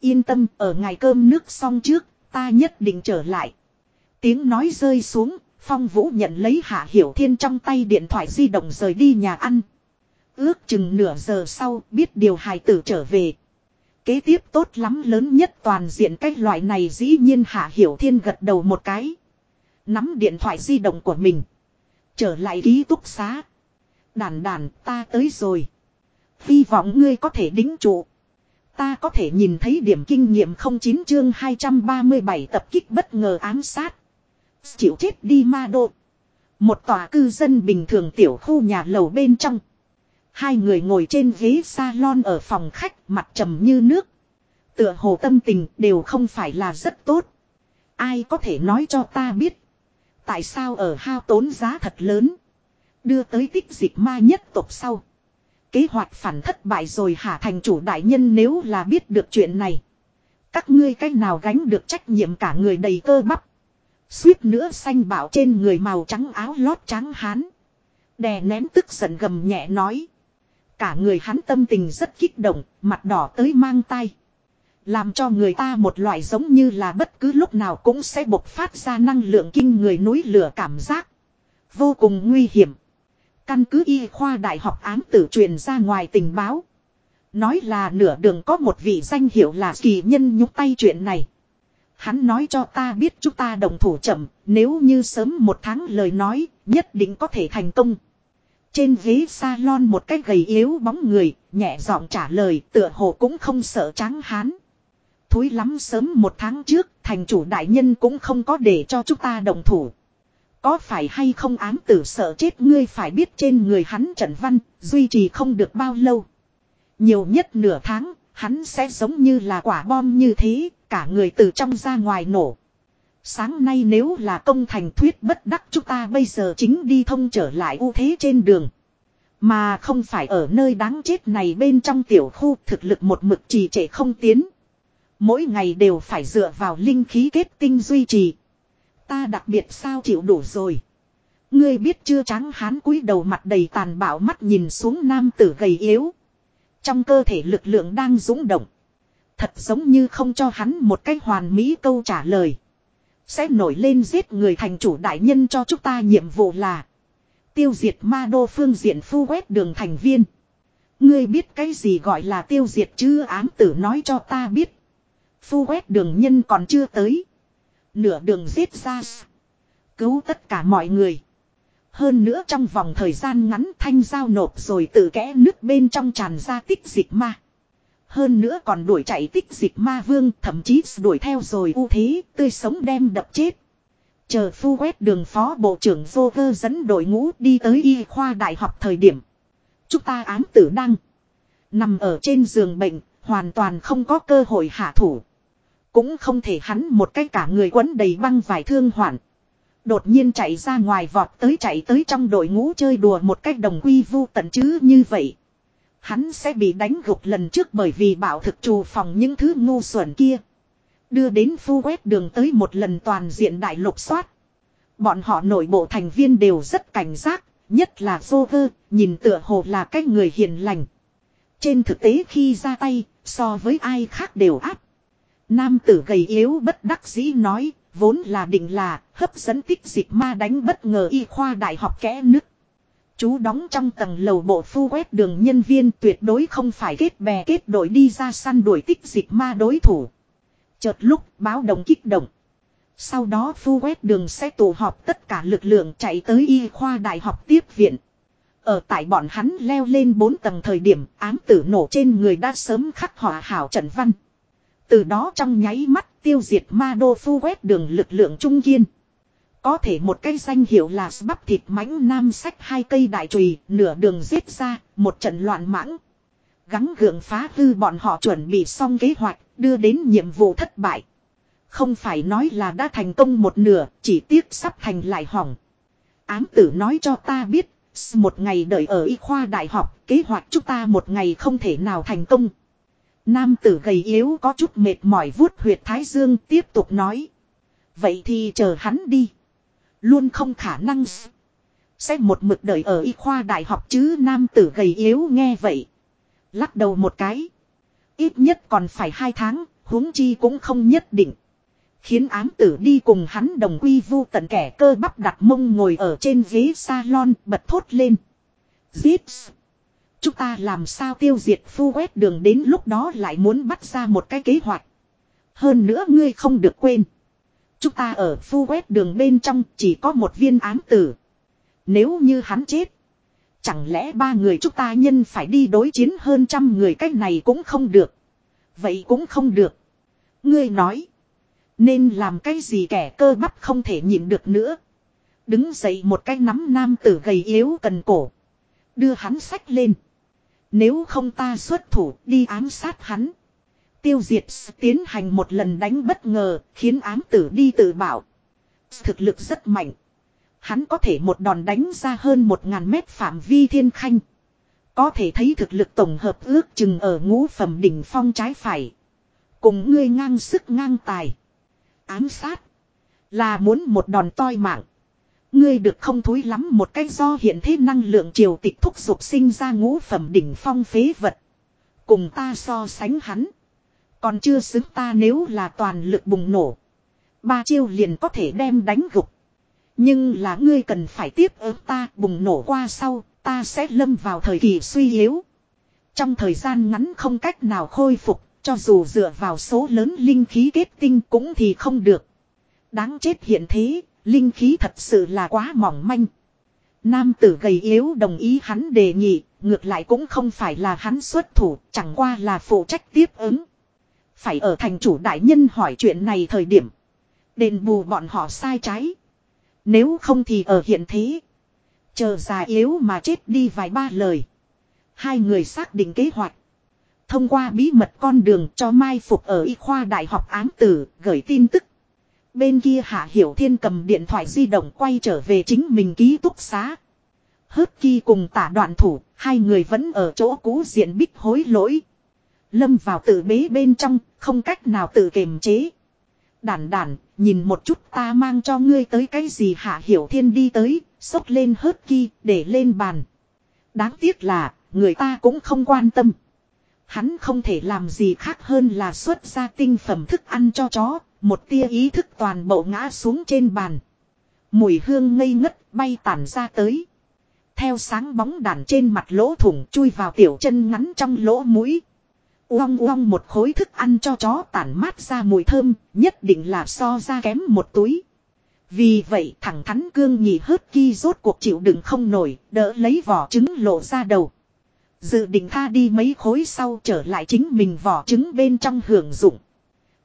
Yên tâm, ở ngày cơm nước xong trước, ta nhất định trở lại. Tiếng nói rơi xuống, Phong Vũ nhận lấy Hạ Hiểu Thiên trong tay điện thoại di động rời đi nhà ăn. Ước chừng nửa giờ sau biết điều hài tử trở về. Kế tiếp tốt lắm lớn nhất toàn diện cách loại này dĩ nhiên Hạ Hiểu Thiên gật đầu một cái. Nắm điện thoại di động của mình. Trở lại ký túc xá. Đàn đàn ta tới rồi. Hy vọng ngươi có thể đính trụ. Ta có thể nhìn thấy điểm kinh nghiệm 09 chương 237 tập kích bất ngờ ám sát. Chịu chết đi ma đô. Một tòa cư dân bình thường tiểu khu nhà lầu bên trong. Hai người ngồi trên ghế salon ở phòng khách, mặt trầm như nước. Tựa hồ tâm tình đều không phải là rất tốt. Ai có thể nói cho ta biết. Tại sao ở hao tốn giá thật lớn. Đưa tới tích dịch ma nhất tộc sau. Kế hoạch phản thất bại rồi hả thành chủ đại nhân nếu là biết được chuyện này. Các ngươi cách nào gánh được trách nhiệm cả người đầy cơ bắp. Suýt nữa xanh bảo trên người màu trắng áo lót trắng hán. Đè nén tức giận gầm nhẹ nói. Cả người hắn tâm tình rất kích động, mặt đỏ tới mang tay. Làm cho người ta một loại giống như là bất cứ lúc nào cũng sẽ bộc phát ra năng lượng kinh người núi lửa cảm giác. Vô cùng nguy hiểm. Căn cứ y khoa đại học án tử truyền ra ngoài tình báo. Nói là nửa đường có một vị danh hiệu là kỳ nhân nhúc tay chuyện này. Hắn nói cho ta biết chúng ta đồng thủ chậm, nếu như sớm một tháng lời nói, nhất định có thể thành công. Trên ghế salon một cái gầy yếu bóng người, nhẹ giọng trả lời tựa hồ cũng không sợ trắng hán. Thúi lắm sớm một tháng trước, thành chủ đại nhân cũng không có để cho chúng ta đồng thủ. Có phải hay không ám tử sợ chết ngươi phải biết trên người hắn trần văn, duy trì không được bao lâu. Nhiều nhất nửa tháng, hắn sẽ giống như là quả bom như thế, cả người từ trong ra ngoài nổ. Sáng nay nếu là công thành thuyết bất đắc chúng ta bây giờ chính đi thông trở lại ưu thế trên đường. Mà không phải ở nơi đáng chết này bên trong tiểu khu thực lực một mực trì trệ không tiến. Mỗi ngày đều phải dựa vào linh khí kết tinh duy trì. Ta đặc biệt sao chịu đủ rồi. Ngươi biết chưa trắng hán cúi đầu mặt đầy tàn bạo mắt nhìn xuống nam tử gầy yếu. Trong cơ thể lực lượng đang dũng động. Thật giống như không cho hắn một cái hoàn mỹ câu trả lời. Sẽ nổi lên giết người thành chủ đại nhân cho chúng ta nhiệm vụ là. Tiêu diệt ma đô phương diện phu quét đường thành viên. Ngươi biết cái gì gọi là tiêu diệt chứ ám tử nói cho ta biết. Phu quét đường nhân còn chưa tới. Nửa đường giết ra. Cứu tất cả mọi người. Hơn nữa trong vòng thời gian ngắn thanh giao nộp rồi từ kẽ nước bên trong tràn ra tích dịch ma. Hơn nữa còn đuổi chạy tích dịch ma vương thậm chí đuổi theo rồi ưu thế tươi sống đem đập chết. Chờ phu quét đường phó bộ trưởng vô cơ dẫn đội ngũ đi tới y khoa đại học thời điểm. Chúng ta án tử đăng. Nằm ở trên giường bệnh, hoàn toàn không có cơ hội hạ thủ. Cũng không thể hắn một cái cả người quấn đầy băng vải thương hoạn. Đột nhiên chạy ra ngoài vọt tới chạy tới trong đội ngũ chơi đùa một cách đồng quy vu tận chứ như vậy. Hắn sẽ bị đánh gục lần trước bởi vì bảo thực trù phòng những thứ ngu xuẩn kia. Đưa đến phu quét đường tới một lần toàn diện đại lục soát. Bọn họ nội bộ thành viên đều rất cảnh giác, nhất là Joker, nhìn tựa hồ là cái người hiền lành. Trên thực tế khi ra tay, so với ai khác đều áp. Nam tử gầy yếu bất đắc dĩ nói, vốn là định là hấp dẫn tích dịch ma đánh bất ngờ y khoa đại học kẽ nứt. Chú đóng trong tầng lầu bộ phu quét đường nhân viên tuyệt đối không phải kết bè kết đội đi ra săn đuổi tích dịch ma đối thủ. Chợt lúc báo động kích động. Sau đó phu quét đường sẽ tụ họp tất cả lực lượng chạy tới y khoa đại học tiếp viện. Ở tại bọn hắn leo lên 4 tầng thời điểm, ám tử nổ trên người đã sớm khắc họa hảo trận văn. Từ đó trong nháy mắt tiêu diệt ma đô phu quét đường lực lượng trung kiên. Có thể một cây danh hiệu là bắp thịt mãnh nam sách hai cây đại trùy, nửa đường giết ra, một trận loạn mãng. Gắng gượng phá hư bọn họ chuẩn bị xong kế hoạch, đưa đến nhiệm vụ thất bại. Không phải nói là đã thành công một nửa, chỉ tiếc sắp thành lại hỏng. Ám tử nói cho ta biết, một ngày đợi ở y khoa đại học, kế hoạch chúng ta một ngày không thể nào thành công. Nam tử gầy yếu có chút mệt mỏi vuốt huyệt thái dương tiếp tục nói. Vậy thì chờ hắn đi. Luôn không khả năng Sẽ một mực đợi ở y khoa đại học chứ nam tử gầy yếu nghe vậy. Lắc đầu một cái. Ít nhất còn phải hai tháng, huống chi cũng không nhất định. Khiến ám tử đi cùng hắn đồng quy vu tận kẻ cơ bắp đặt mông ngồi ở trên ghế salon bật thốt lên. Zips. Chúng ta làm sao tiêu diệt phu quét đường đến lúc đó lại muốn bắt ra một cái kế hoạch. Hơn nữa ngươi không được quên. Chúng ta ở phu quét đường bên trong chỉ có một viên án tử. Nếu như hắn chết. Chẳng lẽ ba người chúng ta nhân phải đi đối chiến hơn trăm người cách này cũng không được. Vậy cũng không được. Ngươi nói. Nên làm cái gì kẻ cơ bắp không thể nhịn được nữa. Đứng dậy một cái nắm nam tử gầy yếu cần cổ. Đưa hắn sách lên. Nếu không ta xuất thủ, đi ám sát hắn. Tiêu diệt tiến hành một lần đánh bất ngờ, khiến ám tử đi tự bảo. Thực lực rất mạnh. Hắn có thể một đòn đánh ra hơn một ngàn mét phạm vi thiên khanh. Có thể thấy thực lực tổng hợp ước chừng ở ngũ phẩm đỉnh phong trái phải. Cùng ngươi ngang sức ngang tài. Ám sát. Là muốn một đòn toi mạng. Ngươi được không thối lắm một cách do hiện thế năng lượng triều tịch thúc dục sinh ra ngũ phẩm đỉnh phong phế vật. Cùng ta so sánh hắn. Còn chưa xứng ta nếu là toàn lực bùng nổ. Ba chiêu liền có thể đem đánh gục. Nhưng là ngươi cần phải tiếp ứng ta bùng nổ qua sau, ta sẽ lâm vào thời kỳ suy yếu. Trong thời gian ngắn không cách nào khôi phục, cho dù dựa vào số lớn linh khí kết tinh cũng thì không được. Đáng chết hiện thế, linh khí thật sự là quá mỏng manh. Nam tử gầy yếu đồng ý hắn đề nghị, ngược lại cũng không phải là hắn xuất thủ, chẳng qua là phụ trách tiếp ứng. Phải ở thành chủ đại nhân hỏi chuyện này thời điểm. Đền bù bọn họ sai trái. Nếu không thì ở hiện thế. Chờ già yếu mà chết đi vài ba lời. Hai người xác định kế hoạch. Thông qua bí mật con đường cho mai phục ở y khoa đại học án tử gửi tin tức. Bên kia Hạ Hiểu Thiên cầm điện thoại di động quay trở về chính mình ký túc xá. Hớt kỳ cùng tả đoạn thủ, hai người vẫn ở chỗ cũ diện bích hối lỗi. Lâm vào tự bế bên trong, không cách nào tự kiềm chế. Đản đản, nhìn một chút ta mang cho ngươi tới cái gì Hạ Hiểu Thiên đi tới, xốc lên hớt kỳ, để lên bàn. Đáng tiếc là, người ta cũng không quan tâm. Hắn không thể làm gì khác hơn là xuất ra tinh phẩm thức ăn cho chó, một tia ý thức toàn bộ ngã xuống trên bàn. Mùi hương ngây ngất bay tản ra tới. Theo sáng bóng đàn trên mặt lỗ thủng chui vào tiểu chân ngắn trong lỗ mũi. Uong uong một khối thức ăn cho chó tản mát ra mùi thơm, nhất định là so ra kém một túi. Vì vậy thẳng thắn cương nhị hớt ki rốt cuộc chịu đựng không nổi, đỡ lấy vỏ trứng lộ ra đầu. Dự định tha đi mấy khối sau trở lại chính mình vỏ trứng bên trong hưởng dụng.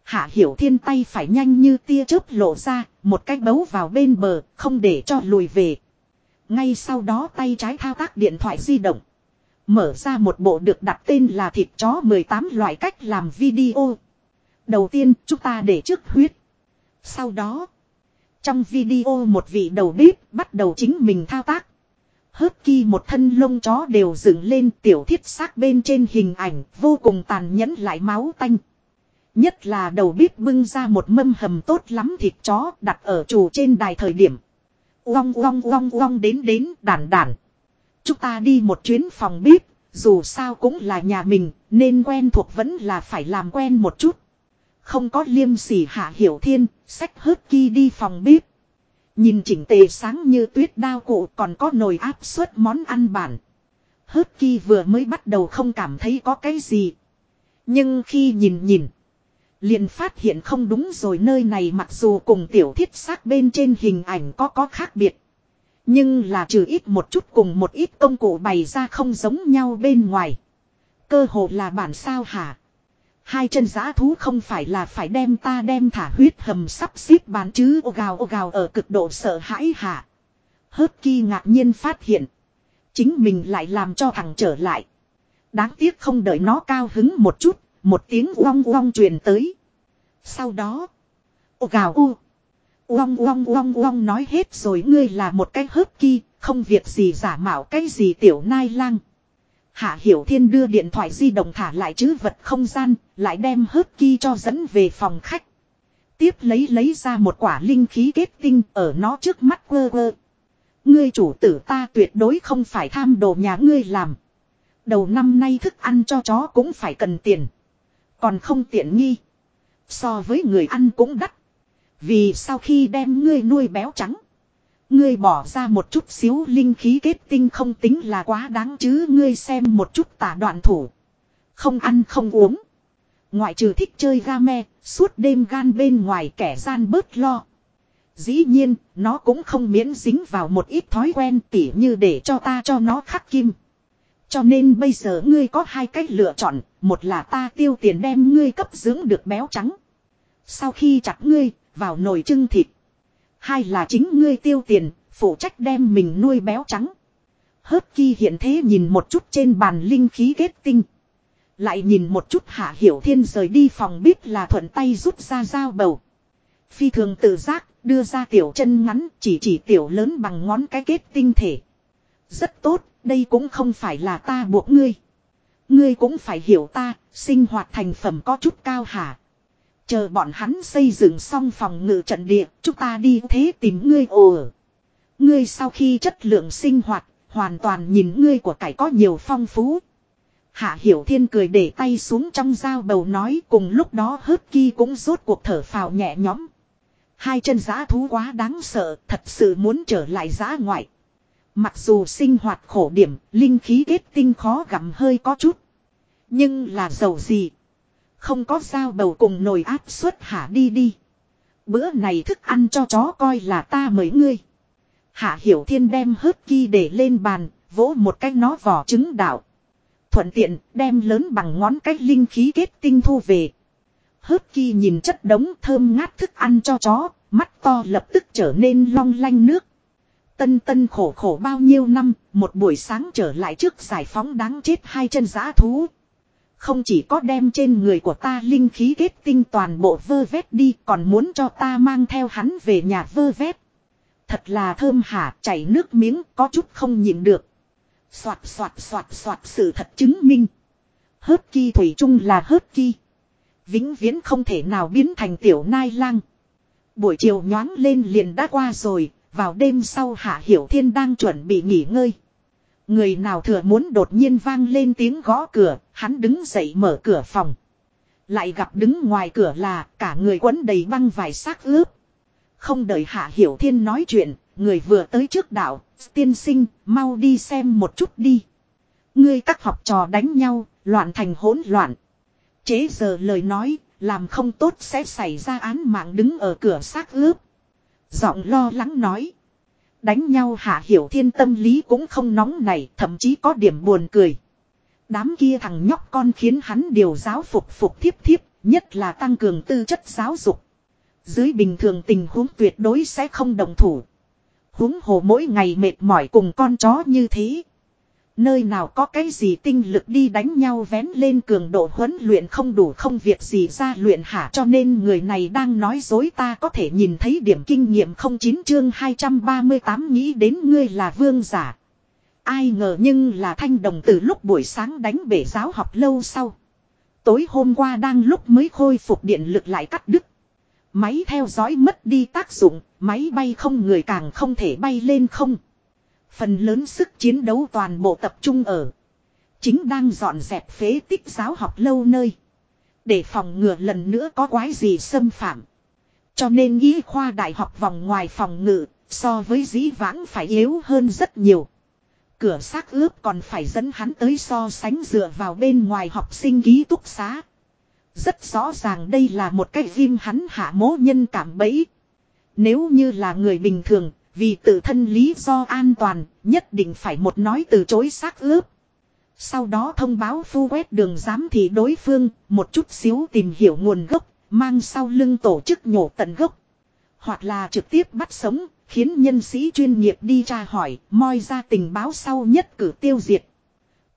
Hạ hiểu thiên tay phải nhanh như tia chớp lộ ra, một cái bấu vào bên bờ, không để cho lùi về. Ngay sau đó tay trái thao tác điện thoại di động. Mở ra một bộ được đặt tên là thịt chó 18 loại cách làm video. Đầu tiên chúng ta để trước huyết. Sau đó, trong video một vị đầu bếp bắt đầu chính mình thao tác. Hớt kỳ một thân lông chó đều dựng lên tiểu thiết xác bên trên hình ảnh vô cùng tàn nhẫn lại máu tanh. Nhất là đầu bếp bưng ra một mâm hầm tốt lắm thịt chó đặt ở chủ trên đài thời điểm. Uong uong uong uong đến đến đàn đàn. Chúng ta đi một chuyến phòng bếp, dù sao cũng là nhà mình, nên quen thuộc vẫn là phải làm quen một chút. Không có liêm sỉ hạ hiểu thiên, sách hớt kỳ đi phòng bếp. Nhìn chỉnh tề sáng như tuyết đao cụ còn có nồi áp suất món ăn bản. Hớt kỳ vừa mới bắt đầu không cảm thấy có cái gì. Nhưng khi nhìn nhìn. Liền phát hiện không đúng rồi nơi này mặc dù cùng tiểu thiết xác bên trên hình ảnh có có khác biệt. Nhưng là trừ ít một chút cùng một ít công cụ bày ra không giống nhau bên ngoài. Cơ hồ là bản sao hả? Hai chân giã thú không phải là phải đem ta đem thả huyết hầm sắp xếp bán chứ ô gào ô gào ở cực độ sợ hãi hả? Hớp kỳ ngạc nhiên phát hiện. Chính mình lại làm cho thằng trở lại. Đáng tiếc không đợi nó cao hứng một chút, một tiếng uong uong truyền tới. Sau đó, ô gào u. Uong uong uong uong nói hết rồi ngươi là một cái hớp kỳ, không việc gì giả mạo cái gì tiểu nai lang. Hạ Hiểu Thiên đưa điện thoại di động thả lại chứ vật không gian, lại đem hớp kỳ cho dẫn về phòng khách. Tiếp lấy lấy ra một quả linh khí kết tinh ở nó trước mắt quơ quơ. Ngươi chủ tử ta tuyệt đối không phải tham đồ nhà ngươi làm. Đầu năm nay thức ăn cho chó cũng phải cần tiền. Còn không tiện nghi. So với người ăn cũng đắt. Vì sau khi đem ngươi nuôi béo trắng. Ngươi bỏ ra một chút xíu linh khí kết tinh không tính là quá đáng chứ ngươi xem một chút tả đoạn thủ. Không ăn không uống. Ngoại trừ thích chơi game, suốt đêm gan bên ngoài kẻ gian bớt lo. Dĩ nhiên, nó cũng không miễn dính vào một ít thói quen tỉ như để cho ta cho nó khắc kim. Cho nên bây giờ ngươi có hai cách lựa chọn, một là ta tiêu tiền đem ngươi cấp dưỡng được béo trắng. Sau khi chặt ngươi, vào nồi trưng thịt. Hai là chính ngươi tiêu tiền, phụ trách đem mình nuôi béo trắng. Hớt kỳ hiện thế nhìn một chút trên bàn linh khí kết tinh. Lại nhìn một chút hạ hiểu thiên rời đi phòng bếp là thuận tay rút ra dao bầu. Phi thường tự giác, đưa ra tiểu chân ngắn, chỉ chỉ tiểu lớn bằng ngón cái kết tinh thể. Rất tốt, đây cũng không phải là ta buộc ngươi. Ngươi cũng phải hiểu ta, sinh hoạt thành phẩm có chút cao hả. Chờ bọn hắn xây dựng xong phòng ngự trận địa, chúng ta đi thế tìm ngươi ồ. Ngươi sau khi chất lượng sinh hoạt, hoàn toàn nhìn ngươi của cải có nhiều phong phú. Hạ Hiểu Thiên cười để tay xuống trong dao bầu nói cùng lúc đó hớt ki cũng rốt cuộc thở phào nhẹ nhõm. Hai chân giã thú quá đáng sợ, thật sự muốn trở lại giã ngoại. Mặc dù sinh hoạt khổ điểm, linh khí kết tinh khó gặm hơi có chút. Nhưng là giàu gì? Không có dao bầu cùng nồi áp suất hả đi đi. Bữa này thức ăn cho chó coi là ta mời ngươi. Hạ Hiểu Thiên đem hớt ki để lên bàn, vỗ một cái nó vỏ trứng đạo. Thuận tiện, đem lớn bằng ngón cách linh khí kết tinh thu về. Hớt ki nhìn chất đống thơm ngát thức ăn cho chó, mắt to lập tức trở nên long lanh nước. Tân tân khổ khổ bao nhiêu năm, một buổi sáng trở lại trước giải phóng đáng chết hai chân giã thú. Không chỉ có đem trên người của ta linh khí kết tinh toàn bộ vơ vét đi còn muốn cho ta mang theo hắn về nhà vơ vét. Thật là thơm hả chảy nước miếng có chút không nhịn được. Xoạt xoạt xoạt xoạt sự thật chứng minh. Hớp ki thủy chung là hớp ki. Vĩnh viễn không thể nào biến thành tiểu nai lang. Buổi chiều nhoáng lên liền đã qua rồi, vào đêm sau Hạ Hiểu Thiên đang chuẩn bị nghỉ ngơi. Người nào thừa muốn đột nhiên vang lên tiếng gõ cửa, hắn đứng dậy mở cửa phòng. Lại gặp đứng ngoài cửa là cả người quấn đầy băng vải xác ướp. Không đợi Hạ Hiểu Thiên nói chuyện, người vừa tới trước đạo, tiên sinh, mau đi xem một chút đi. Ngươi các học trò đánh nhau, loạn thành hỗn loạn. Chế giờ lời nói, làm không tốt sẽ xảy ra án mạng đứng ở cửa xác ướp. Giọng lo lắng nói. Đánh nhau hạ hiểu thiên tâm lý cũng không nóng này, thậm chí có điểm buồn cười. Đám kia thằng nhóc con khiến hắn điều giáo phục phục thiếp thiếp, nhất là tăng cường tư chất giáo dục. Dưới bình thường tình huống tuyệt đối sẽ không đồng thủ. Huống hồ mỗi ngày mệt mỏi cùng con chó như thế. Nơi nào có cái gì tinh lực đi đánh nhau vén lên cường độ huấn luyện không đủ không việc gì ra luyện hả cho nên người này đang nói dối ta có thể nhìn thấy điểm kinh nghiệm không chín chương 238 nghĩ đến ngươi là vương giả. Ai ngờ nhưng là thanh đồng từ lúc buổi sáng đánh bể giáo học lâu sau. Tối hôm qua đang lúc mới khôi phục điện lực lại cắt đứt. Máy theo dõi mất đi tác dụng, máy bay không người càng không thể bay lên không. Phần lớn sức chiến đấu toàn bộ tập trung ở. Chính đang dọn dẹp phế tích giáo học lâu nơi. Để phòng ngừa lần nữa có quái gì xâm phạm. Cho nên y khoa đại học vòng ngoài phòng ngự, so với dĩ vãng phải yếu hơn rất nhiều. Cửa xác ướp còn phải dẫn hắn tới so sánh dựa vào bên ngoài học sinh ký túc xá. Rất rõ ràng đây là một cái phim hắn hạ mố nhân cảm bẫy. Nếu như là người bình thường, vì tự thân lý do an toàn, nhất định phải một nói từ chối xác ướp. Sau đó thông báo phu quét đường giám thị đối phương, một chút xíu tìm hiểu nguồn gốc, mang sau lưng tổ chức nhổ tận gốc. Hoặc là trực tiếp bắt sống, khiến nhân sĩ chuyên nghiệp đi tra hỏi, moi ra tình báo sau nhất cử tiêu diệt.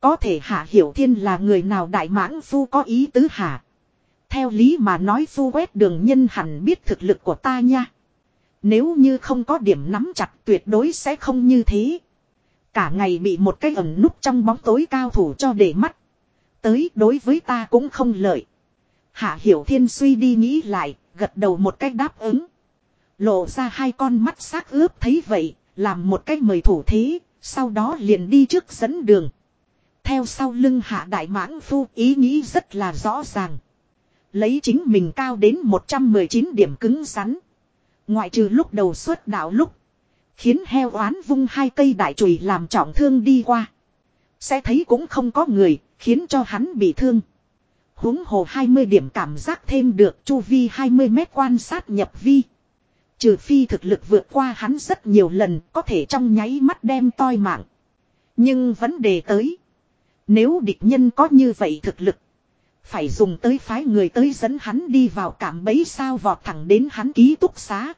Có thể Hạ Hiểu Thiên là người nào đại mãng phu có ý tứ hạ. Theo lý mà nói phu quét đường nhân hẳn biết thực lực của ta nha. Nếu như không có điểm nắm chặt tuyệt đối sẽ không như thế. Cả ngày bị một cái ẩn núp trong bóng tối cao thủ cho để mắt. Tới đối với ta cũng không lợi. Hạ Hiểu Thiên suy đi nghĩ lại, gật đầu một cách đáp ứng. Lộ ra hai con mắt xác ướp thấy vậy, làm một cách mời thủ thế, sau đó liền đi trước dẫn đường. Theo sau lưng hạ đại mãng phu ý nghĩ rất là rõ ràng. Lấy chính mình cao đến 119 điểm cứng rắn. Ngoại trừ lúc đầu xuất đạo lúc. Khiến heo oán vung hai cây đại chùy làm trọng thương đi qua. Sẽ thấy cũng không có người, khiến cho hắn bị thương. huống hồ 20 điểm cảm giác thêm được chu vi 20 mét quan sát nhập vi. Trừ phi thực lực vượt qua hắn rất nhiều lần có thể trong nháy mắt đem toi mạng. Nhưng vấn đề tới. Nếu địch nhân có như vậy thực lực. Phải dùng tới phái người tới dẫn hắn đi vào cảm bấy sao vọt thẳng đến hắn ký túc xá.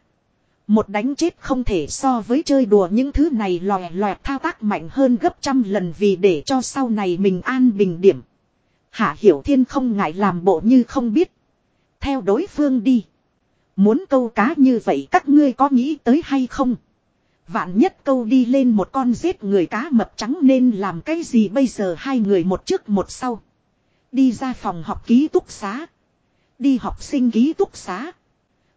Một đánh chết không thể so với chơi đùa những thứ này lòe lòe thao tác mạnh hơn gấp trăm lần vì để cho sau này mình an bình điểm. Hạ Hiểu Thiên không ngại làm bộ như không biết. Theo đối phương đi. Muốn câu cá như vậy các ngươi có nghĩ tới hay không? Vạn nhất câu đi lên một con giết người cá mập trắng nên làm cái gì bây giờ hai người một trước một sau. Đi ra phòng học ký túc xá. Đi học sinh ký túc xá.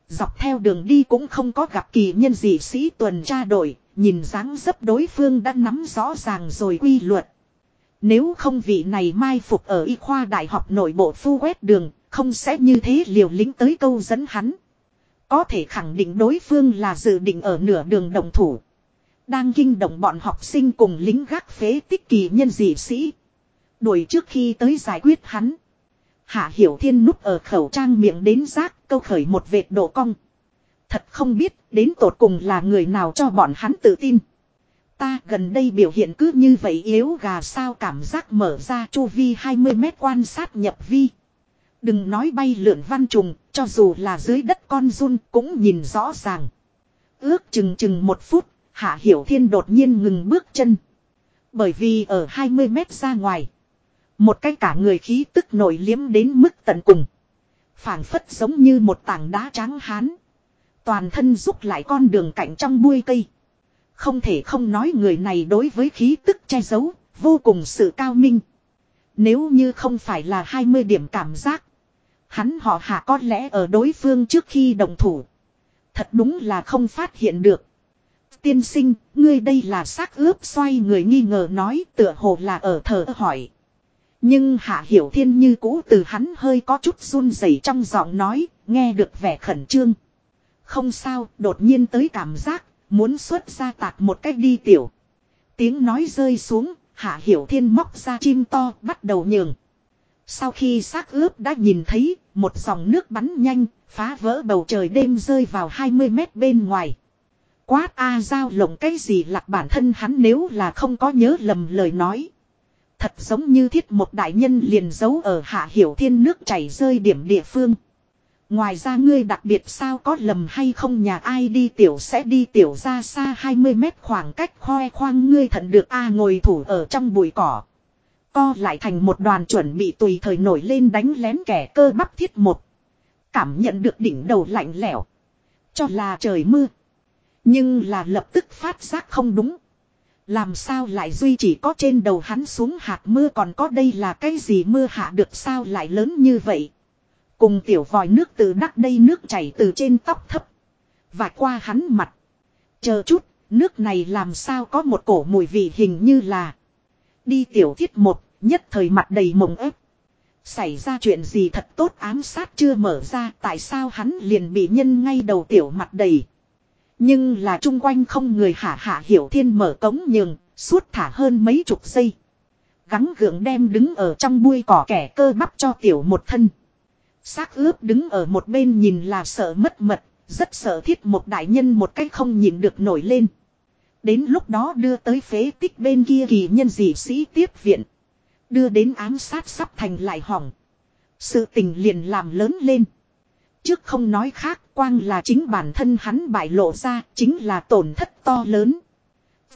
Dọc theo đường đi cũng không có gặp kỳ nhân dị sĩ tuần tra đội, nhìn dáng dấp đối phương đã nắm rõ ràng rồi quy luật. Nếu không vị này mai phục ở y khoa đại học nội bộ phu quét đường, không sẽ như thế liều lính tới câu dẫn hắn. Có thể khẳng định đối phương là dự định ở nửa đường đồng thủ. Đang kinh động bọn học sinh cùng lính gác phế tích kỳ nhân dị sĩ. Đuổi trước khi tới giải quyết hắn. Hạ Hiểu Thiên núp ở khẩu trang miệng đến rác câu khởi một vệt độ cong. Thật không biết đến tột cùng là người nào cho bọn hắn tự tin. Ta gần đây biểu hiện cứ như vậy yếu gà sao cảm giác mở ra chu vi 20 mét quan sát nhập vi. Đừng nói bay lượn văn trùng, cho dù là dưới đất con run cũng nhìn rõ ràng. Ước chừng chừng một phút, Hạ Hiểu Thiên đột nhiên ngừng bước chân. Bởi vì ở 20 mét ra ngoài. Một cái cả người khí tức nổi liếm đến mức tận cùng. phảng phất giống như một tảng đá trắng hán. Toàn thân rút lại con đường cạnh trong bui cây. Không thể không nói người này đối với khí tức che giấu, vô cùng sự cao minh. Nếu như không phải là 20 điểm cảm giác. Hắn họ hạ có lẽ ở đối phương trước khi đồng thủ. Thật đúng là không phát hiện được. Tiên sinh, ngươi đây là xác ướp xoay người nghi ngờ nói tựa hồ là ở thờ hỏi. Nhưng Hạ Hiểu Thiên như cũ từ hắn hơi có chút run rẩy trong giọng nói, nghe được vẻ khẩn trương. Không sao, đột nhiên tới cảm giác, muốn xuất ra tạc một cách đi tiểu. Tiếng nói rơi xuống, Hạ Hiểu Thiên móc ra chim to, bắt đầu nhường. Sau khi xác ướp đã nhìn thấy, một dòng nước bắn nhanh, phá vỡ bầu trời đêm rơi vào 20 mét bên ngoài. Quát A giao lộng cái gì lạc bản thân hắn nếu là không có nhớ lầm lời nói. Thật giống như thiết một đại nhân liền giấu ở hạ hiểu thiên nước chảy rơi điểm địa phương. Ngoài ra ngươi đặc biệt sao có lầm hay không nhà ai đi tiểu sẽ đi tiểu ra xa 20 mét khoảng cách khoe khoang ngươi thận được A ngồi thủ ở trong bụi cỏ. Co lại thành một đoàn chuẩn bị tùy thời nổi lên đánh lén kẻ cơ bắp thiết một. Cảm nhận được đỉnh đầu lạnh lẽo. Cho là trời mưa. Nhưng là lập tức phát giác không đúng. Làm sao lại duy chỉ có trên đầu hắn xuống hạt mưa còn có đây là cái gì mưa hạ được sao lại lớn như vậy. Cùng tiểu vòi nước từ đắc đây nước chảy từ trên tóc thấp. Và qua hắn mặt. Chờ chút, nước này làm sao có một cổ mùi vị hình như là. Đi tiểu thiết một, nhất thời mặt đầy mộng ép. Xảy ra chuyện gì thật tốt ám sát chưa mở ra tại sao hắn liền bị nhân ngay đầu tiểu mặt đầy. Nhưng là chung quanh không người hạ hạ hiểu thiên mở cống nhường, suốt thả hơn mấy chục giây. Gắng gượng đem đứng ở trong bui cỏ kẻ cơ bắp cho tiểu một thân. Xác ướp đứng ở một bên nhìn là sợ mất mật, rất sợ thiết một đại nhân một cách không nhìn được nổi lên. Đến lúc đó đưa tới phế tích bên kia kỳ nhân dị sĩ tiếp viện. Đưa đến ám sát sắp thành lại hỏng. Sự tình liền làm lớn lên. Trước không nói khác, quang là chính bản thân hắn bại lộ ra, chính là tổn thất to lớn.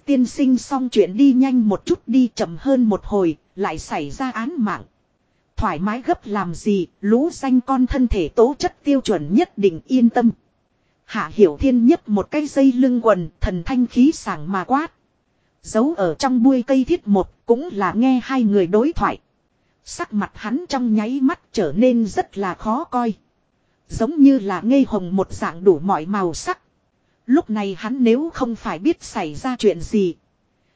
Tiên sinh xong chuyện đi nhanh một chút đi chậm hơn một hồi, lại xảy ra án mạng. Thoải mái gấp làm gì, lũ danh con thân thể tố chất tiêu chuẩn nhất định yên tâm. Hạ hiểu thiên nhất một cây dây lưng quần, thần thanh khí sảng mà quát. Giấu ở trong bụi cây thiết một, cũng là nghe hai người đối thoại. Sắc mặt hắn trong nháy mắt trở nên rất là khó coi. Giống như là ngây hồng một dạng đủ mọi màu sắc. Lúc này hắn nếu không phải biết xảy ra chuyện gì.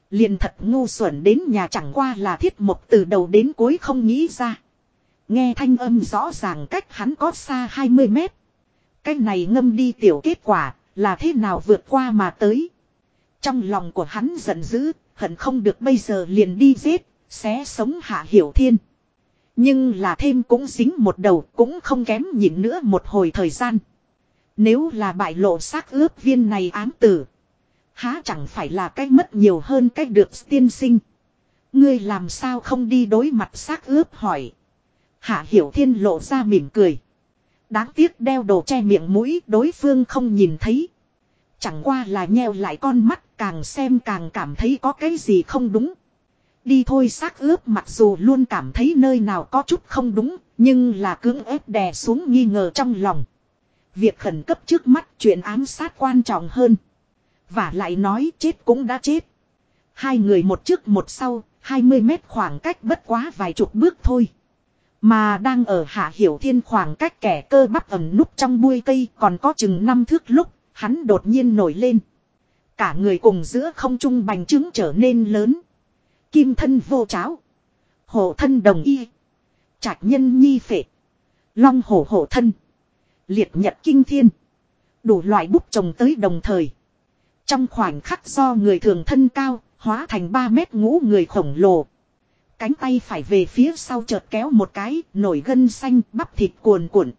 Liền thật ngu xuẩn đến nhà chẳng qua là thiết mục từ đầu đến cuối không nghĩ ra. Nghe thanh âm rõ ràng cách hắn có xa 20 mét. Cái này ngâm đi tiểu kết quả là thế nào vượt qua mà tới. Trong lòng của hắn giận dữ, hận không được bây giờ liền đi giết, xé sống hạ hiểu thiên. Nhưng là thêm cũng dính một đầu, cũng không kém nhịn nữa một hồi thời gian. Nếu là bại lộ xác ướp viên này ám tử. Há chẳng phải là cách mất nhiều hơn cách được tiên sinh. Ngươi làm sao không đi đối mặt xác ướp hỏi. Hạ hiểu thiên lộ ra mỉm cười. Đáng tiếc đeo đồ che miệng mũi, đối phương không nhìn thấy. Chẳng qua là nheo lại con mắt, càng xem càng cảm thấy có cái gì không đúng. Đi thôi xác ướp mặc dù luôn cảm thấy nơi nào có chút không đúng, nhưng là cưỡng ép đè xuống nghi ngờ trong lòng. Việc khẩn cấp trước mắt chuyện ám sát quan trọng hơn. Và lại nói chết cũng đã chết. Hai người một trước một sau, 20 mét khoảng cách bất quá vài chục bước thôi. Mà đang ở hạ hiểu thiên khoảng cách kẻ cơ bắp ẩm núp trong bụi cây còn có chừng năm thước lúc, hắn đột nhiên nổi lên. Cả người cùng giữa không trung bành trướng trở nên lớn. Kim thân vô cháo. Hộ thân đồng y. Trạch nhân nhi phệ. Long hổ hộ thân. Liệt nhật kinh thiên. Đủ loại bút trồng tới đồng thời. Trong khoảnh khắc do người thường thân cao, hóa thành 3 mét ngũ người khổng lồ. Cánh tay phải về phía sau chợt kéo một cái, nổi gân xanh, bắp thịt cuồn cuộn.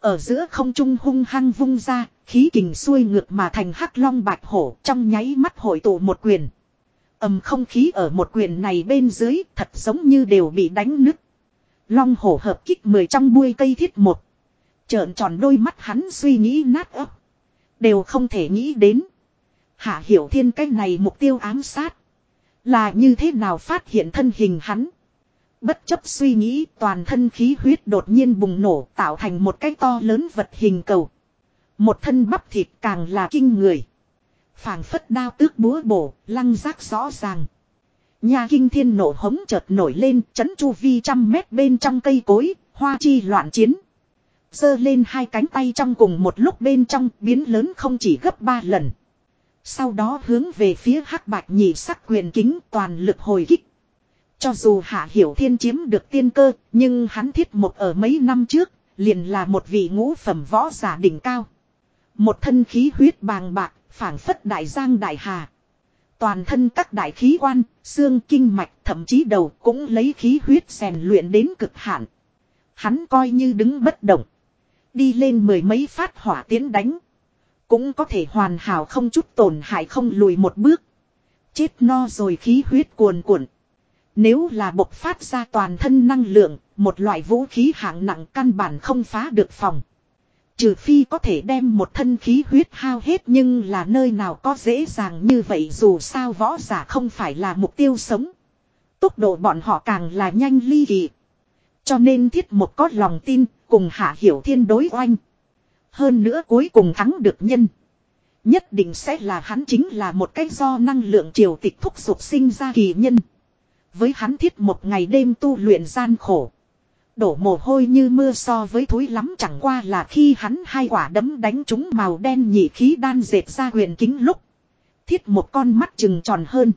Ở giữa không trung hung hăng vung ra, khí kình xuôi ngược mà thành hắc long bạch hổ trong nháy mắt hội tụ một quyền ầm không khí ở một quyền này bên dưới, thật giống như đều bị đánh nứt. Long hổ hợp kích mười trong buôi cây thiết một. Trợn tròn đôi mắt hắn suy nghĩ nát ấp. Đều không thể nghĩ đến. Hạ hiểu thiên cái này mục tiêu ám sát. Là như thế nào phát hiện thân hình hắn. Bất chấp suy nghĩ, toàn thân khí huyết đột nhiên bùng nổ, tạo thành một cái to lớn vật hình cầu. Một thân bắp thịt càng là kinh người phảng phất đao tước búa bổ, lăng rác rõ ràng. Nhà kinh thiên nổ hống chợt nổi lên, chấn chu vi trăm mét bên trong cây cối, hoa chi loạn chiến. giơ lên hai cánh tay trong cùng một lúc bên trong biến lớn không chỉ gấp ba lần. Sau đó hướng về phía hắc bạch nhị sắc quyền kính toàn lực hồi kích. Cho dù Hạ Hiểu Thiên chiếm được tiên cơ, nhưng hắn thiết một ở mấy năm trước, liền là một vị ngũ phẩm võ giả đỉnh cao. Một thân khí huyết bàng bạc, phảng phất đại giang đại hà. Toàn thân các đại khí quan, xương kinh mạch, thậm chí đầu cũng lấy khí huyết rèn luyện đến cực hạn. Hắn coi như đứng bất động. Đi lên mười mấy phát hỏa tiến đánh. Cũng có thể hoàn hảo không chút tổn hại không lùi một bước. Chết no rồi khí huyết cuồn cuộn. Nếu là bộc phát ra toàn thân năng lượng, một loại vũ khí hạng nặng căn bản không phá được phòng. Trừ phi có thể đem một thân khí huyết hao hết nhưng là nơi nào có dễ dàng như vậy dù sao võ giả không phải là mục tiêu sống. Tốc độ bọn họ càng là nhanh ly kỳ. Cho nên thiết một có lòng tin cùng hạ hiểu thiên đối oanh. Hơn nữa cuối cùng thắng được nhân. Nhất định sẽ là hắn chính là một cách do năng lượng triều tịch thúc dục sinh ra kỳ nhân. Với hắn thiết một ngày đêm tu luyện gian khổ. Đổ mồ hôi như mưa so với thúi lắm chẳng qua là khi hắn hai quả đấm đánh trúng màu đen nhị khí đan dệt ra huyền kính lúc. Thiết một con mắt trừng tròn hơn.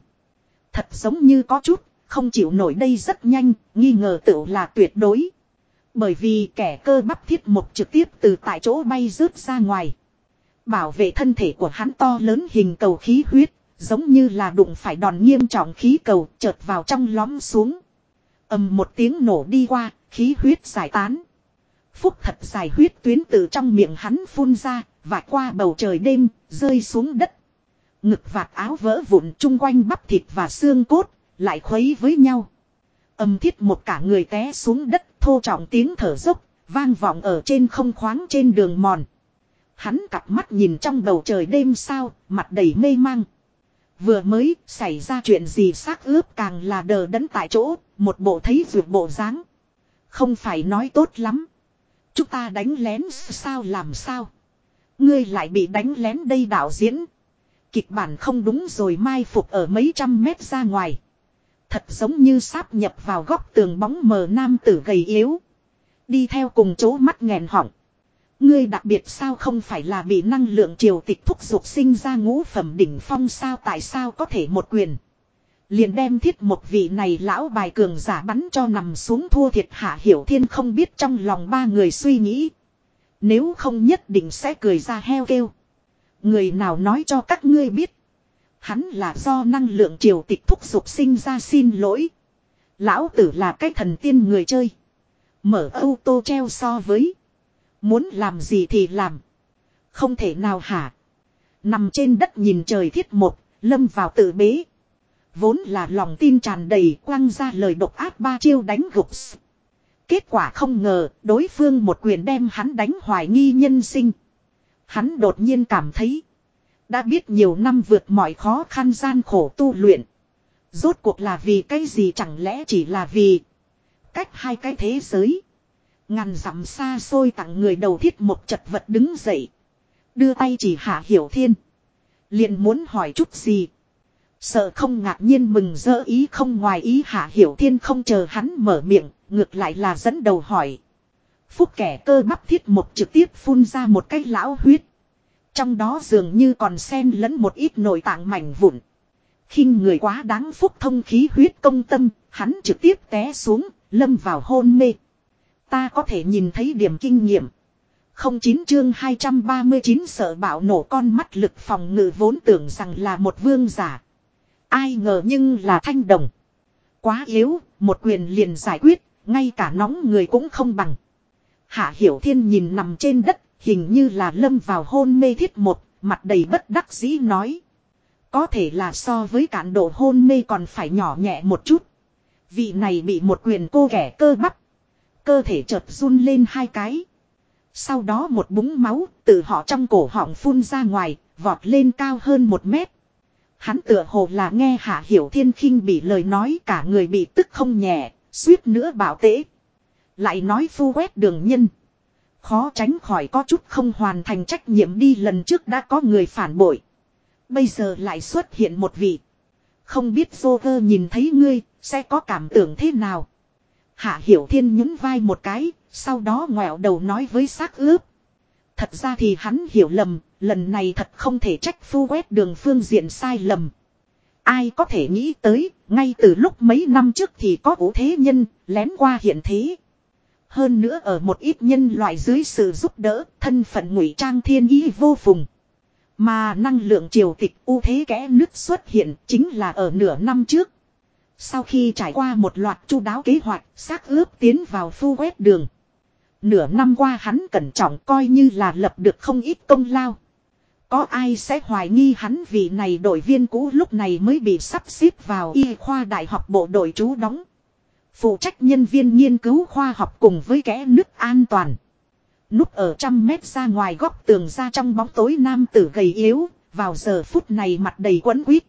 Thật giống như có chút, không chịu nổi đây rất nhanh, nghi ngờ tự là tuyệt đối. Bởi vì kẻ cơ bắp thiết một trực tiếp từ tại chỗ bay rớt ra ngoài. Bảo vệ thân thể của hắn to lớn hình cầu khí huyết, giống như là đụng phải đòn nghiêm trọng khí cầu chợt vào trong lõm xuống ầm một tiếng nổ đi qua, khí huyết giải tán. Phúc thật dài huyết tuyến từ trong miệng hắn phun ra, và qua bầu trời đêm, rơi xuống đất. Ngực vạt áo vỡ vụn chung quanh bắp thịt và xương cốt, lại khuấy với nhau. Âm thiết một cả người té xuống đất thô trọng tiếng thở dốc, vang vọng ở trên không khoáng trên đường mòn. Hắn cặp mắt nhìn trong bầu trời đêm sao, mặt đầy mê mang. Vừa mới xảy ra chuyện gì xác ướp càng là đờ đẫn tại chỗ, một bộ thấy vượt bộ dáng Không phải nói tốt lắm. Chúng ta đánh lén sao làm sao. Ngươi lại bị đánh lén đây đạo diễn. Kịch bản không đúng rồi mai phục ở mấy trăm mét ra ngoài. Thật giống như sáp nhập vào góc tường bóng mờ nam tử gầy yếu. Đi theo cùng chỗ mắt nghẹn họng. Ngươi đặc biệt sao không phải là bị năng lượng triều tịch thúc dục sinh ra ngũ phẩm đỉnh phong sao tại sao có thể một quyền. Liền đem thiết một vị này lão bài cường giả bắn cho nằm xuống thua thiệt hạ hiểu thiên không biết trong lòng ba người suy nghĩ. Nếu không nhất định sẽ cười ra heo kêu. Người nào nói cho các ngươi biết. Hắn là do năng lượng triều tịch thúc dục sinh ra xin lỗi. Lão tử là cái thần tiên người chơi. Mở ô tô treo so với. Muốn làm gì thì làm. Không thể nào hả. Nằm trên đất nhìn trời thiết một, lâm vào tự bế. Vốn là lòng tin tràn đầy quăng ra lời độc áp ba chiêu đánh gục. Kết quả không ngờ đối phương một quyền đem hắn đánh hoài nghi nhân sinh. Hắn đột nhiên cảm thấy. Đã biết nhiều năm vượt mọi khó khăn gian khổ tu luyện. Rốt cuộc là vì cái gì chẳng lẽ chỉ là vì. Cách hai cái thế giới. Ngàn dặm xa xôi tặng người đầu thiết một chật vật đứng dậy. Đưa tay chỉ hạ hiểu thiên. liền muốn hỏi chút gì. Sợ không ngạc nhiên mừng dỡ ý không ngoài ý hạ hiểu thiên không chờ hắn mở miệng, ngược lại là dẫn đầu hỏi. Phúc kẻ cơ bắp thiết một trực tiếp phun ra một cái lão huyết. Trong đó dường như còn xen lẫn một ít nội tạng mảnh vụn. khinh người quá đáng phúc thông khí huyết công tâm, hắn trực tiếp té xuống, lâm vào hôn mê. Ta có thể nhìn thấy điểm kinh nghiệm. Không chín chương 239 sợ bạo nổ con mắt lực phòng ngự vốn tưởng rằng là một vương giả. Ai ngờ nhưng là thanh đồng. Quá yếu, một quyền liền giải quyết, ngay cả nóng người cũng không bằng. Hạ Hiểu Thiên nhìn nằm trên đất, hình như là lâm vào hôn mê thiết một, mặt đầy bất đắc dĩ nói. Có thể là so với cản độ hôn mê còn phải nhỏ nhẹ một chút. Vị này bị một quyền cô ghẻ cơ bắp. Cơ thể chợt run lên hai cái. Sau đó một búng máu từ họ trong cổ họng phun ra ngoài, vọt lên cao hơn một mét. Hắn tựa hồ là nghe Hạ Hiểu Thiên khinh bị lời nói cả người bị tức không nhẹ, suýt nữa bảo tễ. Lại nói phu quét đường nhân. Khó tránh khỏi có chút không hoàn thành trách nhiệm đi lần trước đã có người phản bội. Bây giờ lại xuất hiện một vị. Không biết Joker nhìn thấy ngươi, sẽ có cảm tưởng thế nào. Hạ Hiểu Thiên nhún vai một cái, sau đó ngoẹo đầu nói với xác ướp. Thật ra thì hắn hiểu lầm, lần này thật không thể trách phu quét đường phương diện sai lầm. Ai có thể nghĩ tới, ngay từ lúc mấy năm trước thì có ủ thế nhân, lén qua hiện thế. Hơn nữa ở một ít nhân loại dưới sự giúp đỡ, thân phận ngụy trang thiên ý vô phùng. Mà năng lượng triều tịch ưu thế kẽ nứt xuất hiện chính là ở nửa năm trước. Sau khi trải qua một loạt chu đáo kế hoạch, xác ướp tiến vào phu quét đường. Nửa năm qua hắn cẩn trọng coi như là lập được không ít công lao. Có ai sẽ hoài nghi hắn vì này đội viên cũ lúc này mới bị sắp xếp vào y khoa đại học bộ đội trú đóng. Phụ trách nhân viên nghiên cứu khoa học cùng với kẽ nước an toàn. Núp ở trăm mét ra ngoài góc tường ra trong bóng tối nam tử gầy yếu, vào giờ phút này mặt đầy quấn quýt.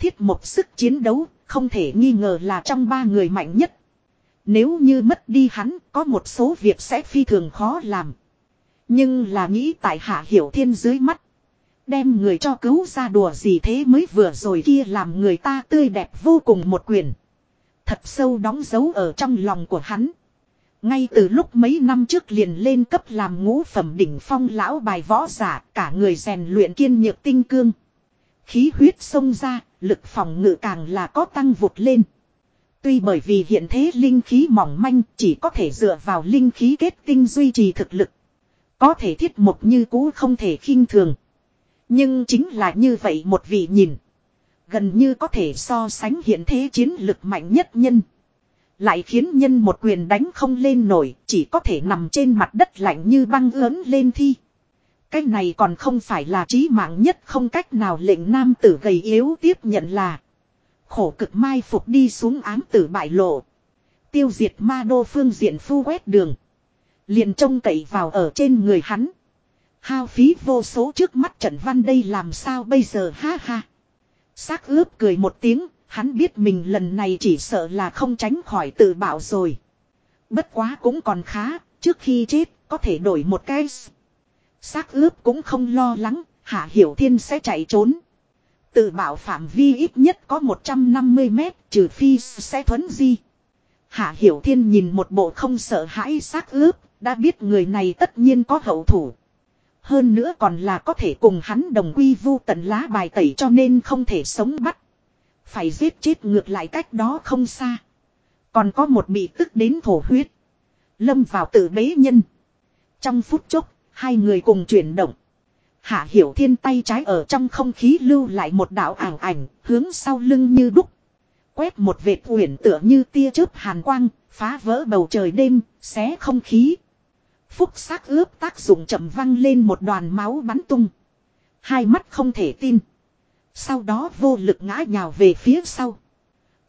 Thiết một sức chiến đấu, không thể nghi ngờ là trong ba người mạnh nhất. Nếu như mất đi hắn, có một số việc sẽ phi thường khó làm. Nhưng là nghĩ tại hạ hiểu thiên dưới mắt. Đem người cho cứu ra đùa gì thế mới vừa rồi kia làm người ta tươi đẹp vô cùng một quyền. Thật sâu đóng dấu ở trong lòng của hắn. Ngay từ lúc mấy năm trước liền lên cấp làm ngũ phẩm đỉnh phong lão bài võ giả cả người rèn luyện kiên nhược tinh cương. Khí huyết xông ra, lực phòng ngự càng là có tăng vụt lên. Tuy bởi vì hiện thế linh khí mỏng manh chỉ có thể dựa vào linh khí kết tinh duy trì thực lực. Có thể thiết một như cũ không thể khinh thường. Nhưng chính là như vậy một vị nhìn. Gần như có thể so sánh hiện thế chiến lực mạnh nhất nhân. Lại khiến nhân một quyền đánh không lên nổi, chỉ có thể nằm trên mặt đất lạnh như băng ớn lên thi. Cái này còn không phải là trí mạng nhất không cách nào lệnh nam tử gầy yếu tiếp nhận là. Khổ cực mai phục đi xuống ám tử bại lộ. Tiêu diệt ma đô phương diện phu quét đường. Liền trông cậy vào ở trên người hắn. Hao phí vô số trước mắt trận văn đây làm sao bây giờ ha ha. Xác ướp cười một tiếng, hắn biết mình lần này chỉ sợ là không tránh khỏi tự bảo rồi. Bất quá cũng còn khá, trước khi chết, có thể đổi một cái. Xác ướp cũng không lo lắng, Hạ Hiểu Thiên sẽ chạy trốn. Tự bảo phạm vi ít nhất có 150 mét, trừ phi sẽ thuấn di. Hạ Hiểu Thiên nhìn một bộ không sợ hãi xác ướp, đã biết người này tất nhiên có hậu thủ. Hơn nữa còn là có thể cùng hắn đồng quy vu tận lá bài tẩy cho nên không thể sống bắt. Phải giết chết ngược lại cách đó không xa. Còn có một bị tức đến thổ huyết. Lâm vào tự bế nhân. Trong phút chốc, hai người cùng chuyển động. Hạ Hiểu Thiên tay trái ở trong không khí lưu lại một đạo ảo ảnh, hướng sau lưng như đúc. Quét một vệt uyển tựa như tia chớp hàn quang, phá vỡ bầu trời đêm, xé không khí. Phúc xác ướp tác dụng chậm văng lên một đoàn máu bắn tung. Hai mắt không thể tin. Sau đó vô lực ngã nhào về phía sau.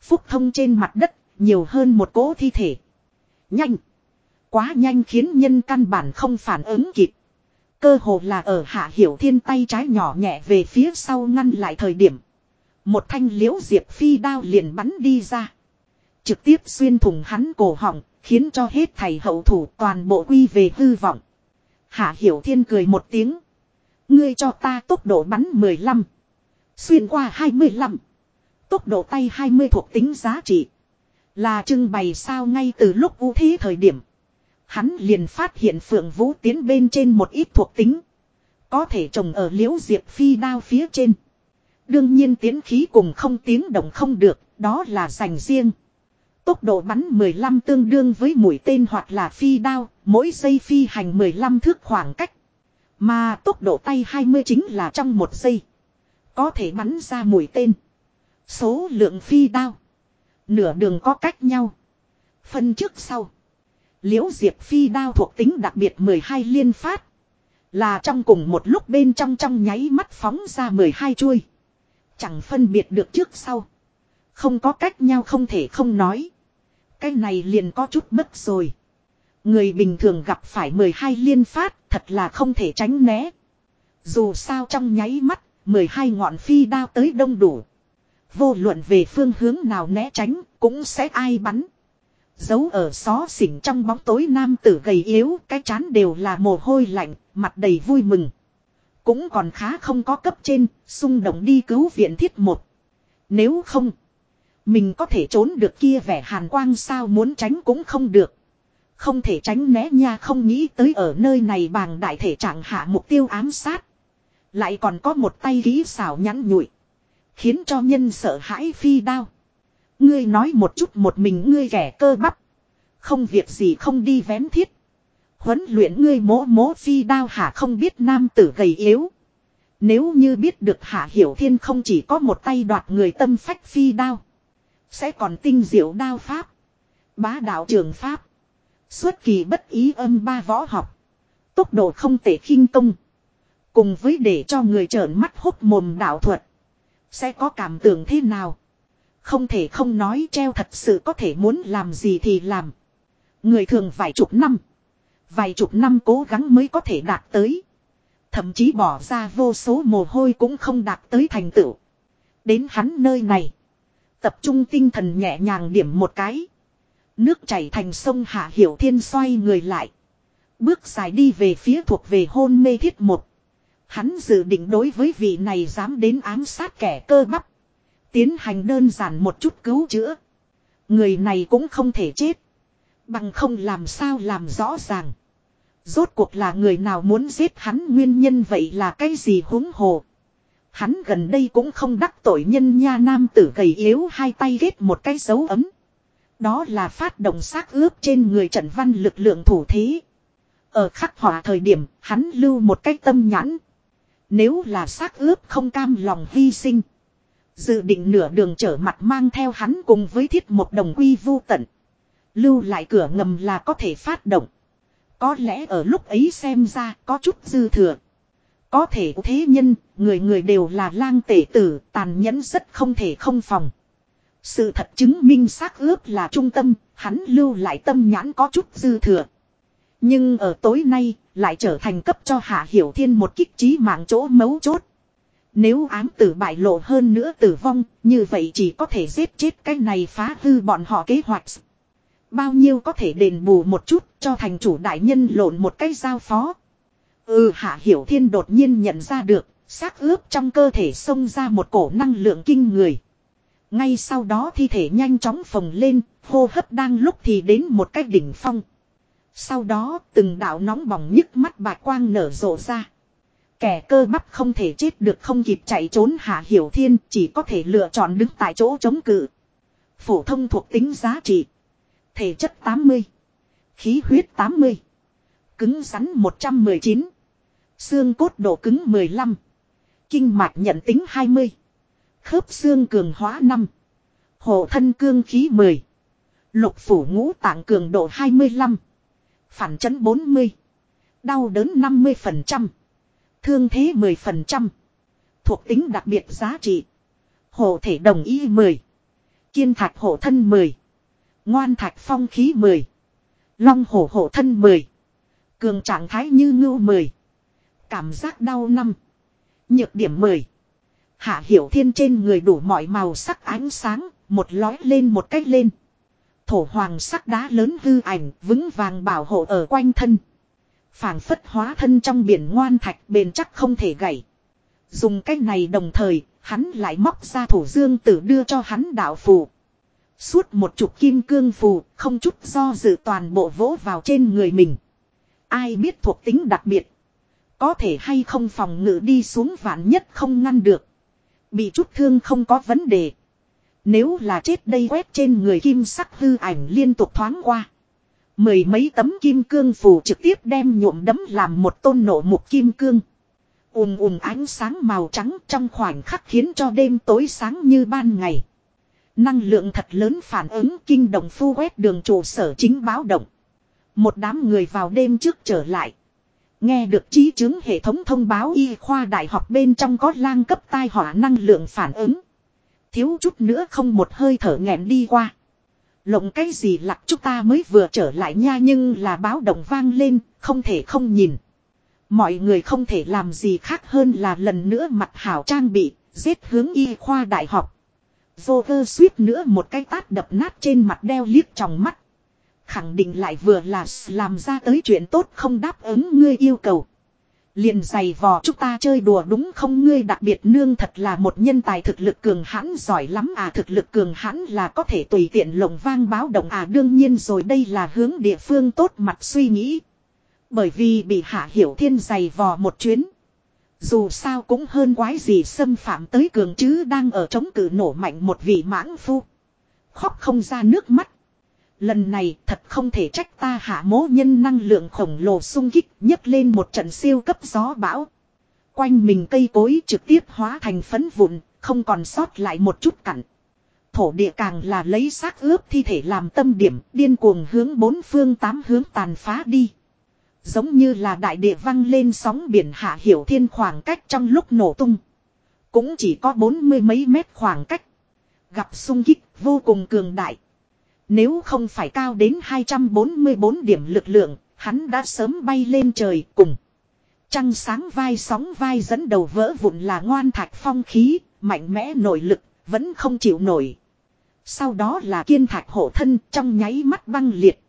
Phúc thông trên mặt đất, nhiều hơn một cỗ thi thể. Nhanh! Quá nhanh khiến nhân căn bản không phản ứng kịp. Cơ hồ là ở hạ hiểu thiên tay trái nhỏ nhẹ về phía sau ngăn lại thời điểm. Một thanh liễu diệp phi đao liền bắn đi ra. Trực tiếp xuyên thủng hắn cổ họng, khiến cho hết thầy hậu thủ toàn bộ quy về hư vọng. Hạ hiểu thiên cười một tiếng. Ngươi cho ta tốc độ bắn 15. Xuyên qua 25. Tốc độ tay 20 thuộc tính giá trị. Là trưng bày sao ngay từ lúc ưu thế thời điểm. Hắn liền phát hiện phượng vũ tiến bên trên một ít thuộc tính. Có thể trồng ở liễu diệp phi đao phía trên. Đương nhiên tiến khí cùng không tiếng động không được, đó là dành riêng. Tốc độ bắn 15 tương đương với mũi tên hoặc là phi đao, mỗi giây phi hành 15 thước khoảng cách. Mà tốc độ tay 20 chính là trong một giây. Có thể bắn ra mũi tên. Số lượng phi đao. Nửa đường có cách nhau. Phân trước sau. Liễu diệp phi đao thuộc tính đặc biệt 12 liên phát. Là trong cùng một lúc bên trong trong nháy mắt phóng ra 12 chuôi. Chẳng phân biệt được trước sau. Không có cách nhau không thể không nói. Cái này liền có chút bất rồi. Người bình thường gặp phải 12 liên phát thật là không thể tránh né. Dù sao trong nháy mắt, 12 ngọn phi đao tới đông đủ. Vô luận về phương hướng nào né tránh, cũng sẽ ai bắn. Giấu ở xó xỉnh trong bóng tối nam tử gầy yếu, cái chán đều là mồ hôi lạnh, mặt đầy vui mừng. Cũng còn khá không có cấp trên, xung động đi cứu viện thiết một. Nếu không, mình có thể trốn được kia vẻ hàn quang sao muốn tránh cũng không được. Không thể tránh né nha không nghĩ tới ở nơi này bàng đại thể trạng hạ mục tiêu ám sát. Lại còn có một tay ký xảo nhắn nhụi. Khiến cho nhân sợ hãi phi đao. Ngươi nói một chút một mình ngươi kẻ cơ bắp. Không việc gì không đi vén thiết. Huấn luyện ngươi mố mố phi đao hả không biết nam tử gầy yếu. Nếu như biết được hạ hiểu thiên không chỉ có một tay đoạt người tâm phách phi đao. Sẽ còn tinh diệu đao pháp. Bá đạo trường pháp. Xuất kỳ bất ý âm ba võ học. Tốc độ không thể khinh công. Cùng với để cho người trợn mắt hút mồm đạo thuật. Sẽ có cảm tưởng thế nào. Không thể không nói treo thật sự có thể muốn làm gì thì làm. Người thường vài chục năm. Vài chục năm cố gắng mới có thể đạt tới. Thậm chí bỏ ra vô số mồ hôi cũng không đạt tới thành tựu. Đến hắn nơi này. Tập trung tinh thần nhẹ nhàng điểm một cái. Nước chảy thành sông Hạ Hiểu Thiên xoay người lại. Bước dài đi về phía thuộc về hôn mê thiết một. Hắn dự định đối với vị này dám đến ám sát kẻ cơ bắp. Tiến hành đơn giản một chút cứu chữa. Người này cũng không thể chết. Bằng không làm sao làm rõ ràng. Rốt cuộc là người nào muốn giết hắn nguyên nhân vậy là cái gì húng hồ. Hắn gần đây cũng không đắc tội nhân nha nam tử gầy yếu hai tay ghét một cái dấu ấm. Đó là phát động xác ướp trên người trận văn lực lượng thủ thế. Ở khắc họa thời điểm, hắn lưu một cái tâm nhãn. Nếu là xác ướp không cam lòng hy sinh. Dự định nửa đường trở mặt mang theo hắn cùng với thiết một đồng quy vô tận. Lưu lại cửa ngầm là có thể phát động. Có lẽ ở lúc ấy xem ra có chút dư thừa. Có thể thế nhân, người người đều là lang tể tử, tàn nhẫn rất không thể không phòng. Sự thật chứng minh xác ướp là trung tâm, hắn lưu lại tâm nhãn có chút dư thừa. Nhưng ở tối nay, lại trở thành cấp cho Hạ Hiểu Thiên một kích trí mạng chỗ mấu chốt. Nếu ám tử bại lộ hơn nữa tử vong, như vậy chỉ có thể giết chết cái này phá hư bọn họ kế hoạch. Bao nhiêu có thể đền bù một chút cho thành chủ đại nhân lộn một cái giao phó. Ừ Hạ Hiểu Thiên đột nhiên nhận ra được, xác ướp trong cơ thể xông ra một cổ năng lượng kinh người. Ngay sau đó thi thể nhanh chóng phồng lên, hô hấp đang lúc thì đến một cái đỉnh phong. Sau đó từng đạo nóng bỏng nhức mắt bạc quang nở rộ ra. Kẻ cơ bắp không thể chết được không kịp chạy trốn hạ hiểu thiên chỉ có thể lựa chọn đứng tại chỗ chống cự. Phổ thông thuộc tính giá trị. Thể chất 80. Khí huyết 80. Cứng rắn 119. Xương cốt độ cứng 15. Kinh mạch nhận tính 20. Khớp xương cường hóa 5. Hộ thân cương khí 10. Lục phủ ngũ tạng cường độ 25. Phản chấn 40. Đau đớn 50%. Thương thế 10%. Thuộc tính đặc biệt giá trị. Hộ thể đồng ý 10. Kiên thạch hộ thân 10. Ngoan thạch phong khí 10. Long hổ hộ thân 10. Cường trạng thái như ngưu 10. Cảm giác đau năm. Nhược điểm 10. Hạ hiểu thiên trên người đủ mọi màu sắc ánh sáng, một lói lên một cách lên. Thổ hoàng sắc đá lớn hư ảnh, vững vàng bảo hộ ở quanh thân phảng phất hóa thân trong biển ngoan thạch bền chắc không thể gãy. Dùng cách này đồng thời, hắn lại móc ra thủ dương tử đưa cho hắn đạo phù. Suốt một chục kim cương phù, không chút do dự toàn bộ vỗ vào trên người mình. Ai biết thuộc tính đặc biệt. Có thể hay không phòng ngự đi xuống vạn nhất không ngăn được. Bị chút thương không có vấn đề. Nếu là chết đây quét trên người kim sắc hư ảnh liên tục thoáng qua. Mười mấy tấm kim cương phủ trực tiếp đem nhuộm đấm làm một tôn nổ mục kim cương. ùm ùm ánh sáng màu trắng trong khoảnh khắc khiến cho đêm tối sáng như ban ngày. Năng lượng thật lớn phản ứng kinh động phu quét đường trụ sở chính báo động. Một đám người vào đêm trước trở lại. Nghe được trí chứng hệ thống thông báo y khoa đại học bên trong có lang cấp tai họa năng lượng phản ứng. Thiếu chút nữa không một hơi thở nghẹn đi qua. Lộng cái gì lặc chúng ta mới vừa trở lại nha nhưng là báo động vang lên, không thể không nhìn. Mọi người không thể làm gì khác hơn là lần nữa mặt hảo trang bị, giết hướng y khoa đại học. Vô cơ suýt nữa một cái tát đập nát trên mặt đeo liếc trong mắt. Khẳng định lại vừa là làm ra tới chuyện tốt không đáp ứng ngươi yêu cầu. Liền giày vò chúng ta chơi đùa đúng không ngươi đặc biệt nương thật là một nhân tài thực lực cường hãn, giỏi lắm à thực lực cường hãn là có thể tùy tiện lồng vang báo động à đương nhiên rồi, đây là hướng địa phương tốt mặt suy nghĩ. Bởi vì bị hạ hiểu thiên giày vò một chuyến. Dù sao cũng hơn quái gì xâm phạm tới cường chứ, đang ở chống cử nổ mạnh một vị mãng phu. Khóc không ra nước mắt. Lần này thật không thể trách ta hạ mố nhân năng lượng khổng lồ sung kích nhấc lên một trận siêu cấp gió bão. Quanh mình cây cối trực tiếp hóa thành phấn vụn, không còn sót lại một chút cặn. Thổ địa càng là lấy xác ướp thi thể làm tâm điểm, điên cuồng hướng bốn phương tám hướng tàn phá đi. Giống như là đại địa văng lên sóng biển hạ hiểu thiên khoảng cách trong lúc nổ tung. Cũng chỉ có bốn mươi mấy mét khoảng cách. Gặp sung kích vô cùng cường đại. Nếu không phải cao đến 244 điểm lực lượng, hắn đã sớm bay lên trời cùng. Trăng sáng vai sóng vai dẫn đầu vỡ vụn là ngoan thạch phong khí, mạnh mẽ nội lực, vẫn không chịu nổi. Sau đó là kiên thạch hộ thân trong nháy mắt băng liệt.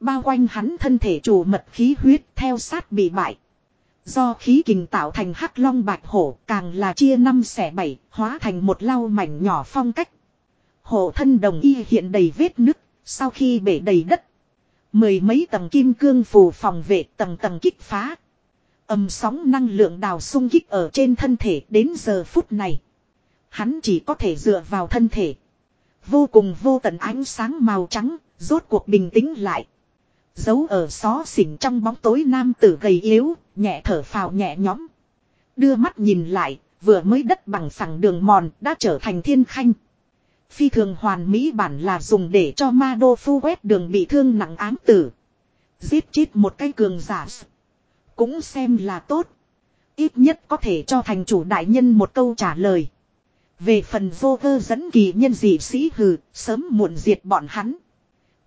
Bao quanh hắn thân thể chủ mật khí huyết theo sát bị bại. Do khí kình tạo thành hắc long bạch hổ càng là chia năm xẻ bảy, hóa thành một lau mảnh nhỏ phong cách. Hộ thân đồng y hiện đầy vết nứt, sau khi bể đầy đất. Mười mấy tầng kim cương phù phòng vệ tầng tầng kích phá. Âm sóng năng lượng đào sung kích ở trên thân thể đến giờ phút này. Hắn chỉ có thể dựa vào thân thể. Vô cùng vô tận ánh sáng màu trắng, rốt cuộc bình tĩnh lại. Giấu ở xó xỉnh trong bóng tối nam tử gầy yếu, nhẹ thở phào nhẹ nhõm. Đưa mắt nhìn lại, vừa mới đất bằng phẳng đường mòn đã trở thành thiên khanh. Phi thường hoàn mỹ bản là dùng để cho ma đô phu quét đường bị thương nặng ám tử. Giết chết một cái cường giả. Cũng xem là tốt. Ít nhất có thể cho thành chủ đại nhân một câu trả lời. Về phần vô cơ dẫn kỳ nhân dị sĩ hừ, sớm muộn diệt bọn hắn.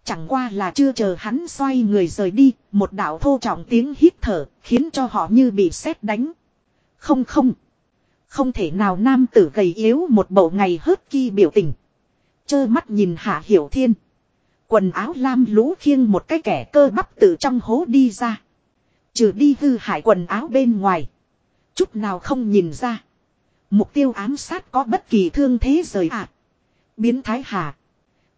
Chẳng qua là chưa chờ hắn xoay người rời đi, một đạo thô trọng tiếng hít thở, khiến cho họ như bị sét đánh. Không không. Không thể nào nam tử gầy yếu một bộ ngày hớt kỳ biểu tình. Chơ mắt nhìn Hạ Hiểu Thiên. Quần áo lam lũ khiêng một cái kẻ cơ bắp từ trong hố đi ra. Trừ đi hư hại quần áo bên ngoài. Chút nào không nhìn ra. Mục tiêu ám sát có bất kỳ thương thế rời ạ. Biến thái hà.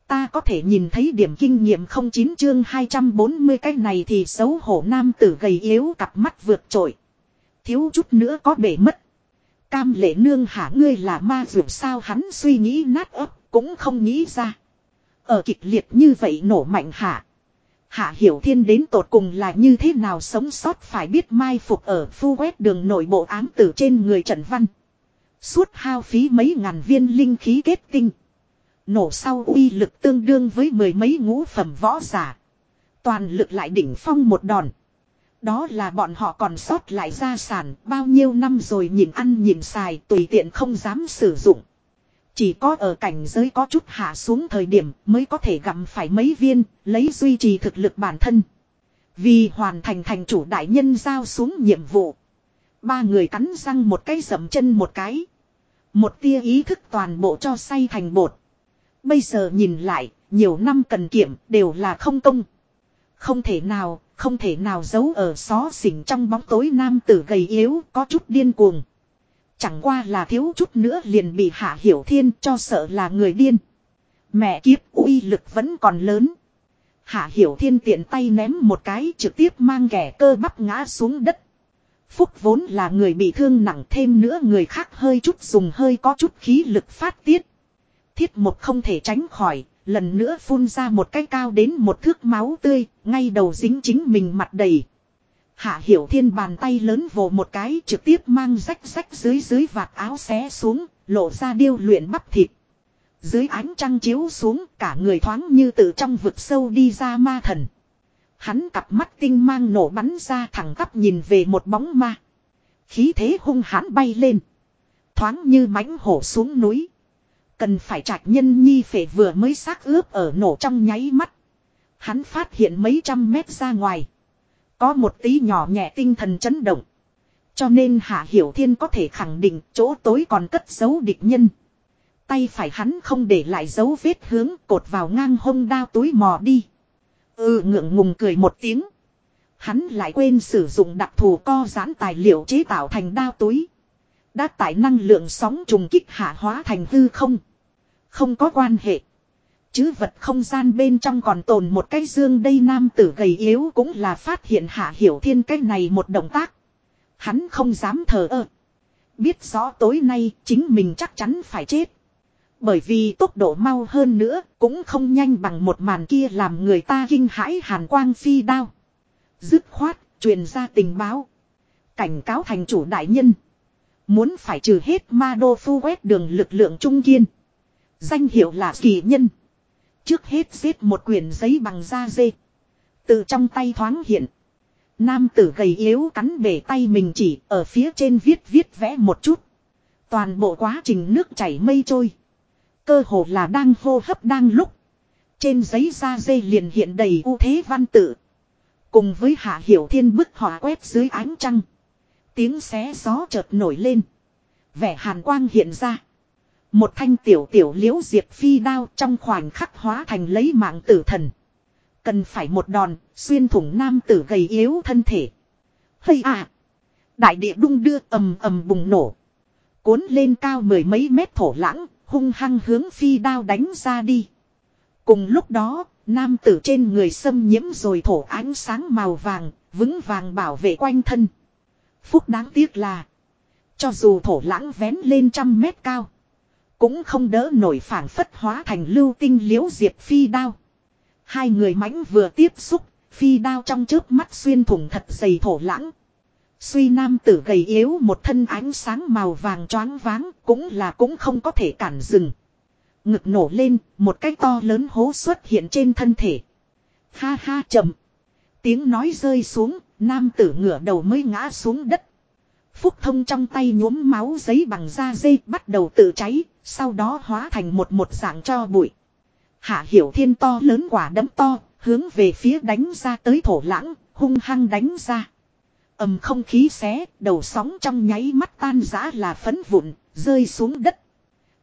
Ta có thể nhìn thấy điểm kinh nghiệm không chín chương 240 cái này thì xấu hổ nam tử gầy yếu cặp mắt vượt trội. Thiếu chút nữa có bể mất. Cam lệ nương hả ngươi là ma vượt sao hắn suy nghĩ nát ấp cũng không nghĩ ra. Ở kịch liệt như vậy nổ mạnh hạ. Hạ Hiểu Thiên đến tột cùng là như thế nào sống sót phải biết mai phục ở phu quét đường nội bộ ám tử trên người Trần Văn. Suốt hao phí mấy ngàn viên linh khí kết tinh. Nổ sau uy lực tương đương với mười mấy ngũ phẩm võ giả. Toàn lực lại đỉnh phong một đòn. Đó là bọn họ còn sót lại gia sản bao nhiêu năm rồi nhìn ăn nhìn xài tùy tiện không dám sử dụng. Chỉ có ở cảnh giới có chút hạ xuống thời điểm mới có thể gặm phải mấy viên, lấy duy trì thực lực bản thân. Vì hoàn thành thành chủ đại nhân giao xuống nhiệm vụ. Ba người cắn răng một cái dậm chân một cái. Một tia ý thức toàn bộ cho say thành bột. Bây giờ nhìn lại, nhiều năm cần kiểm đều là không công. Không thể nào, không thể nào giấu ở xó xỉnh trong bóng tối nam tử gầy yếu có chút điên cuồng. Chẳng qua là thiếu chút nữa liền bị hạ hiểu thiên cho sợ là người điên. Mẹ kiếp uy lực vẫn còn lớn. Hạ hiểu thiên tiện tay ném một cái trực tiếp mang kẻ cơ bắp ngã xuống đất. Phúc vốn là người bị thương nặng thêm nữa người khác hơi chút dùng hơi có chút khí lực phát tiết. Thiết một không thể tránh khỏi, lần nữa phun ra một cái cao đến một thước máu tươi, ngay đầu dính chính mình mặt đầy. Hạ hiểu thiên bàn tay lớn vồ một cái trực tiếp mang rách rách dưới dưới vạt áo xé xuống, lộ ra điêu luyện bắp thịt. Dưới ánh trăng chiếu xuống cả người thoáng như từ trong vực sâu đi ra ma thần. Hắn cặp mắt tinh mang nổ bắn ra thẳng tắp nhìn về một bóng ma. Khí thế hung hãn bay lên. Thoáng như mãnh hổ xuống núi. Cần phải trạch nhân nhi phệ vừa mới xác ướp ở nổ trong nháy mắt. Hắn phát hiện mấy trăm mét ra ngoài. Có một tí nhỏ nhẹ tinh thần chấn động. Cho nên Hạ Hiểu Thiên có thể khẳng định chỗ tối còn cất giấu địch nhân. Tay phải hắn không để lại dấu vết hướng cột vào ngang hông đao túi mò đi. Ừ ngượng ngùng cười một tiếng. Hắn lại quên sử dụng đặc thù co giãn tài liệu chế tạo thành đao túi. Đã tải năng lượng sóng trùng kích hạ hóa thành hư không. Không có quan hệ. Chứ vật không gian bên trong còn tồn một cái dương đây nam tử gầy yếu cũng là phát hiện hạ hiểu thiên cái này một động tác. Hắn không dám thờ ơ. Biết rõ tối nay chính mình chắc chắn phải chết. Bởi vì tốc độ mau hơn nữa cũng không nhanh bằng một màn kia làm người ta kinh hãi hàn quang phi đao. Dứt khoát, truyền ra tình báo. Cảnh cáo thành chủ đại nhân. Muốn phải trừ hết ma đô phu quét đường lực lượng trung kiên. Danh hiệu là kỳ nhân. Trước hết giết một quyển giấy bằng da dê. Từ trong tay thoáng hiện. Nam tử gầy yếu cắn bể tay mình chỉ ở phía trên viết viết vẽ một chút. Toàn bộ quá trình nước chảy mây trôi. Cơ hồ là đang hô hấp đang lúc. Trên giấy da dê liền hiện đầy ưu thế văn tự. Cùng với hạ hiểu thiên bức họa quét dưới ánh trăng. Tiếng xé gió chợt nổi lên. Vẻ hàn quang hiện ra. Một thanh tiểu tiểu liễu diệp phi đao trong khoảnh khắc hóa thành lấy mạng tử thần. Cần phải một đòn, xuyên thủng nam tử gầy yếu thân thể. Hây à! Đại địa đung đưa ầm ầm bùng nổ. Cuốn lên cao mười mấy mét thổ lãng, hung hăng hướng phi đao đánh ra đi. Cùng lúc đó, nam tử trên người xâm nhiễm rồi thổ ánh sáng màu vàng, vững vàng bảo vệ quanh thân. Phúc đáng tiếc là, cho dù thổ lãng vén lên trăm mét cao, cũng không đỡ nổi phản phất hóa thành lưu tinh liễu diệp phi đao. Hai người mãnh vừa tiếp xúc, phi đao trong trước mắt xuyên thủng thật dày thổ lãng. Suy nam tử gầy yếu một thân ánh sáng màu vàng choáng váng cũng là cũng không có thể cản dừng. Ngực nổ lên, một cái to lớn hố xuất hiện trên thân thể. Ha ha chậm. Tiếng nói rơi xuống, nam tử ngửa đầu mới ngã xuống đất. Phúc thông trong tay nhuốm máu giấy bằng da dây bắt đầu tự cháy, sau đó hóa thành một một dạng cho bụi. Hạ hiểu thiên to lớn quả đấm to, hướng về phía đánh ra tới thổ lãng, hung hăng đánh ra. ầm không khí xé, đầu sóng trong nháy mắt tan rã là phấn vụn, rơi xuống đất.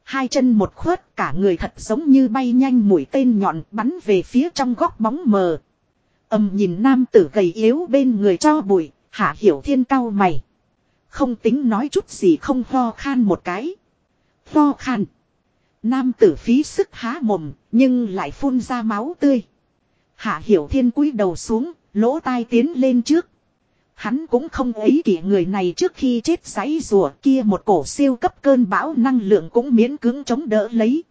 Hai chân một khuất, cả người thật giống như bay nhanh mũi tên nhọn bắn về phía trong góc bóng mờ. ầm nhìn nam tử gầy yếu bên người cho bụi, hạ hiểu thiên cao mày. Không tính nói chút gì không ho khan một cái. Ho khan. Nam tử phí sức há mồm, nhưng lại phun ra máu tươi. Hạ hiểu thiên cúi đầu xuống, lỗ tai tiến lên trước. Hắn cũng không ấy kỷ người này trước khi chết giấy rùa kia một cổ siêu cấp cơn bão năng lượng cũng miễn cưỡng chống đỡ lấy.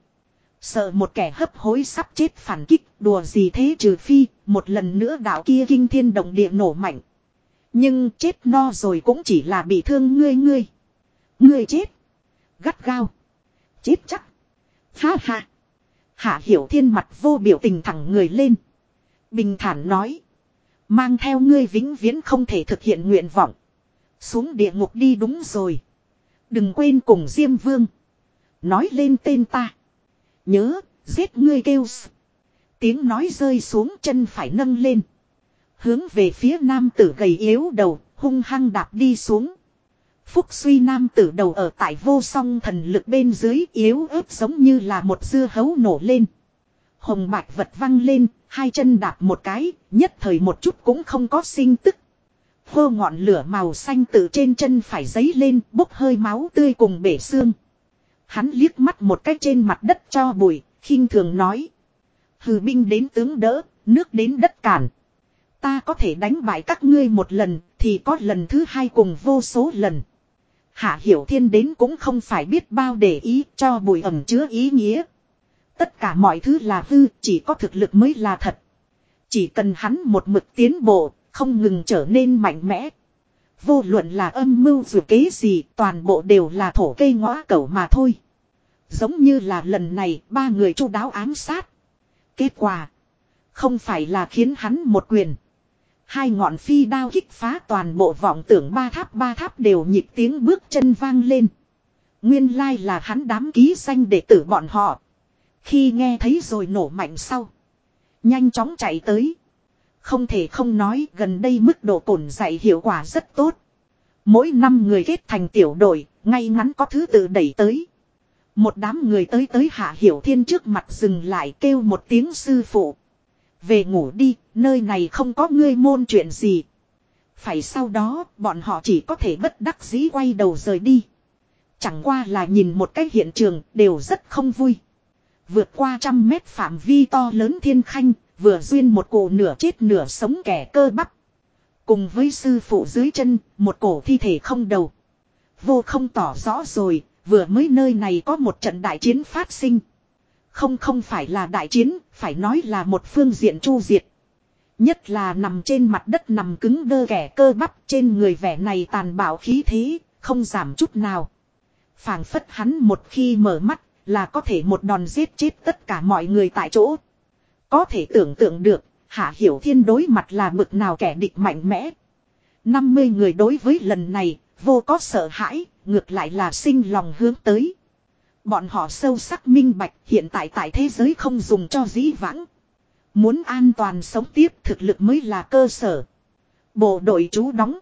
Sợ một kẻ hấp hối sắp chết phản kích, đùa gì thế trừ phi, một lần nữa đạo kia kinh thiên động địa nổ mạnh. Nhưng chết no rồi cũng chỉ là bị thương ngươi ngươi. Ngươi chết. Gắt gao. Chết chắc. Ha ha. Hạ hiểu thiên mặt vô biểu tình thẳng người lên. Bình thản nói. Mang theo ngươi vĩnh viễn không thể thực hiện nguyện vọng. Xuống địa ngục đi đúng rồi. Đừng quên cùng Diêm Vương. Nói lên tên ta. Nhớ, giết ngươi kêu Tiếng nói rơi xuống chân phải nâng lên. Hướng về phía nam tử gầy yếu đầu, hung hăng đạp đi xuống. Phúc suy nam tử đầu ở tại vô song thần lực bên dưới yếu ớt giống như là một dưa hấu nổ lên. Hồng bạch vật văng lên, hai chân đạp một cái, nhất thời một chút cũng không có sinh tức. Hô ngọn lửa màu xanh từ trên chân phải giấy lên, bốc hơi máu tươi cùng bể xương. Hắn liếc mắt một cái trên mặt đất cho bụi, khinh thường nói. Hừ binh đến tướng đỡ, nước đến đất cản. Ta có thể đánh bại các ngươi một lần, thì có lần thứ hai cùng vô số lần. Hạ Hiểu Thiên đến cũng không phải biết bao để ý cho bụi ẩm chứa ý nghĩa. Tất cả mọi thứ là hư, chỉ có thực lực mới là thật. Chỉ cần hắn một mực tiến bộ, không ngừng trở nên mạnh mẽ. Vô luận là âm mưu dù kế gì, toàn bộ đều là thổ cây ngõ cẩu mà thôi. Giống như là lần này, ba người chu đáo ám sát. Kết quả, không phải là khiến hắn một quyền. Hai ngọn phi đao kích phá toàn bộ vọng tưởng ba tháp ba tháp đều nhịp tiếng bước chân vang lên. Nguyên lai là hắn đám ký danh đệ tử bọn họ. Khi nghe thấy rồi nổ mạnh sau. Nhanh chóng chạy tới. Không thể không nói gần đây mức độ cổn dạy hiệu quả rất tốt. Mỗi năm người kết thành tiểu đội, ngay ngắn có thứ tự đẩy tới. Một đám người tới tới hạ hiểu thiên trước mặt dừng lại kêu một tiếng sư phụ. Về ngủ đi, nơi này không có ngươi môn chuyện gì. Phải sau đó, bọn họ chỉ có thể bất đắc dĩ quay đầu rời đi. Chẳng qua là nhìn một cái hiện trường, đều rất không vui. Vượt qua trăm mét phạm vi to lớn thiên khanh, vừa duyên một cổ nửa chết nửa sống kẻ cơ bắp. Cùng với sư phụ dưới chân, một cổ thi thể không đầu. Vô không tỏ rõ rồi, vừa mới nơi này có một trận đại chiến phát sinh. Không không phải là đại chiến, phải nói là một phương diện chu diệt. Nhất là nằm trên mặt đất nằm cứng đơ kẻ cơ bắp trên người vẻ này tàn bạo khí thế, không giảm chút nào. phảng phất hắn một khi mở mắt, là có thể một đòn giết chết tất cả mọi người tại chỗ. Có thể tưởng tượng được, Hạ Hiểu Thiên đối mặt là bực nào kẻ địch mạnh mẽ. 50 người đối với lần này, vô có sợ hãi, ngược lại là sinh lòng hướng tới. Bọn họ sâu sắc minh bạch, hiện tại tại thế giới không dùng cho dĩ vãng. Muốn an toàn sống tiếp, thực lực mới là cơ sở. Bộ đội chú đóng.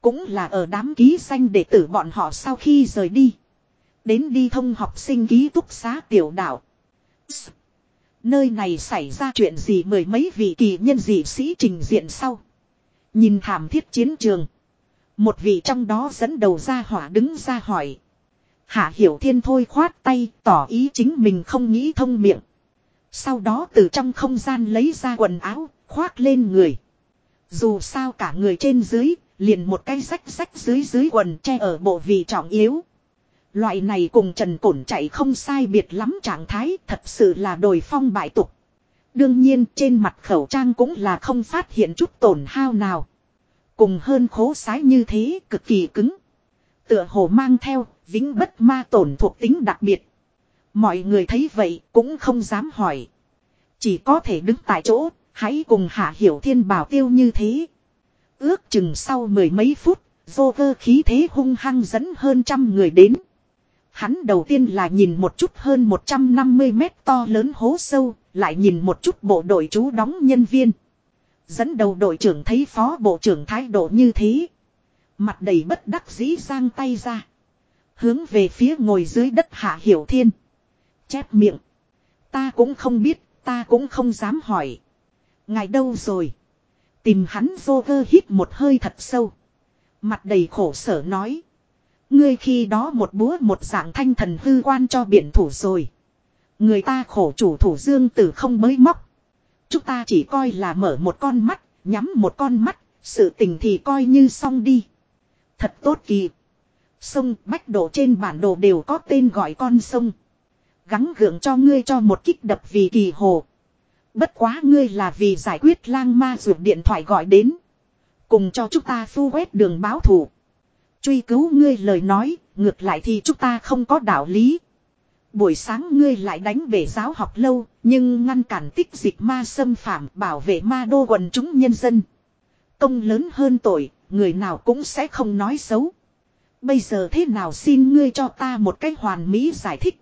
Cũng là ở đám ký danh đệ tử bọn họ sau khi rời đi. Đến đi thông học sinh ký túc xá tiểu đạo. Nơi này xảy ra chuyện gì mười mấy vị kỳ nhân dị sĩ trình diện sau. Nhìn thảm thiết chiến trường. Một vị trong đó dẫn đầu ra hỏa đứng ra hỏi. Hạ Hiểu Thiên thôi khoát tay tỏ ý chính mình không nghĩ thông miệng. Sau đó từ trong không gian lấy ra quần áo, khoác lên người. Dù sao cả người trên dưới, liền một cái rách rách dưới dưới quần che ở bộ vị trọng yếu. Loại này cùng Trần Cổn chạy không sai biệt lắm trạng thái thật sự là đồi phong bại tục. Đương nhiên trên mặt khẩu trang cũng là không phát hiện chút tổn hao nào. Cùng hơn khố sái như thế cực kỳ cứng. Tựa hồ mang theo vĩnh bất ma tổn thuộc tính đặc biệt. Mọi người thấy vậy cũng không dám hỏi. Chỉ có thể đứng tại chỗ, hãy cùng hạ hiểu thiên bảo tiêu như thế. Ước chừng sau mười mấy phút, vô cơ khí thế hung hăng dẫn hơn trăm người đến. Hắn đầu tiên là nhìn một chút hơn 150 mét to lớn hố sâu, lại nhìn một chút bộ đội chú đóng nhân viên. Dẫn đầu đội trưởng thấy phó bộ trưởng thái độ như thế. Mặt đầy bất đắc dĩ giang tay ra. Hướng về phía ngồi dưới đất hạ hiểu thiên. Chép miệng. Ta cũng không biết, ta cũng không dám hỏi. Ngài đâu rồi? Tìm hắn vô vơ hít một hơi thật sâu. Mặt đầy khổ sở nói. Ngươi khi đó một búa một dạng thanh thần hư quan cho biển thủ rồi. Người ta khổ chủ thủ dương tử không mới móc. Chúng ta chỉ coi là mở một con mắt, nhắm một con mắt, sự tình thì coi như xong đi. Thật tốt kỳ. Sông Bách Độ trên bản đồ đều có tên gọi con sông. Gắng gượng cho ngươi cho một kích đập vì kỳ hồ. Bất quá ngươi là vì giải quyết lang ma ruột điện thoại gọi đến. Cùng cho chúng ta phu quét đường báo thủ Truy cứu ngươi lời nói, ngược lại thì chúng ta không có đạo lý. Buổi sáng ngươi lại đánh về giáo học lâu, nhưng ngăn cản tích dịch ma xâm phạm bảo vệ ma đô quần chúng nhân dân. Công lớn hơn tội, người nào cũng sẽ không nói xấu. Bây giờ thế nào xin ngươi cho ta một cách hoàn mỹ giải thích.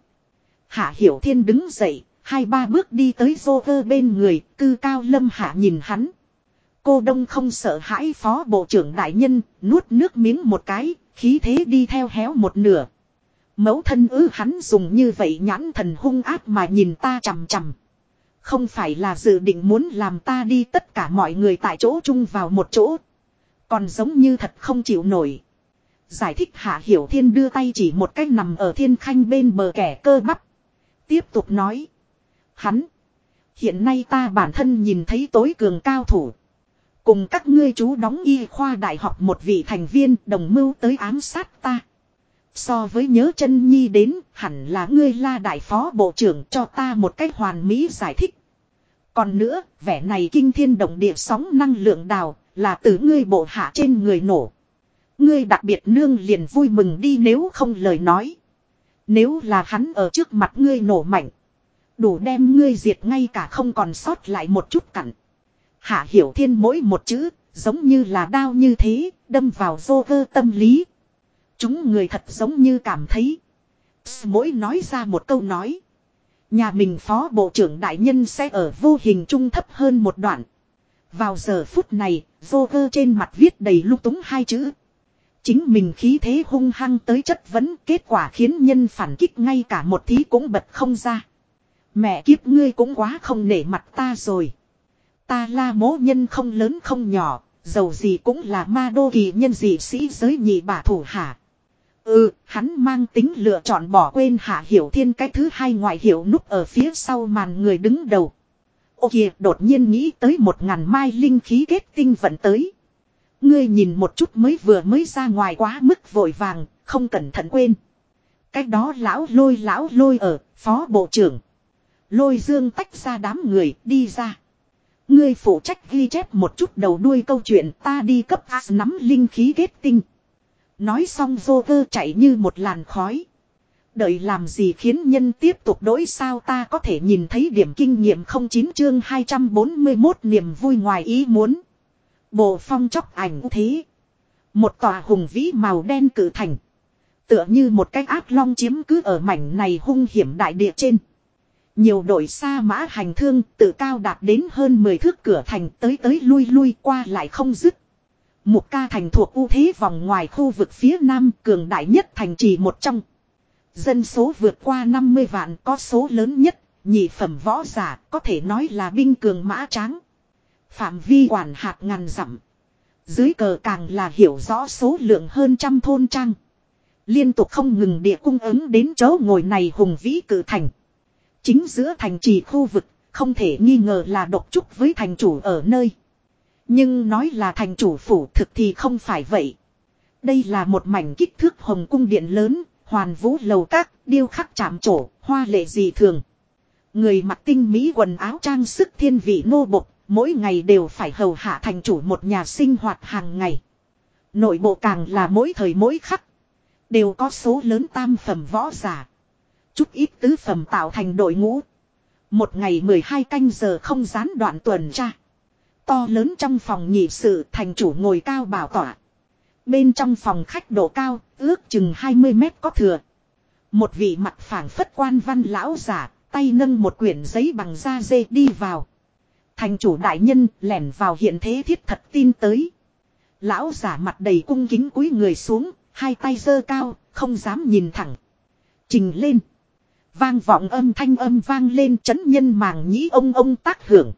Hạ Hiểu Thiên đứng dậy, hai ba bước đi tới Joker bên người, cư cao lâm hạ nhìn hắn. Cô Đông không sợ hãi phó bộ trưởng đại nhân, nuốt nước miếng một cái, khí thế đi theo héo một nửa. Mẫu thân ư hắn dùng như vậy nhãn thần hung ác mà nhìn ta chằm chằm. Không phải là dự định muốn làm ta đi tất cả mọi người tại chỗ chung vào một chỗ. Còn giống như thật không chịu nổi. Giải thích Hạ Hiểu Thiên đưa tay chỉ một cách nằm ở thiên khanh bên bờ kẻ cơ bắp. Tiếp tục nói. Hắn. Hiện nay ta bản thân nhìn thấy tối cường cao thủ. Cùng các ngươi chú đóng y khoa đại học một vị thành viên đồng mưu tới ám sát ta. So với nhớ chân nhi đến hẳn là ngươi la đại phó bộ trưởng cho ta một cách hoàn mỹ giải thích. Còn nữa, vẻ này kinh thiên động địa sóng năng lượng đào là từ ngươi bộ hạ trên người nổ. Ngươi đặc biệt nương liền vui mừng đi nếu không lời nói. Nếu là hắn ở trước mặt ngươi nổ mạnh. Đủ đem ngươi diệt ngay cả không còn sót lại một chút cặn. Hạ hiểu thiên mỗi một chữ, giống như là đao như thế, đâm vào vô cơ tâm lý. Chúng người thật giống như cảm thấy. Mỗi nói ra một câu nói. Nhà mình phó bộ trưởng đại nhân sẽ ở vô hình trung thấp hơn một đoạn. Vào giờ phút này, vô cơ trên mặt viết đầy lung túng hai chữ. Chính mình khí thế hung hăng tới chất vấn kết quả khiến nhân phản kích ngay cả một thí cũng bật không ra. Mẹ kiếp ngươi cũng quá không nể mặt ta rồi. Ta la mố nhân không lớn không nhỏ, dầu gì cũng là ma đô kỳ nhân dị sĩ giới nhị bà thủ hạ. Ừ, hắn mang tính lựa chọn bỏ quên hạ hiểu thiên cái thứ hai ngoại hiểu núp ở phía sau màn người đứng đầu. Ô kìa, đột nhiên nghĩ tới một ngàn mai linh khí kết tinh vận tới. Ngươi nhìn một chút mới vừa mới ra ngoài quá mức vội vàng, không cẩn thận quên. Cách đó lão lôi lão lôi ở, phó bộ trưởng. Lôi dương tách ra đám người, đi ra. Ngươi phụ trách ghi chép một chút đầu đuôi câu chuyện ta đi cấp A nắm linh khí kết tinh. Nói xong vô cơ chạy như một làn khói. Đợi làm gì khiến nhân tiếp tục đổi sao ta có thể nhìn thấy điểm kinh nghiệm không chín chương 241 niềm vui ngoài ý muốn. Bộ phong chóc ảnh thế. Một tòa hùng vĩ màu đen cử thành. Tựa như một cái ác long chiếm cứ ở mảnh này hung hiểm đại địa trên. Nhiều đội xa mã hành thương tự cao đạt đến hơn 10 thước cửa thành tới tới lui lui qua lại không dứt. Mục ca thành thuộc ưu thế vòng ngoài khu vực phía nam cường đại nhất thành trì một trong. Dân số vượt qua 50 vạn có số lớn nhất, nhị phẩm võ giả có thể nói là binh cường mã tráng. Phạm vi quản hạt ngàn dặm. Dưới cờ càng là hiểu rõ số lượng hơn trăm thôn trang. Liên tục không ngừng địa cung ứng đến chỗ ngồi này hùng vĩ cử thành. Chính giữa thành trì khu vực, không thể nghi ngờ là độc trúc với thành chủ ở nơi. Nhưng nói là thành chủ phủ thực thì không phải vậy. Đây là một mảnh kích thước hồng cung điện lớn, hoàn vũ lầu các, điêu khắc chạm trổ, hoa lệ gì thường. Người mặc tinh mỹ quần áo trang sức thiên vị nô bộc, mỗi ngày đều phải hầu hạ thành chủ một nhà sinh hoạt hàng ngày. Nội bộ càng là mỗi thời mỗi khắc. Đều có số lớn tam phẩm võ giả. Chút ít tứ phẩm tạo thành đội ngũ. Một ngày 12 canh giờ không gián đoạn tuần tra. To lớn trong phòng nhị sự thành chủ ngồi cao bảo tỏa. Bên trong phòng khách độ cao, ước chừng 20 mét có thừa. Một vị mặt phảng phất quan văn lão giả, tay nâng một quyển giấy bằng da dê đi vào. Thành chủ đại nhân lẻn vào hiện thế thiết thật tin tới. Lão giả mặt đầy cung kính cúi người xuống, hai tay giơ cao, không dám nhìn thẳng. Trình lên. Vang vọng âm thanh âm vang lên chấn nhân màng nhĩ ông ông tác hưởng.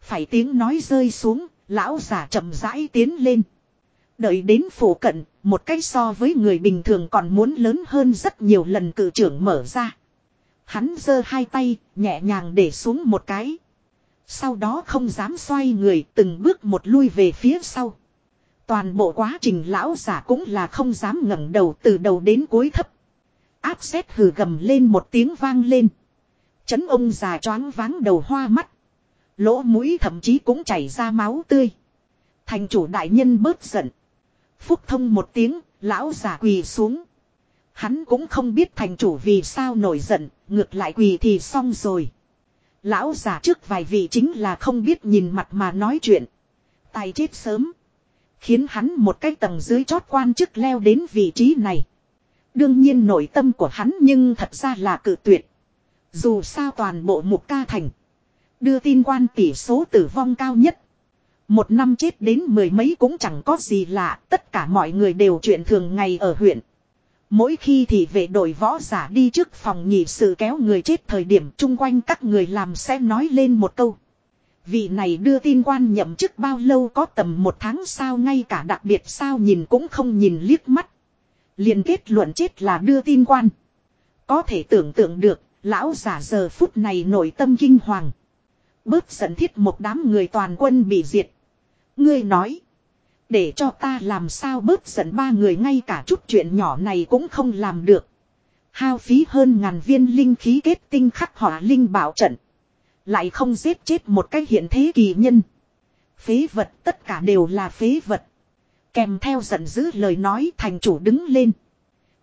Phải tiếng nói rơi xuống, lão giả chậm rãi tiến lên. Đợi đến phủ cận, một cái so với người bình thường còn muốn lớn hơn rất nhiều lần cử trưởng mở ra. Hắn giơ hai tay, nhẹ nhàng để xuống một cái. Sau đó không dám xoay người từng bước một lui về phía sau. Toàn bộ quá trình lão giả cũng là không dám ngẩng đầu từ đầu đến cuối thấp. Áp xét hừ gầm lên một tiếng vang lên. Chấn ông già choáng váng đầu hoa mắt. Lỗ mũi thậm chí cũng chảy ra máu tươi. Thành chủ đại nhân bớt giận. Phúc thông một tiếng, lão giả quỳ xuống. Hắn cũng không biết thành chủ vì sao nổi giận, ngược lại quỳ thì xong rồi. Lão giả trước vài vị chính là không biết nhìn mặt mà nói chuyện. Tài chết sớm. Khiến hắn một cái tầng dưới chót quan chức leo đến vị trí này. Đương nhiên nội tâm của hắn nhưng thật ra là cự tuyệt. Dù sao toàn bộ mục ca thành. Đưa tin quan tỷ số tử vong cao nhất. Một năm chết đến mười mấy cũng chẳng có gì lạ. Tất cả mọi người đều chuyện thường ngày ở huyện. Mỗi khi thì về đội võ giả đi trước phòng nhị sự kéo người chết thời điểm chung quanh các người làm sẽ nói lên một câu. Vị này đưa tin quan nhậm chức bao lâu có tầm một tháng sao ngay cả đặc biệt sao nhìn cũng không nhìn liếc mắt. liền kết luận chết là đưa tin quan. Có thể tưởng tượng được, lão giả giờ phút này nội tâm kinh hoàng. Bớt giận thiết một đám người toàn quân bị diệt. Ngươi nói. Để cho ta làm sao bớt giận ba người ngay cả chút chuyện nhỏ này cũng không làm được. Hao phí hơn ngàn viên linh khí kết tinh khắc hỏa linh bảo trận. Lại không giết chết một cái hiện thế kỳ nhân. Phế vật tất cả đều là phế vật. Kèm theo giận dữ lời nói thành chủ đứng lên.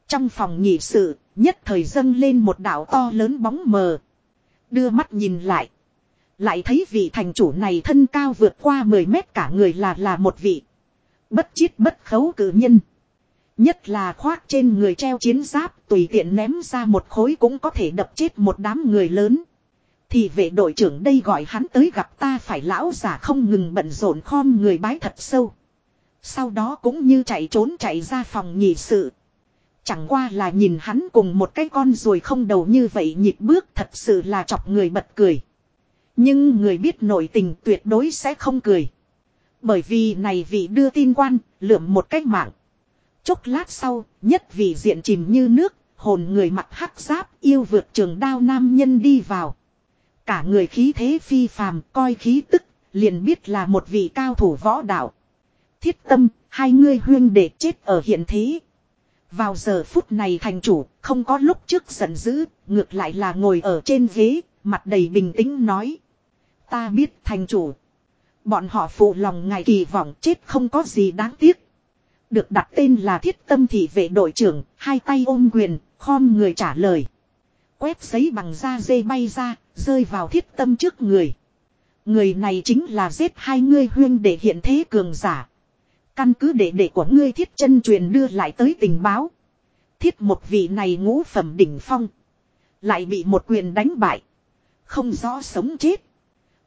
Trong phòng nhị sự, nhất thời dâng lên một đảo to lớn bóng mờ. Đưa mắt nhìn lại. Lại thấy vị thành chủ này thân cao vượt qua 10 mét cả người là là một vị. Bất chiết bất khấu cử nhân. Nhất là khoác trên người treo chiến giáp, tùy tiện ném ra một khối cũng có thể đập chết một đám người lớn. Thì vệ đội trưởng đây gọi hắn tới gặp ta phải lão giả không ngừng bận rộn khom người bái thật sâu. Sau đó cũng như chạy trốn chạy ra phòng nhị sự. Chẳng qua là nhìn hắn cùng một cái con rồi không đầu như vậy nhịp bước thật sự là chọc người bật cười. Nhưng người biết nội tình tuyệt đối sẽ không cười. Bởi vì này vị đưa tin quan, lượm một cách mạng. Chốc lát sau, nhất vị diện chìm như nước, hồn người mặc hắc giáp yêu vượt trường đao nam nhân đi vào. Cả người khí thế phi phàm, coi khí tức, liền biết là một vị cao thủ võ đạo. Thiết tâm, hai ngươi huyên để chết ở hiện thế. Vào giờ phút này thành chủ, không có lúc trước giận dữ, ngược lại là ngồi ở trên ghế, mặt đầy bình tĩnh nói. Ta biết thành chủ. Bọn họ phụ lòng ngài kỳ vọng chết không có gì đáng tiếc. Được đặt tên là thiết tâm thị vệ đội trưởng, hai tay ôm quyền, khom người trả lời. Quét giấy bằng da dê bay ra, rơi vào thiết tâm trước người. Người này chính là giết hai ngươi huyên để hiện thế cường giả. Căn cứ để để của ngươi thiết chân truyền đưa lại tới tình báo. Thiết một vị này ngũ phẩm đỉnh phong. Lại bị một quyền đánh bại. Không rõ sống chết.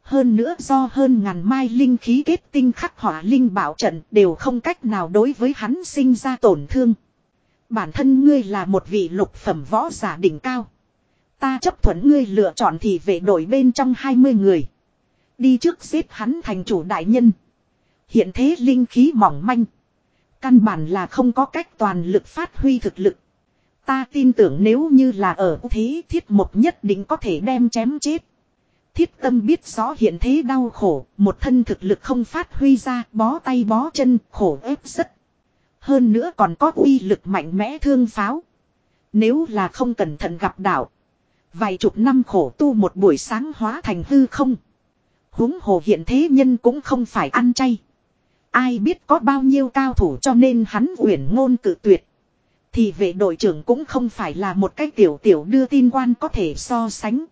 Hơn nữa do hơn ngàn mai linh khí kết tinh khắc hỏa linh bảo trận đều không cách nào đối với hắn sinh ra tổn thương. Bản thân ngươi là một vị lục phẩm võ giả đỉnh cao. Ta chấp thuận ngươi lựa chọn thì vệ đổi bên trong 20 người. Đi trước giết hắn thành chủ đại nhân. Hiện thế linh khí mỏng manh. Căn bản là không có cách toàn lực phát huy thực lực. Ta tin tưởng nếu như là ở thế thiết một nhất định có thể đem chém chết. Thiết tâm biết rõ hiện thế đau khổ, một thân thực lực không phát huy ra, bó tay bó chân, khổ ép rất. Hơn nữa còn có uy lực mạnh mẽ thương pháo. Nếu là không cẩn thận gặp đảo. Vài chục năm khổ tu một buổi sáng hóa thành hư không. huống hồ hiện thế nhân cũng không phải ăn chay. Ai biết có bao nhiêu cao thủ cho nên hắn uyển ngôn cự tuyệt. Thì vệ đội trưởng cũng không phải là một cái tiểu tiểu đưa tin quan có thể so sánh.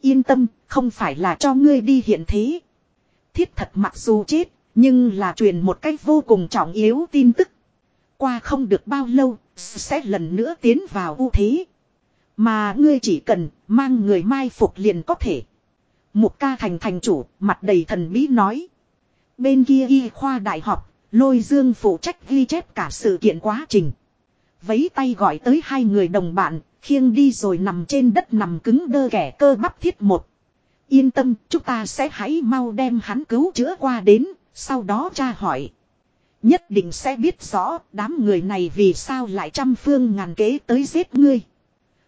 Yên tâm, không phải là cho ngươi đi hiện thế. Thiết thật mặc dù chết, nhưng là truyền một cách vô cùng trọng yếu tin tức. Qua không được bao lâu, sẽ lần nữa tiến vào ưu thế. Mà ngươi chỉ cần mang người mai phục liền có thể. Mục ca thành thành chủ, mặt đầy thần bí nói. Bên kia y khoa đại học, lôi dương phụ trách ghi chép cả sự kiện quá trình. Vấy tay gọi tới hai người đồng bạn, khiêng đi rồi nằm trên đất nằm cứng đơ kẻ cơ bắp thiết một. Yên tâm, chúng ta sẽ hãy mau đem hắn cứu chữa qua đến, sau đó tra hỏi. Nhất định sẽ biết rõ đám người này vì sao lại trăm phương ngàn kế tới giết ngươi.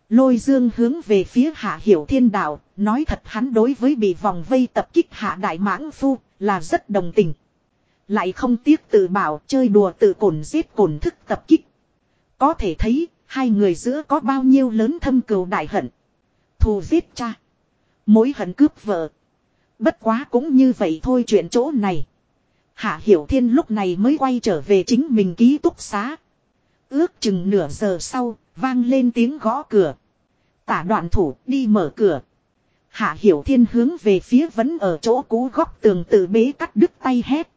Lôi dương hướng về phía hạ hiểu thiên đạo, nói thật hắn đối với bị vòng vây tập kích hạ đại mãng phu, là rất đồng tình. Lại không tiếc tự bảo chơi đùa tự cồn giết cồn thức tập kích. Có thể thấy, hai người giữa có bao nhiêu lớn thâm cừu đại hận. Thù giết cha. Mối hận cướp vợ. Bất quá cũng như vậy thôi chuyện chỗ này. Hạ Hiểu Thiên lúc này mới quay trở về chính mình ký túc xá. Ước chừng nửa giờ sau, vang lên tiếng gõ cửa. Tả đoạn thủ đi mở cửa. Hạ Hiểu Thiên hướng về phía vẫn ở chỗ cũ góc tường tự bế cắt đứt tay hét.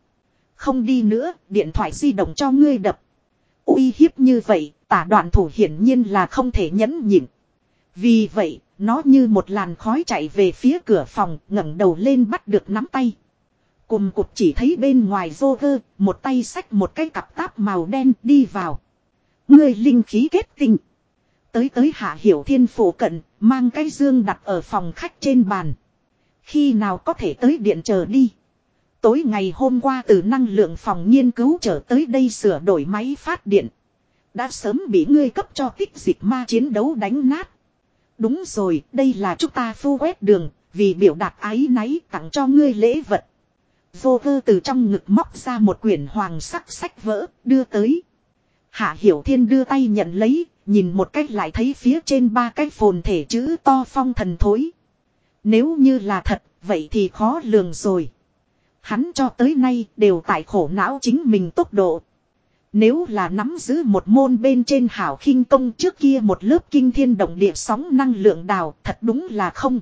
Không đi nữa, điện thoại di động cho ngươi đập. uy hiếp như vậy, tả đoạn thủ hiển nhiên là không thể nhẫn nhịn. Vì vậy, nó như một làn khói chạy về phía cửa phòng, ngẩng đầu lên bắt được nắm tay. Cùng cục chỉ thấy bên ngoài rô vơ, một tay xách một cái cặp táp màu đen đi vào. người linh khí kết tinh. Tới tới hạ hiểu thiên phủ cận, mang cái dương đặt ở phòng khách trên bàn. Khi nào có thể tới điện chờ đi. Tối ngày hôm qua từ năng lượng phòng nghiên cứu trở tới đây sửa đổi máy phát điện. Đã sớm bị ngươi cấp cho tích dịch ma chiến đấu đánh nát. Đúng rồi, đây là chúng ta phu quét đường, vì biểu đạt ái náy tặng cho ngươi lễ vật. Vô vơ từ trong ngực móc ra một quyển hoàng sắc sách vỡ, đưa tới. Hạ Hiểu Thiên đưa tay nhận lấy, nhìn một cách lại thấy phía trên ba cái phồn thể chữ to phong thần thối. Nếu như là thật, vậy thì khó lường rồi. Hắn cho tới nay đều tại khổ não chính mình tốc độ. Nếu là nắm giữ một môn bên trên hảo khinh công trước kia một lớp kinh thiên động địa sóng năng lượng đào thật đúng là không.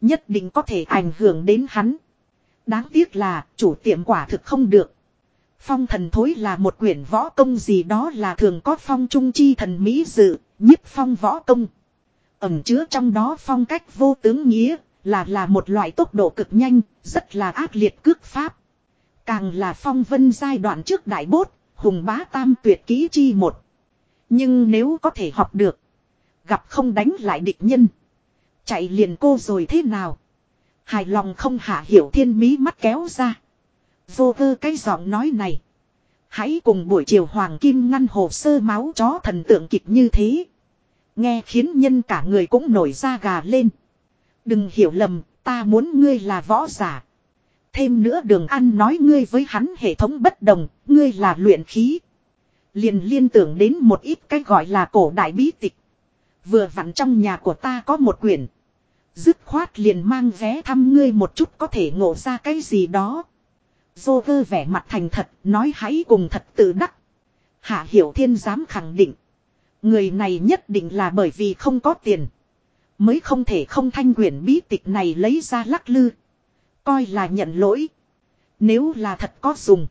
Nhất định có thể ảnh hưởng đến hắn. Đáng tiếc là chủ tiệm quả thực không được. Phong thần thối là một quyển võ công gì đó là thường có phong trung chi thần mỹ dự, nhiếp phong võ công. Ẩm chứa trong đó phong cách vô tướng nghĩa, là là một loại tốc độ cực nhanh, rất là ác liệt cước pháp. Càng là phong vân giai đoạn trước đại bốt, hùng bá tam tuyệt kỹ chi một. Nhưng nếu có thể học được, gặp không đánh lại địch nhân. Chạy liền cô rồi thế nào? Hài lòng không hạ hiểu thiên mỹ mắt kéo ra. Vô cơ cái giọng nói này. Hãy cùng buổi chiều hoàng kim ngăn hồ sơ máu chó thần tượng kịch như thế. Nghe khiến nhân cả người cũng nổi da gà lên. Đừng hiểu lầm, ta muốn ngươi là võ giả. Thêm nữa đường ăn nói ngươi với hắn hệ thống bất đồng, ngươi là luyện khí. Liền liên tưởng đến một ít cái gọi là cổ đại bí tịch. Vừa vặn trong nhà của ta có một quyển. Dứt khoát liền mang vé thăm ngươi một chút có thể ngộ ra cái gì đó. Dô vơ vẻ mặt thành thật, nói hãy cùng thật tự đắc. Hạ Hiểu Thiên dám khẳng định. Người này nhất định là bởi vì không có tiền. Mới không thể không thanh quyển bí tịch này lấy ra lắc lư. Coi là nhận lỗi. Nếu là thật có dùng.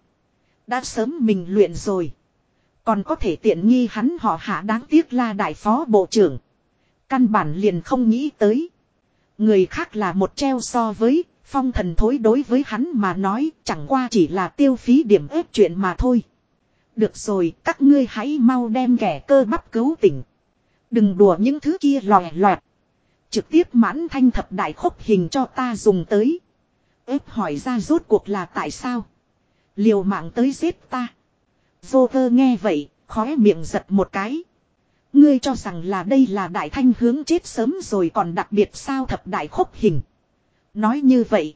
Đã sớm mình luyện rồi. Còn có thể tiện nghi hắn họ hạ đáng tiếc là đại phó bộ trưởng. Căn bản liền không nghĩ tới. Người khác là một treo so với phong thần thối đối với hắn mà nói chẳng qua chỉ là tiêu phí điểm ép chuyện mà thôi. Được rồi, các ngươi hãy mau đem kẻ cơ bắp cứu tỉnh. Đừng đùa những thứ kia lòe loẹt. Trực tiếp mãn thanh thập đại khúc hình cho ta dùng tới ép hỏi ra rốt cuộc là tại sao. Liều mạng tới giết ta. Joker nghe vậy, khóe miệng giật một cái. Ngươi cho rằng là đây là đại thanh hướng chết sớm rồi còn đặc biệt sao thập đại khốc hình. Nói như vậy.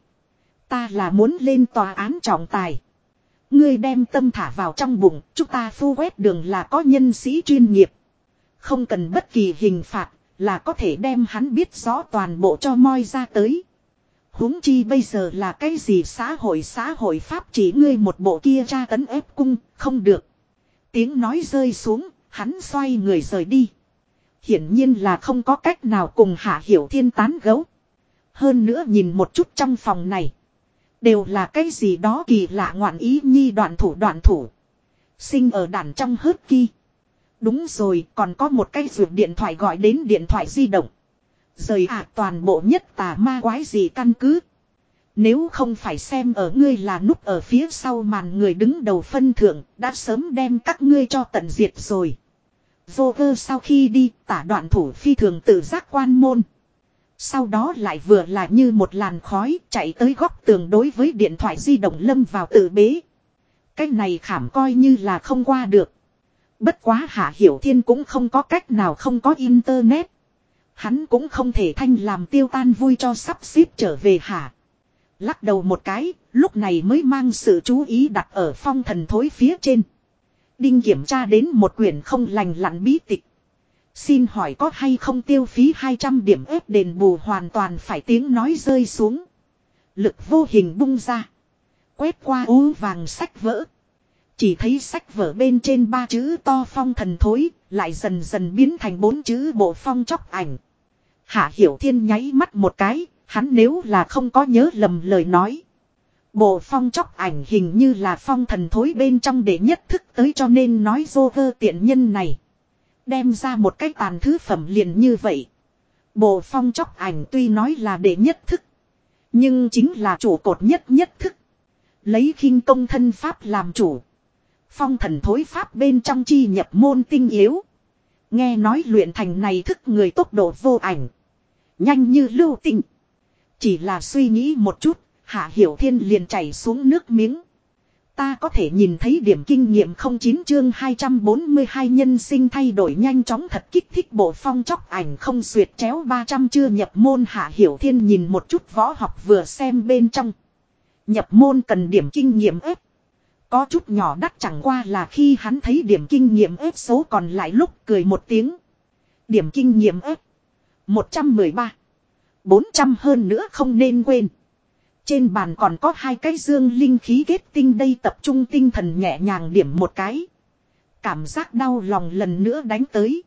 Ta là muốn lên tòa án trọng tài. Ngươi đem tâm thả vào trong bụng, chúng ta phu quét đường là có nhân sĩ chuyên nghiệp. Không cần bất kỳ hình phạt, là có thể đem hắn biết rõ toàn bộ cho moi ra tới huống chi bây giờ là cái gì xã hội xã hội pháp chỉ ngươi một bộ kia tra tấn ép cung, không được. Tiếng nói rơi xuống, hắn xoay người rời đi. Hiển nhiên là không có cách nào cùng hạ hiểu thiên tán gấu. Hơn nữa nhìn một chút trong phòng này. Đều là cái gì đó kỳ lạ ngoạn ý nhi đoạn thủ đoạn thủ. Sinh ở đàn trong hớt kỳ. Đúng rồi, còn có một cái vượt điện thoại gọi đến điện thoại di động. Rời ạ toàn bộ nhất tà ma quái gì căn cứ. Nếu không phải xem ở ngươi là núp ở phía sau màn người đứng đầu phân thượng, đã sớm đem các ngươi cho tận diệt rồi. Vô cơ sau khi đi, tả đoạn thủ phi thường tự giác quan môn. Sau đó lại vừa là như một làn khói chạy tới góc tường đối với điện thoại di động lâm vào tự bế. Cái này khảm coi như là không qua được. Bất quá Hạ Hiểu Thiên cũng không có cách nào không có internet. Hắn cũng không thể thanh làm tiêu tan vui cho sắp xếp trở về hả Lắc đầu một cái, lúc này mới mang sự chú ý đặt ở phong thần thối phía trên. Đinh kiểm tra đến một quyển không lành lặn bí tịch. Xin hỏi có hay không tiêu phí 200 điểm ép đền bù hoàn toàn phải tiếng nói rơi xuống. Lực vô hình bung ra. Quét qua ú vàng sách vỡ. Chỉ thấy sách vở bên trên ba chữ to phong thần thối, lại dần dần biến thành bốn chữ bộ phong chóc ảnh. Hạ Hiểu Thiên nháy mắt một cái, hắn nếu là không có nhớ lầm lời nói. Bộ phong chóc ảnh hình như là phong thần thối bên trong để nhất thức tới cho nên nói dô vơ tiện nhân này. Đem ra một cái tàn thứ phẩm liền như vậy. Bộ phong chóc ảnh tuy nói là để nhất thức. Nhưng chính là chủ cột nhất nhất thức. Lấy khinh công thân pháp làm chủ. Phong thần thối pháp bên trong chi nhập môn tinh yếu. Nghe nói luyện thành này thức người tốc độ vô ảnh. Nhanh như lưu tinh. Chỉ là suy nghĩ một chút, Hạ Hiểu Thiên liền chảy xuống nước miếng. Ta có thể nhìn thấy điểm kinh nghiệm 09 chương 242 nhân sinh thay đổi nhanh chóng thật kích thích bộ phong chóc ảnh không xuyệt chéo 300 chưa nhập môn Hạ Hiểu Thiên nhìn một chút võ học vừa xem bên trong. Nhập môn cần điểm kinh nghiệm ếp. Có chút nhỏ đắt chẳng qua là khi hắn thấy điểm kinh nghiệm ếp số còn lại lúc cười một tiếng. Điểm kinh nghiệm ếp. 113. 400 hơn nữa không nên quên. Trên bàn còn có hai cái dương linh khí kết tinh đây tập trung tinh thần nhẹ nhàng điểm một cái. Cảm giác đau lòng lần nữa đánh tới.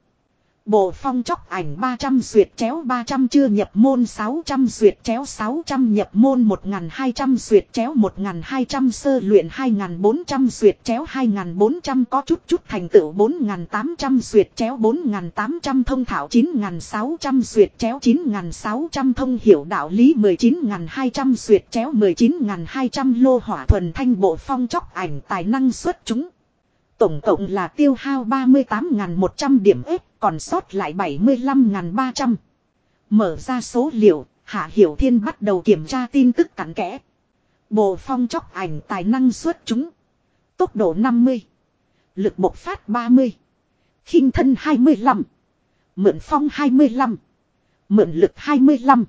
Bộ phong chóc ảnh 300 suyệt chéo 300 chưa nhập môn 600 suyệt chéo 600 nhập môn 1200 suyệt chéo 1200 sơ luyện 2400 suyệt chéo 2400 có chút chút thành tựu 4800 suyệt chéo 4800 thông thảo 9600 suyệt chéo 9600 thông hiểu đạo lý 19200 suyệt chéo 19200 lô hỏa thuần thanh bộ phong chóc ảnh tài năng xuất chúng. Tổng cộng là tiêu hao 38.100 điểm ếp còn sót lại 75.300. Mở ra số liệu, Hạ Hiểu Thiên bắt đầu kiểm tra tin tức cặn kẽ. Bộ phong chóc ảnh tài năng xuất chúng. Tốc độ 50. Lực bộc phát 30. khinh thân 25. Mượn phong 25. Mượn lực 25.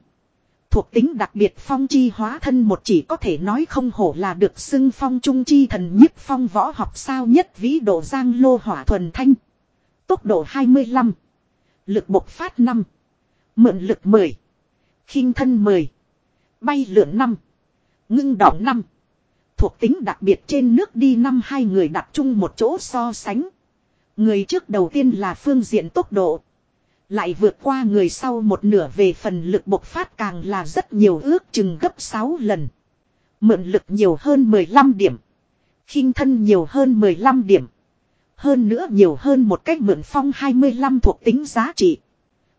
Thuộc tính đặc biệt phong chi hóa thân một chỉ có thể nói không hổ là được xưng phong trung chi thần nhiếp phong võ học sao nhất vĩ độ giang lô hỏa thuần thanh. Tốc độ 25. Lực bộc phát 5. Mượn lực 10. khinh thân 10. Bay lượn 5. Ngưng đỏ 5. Thuộc tính đặc biệt trên nước đi năm, hai người đặt chung một chỗ so sánh. Người trước đầu tiên là phương diện tốc độ. Lại vượt qua người sau một nửa về phần lực bộc phát càng là rất nhiều ước chừng gấp 6 lần. Mượn lực nhiều hơn 15 điểm. khinh thân nhiều hơn 15 điểm. Hơn nữa nhiều hơn một cách mượn phong 25 thuộc tính giá trị.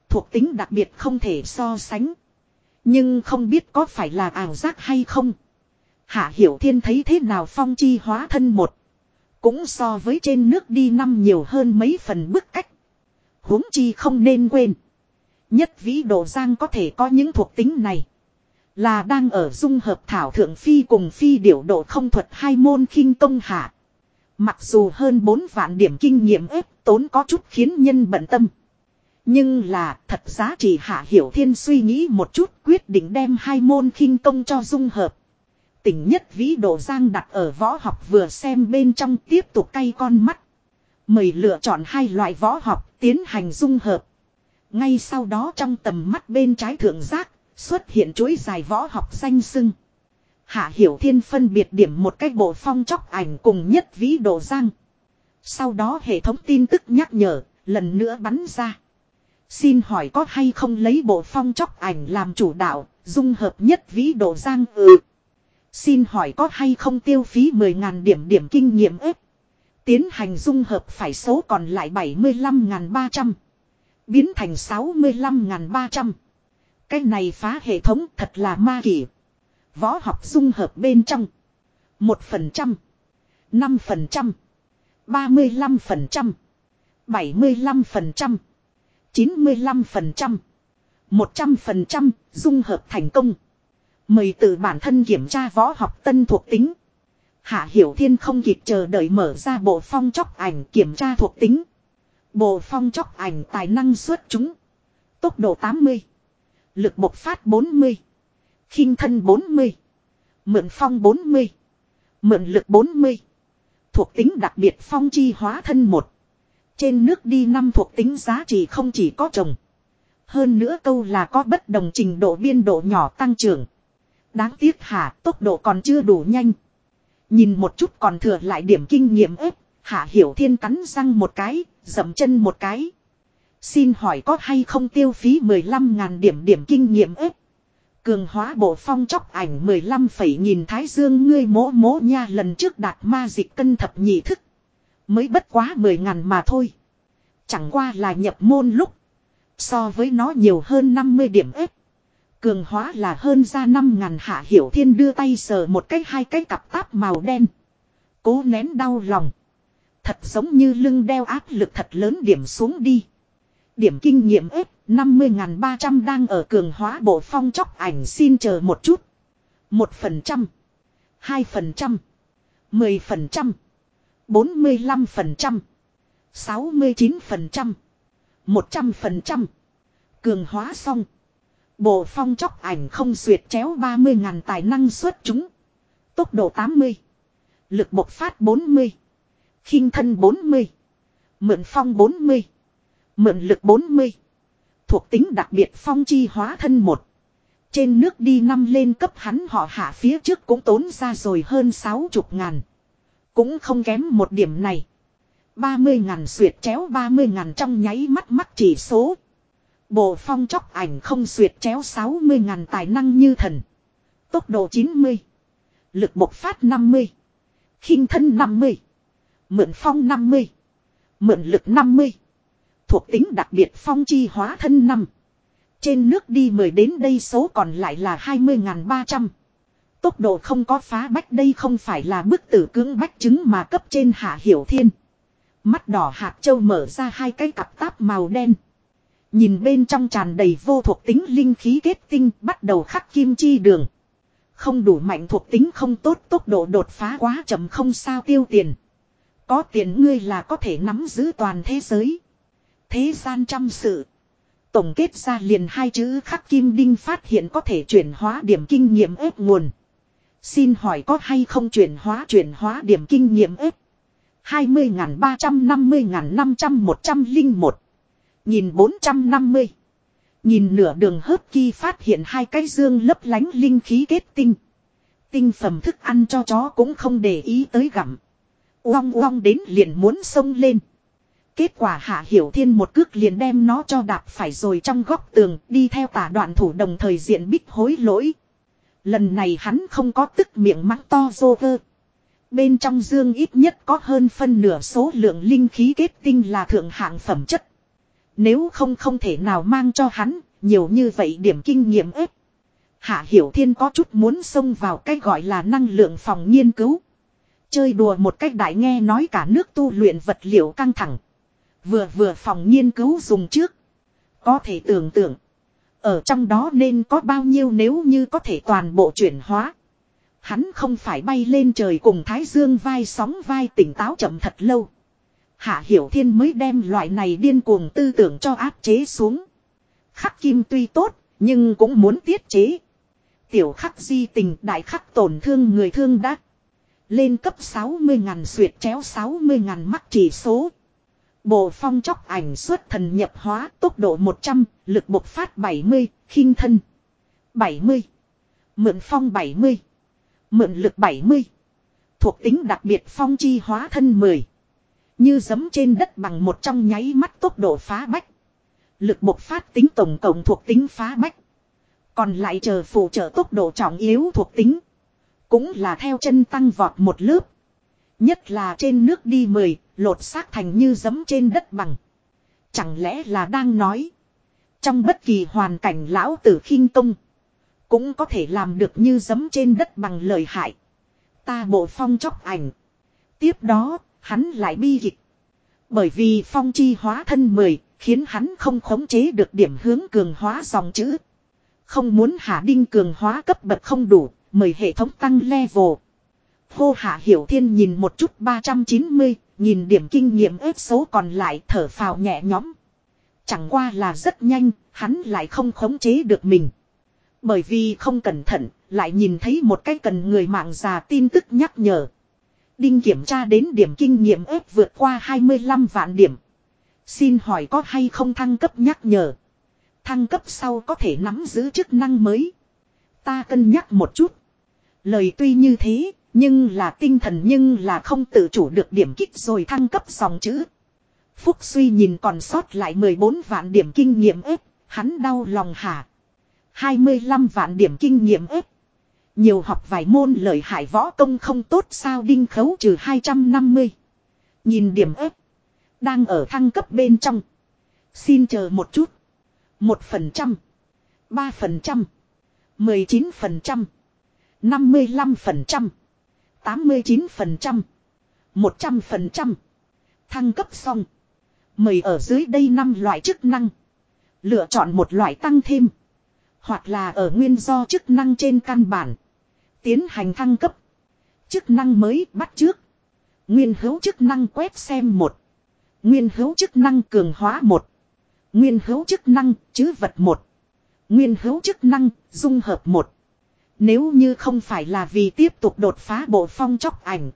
Thuộc tính đặc biệt không thể so sánh. Nhưng không biết có phải là ảo giác hay không. Hạ Hiểu Thiên thấy thế nào phong chi hóa thân một. Cũng so với trên nước đi năm nhiều hơn mấy phần bức cách huống chi không nên quên. Nhất vĩ độ giang có thể có những thuộc tính này. Là đang ở dung hợp thảo thượng phi cùng phi điểu độ không thuật hai môn khinh công hạ. Mặc dù hơn 4 vạn điểm kinh nghiệm ép tốn có chút khiến nhân bận tâm. Nhưng là, thật giá trị hạ hiểu thiên suy nghĩ một chút quyết định đem hai môn khinh công cho dung hợp. Tỉnh nhất vĩ độ giang đặt ở võ học vừa xem bên trong tiếp tục cay con mắt. Mời lựa chọn hai loại võ học tiến hành dung hợp. Ngay sau đó trong tầm mắt bên trái thượng giác, xuất hiện chuỗi dài võ học danh sưng. Hạ Hiểu Thiên phân biệt điểm một cách bộ phong chóc ảnh cùng nhất vĩ độ giang. Sau đó hệ thống tin tức nhắc nhở, lần nữa bắn ra. Xin hỏi có hay không lấy bộ phong chóc ảnh làm chủ đạo, dung hợp nhất vĩ độ giang ừ. Xin hỏi có hay không tiêu phí 10.000 điểm điểm kinh nghiệm ếp. Tiến hành dung hợp phải số còn lại 75.300. Biến thành 65.300. Cái này phá hệ thống thật là ma kỷ. Võ học dung hợp bên trong. 1%. 5%. 35%. 75%. 95%. 100% dung hợp thành công. Mời tự bản thân kiểm tra võ học tân thuộc tính. Hạ Hiểu Thiên không kịp chờ đợi mở ra bộ phong chóc ảnh kiểm tra thuộc tính. Bộ phong chóc ảnh tài năng xuất chúng. Tốc độ 80. Lực bộc phát 40 khinh thân 40. Mượn phong 40. Mượn lực 40. Thuộc tính đặc biệt phong chi hóa thân 1. Trên nước đi năm thuộc tính giá trị không chỉ có chồng, Hơn nữa câu là có bất đồng trình độ biên độ nhỏ tăng trưởng. Đáng tiếc hả, tốc độ còn chưa đủ nhanh. Nhìn một chút còn thừa lại điểm kinh nghiệm ếp, hạ hiểu thiên cắn răng một cái, dậm chân một cái. Xin hỏi có hay không tiêu phí 15.000 điểm điểm kinh nghiệm ếp. Cường hóa bộ phong chóc ảnh 15 phẩy nhìn thái dương ngươi mỗ mỗ nha, lần trước đạt ma dịch cân thập nhị thức. Mới bất quá 10 ngàn mà thôi. Chẳng qua là nhập môn lúc. So với nó nhiều hơn 50 điểm ếp. Cường hóa là hơn ra 5 ngàn hạ hiểu thiên đưa tay sờ một cái hai cái cặp táp màu đen. Cố nén đau lòng. Thật giống như lưng đeo áp lực thật lớn điểm xuống đi. Điểm kinh nghiệm ếp 50.300 đang ở cường hóa bộ phong chóc ảnh xin chờ một chút. 1%. 2%. 10%. 45%. 69%. 100%. Cường hóa xong. Bộ phong chóc ảnh không xuyệt chéo 30.000 tài năng xuất chúng. Tốc độ 80. Lực bộc phát 40. khinh thân 40. Mượn phong 40. Mượn lực 40. Thuộc tính đặc biệt phong chi hóa thân một. Trên nước đi năm lên cấp hắn họ hạ phía trước cũng tốn ra rồi hơn 60 ngàn. Cũng không kém một điểm này. 30 ngàn suyệt chéo 30 ngàn trong nháy mắt mắt chỉ số. Bộ phong chóc ảnh không suyệt chéo 60 ngàn tài năng như thần. Tốc độ 90. Lực bộc phát 50. khinh thân 50. Mượn phong 50. Mượn lực 50. Thuộc tính đặc biệt phong chi hóa thân năm Trên nước đi 10 đến đây số còn lại là 20.300. Tốc độ không có phá bách đây không phải là bức tử cưỡng bách chứng mà cấp trên hạ hiểu thiên. Mắt đỏ hạt châu mở ra hai cái cặp táp màu đen. Nhìn bên trong tràn đầy vô thuộc tính linh khí kết tinh, bắt đầu khắc kim chi đường. Không đủ mạnh thuộc tính không tốt, tốc độ đột phá quá chậm không sao tiêu tiền. Có tiền ngươi là có thể nắm giữ toàn thế giới. Thế gian trăm sự. Tổng kết ra liền hai chữ khắc kim đinh phát hiện có thể chuyển hóa điểm kinh nghiệm ếp nguồn. Xin hỏi có hay không chuyển hóa chuyển hóa điểm kinh nghiệm ếp? 20.350.500-101 Nhìn 450 Nhìn nửa đường hớp kỳ phát hiện hai cái dương lấp lánh linh khí kết tinh. Tinh phẩm thức ăn cho chó cũng không để ý tới gặm. Uong uong đến liền muốn sông lên. Kết quả hạ hiểu thiên một cước liền đem nó cho đạp phải rồi trong góc tường đi theo tả đoạn thủ đồng thời diện bích hối lỗi Lần này hắn không có tức miệng mắng to dô vơ. Bên trong dương ít nhất có hơn phân nửa số lượng linh khí kết tinh là thượng hạng phẩm chất. Nếu không không thể nào mang cho hắn, nhiều như vậy điểm kinh nghiệm ếp. Hạ Hiểu Thiên có chút muốn xông vào cái gọi là năng lượng phòng nghiên cứu. Chơi đùa một cách đại nghe nói cả nước tu luyện vật liệu căng thẳng. Vừa vừa phòng nghiên cứu dùng trước. Có thể tưởng tượng. Ở trong đó nên có bao nhiêu nếu như có thể toàn bộ chuyển hóa. Hắn không phải bay lên trời cùng Thái Dương vai sóng vai tỉnh táo chậm thật lâu. Hạ Hiểu Thiên mới đem loại này điên cuồng tư tưởng cho áp chế xuống. Khắc kim tuy tốt, nhưng cũng muốn tiết chế. Tiểu khắc di tình đại khắc tổn thương người thương đắc. Lên cấp 60 ngàn suyệt chéo 60 ngàn mắc chỉ số. Bộ phong chóc ảnh xuất thần nhập hóa tốc độ 100, lực bộc phát 70, khinh thân. 70. Mượn phong 70. Mượn lực 70. Thuộc tính đặc biệt phong chi hóa thân 10. Như giấm trên đất bằng một trong nháy mắt tốc độ phá bách. Lực bộc phát tính tổng cộng thuộc tính phá bách. Còn lại chờ phụ trợ tốc độ trọng yếu thuộc tính. Cũng là theo chân tăng vọt một lớp. Nhất là trên nước đi 10, lột xác thành như giấm trên đất bằng. Chẳng lẽ là đang nói. Trong bất kỳ hoàn cảnh lão tử khinh công. Cũng có thể làm được như giấm trên đất bằng lời hại. Ta bộ phong chóc ảnh. Tiếp đó, hắn lại bi kịch. Bởi vì phong chi hóa thân 10, khiến hắn không khống chế được điểm hướng cường hóa dòng chữ. Không muốn hạ đinh cường hóa cấp bậc không đủ, mời hệ thống tăng level. Hô hạ hiểu thiên nhìn một chút 390, nhìn điểm kinh nghiệm ếp số còn lại thở phào nhẹ nhõm. Chẳng qua là rất nhanh, hắn lại không khống chế được mình. Bởi vì không cẩn thận, lại nhìn thấy một cái cần người mạng già tin tức nhắc nhở. Đinh kiểm tra đến điểm kinh nghiệm ếp vượt qua 25 vạn điểm. Xin hỏi có hay không thăng cấp nhắc nhở. Thăng cấp sau có thể nắm giữ chức năng mới. Ta cân nhắc một chút. Lời tuy như thế, nhưng là tinh thần nhưng là không tự chủ được điểm kích rồi thăng cấp dòng chữ. Phúc suy nhìn còn sót lại 14 vạn điểm kinh nghiệm ếp, hắn đau lòng hả. 25 vạn điểm kinh nghiệm ếp. Nhiều học vài môn lợi hại võ công không tốt sao đinh khấu trừ 250. Nhìn điểm ếp. Đang ở thăng cấp bên trong. Xin chờ một chút. 1%. 3%. 19%. 55%. 89%. 100%. Thăng cấp xong. Mời ở dưới đây năm loại chức năng. Lựa chọn một loại tăng thêm. Hoặc là ở nguyên do chức năng trên căn bản. Tiến hành thăng cấp. Chức năng mới bắt trước. Nguyên hữu chức năng quét xem một. Nguyên hữu chức năng cường hóa một. Nguyên hữu chức năng chứ vật một. Nguyên hữu chức năng dung hợp một. Nếu như không phải là vì tiếp tục đột phá bộ phong chóc ảnh.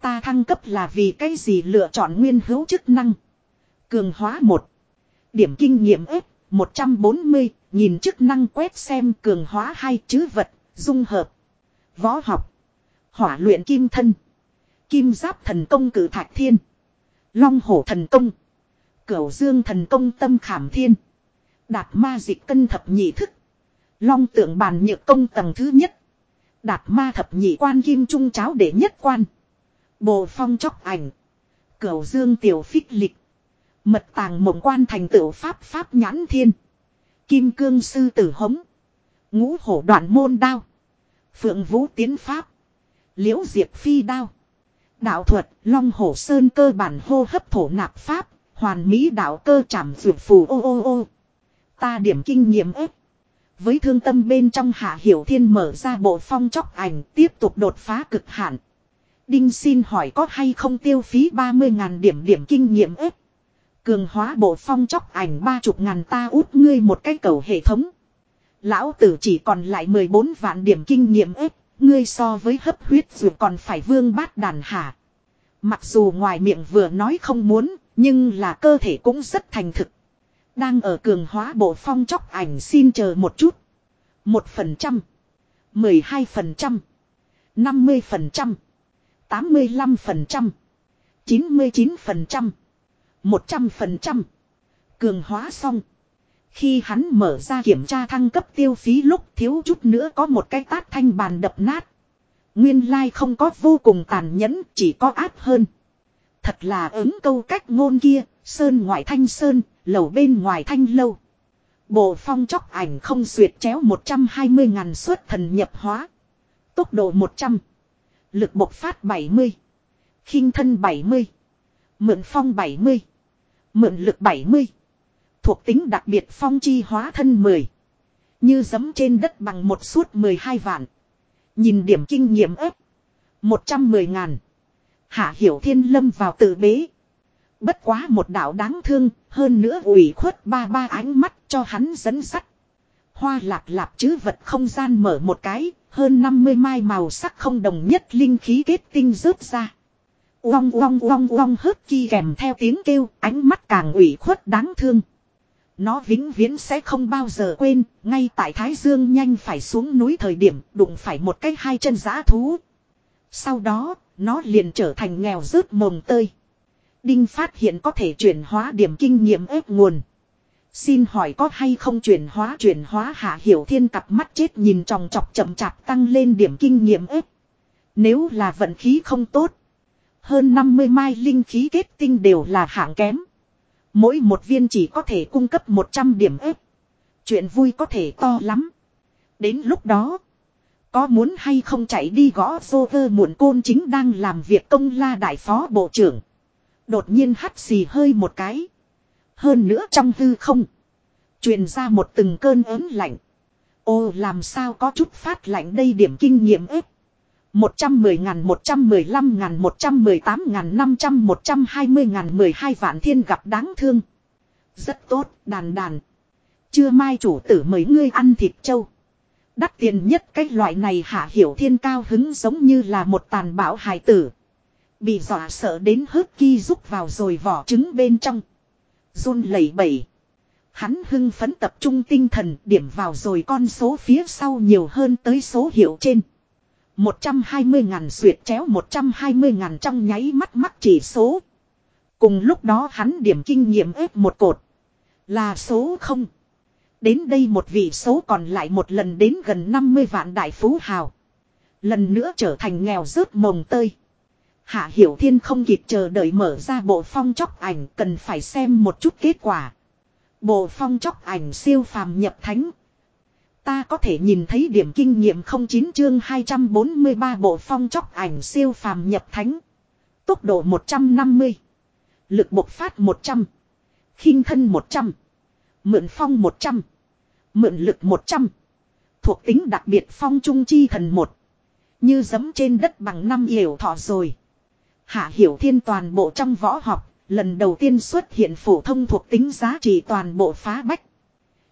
Ta thăng cấp là vì cái gì lựa chọn nguyên hữu chức năng. Cường hóa một. Điểm kinh nghiệm ếp 140, nhìn chức năng quét xem cường hóa hai chữ vật, dung hợp. Võ học. Hỏa luyện kim thân. Kim giáp thần công cử thạch thiên. Long hổ thần công. Cửu dương thần công tâm khảm thiên. Đạt ma dịch cân thập nhị thức. Long tượng bàn nhược công tầng thứ nhất. Đạt ma thập nhị quan kim trung cháo để nhất quan. Bồ phong chóc ảnh. Cửu dương tiểu phích lịch. Mật tàng mộng quan thành tựu pháp pháp nhãn thiên. Kim cương sư tử hống. Ngũ hổ đoạn môn đao. Phượng vũ tiến pháp. Liễu diệp phi đao. Đạo thuật, long hổ sơn cơ bản hô hấp thổ nạp pháp, hoàn mỹ đạo cơ chảm dược phù ô ô ô. Ta điểm kinh nghiệm ếp. Với thương tâm bên trong hạ hiểu thiên mở ra bộ phong chóc ảnh tiếp tục đột phá cực hạn. Đinh xin hỏi có hay không tiêu phí 30.000 điểm điểm kinh nghiệm ếp. Cường hóa bộ phong chóc ảnh ba chục ngàn ta út ngươi một cái cầu hệ thống. Lão tử chỉ còn lại 14 vạn điểm kinh nghiệm ếp, ngươi so với hấp huyết dù còn phải vương bát đàn hạ. Mặc dù ngoài miệng vừa nói không muốn, nhưng là cơ thể cũng rất thành thực. Đang ở cường hóa bộ phong chóc ảnh xin chờ một chút. Một phần trăm. Mười hai phần trăm. Năm mươi phần trăm. Tám mươi lăm phần trăm. Chín mươi chín phần trăm. Một trăm phần trăm. Cường hóa xong. Khi hắn mở ra kiểm tra thăng cấp tiêu phí lúc thiếu chút nữa có một cái tát thanh bàn đập nát. Nguyên lai like không có vô cùng tàn nhẫn, chỉ có áp hơn. Thật là ứng câu cách ngôn kia, sơn ngoại thanh sơn, lầu bên ngoài thanh lâu. Bộ phong chóc ảnh không xuyệt chéo 120 ngàn suất thần nhập hóa. Tốc độ 100. Lực bộc phát 70. khinh thân 70. Mượn phong 70. Mượn lực 70. Thuộc tính đặc biệt phong chi hóa thân 10. Như giấm trên đất bằng một suốt 12 vạn. Nhìn điểm kinh nghiệm ếp. 110 ngàn. Hạ Hiểu Thiên lâm vào tự bế. Bất quá một đạo đáng thương, hơn nữa ủy khuất ba ba ánh mắt cho hắn dẫn sắt. Hoa lạp lạp chứ vật không gian mở một cái, hơn 50 mai màu sắc không đồng nhất linh khí kết tinh rớt ra. Uong uong uong uong hớp chi kèm theo tiếng kêu, ánh mắt càng ủy khuất đáng thương. Nó vĩnh viễn sẽ không bao giờ quên, ngay tại Thái Dương nhanh phải xuống núi thời điểm đụng phải một cái hai chân giã thú. Sau đó, nó liền trở thành nghèo rớt mồng tơi. Đinh phát hiện có thể chuyển hóa điểm kinh nghiệm ép nguồn. Xin hỏi có hay không chuyển hóa chuyển hóa hạ hiểu thiên cặp mắt chết nhìn tròng chọc chậm chạp tăng lên điểm kinh nghiệm ép. Nếu là vận khí không tốt. Hơn 50 mai linh khí kết tinh đều là hạng kém. Mỗi một viên chỉ có thể cung cấp 100 điểm ếp. Chuyện vui có thể to lắm. Đến lúc đó. Có muốn hay không chạy đi gõ vô vơ muộn côn chính đang làm việc công la đại phó bộ trưởng. Đột nhiên hắt xì hơi một cái. Hơn nữa trong hư không. truyền ra một từng cơn ớn lạnh. Ô làm sao có chút phát lạnh đây điểm kinh nghiệm ếp. 110 ngàn 115 ngàn 118 ngàn 500 120 ngàn 12 vạn thiên gặp đáng thương. Rất tốt, đàn đàn. Chưa mai chủ tử mấy ngươi ăn thịt trâu. Đắt tiền nhất cái loại này hạ hiểu thiên cao hứng giống như là một tàn bão hài tử. Bị dọa sợ đến hớt ki rút vào rồi vỏ trứng bên trong. run lẩy bẩy. Hắn hưng phấn tập trung tinh thần điểm vào rồi con số phía sau nhiều hơn tới số hiệu trên. 120 ngàn suyệt chéo 120 ngàn trong nháy mắt mắt chỉ số. Cùng lúc đó hắn điểm kinh nghiệm ép một cột. Là số 0. Đến đây một vị số còn lại một lần đến gần 50 vạn đại phú hào. Lần nữa trở thành nghèo rớt mồng tơi. Hạ Hiểu Thiên không kịp chờ đợi mở ra bộ phong chóc ảnh cần phải xem một chút kết quả. Bộ phong chóc ảnh siêu phàm nhập thánh. Ta có thể nhìn thấy điểm kinh nghiệm 09 chương 243 bộ phong chóc ảnh siêu phàm nhập thánh. Tốc độ 150. Lực bộc phát 100. khinh thân 100. Mượn phong 100. Mượn lực 100. Thuộc tính đặc biệt phong trung chi thần 1. Như giấm trên đất bằng năm hiểu thọ rồi. Hạ hiểu thiên toàn bộ trong võ học, lần đầu tiên xuất hiện phổ thông thuộc tính giá trị toàn bộ phá bách.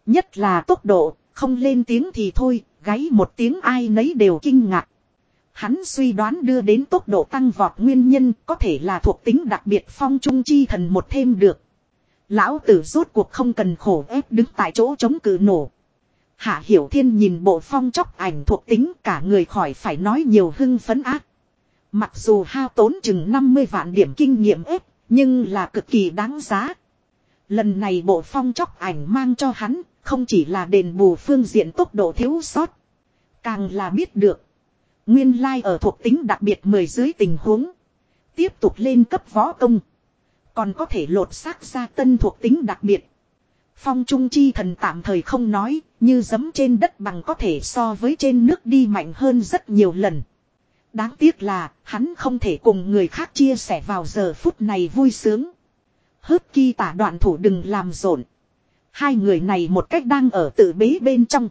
Nhất là tốc độ, không lên tiếng thì thôi, gáy một tiếng ai nấy đều kinh ngạc. Hắn suy đoán đưa đến tốc độ tăng vọt nguyên nhân có thể là thuộc tính đặc biệt phong trung chi thần một thêm được. Lão tử rốt cuộc không cần khổ ép đứng tại chỗ chống cự nổ. Hạ Hiểu Thiên nhìn bộ phong chóc ảnh thuộc tính cả người khỏi phải nói nhiều hưng phấn ác. Mặc dù hao tốn chừng 50 vạn điểm kinh nghiệm ếp, nhưng là cực kỳ đáng giá. Lần này bộ phong chóc ảnh mang cho hắn, không chỉ là đền bù phương diện tốc độ thiếu sót. Càng là biết được. Nguyên lai like ở thuộc tính đặc biệt 10 dưới tình huống. Tiếp tục lên cấp võ công. Còn có thể lột xác ra tân thuộc tính đặc biệt. Phong trung chi thần tạm thời không nói, như giấm trên đất bằng có thể so với trên nước đi mạnh hơn rất nhiều lần. Đáng tiếc là, hắn không thể cùng người khác chia sẻ vào giờ phút này vui sướng. Hớp kỳ tả đoạn thủ đừng làm rộn. Hai người này một cách đang ở tự bế bên trong.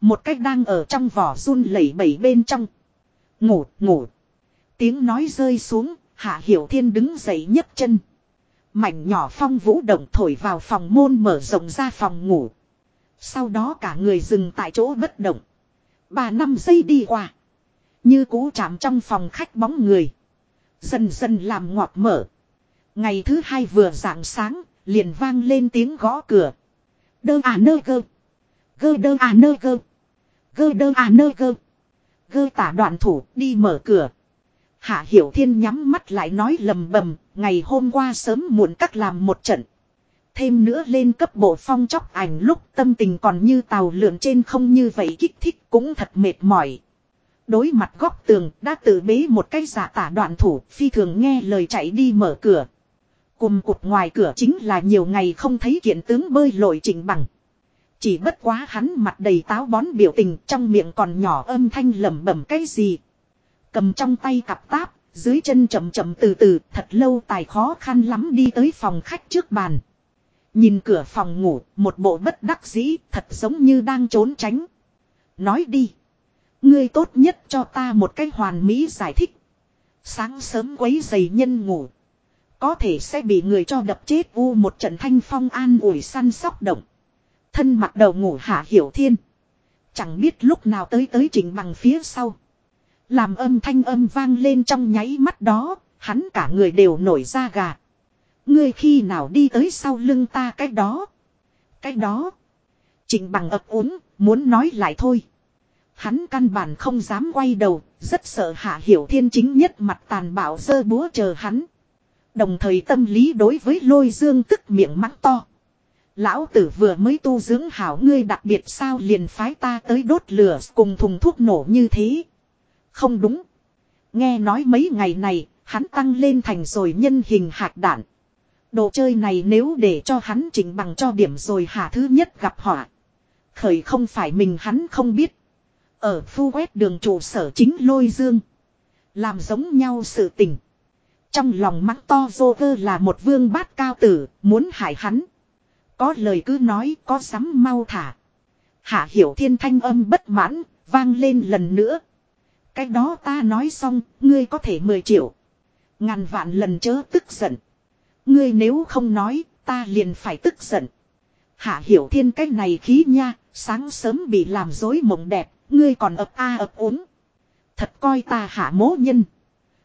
Một cách đang ở trong vỏ run lẩy bẩy bên trong. Ngủ, ngủ. Tiếng nói rơi xuống, Hạ Hiểu Thiên đứng dậy nhấc chân. Mảnh nhỏ phong vũ động thổi vào phòng môn mở rộng ra phòng ngủ. Sau đó cả người dừng tại chỗ bất động. Ba năm giây đi qua. Như cũ chạm trong phòng khách bóng người. Dần dần làm ngọt mở. Ngày thứ hai vừa rạng sáng, liền vang lên tiếng gõ cửa. Đơ à nơ gơ. Gơ đơ à nơ gơ. Gơ đơ à nơ gơ. Gơ tả đoạn thủ đi mở cửa. Hạ Hiểu Thiên nhắm mắt lại nói lầm bầm, ngày hôm qua sớm muộn cắt làm một trận. Thêm nữa lên cấp bộ phong chóc ảnh lúc tâm tình còn như tàu lượn trên không như vậy kích thích cũng thật mệt mỏi. Đối mặt góc tường đã tự bế một cái giả tả đoạn thủ phi thường nghe lời chạy đi mở cửa. Cùng cục ngoài cửa chính là nhiều ngày không thấy kiện tướng bơi lội chỉnh bằng. Chỉ bất quá hắn mặt đầy táo bón biểu tình trong miệng còn nhỏ âm thanh lẩm bẩm cái gì. Cầm trong tay cặp táp, dưới chân chậm chậm từ từ thật lâu tài khó khăn lắm đi tới phòng khách trước bàn. Nhìn cửa phòng ngủ, một bộ bất đắc dĩ, thật giống như đang trốn tránh. Nói đi. Ngươi tốt nhất cho ta một cách hoàn mỹ giải thích. Sáng sớm quấy giày nhân ngủ. Có thể sẽ bị người cho đập chết u một trận thanh phong an ủi săn sóc động. Thân mặt đầu ngủ hạ hiểu thiên. Chẳng biết lúc nào tới tới trình bằng phía sau. Làm âm thanh âm vang lên trong nháy mắt đó, hắn cả người đều nổi da gà. Ngươi khi nào đi tới sau lưng ta cái đó. Cái đó. Trình bằng ập úng, muốn nói lại thôi. Hắn căn bản không dám quay đầu, rất sợ hạ hiểu thiên chính nhất mặt tàn bạo dơ búa chờ hắn. Đồng thời tâm lý đối với lôi dương tức miệng mắng to. Lão tử vừa mới tu dưỡng hảo ngươi đặc biệt sao liền phái ta tới đốt lửa cùng thùng thuốc nổ như thế. Không đúng. Nghe nói mấy ngày này, hắn tăng lên thành rồi nhân hình hạt đạn. Đồ chơi này nếu để cho hắn chỉnh bằng cho điểm rồi hạ thứ nhất gặp họa. Khởi không phải mình hắn không biết. Ở phu quét đường trụ sở chính lôi dương. Làm giống nhau sự tình. Trong lòng mắng to dô cơ là một vương bát cao tử, muốn hại hắn. Có lời cứ nói có dám mau thả. Hạ hiểu thiên thanh âm bất mãn, vang lên lần nữa. Cái đó ta nói xong, ngươi có thể 10 triệu. Ngàn vạn lần chớ tức giận. Ngươi nếu không nói, ta liền phải tức giận. Hạ hiểu thiên cái này khí nha, sáng sớm bị làm dối mộng đẹp, ngươi còn ập a ập uống. Thật coi ta hạ mố nhân.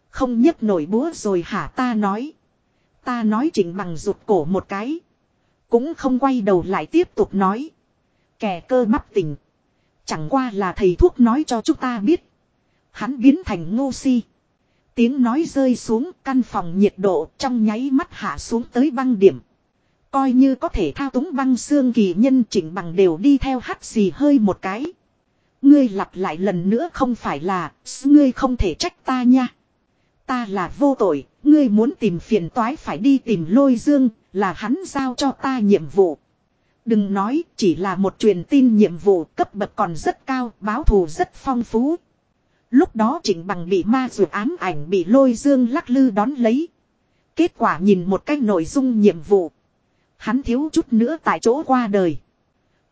Không nhấc nổi búa rồi hả ta nói. Ta nói chỉnh bằng rụt cổ một cái. Cũng không quay đầu lại tiếp tục nói. Kẻ cơ bắp tỉnh. Chẳng qua là thầy thuốc nói cho chúng ta biết. Hắn biến thành ngô si. Tiếng nói rơi xuống căn phòng nhiệt độ trong nháy mắt hạ xuống tới băng điểm. Coi như có thể thao túng băng xương kỳ nhân chỉnh bằng đều đi theo hắt xì hơi một cái. Ngươi lặp lại lần nữa không phải là, ngươi không thể trách ta nha. Ta là vô tội, ngươi muốn tìm phiền toái phải đi tìm lôi dương, là hắn giao cho ta nhiệm vụ. Đừng nói, chỉ là một truyền tin nhiệm vụ cấp bậc còn rất cao, báo thù rất phong phú. Lúc đó Trịnh bằng bị ma dù ám ảnh bị lôi dương lắc lư đón lấy. Kết quả nhìn một cách nội dung nhiệm vụ. Hắn thiếu chút nữa tại chỗ qua đời.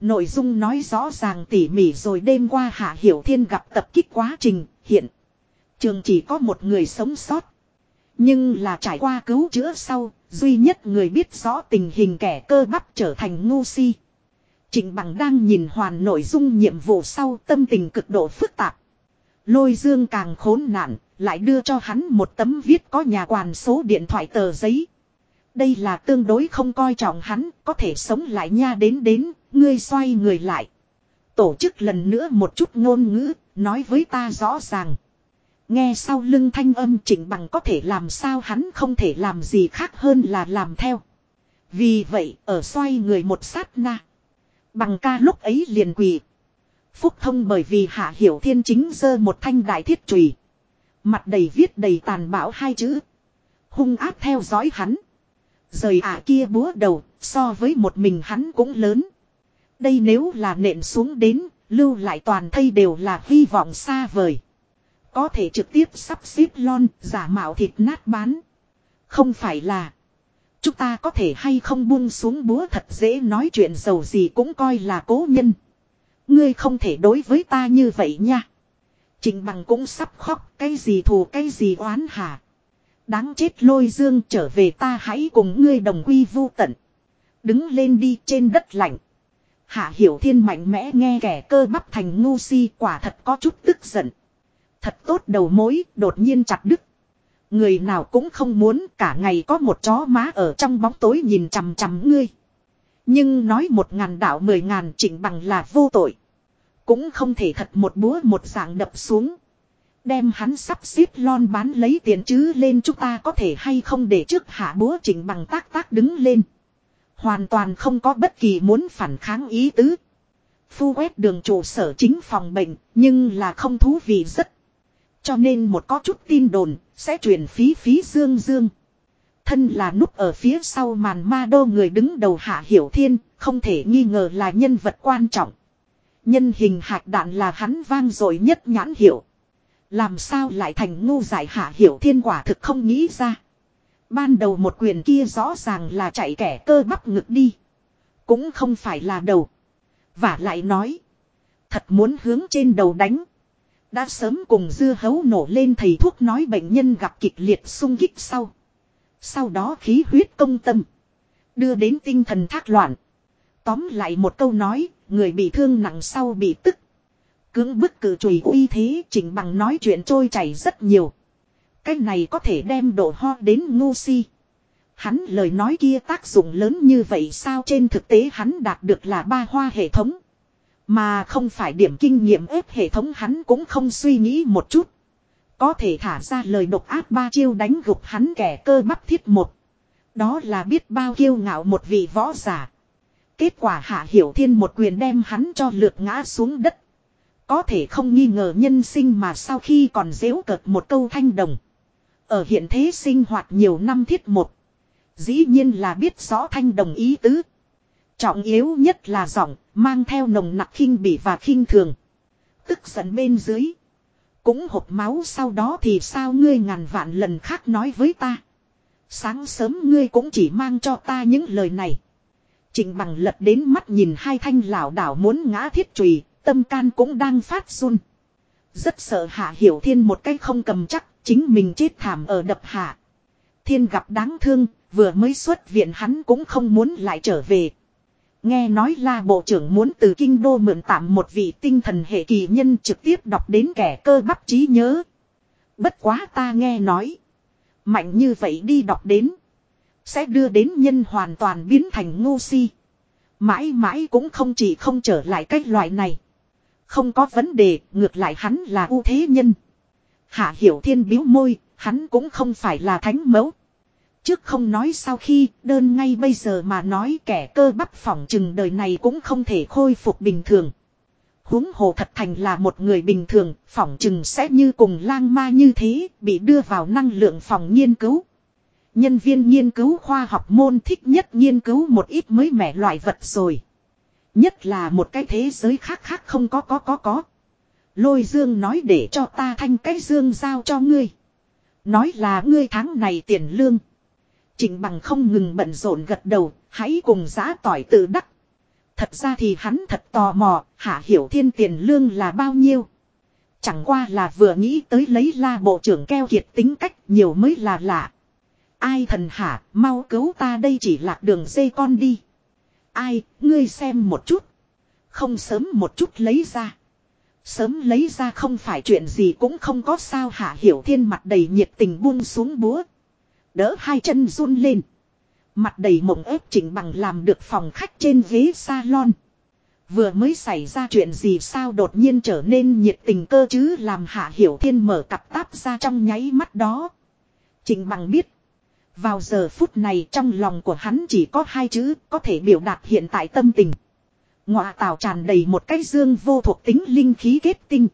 Nội dung nói rõ ràng tỉ mỉ rồi đêm qua Hạ Hiểu Thiên gặp tập kích quá trình, hiện. Trường chỉ có một người sống sót. Nhưng là trải qua cứu chữa sau, duy nhất người biết rõ tình hình kẻ cơ bắp trở thành ngu si. Trịnh bằng đang nhìn hoàn nội dung nhiệm vụ sau tâm tình cực độ phức tạp. Lôi dương càng khốn nạn, lại đưa cho hắn một tấm viết có nhà quản số điện thoại tờ giấy. Đây là tương đối không coi trọng hắn, có thể sống lại nha đến đến, ngươi xoay người lại. Tổ chức lần nữa một chút ngôn ngữ, nói với ta rõ ràng. Nghe sau lưng thanh âm chỉnh bằng có thể làm sao hắn không thể làm gì khác hơn là làm theo. Vì vậy, ở xoay người một sát na. Bằng ca lúc ấy liền quỳ. Phúc thông bởi vì hạ hiểu thiên chính dơ một thanh đại thiết trùy. Mặt đầy viết đầy tàn bạo hai chữ. Hung áp theo dõi hắn. Rời ả kia búa đầu, so với một mình hắn cũng lớn. Đây nếu là nện xuống đến, lưu lại toàn thây đều là hy vọng xa vời. Có thể trực tiếp sắp xếp lon, giả mạo thịt nát bán. Không phải là. Chúng ta có thể hay không buông xuống búa thật dễ nói chuyện giàu gì cũng coi là cố nhân. Ngươi không thể đối với ta như vậy nha. Trình bằng cũng sắp khóc, cái gì thù cái gì oán hả. Đáng chết lôi dương trở về ta hãy cùng ngươi đồng quy vu tận. Đứng lên đi trên đất lạnh. Hạ hiểu thiên mạnh mẽ nghe kẻ cơ bắp thành ngu si quả thật có chút tức giận. Thật tốt đầu mối, đột nhiên chặt đứt. Người nào cũng không muốn, cả ngày có một chó má ở trong bóng tối nhìn chằm chằm ngươi. Nhưng nói một ngàn đạo mười ngàn chỉnh bằng là vô tội. Cũng không thể thật một búa một dạng đập xuống. Đem hắn sắp xếp lon bán lấy tiền chứ lên chúng ta có thể hay không để trước hạ búa chỉnh bằng tác tác đứng lên. Hoàn toàn không có bất kỳ muốn phản kháng ý tứ. Phu quét đường trụ sở chính phòng bệnh, nhưng là không thú vị rất. Cho nên một có chút tin đồn, sẽ truyền phí phí dương dương. Thân là núp ở phía sau màn ma đô người đứng đầu hạ hiểu thiên, không thể nghi ngờ là nhân vật quan trọng. Nhân hình hạt đạn là hắn vang dội nhất nhãn hiểu. Làm sao lại thành ngu giải hạ hiểu thiên quả thực không nghĩ ra. Ban đầu một quyền kia rõ ràng là chạy kẻ cơ bắp ngực đi. Cũng không phải là đầu. Và lại nói. Thật muốn hướng trên đầu đánh. Đã sớm cùng dưa hấu nổ lên thầy thuốc nói bệnh nhân gặp kịch liệt sung kích sau. Sau đó khí huyết công tâm. Đưa đến tinh thần thác loạn. Tóm lại một câu nói, người bị thương nặng sau bị tức. Cưỡng bức cử chùi uy thế chỉnh bằng nói chuyện trôi chảy rất nhiều. Cái này có thể đem độ ho đến ngu si. Hắn lời nói kia tác dụng lớn như vậy sao trên thực tế hắn đạt được là ba hoa hệ thống. Mà không phải điểm kinh nghiệm ép hệ thống hắn cũng không suy nghĩ một chút. Có thể thả ra lời độc ác ba chiêu đánh gục hắn kẻ cơ bắp thiết một. Đó là biết bao kiêu ngạo một vị võ giả. Kết quả hạ hiểu thiên một quyền đem hắn cho lượt ngã xuống đất. Có thể không nghi ngờ nhân sinh mà sau khi còn dễu cợt một câu thanh đồng. Ở hiện thế sinh hoạt nhiều năm thiết một. Dĩ nhiên là biết rõ thanh đồng ý tứ. Trọng yếu nhất là giọng, mang theo nồng nặc khinh bỉ và khinh thường. Tức giận bên dưới. Cũng hộp máu sau đó thì sao ngươi ngàn vạn lần khác nói với ta. Sáng sớm ngươi cũng chỉ mang cho ta những lời này. Trịnh bằng lật đến mắt nhìn hai thanh lão đảo muốn ngã thiết trùy, tâm can cũng đang phát run. Rất sợ hạ hiểu thiên một cách không cầm chắc, chính mình chết thảm ở đập hạ. Thiên gặp đáng thương, vừa mới xuất viện hắn cũng không muốn lại trở về. Nghe nói là bộ trưởng muốn từ kinh đô mượn tạm một vị tinh thần hệ kỳ nhân trực tiếp đọc đến kẻ cơ bắp trí nhớ. Bất quá ta nghe nói. Mạnh như vậy đi đọc đến. Sẽ đưa đến nhân hoàn toàn biến thành ngu si. Mãi mãi cũng không chỉ không trở lại cách loại này. Không có vấn đề, ngược lại hắn là ưu thế nhân. Hạ Hiểu Thiên biếu môi, hắn cũng không phải là thánh mẫu. Trước không nói sau khi, đơn ngay bây giờ mà nói kẻ cơ bắp phỏng chừng đời này cũng không thể khôi phục bình thường. huống hồ thật thành là một người bình thường, phỏng chừng sẽ như cùng lang ma như thế, bị đưa vào năng lượng phòng nghiên cứu. Nhân viên nghiên cứu khoa học môn thích nhất nghiên cứu một ít mới mẻ loại vật rồi. Nhất là một cái thế giới khác khác không có có có có. Lôi dương nói để cho ta thanh cái dương giao cho ngươi. Nói là ngươi tháng này tiền lương. Trình bằng không ngừng bận rộn gật đầu, hãy cùng giá tỏi tự đắc. Thật ra thì hắn thật tò mò, hạ hiểu thiên tiền lương là bao nhiêu. Chẳng qua là vừa nghĩ tới lấy la bộ trưởng keo kiệt tính cách nhiều mới là lạ. Ai thần hả, mau cứu ta đây chỉ lạc đường dây con đi. Ai, ngươi xem một chút. Không sớm một chút lấy ra. Sớm lấy ra không phải chuyện gì cũng không có sao hạ hiểu thiên mặt đầy nhiệt tình buông xuống búa. Đỡ hai chân run lên. Mặt đầy mộng ép chỉnh bằng làm được phòng khách trên ghế salon. Vừa mới xảy ra chuyện gì sao đột nhiên trở nên nhiệt tình cơ chứ làm hạ hiểu thiên mở cặp táp ra trong nháy mắt đó. Trình bằng biết. Vào giờ phút này trong lòng của hắn chỉ có hai chữ có thể biểu đạt hiện tại tâm tình. Ngọa tào tràn đầy một cái dương vô thuộc tính linh khí kết tinh.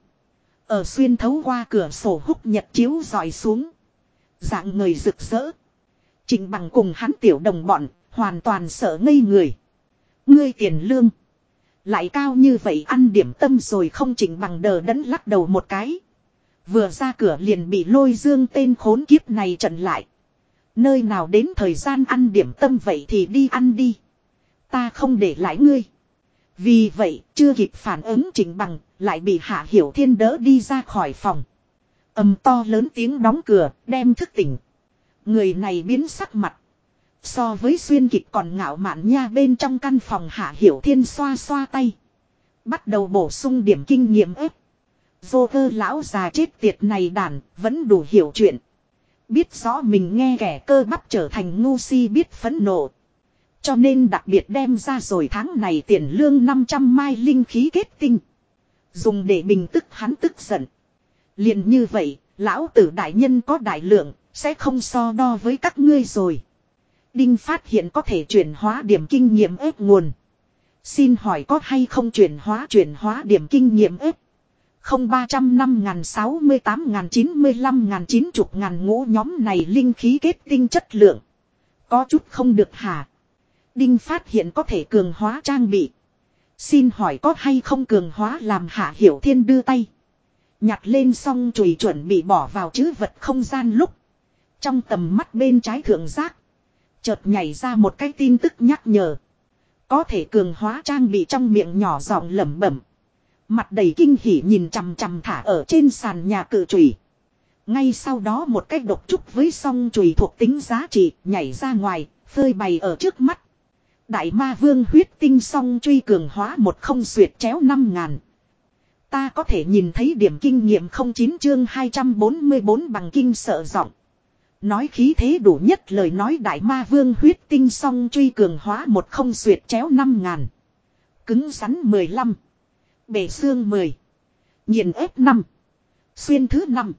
Ở xuyên thấu qua cửa sổ húc nhật chiếu dọi xuống. Dạng người rực rỡ. Trình bằng cùng hắn tiểu đồng bọn, hoàn toàn sợ ngây người. Ngươi tiền lương. Lại cao như vậy ăn điểm tâm rồi không chỉnh bằng đờ đẫn lắc đầu một cái. Vừa ra cửa liền bị lôi dương tên khốn kiếp này trận lại. Nơi nào đến thời gian ăn điểm tâm vậy thì đi ăn đi. Ta không để lại ngươi. Vì vậy, chưa kịp phản ứng chỉnh bằng, lại bị Hạ Hiểu Thiên đỡ đi ra khỏi phòng. ầm to lớn tiếng đóng cửa, đem thức tỉnh. Người này biến sắc mặt. So với xuyên kịch còn ngạo mạn nha bên trong căn phòng Hạ Hiểu Thiên xoa xoa tay. Bắt đầu bổ sung điểm kinh nghiệm ếp. Vô cơ lão già chết tiệt này đàn, vẫn đủ hiểu chuyện. Biết rõ mình nghe kẻ cơ bắp trở thành ngu si biết phẫn nộ. Cho nên đặc biệt đem ra rồi tháng này tiền lương 500 mai linh khí kết tinh. Dùng để bình tức hắn tức giận. liền như vậy, lão tử đại nhân có đại lượng, sẽ không so đo với các ngươi rồi. Đinh phát hiện có thể chuyển hóa điểm kinh nghiệm ếp nguồn. Xin hỏi có hay không chuyển hóa chuyển hóa điểm kinh nghiệm ếp. Không ba trăm năm ngàn sáu mươi tám ngàn chín mươi lăm ngàn chín chục ngàn ngũ nhóm này linh khí kết tinh chất lượng. Có chút không được hả? Đinh phát hiện có thể cường hóa trang bị. Xin hỏi có hay không cường hóa làm hạ hiểu thiên đưa tay. Nhặt lên xong chùi chuẩn bị bỏ vào chữ vật không gian lúc. Trong tầm mắt bên trái thượng giác. Chợt nhảy ra một cái tin tức nhắc nhở. Có thể cường hóa trang bị trong miệng nhỏ giọng lẩm bẩm. Mặt đầy kinh hỉ nhìn chằm chằm thả ở trên sàn nhà cự trùy. Ngay sau đó một cái độc trúc với song chùy thuộc tính giá trị nhảy ra ngoài, phơi bày ở trước mắt. Đại ma vương huyết tinh song truy cường hóa một không xuyệt chéo năm ngàn. Ta có thể nhìn thấy điểm kinh nghiệm không chín chương 244 bằng kinh sợ giọng. Nói khí thế đủ nhất lời nói đại ma vương huyết tinh song truy cường hóa một không xuyệt chéo năm ngàn. Cứng rắn 15. Bể xương 10. Nhìn ép 5. Xuyên thứ 5.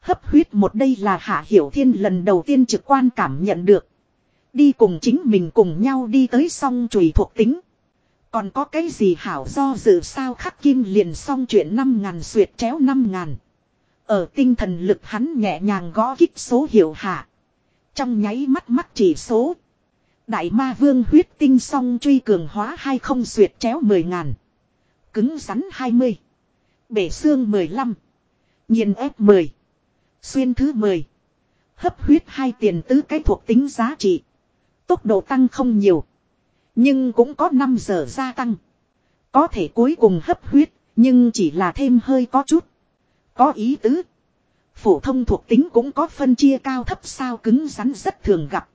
Hấp huyết một đây là hạ hiểu thiên lần đầu tiên trực quan cảm nhận được. Đi cùng chính mình cùng nhau đi tới song chùy thuộc tính. Còn có cái gì hảo do dự sao khắc kim liền xong chuyện năm ngàn xuyệt chéo năm ngàn. Ở tinh thần lực hắn nhẹ nhàng gõ kích số hiệu hạ. Trong nháy mắt mắt chỉ số. Đại ma vương huyết tinh song truy cường hóa hai không xuyệt chéo 10 ngàn. Cứng rắn 20. Bể xương 15. Nhiên ép 10. Xuyên thứ 10. Hấp huyết hai tiền tứ cái thuộc tính giá trị. Tốc độ tăng không nhiều. Nhưng cũng có 5 giờ gia tăng. Có thể cuối cùng hấp huyết, nhưng chỉ là thêm hơi có chút. Có ý tứ. Phổ thông thuộc tính cũng có phân chia cao thấp sao cứng rắn rất thường gặp.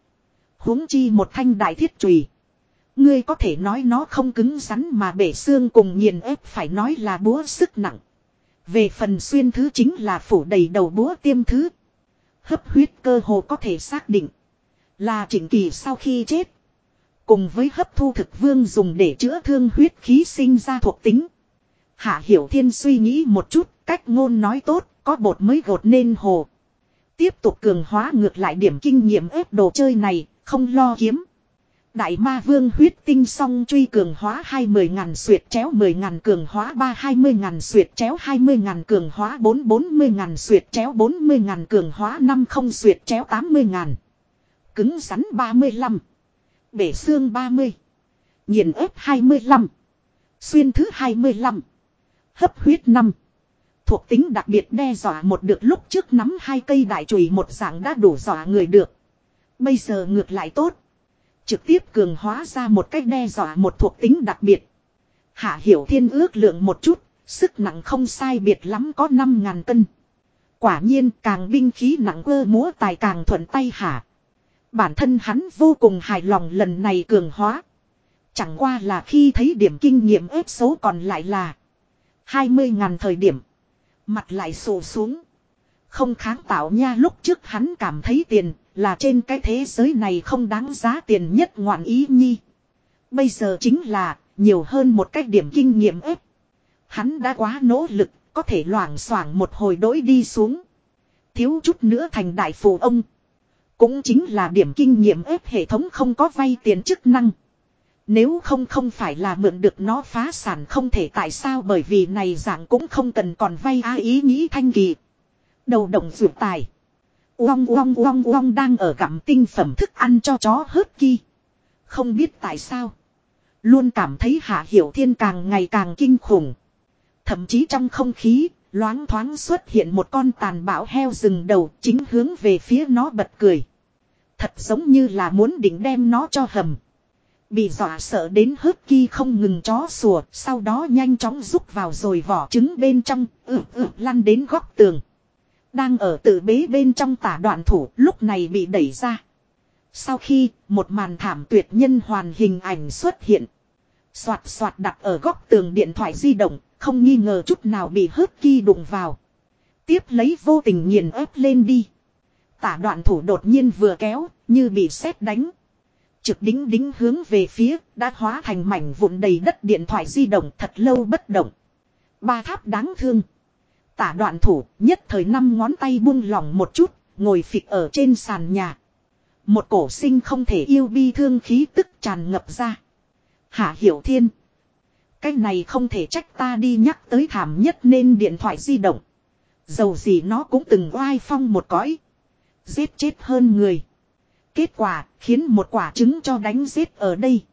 huống chi một thanh đại thiết chùy Ngươi có thể nói nó không cứng rắn mà bể xương cùng nghiền ép phải nói là búa sức nặng. Về phần xuyên thứ chính là phủ đầy đầu búa tiêm thứ. Hấp huyết cơ hồ có thể xác định. Là chỉnh kỳ sau khi chết. Cùng với hấp thu thực vương dùng để chữa thương huyết khí sinh ra thuộc tính. Hạ Hiểu Thiên suy nghĩ một chút, cách ngôn nói tốt, có bột mới gột nên hồ. Tiếp tục cường hóa ngược lại điểm kinh nghiệm ép đồ chơi này, không lo kiếm. Đại ma vương huyết tinh song truy cường hóa hai mươi ngàn suyệt chéo mười ngàn cường hóa ba hai mươi ngàn suyệt chéo hai mươi ngàn cường hóa bốn bốn mươi ngàn suyệt chéo bốn mươi ngàn cường hóa năm không suyệt chéo tám mươi ngàn. Cứng rắn ba mươi lăm Bể xương ba mươi Nhiệt ép hai mươi lăm Xuyên thứ hai mươi lăm Hấp huyết năm Thuộc tính đặc biệt đe dọa một được lúc trước nắm hai cây đại chùy một dạng đã đủ dọa người được. Bây giờ ngược lại tốt. Trực tiếp cường hóa ra một cách đe dọa một thuộc tính đặc biệt. Hạ hiểu thiên ước lượng một chút, sức nặng không sai biệt lắm có 5.000 cân. Quả nhiên càng binh khí nặng ơ múa tài càng thuận tay hả. Bản thân hắn vô cùng hài lòng lần này cường hóa. Chẳng qua là khi thấy điểm kinh nghiệm ếp số còn lại là 20.000 thời điểm. Mặt lại sổ xuống. Không kháng tạo nha lúc trước hắn cảm thấy tiền là trên cái thế giới này không đáng giá tiền nhất ngoạn ý nhi. Bây giờ chính là nhiều hơn một cách điểm kinh nghiệm ếp. Hắn đã quá nỗ lực, có thể loảng xoảng một hồi đối đi xuống. Thiếu chút nữa thành đại phù ông. Cũng chính là điểm kinh nghiệm ép hệ thống không có vay tiền chức năng. Nếu không không phải là mượn được nó phá sản không thể tại sao bởi vì này dạng cũng không cần còn vay ai ý nghĩ thanh kỳ. Đầu động vượt tài. Uong uong uong uong đang ở gặm tinh phẩm thức ăn cho chó hớt ki. Không biết tại sao. Luôn cảm thấy Hạ Hiểu Thiên càng ngày càng kinh khủng. Thậm chí trong không khí, loáng thoáng xuất hiện một con tàn bạo heo rừng đầu chính hướng về phía nó bật cười. Thật giống như là muốn định đem nó cho hầm. Bị dọa sợ đến hớp ki không ngừng chó sủa, sau đó nhanh chóng rút vào rồi vỏ trứng bên trong, ừ ừ lăn đến góc tường. Đang ở tự bế bên trong tả đoạn thủ lúc này bị đẩy ra. Sau khi một màn thảm tuyệt nhân hoàn hình ảnh xuất hiện. Xoạt xoạt đặt ở góc tường điện thoại di động, không nghi ngờ chút nào bị hớt ki đụng vào. Tiếp lấy vô tình nghiền ép lên đi. Tả đoạn thủ đột nhiên vừa kéo, như bị sét đánh. Trực đính đính hướng về phía, đã hóa thành mảnh vụn đầy đất điện thoại di động thật lâu bất động. Ba tháp đáng thương. Tả đoạn thủ nhất thời năm ngón tay buông lỏng một chút, ngồi phịch ở trên sàn nhà. Một cổ sinh không thể yêu bi thương khí tức tràn ngập ra. Hạ hiểu thiên. Cái này không thể trách ta đi nhắc tới thảm nhất nên điện thoại di động. Dầu gì nó cũng từng oai phong một cõi. Giết chết hơn người. Kết quả khiến một quả trứng cho đánh giết ở đây.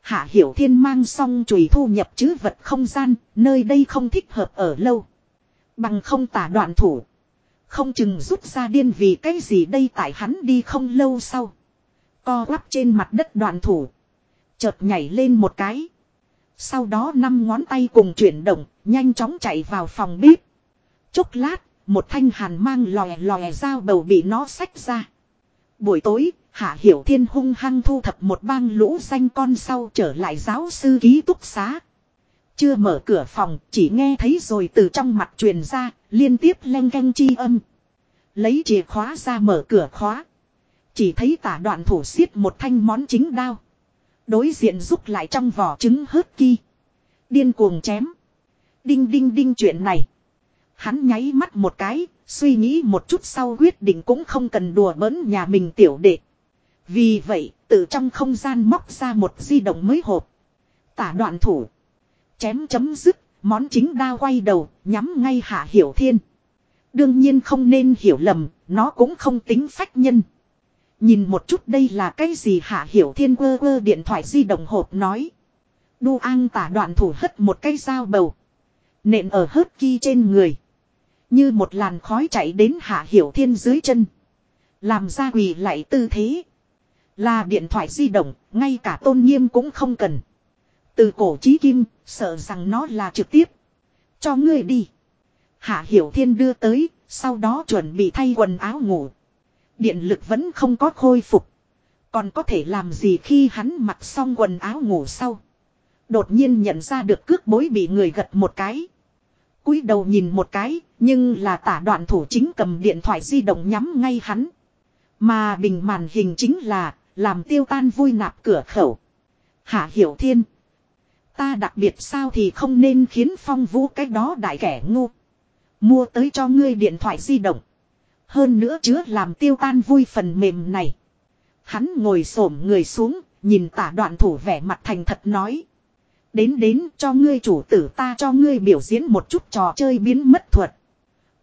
Hạ Hiểu Thiên mang xong chùy thu nhập chứ vật không gian, nơi đây không thích hợp ở lâu. Bằng không tả đoạn thủ. Không chừng rút ra điên vì cái gì đây tại hắn đi không lâu sau. Co quắp trên mặt đất đoạn thủ. Chợt nhảy lên một cái. Sau đó năm ngón tay cùng chuyển động, nhanh chóng chạy vào phòng bếp. Chốc lát, một thanh hàn mang lòe lòe dao bầu bị nó xách ra. Buổi tối, Hạ Hiểu Thiên hung hăng thu thập một bang lũ xanh con sau trở lại giáo sư ký túc xá. Chưa mở cửa phòng, chỉ nghe thấy rồi từ trong mặt truyền ra, liên tiếp len canh chi âm. Lấy chìa khóa ra mở cửa khóa. Chỉ thấy tả đoạn thủ xiết một thanh món chính đao. Đối diện rút lại trong vỏ trứng hớt ki. Điên cuồng chém. Đinh đinh đinh chuyện này. Hắn nháy mắt một cái, suy nghĩ một chút sau quyết định cũng không cần đùa bỡn nhà mình tiểu đệ. Vì vậy, từ trong không gian móc ra một di động mới hộp. Tả đoạn thủ. Chém chấm dứt, món chính đa quay đầu, nhắm ngay hạ hiểu thiên. Đương nhiên không nên hiểu lầm, nó cũng không tính phách nhân. Nhìn một chút đây là cái gì hạ hiểu thiên quơ quơ điện thoại di động hộp nói. Đu an tả đoạn thủ hất một cây dao bầu. Nện ở hớt ki trên người. Như một làn khói chạy đến hạ hiểu thiên dưới chân. Làm ra quỳ lại tư thế. Là điện thoại di động, ngay cả tôn nghiêm cũng không cần. Từ cổ chí kim, sợ rằng nó là trực tiếp. Cho ngươi đi. Hạ Hiểu Thiên đưa tới, sau đó chuẩn bị thay quần áo ngủ. Điện lực vẫn không có khôi phục. Còn có thể làm gì khi hắn mặc xong quần áo ngủ sau. Đột nhiên nhận ra được cước bối bị người gật một cái. cúi đầu nhìn một cái, nhưng là tả đoạn thủ chính cầm điện thoại di động nhắm ngay hắn. Mà bình màn hình chính là, làm tiêu tan vui nạp cửa khẩu. Hạ Hiểu Thiên. Ta đặc biệt sao thì không nên khiến phong vũ cái đó đại kẻ ngu. Mua tới cho ngươi điện thoại di động. Hơn nữa chứa làm tiêu tan vui phần mềm này. Hắn ngồi xổm người xuống, nhìn tả đoạn thủ vẻ mặt thành thật nói. Đến đến cho ngươi chủ tử ta cho ngươi biểu diễn một chút trò chơi biến mất thuật.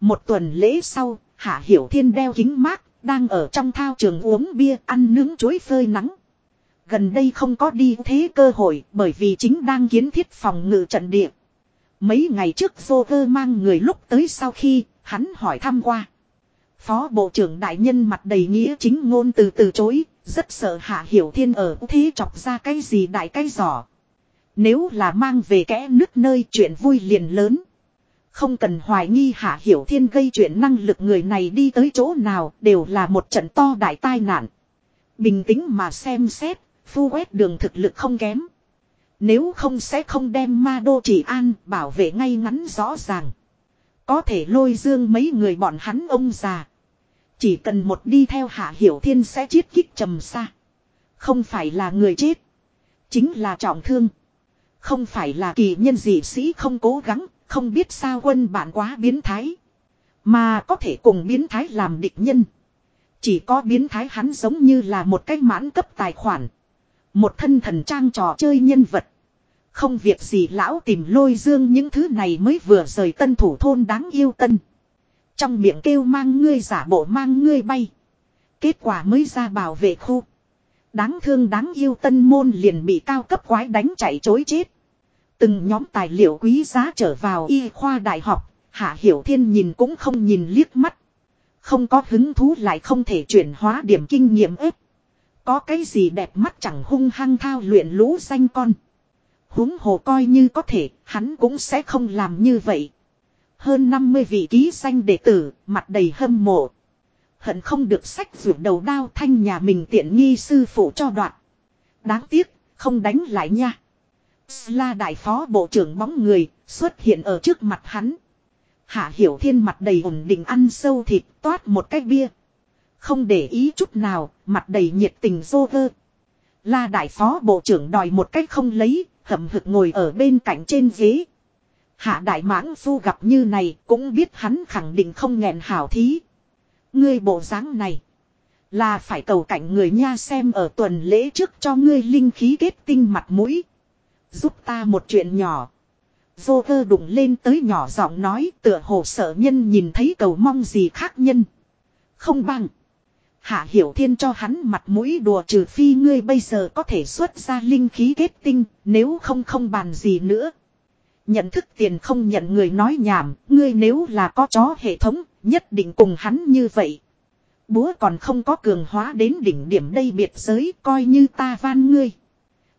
Một tuần lễ sau, Hạ Hiểu Thiên đeo kính mát, đang ở trong thao trường uống bia ăn nướng chuối phơi nắng. Gần đây không có đi thế cơ hội bởi vì chính đang kiến thiết phòng ngự trận địa. Mấy ngày trước Joker mang người lúc tới sau khi hắn hỏi thăm qua. Phó Bộ trưởng Đại Nhân mặt đầy nghĩa chính ngôn từ từ chối, rất sợ Hạ Hiểu Thiên ở thế chọc ra cái gì đại cái giỏ. Nếu là mang về kẽ nước nơi chuyện vui liền lớn. Không cần hoài nghi Hạ Hiểu Thiên gây chuyện năng lực người này đi tới chỗ nào đều là một trận to đại tai nạn. Bình tĩnh mà xem xét, phu quét đường thực lực không kém. Nếu không sẽ không đem ma đô chỉ an bảo vệ ngay ngắn rõ ràng. Có thể lôi dương mấy người bọn hắn ông già. Chỉ cần một đi theo hạ hiểu thiên sẽ chiết kích trầm xa. Không phải là người chết. Chính là trọng thương. Không phải là kỳ nhân dị sĩ không cố gắng, không biết sao quân bạn quá biến thái. Mà có thể cùng biến thái làm địch nhân. Chỉ có biến thái hắn giống như là một cái mãn cấp tài khoản. Một thân thần trang trò chơi nhân vật. Không việc gì lão tìm lôi dương những thứ này mới vừa rời tân thủ thôn đáng yêu tân. Trong miệng kêu mang ngươi giả bộ mang ngươi bay. Kết quả mới ra bảo vệ khu. Đáng thương đáng yêu tân môn liền bị cao cấp quái đánh chạy chối chết. Từng nhóm tài liệu quý giá trở vào y khoa đại học, Hạ Hiểu Thiên nhìn cũng không nhìn liếc mắt. Không có hứng thú lại không thể chuyển hóa điểm kinh nghiệm ếp. Có cái gì đẹp mắt chẳng hung hăng thao luyện lũ xanh con. huống hồ coi như có thể, hắn cũng sẽ không làm như vậy. Hơn 50 vị ký danh đệ tử, mặt đầy hâm mộ. Hận không được sách rượu đầu đao thanh nhà mình tiện nghi sư phụ cho đoạn. Đáng tiếc, không đánh lại nha. La đại phó bộ trưởng bóng người, xuất hiện ở trước mặt hắn. Hạ hiểu thiên mặt đầy ổn định ăn sâu thịt toát một cái bia. Không để ý chút nào, mặt đầy nhiệt tình dô vơ. La đại phó bộ trưởng đòi một cách không lấy, hậm hực ngồi ở bên cạnh trên ghế. Hạ đại mãng phu gặp như này cũng biết hắn khẳng định không nghẹn hảo thí. Ngươi bộ dáng này. Là phải cầu cảnh người nha xem ở tuần lễ trước cho ngươi linh khí kết tinh mặt mũi. Giúp ta một chuyện nhỏ. Vô cơ đụng lên tới nhỏ giọng nói tựa hồ sợ nhân nhìn thấy cầu mong gì khác nhân. Không bằng. Hạ Hiểu Thiên cho hắn mặt mũi đùa trừ phi ngươi bây giờ có thể xuất ra linh khí kết tinh, nếu không không bàn gì nữa. Nhận thức tiền không nhận người nói nhảm, ngươi nếu là có chó hệ thống, nhất định cùng hắn như vậy. Búa còn không có cường hóa đến đỉnh điểm đây biệt giới, coi như ta van ngươi.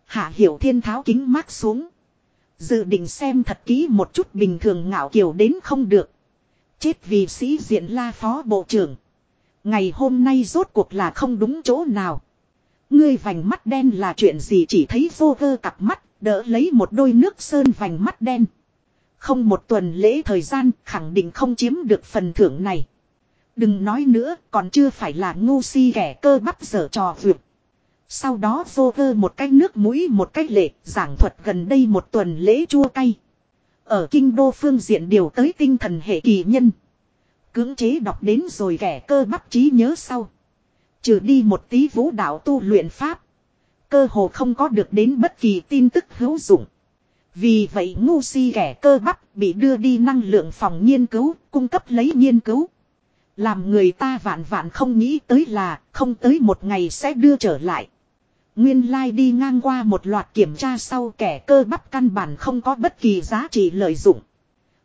Hạ Hiểu Thiên tháo kính mát xuống. Dự định xem thật kỹ một chút bình thường ngạo kiều đến không được. Chết vì sĩ diện la phó bộ trưởng. Ngày hôm nay rốt cuộc là không đúng chỗ nào. Ngươi vành mắt đen là chuyện gì chỉ thấy vô vơ cặp mắt, đỡ lấy một đôi nước sơn vành mắt đen. Không một tuần lễ thời gian khẳng định không chiếm được phần thưởng này. Đừng nói nữa, còn chưa phải là ngu si kẻ cơ bắp dở trò vượt. Sau đó vô cơ một cái nước mũi một cách lệ, giảng thuật gần đây một tuần lễ chua cay. Ở kinh đô phương diện điều tới tinh thần hệ kỳ nhân. Cưỡng chế đọc đến rồi kẻ cơ bắp trí nhớ sau. Trừ đi một tí vũ đạo tu luyện pháp. Cơ hồ không có được đến bất kỳ tin tức hữu dụng. Vì vậy ngu si kẻ cơ bắp bị đưa đi năng lượng phòng nghiên cứu, cung cấp lấy nghiên cứu. Làm người ta vạn vạn không nghĩ tới là không tới một ngày sẽ đưa trở lại. Nguyên lai like đi ngang qua một loạt kiểm tra sau kẻ cơ bắp căn bản không có bất kỳ giá trị lợi dụng.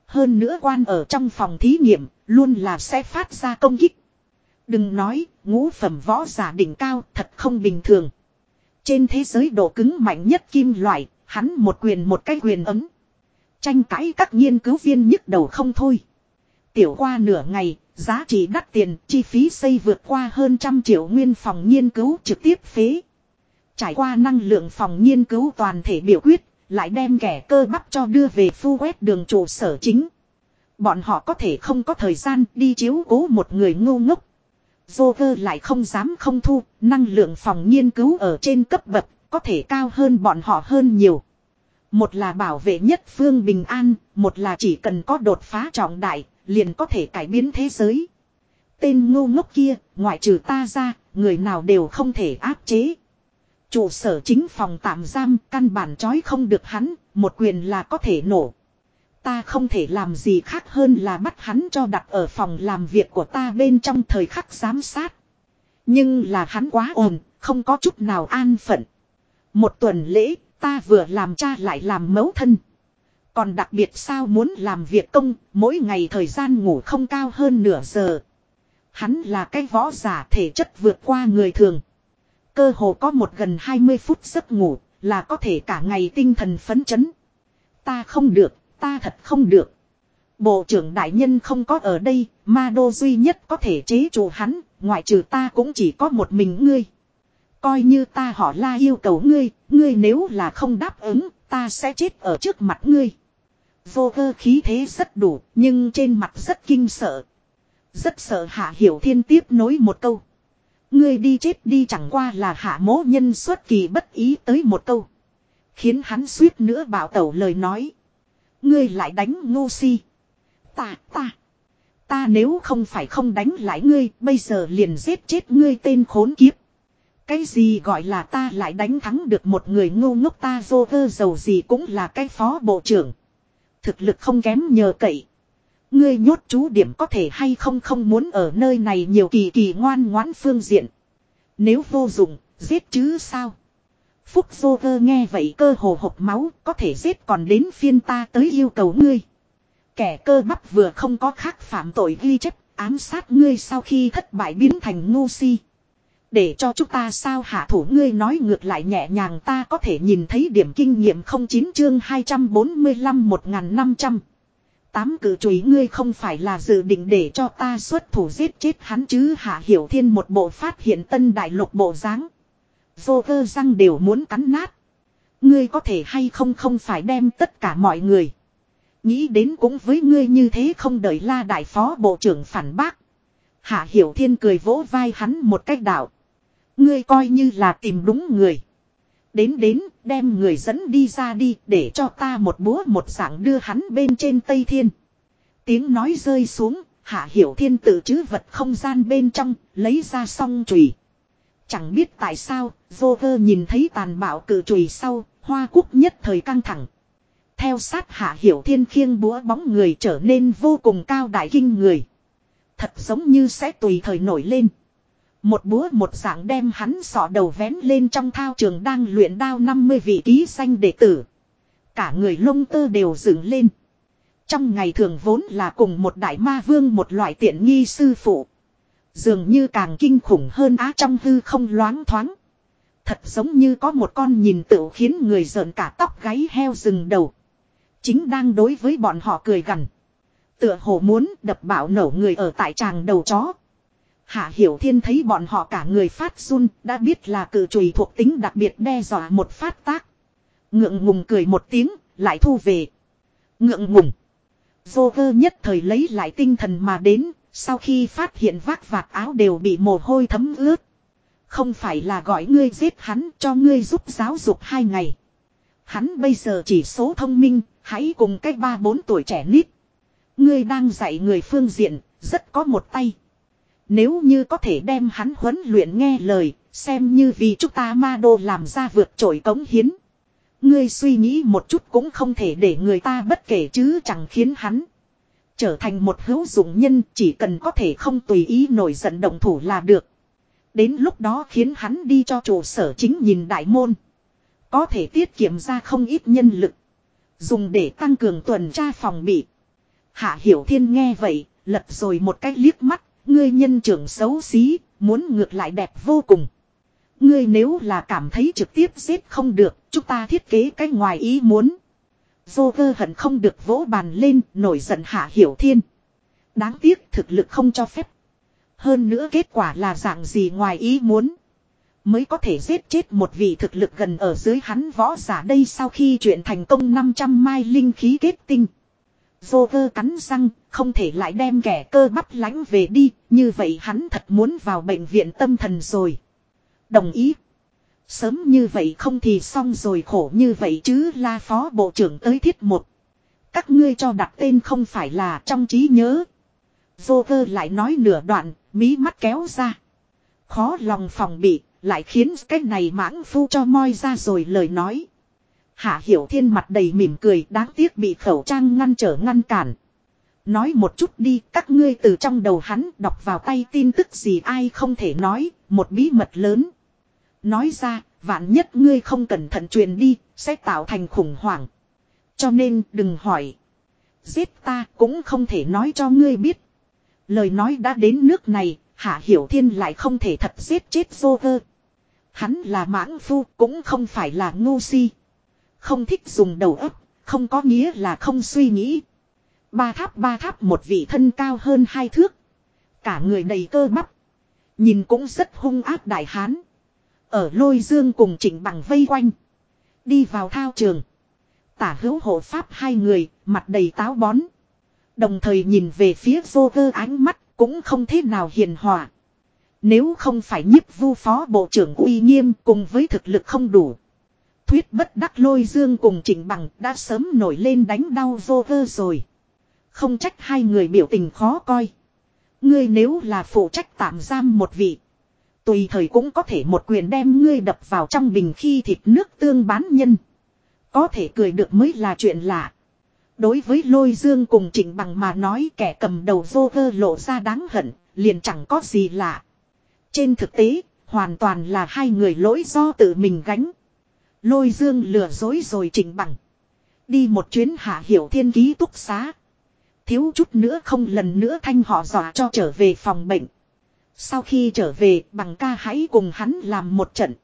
Hơn nữa quan ở trong phòng thí nghiệm, luôn là sẽ phát ra công kích. Đừng nói, ngũ phẩm võ giả đỉnh cao thật không bình thường. Trên thế giới độ cứng mạnh nhất kim loại, hắn một quyền một cái quyền ấm. Tranh cãi các nghiên cứu viên nhức đầu không thôi. Tiểu qua nửa ngày, giá trị đắt tiền, chi phí xây vượt qua hơn trăm triệu nguyên phòng nghiên cứu trực tiếp phế. Trải qua năng lượng phòng nghiên cứu toàn thể biểu quyết, lại đem kẻ cơ bắp cho đưa về phu quét đường trụ sở chính. Bọn họ có thể không có thời gian đi chiếu cố một người ngu ngốc. Joker lại không dám không thu, năng lượng phòng nghiên cứu ở trên cấp bậc, có thể cao hơn bọn họ hơn nhiều. Một là bảo vệ nhất phương bình an, một là chỉ cần có đột phá trọng đại, liền có thể cải biến thế giới. Tên ngu ngốc kia, ngoại trừ ta ra, người nào đều không thể áp chế. Trụ sở chính phòng tạm giam, căn bản trói không được hắn, một quyền là có thể nổ. Ta không thể làm gì khác hơn là bắt hắn cho đặt ở phòng làm việc của ta bên trong thời khắc giám sát. Nhưng là hắn quá ồn, không có chút nào an phận. Một tuần lễ, ta vừa làm cha lại làm mẫu thân. Còn đặc biệt sao muốn làm việc công, mỗi ngày thời gian ngủ không cao hơn nửa giờ. Hắn là cái võ giả thể chất vượt qua người thường. Cơ hồ có một gần 20 phút giấc ngủ, là có thể cả ngày tinh thần phấn chấn. Ta không được, ta thật không được. Bộ trưởng đại nhân không có ở đây, ma đô duy nhất có thể chế trụ hắn, ngoại trừ ta cũng chỉ có một mình ngươi. Coi như ta họ la yêu cầu ngươi, ngươi nếu là không đáp ứng, ta sẽ chết ở trước mặt ngươi. Vô cơ khí thế rất đủ, nhưng trên mặt rất kinh sợ. Rất sợ hạ hiểu thiên tiếp nối một câu. Ngươi đi chết đi chẳng qua là hạ mố nhân xuất kỳ bất ý tới một câu. Khiến hắn suýt nữa bảo tẩu lời nói. Ngươi lại đánh ngô si. Ta, ta. Ta nếu không phải không đánh lại ngươi, bây giờ liền giết chết ngươi tên khốn kiếp. Cái gì gọi là ta lại đánh thắng được một người ngu ngốc ta vô cơ giàu gì cũng là cái phó bộ trưởng. Thực lực không kém nhờ cậy. Ngươi nhốt chú điểm có thể hay không không muốn ở nơi này nhiều kỳ kỳ ngoan ngoãn phương diện. Nếu vô dụng, giết chứ sao? Phúc vô cơ nghe vậy cơ hồ hộp máu, có thể giết còn đến phiên ta tới yêu cầu ngươi. Kẻ cơ bắp vừa không có khác phạm tội ghi chép, ám sát ngươi sau khi thất bại biến thành ngu si. Để cho chúng ta sao hạ thủ ngươi nói ngược lại nhẹ nhàng ta có thể nhìn thấy điểm kinh nghiệm 09 chương 245 1500. Tám cử chùy ngươi không phải là dự định để cho ta xuất thủ giết chết hắn chứ hạ hiểu thiên một bộ phát hiện tân đại lục bộ dáng Vô cơ răng đều muốn cắn nát. Ngươi có thể hay không không phải đem tất cả mọi người. Nghĩ đến cũng với ngươi như thế không đợi la đại phó bộ trưởng phản bác. Hạ hiểu thiên cười vỗ vai hắn một cách đạo. Ngươi coi như là tìm đúng người. Đến đến, đem người dẫn đi ra đi, để cho ta một búa một dạng đưa hắn bên trên Tây Thiên. Tiếng nói rơi xuống, hạ hiểu thiên tự chứ vật không gian bên trong, lấy ra song chùy. Chẳng biết tại sao, Joker nhìn thấy tàn bạo cử chùy sau, hoa quốc nhất thời căng thẳng. Theo sát hạ hiểu thiên khiêng búa bóng người trở nên vô cùng cao đại kinh người. Thật giống như sẽ tùy thời nổi lên. Một búa một dạng đem hắn sọ đầu vén lên trong thao trường đang luyện đao 50 vị ký xanh đệ tử. Cả người lông tơ đều dựng lên. Trong ngày thường vốn là cùng một đại ma vương một loại tiện nghi sư phụ. Dường như càng kinh khủng hơn á trong hư không loáng thoáng. Thật giống như có một con nhìn tựu khiến người giận cả tóc gáy heo rừng đầu. Chính đang đối với bọn họ cười gằn. Tựa hồ muốn đập bạo nổ người ở tại tràng đầu chó. Hạ Hiểu Thiên thấy bọn họ cả người phát run, đã biết là cử chùy thuộc tính đặc biệt đe dọa một phát tác. Ngượng ngùng cười một tiếng, lại thu về. Ngượng ngùng. Vô cơ nhất thời lấy lại tinh thần mà đến, sau khi phát hiện vác vạt áo đều bị mồ hôi thấm ướt. Không phải là gọi ngươi giết hắn cho ngươi giúp giáo dục hai ngày. Hắn bây giờ chỉ số thông minh, hãy cùng cách ba bốn tuổi trẻ nít. Ngươi đang dạy người phương diện, rất có một tay. Nếu như có thể đem hắn huấn luyện nghe lời, xem như vì chúng ta ma đô làm ra vượt trội cống hiến. Ngươi suy nghĩ một chút cũng không thể để người ta bất kể chứ chẳng khiến hắn. Trở thành một hữu dụng nhân chỉ cần có thể không tùy ý nổi giận động thủ là được. Đến lúc đó khiến hắn đi cho trụ sở chính nhìn đại môn. Có thể tiết kiệm ra không ít nhân lực. Dùng để tăng cường tuần tra phòng bị. Hạ Hiểu Thiên nghe vậy, lật rồi một cái liếc mắt, ngươi nhân trưởng xấu xí, muốn ngược lại đẹp vô cùng. Ngươi nếu là cảm thấy trực tiếp giết không được, chúng ta thiết kế cái ngoài ý muốn. Vô cơ hận không được vỗ bàn lên, nổi giận hạ hiểu thiên. Đáng tiếc thực lực không cho phép. Hơn nữa kết quả là dạng gì ngoài ý muốn. Mới có thể giết chết một vị thực lực gần ở dưới hắn võ giả đây sau khi chuyện thành công 500 mai linh khí kết tinh. Vô cơ cắn răng, không thể lại đem kẻ cơ bắp lánh về đi, như vậy hắn thật muốn vào bệnh viện tâm thần rồi. Đồng ý. Sớm như vậy không thì xong rồi khổ như vậy chứ la phó bộ trưởng tới thiết một. Các ngươi cho đặt tên không phải là trong trí nhớ. Joker lại nói nửa đoạn, mí mắt kéo ra. Khó lòng phòng bị, lại khiến cái này mãng phu cho moi ra rồi lời nói. Hạ Hiểu Thiên mặt đầy mỉm cười đáng tiếc bị khẩu trang ngăn trở ngăn cản. Nói một chút đi các ngươi từ trong đầu hắn đọc vào tay tin tức gì ai không thể nói, một bí mật lớn. Nói ra, vạn nhất ngươi không cẩn thận truyền đi, sẽ tạo thành khủng hoảng. Cho nên đừng hỏi. Giết ta cũng không thể nói cho ngươi biết. Lời nói đã đến nước này, Hạ Hiểu Thiên lại không thể thật giết chết Joker. Hắn là mãng phu cũng không phải là ngu si. Không thích dùng đầu óc, không có nghĩa là không suy nghĩ. Ba tháp ba tháp một vị thân cao hơn hai thước. Cả người đầy cơ bắp. Nhìn cũng rất hung áp đại hán. Ở lôi dương cùng chỉnh bằng vây quanh. Đi vào thao trường. Tả hữu hộ pháp hai người, mặt đầy táo bón. Đồng thời nhìn về phía vô cơ ánh mắt cũng không thế nào hiền hòa. Nếu không phải nhiếp vu phó bộ trưởng uy nghiêm cùng với thực lực không đủ. Thuyết bất đắc lôi dương cùng chỉnh bằng đã sớm nổi lên đánh đau vô cơ rồi. Không trách hai người biểu tình khó coi. Ngươi nếu là phụ trách tạm giam một vị. Tùy thời cũng có thể một quyền đem ngươi đập vào trong bình khi thịt nước tương bán nhân. Có thể cười được mới là chuyện lạ. Đối với lôi dương cùng trịnh bằng mà nói kẻ cầm đầu vô cơ lộ ra đáng hận, liền chẳng có gì lạ. Trên thực tế, hoàn toàn là hai người lỗi do tự mình gánh. Lôi dương lừa dối rồi trịnh bằng. Đi một chuyến hạ hiểu thiên ký túc xá. Thiếu chút nữa không lần nữa thanh họ dọa cho trở về phòng bệnh. Sau khi trở về bằng ca hãy cùng hắn làm một trận.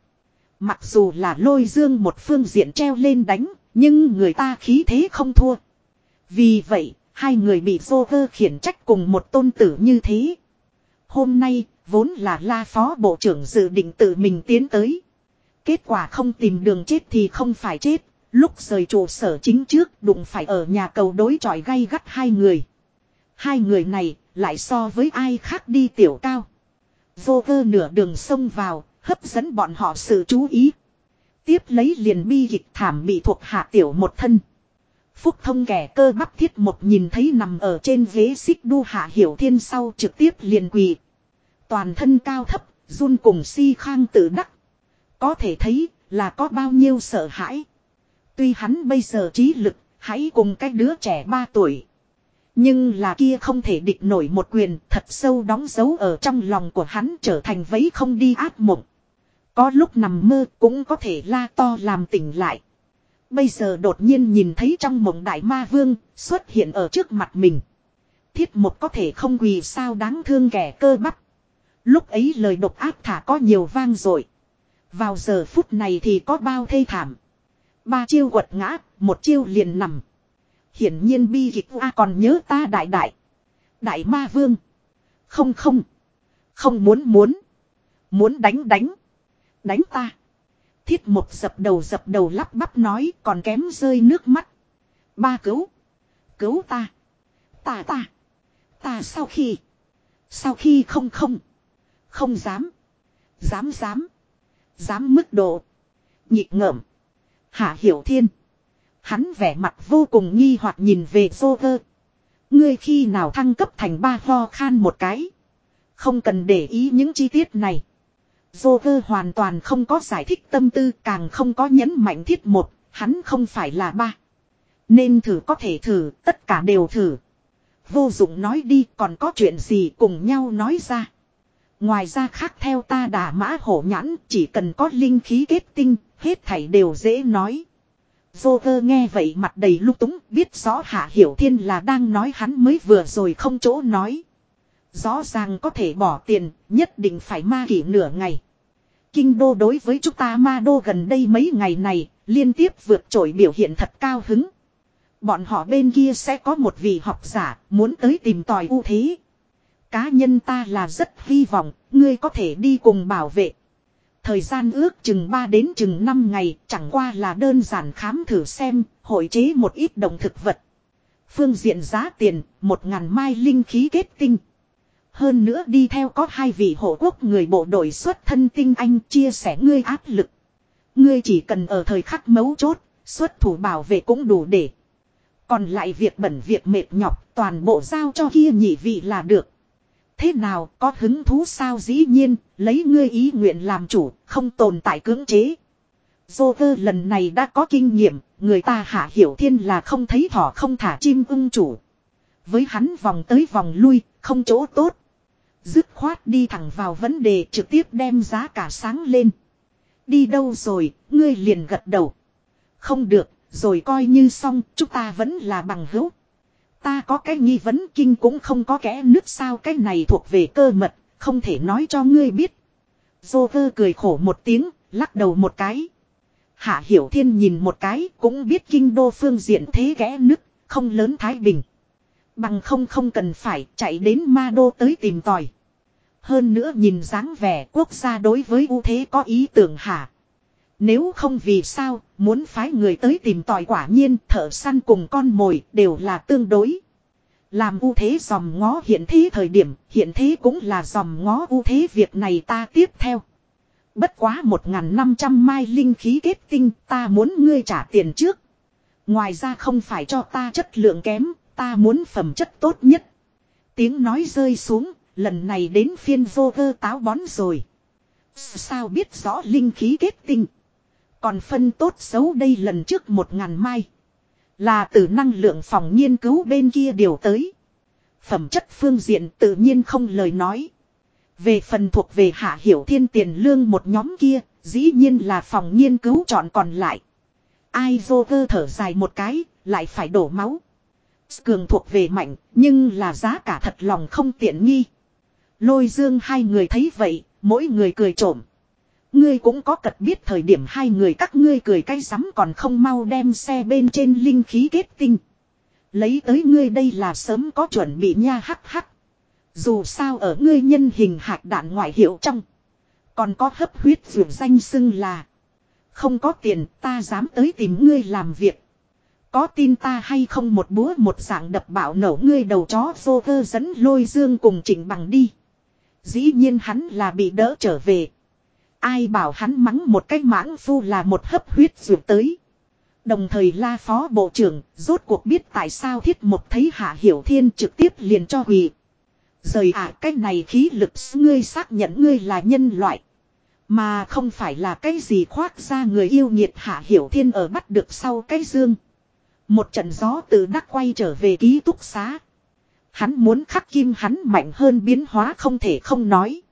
Mặc dù là lôi dương một phương diện treo lên đánh, nhưng người ta khí thế không thua. Vì vậy, hai người bị vô vơ khiển trách cùng một tôn tử như thế. Hôm nay, vốn là la phó bộ trưởng dự định tự mình tiến tới. Kết quả không tìm đường chết thì không phải chết, lúc rời trụ sở chính trước đụng phải ở nhà cầu đối chọi gay gắt hai người. Hai người này lại so với ai khác đi tiểu cao. Vô cơ nửa đường sông vào, hấp dẫn bọn họ sự chú ý. Tiếp lấy liền bi kịch thảm bị thuộc hạ tiểu một thân. Phúc thông kẻ cơ bắp thiết một nhìn thấy nằm ở trên ghế xích đu hạ hiểu thiên sau trực tiếp liền quỳ. Toàn thân cao thấp, run cùng si khang tự đắc. Có thể thấy là có bao nhiêu sợ hãi. Tuy hắn bây giờ trí lực, hãy cùng cái đứa trẻ 3 tuổi. Nhưng là kia không thể địch nổi một quyền thật sâu đóng dấu ở trong lòng của hắn trở thành vấy không đi ác mộng. Có lúc nằm mơ cũng có thể la to làm tỉnh lại. Bây giờ đột nhiên nhìn thấy trong mộng đại ma vương xuất hiện ở trước mặt mình. Thiết một có thể không quỳ sao đáng thương kẻ cơ bắp. Lúc ấy lời độc ác thả có nhiều vang rồi. Vào giờ phút này thì có bao thê thảm. Ba chiêu quật ngã, một chiêu liền nằm. Hiển nhiên bi kịch A còn nhớ ta đại đại. Đại ma vương. Không không. Không muốn muốn. Muốn đánh đánh. Đánh ta. Thiết một dập đầu dập đầu lắp bắp nói, còn kém rơi nước mắt. Ba cứu. Cứu ta. Ta ta. Ta sau khi. Sau khi không không. Không dám. Dám dám. Dám mức độ. Nhịp ngợm. Hạ hiểu thiên. Hắn vẻ mặt vô cùng nghi hoặc nhìn về Joker. Ngươi khi nào thăng cấp thành ba ho khan một cái. Không cần để ý những chi tiết này. Joker hoàn toàn không có giải thích tâm tư càng không có nhấn mạnh thiết một, hắn không phải là ba. Nên thử có thể thử, tất cả đều thử. Vô dụng nói đi còn có chuyện gì cùng nhau nói ra. Ngoài ra khác theo ta đà mã hổ nhãn chỉ cần có linh khí kết tinh, hết thảy đều dễ nói. Joker nghe vậy mặt đầy lúc túng biết rõ Hạ Hiểu Thiên là đang nói hắn mới vừa rồi không chỗ nói. Rõ ràng có thể bỏ tiền, nhất định phải ma kỷ nửa ngày. Kinh đô đối với chúng ta ma đô gần đây mấy ngày này, liên tiếp vượt trội biểu hiện thật cao hứng. Bọn họ bên kia sẽ có một vị học giả, muốn tới tìm tòi ưu thế. Cá nhân ta là rất hy vọng, ngươi có thể đi cùng bảo vệ. Thời gian ước chừng 3 đến chừng 5 ngày, chẳng qua là đơn giản khám thử xem, hội chế một ít động thực vật. Phương diện giá tiền, một ngàn mai linh khí kết tinh. Hơn nữa đi theo có hai vị hộ quốc người bộ đội xuất thân tinh anh chia sẻ ngươi áp lực. Ngươi chỉ cần ở thời khắc mấu chốt, xuất thủ bảo vệ cũng đủ để. Còn lại việc bẩn việc mệt nhọc, toàn bộ giao cho kia nhị vị là được. Thế nào, có hứng thú sao dĩ nhiên, lấy ngươi ý nguyện làm chủ, không tồn tại cưỡng chế. Joker lần này đã có kinh nghiệm, người ta hạ hiểu thiên là không thấy thỏ không thả chim ưng chủ. Với hắn vòng tới vòng lui, không chỗ tốt. Dứt khoát đi thẳng vào vấn đề trực tiếp đem giá cả sáng lên. Đi đâu rồi, ngươi liền gật đầu. Không được, rồi coi như xong, chúng ta vẫn là bằng hữu. Ta có cái nghi vấn kinh cũng không có kẽ nước sao cái này thuộc về cơ mật, không thể nói cho ngươi biết. Joker cười khổ một tiếng, lắc đầu một cái. Hạ Hiểu Thiên nhìn một cái cũng biết kinh đô phương diện thế ghé nước, không lớn Thái Bình. Bằng không không cần phải chạy đến ma đô tới tìm tòi. Hơn nữa nhìn dáng vẻ quốc gia đối với ưu thế có ý tưởng hả. Nếu không vì sao, muốn phái người tới tìm tòi quả nhiên thợ săn cùng con mồi đều là tương đối. Làm ưu thế dòng ngó hiện thế thời điểm, hiện thế cũng là dòng ngó ưu thế việc này ta tiếp theo. Bất quá 1.500 mai linh khí kết tinh ta muốn ngươi trả tiền trước. Ngoài ra không phải cho ta chất lượng kém, ta muốn phẩm chất tốt nhất. Tiếng nói rơi xuống, lần này đến phiên vô cơ táo bón rồi. Sao biết rõ linh khí kết tinh. Còn phân tốt xấu đây lần trước một ngàn mai. Là từ năng lượng phòng nghiên cứu bên kia điều tới. Phẩm chất phương diện tự nhiên không lời nói. Về phần thuộc về hạ hiểu thiên tiền lương một nhóm kia, dĩ nhiên là phòng nghiên cứu chọn còn lại. Ai vô cơ thở dài một cái, lại phải đổ máu. Cường thuộc về mạnh, nhưng là giá cả thật lòng không tiện nghi. Lôi dương hai người thấy vậy, mỗi người cười trộm. Ngươi cũng có cật biết thời điểm hai người các ngươi cười cay sắm còn không mau đem xe bên trên linh khí kết tinh. Lấy tới ngươi đây là sớm có chuẩn bị nha hắc hắc. Dù sao ở ngươi nhân hình hạt đạn ngoại hiệu trong. Còn có hấp huyết dù danh xưng là. Không có tiền ta dám tới tìm ngươi làm việc. Có tin ta hay không một búa một dạng đập bạo nổ ngươi đầu chó vô cơ dẫn lôi dương cùng chỉnh bằng đi. Dĩ nhiên hắn là bị đỡ trở về. Ai bảo hắn mắng một cái mãng phu là một hấp huyết ruột tới. Đồng thời la phó bộ trưởng rốt cuộc biết tại sao thiết một thấy hạ hiểu thiên trực tiếp liền cho hủy. Rời ạ à, cái này khí lực ngươi xác nhận ngươi là nhân loại. Mà không phải là cái gì khoác ra người yêu nhiệt hạ hiểu thiên ở bắt được sau cái dương. Một trận gió từ đắc quay trở về ký túc xá. Hắn muốn khắc kim hắn mạnh hơn biến hóa không thể không nói.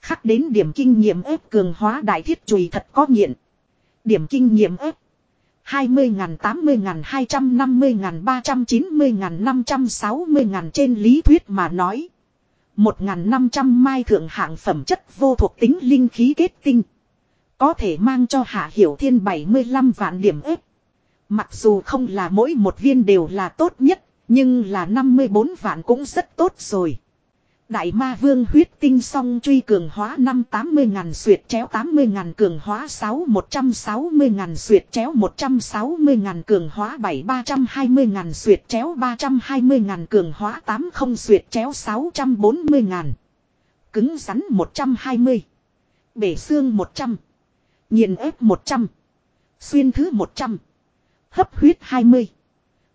Khắc đến điểm kinh nghiệm ép cường hóa đại thiết chùy thật có nghiện. Điểm kinh nghiệm ép. 20.080.250.390.560.000 trên lý thuyết mà nói. 1.500 mai thượng hạng phẩm chất vô thuộc tính linh khí kết tinh. Có thể mang cho Hạ Hiểu Thiên 75 vạn điểm ếp. Mặc dù không là mỗi một viên đều là tốt nhất, nhưng là 54 vạn cũng rất tốt rồi. Đại ma vương huyết tinh song truy cường hóa năm 80 ngàn suyệt chéo 80 ngàn cường hóa 6 160 ngàn suyệt chéo 160 ngàn cường hóa 7 320 ngàn suyệt chéo 320 ngàn cường hóa tám không suyệt chéo 640 ngàn. Cứng rắn 120. Bể xương 100. Nhiền ép 100. Xuyên thứ 100. Hấp huyết 20.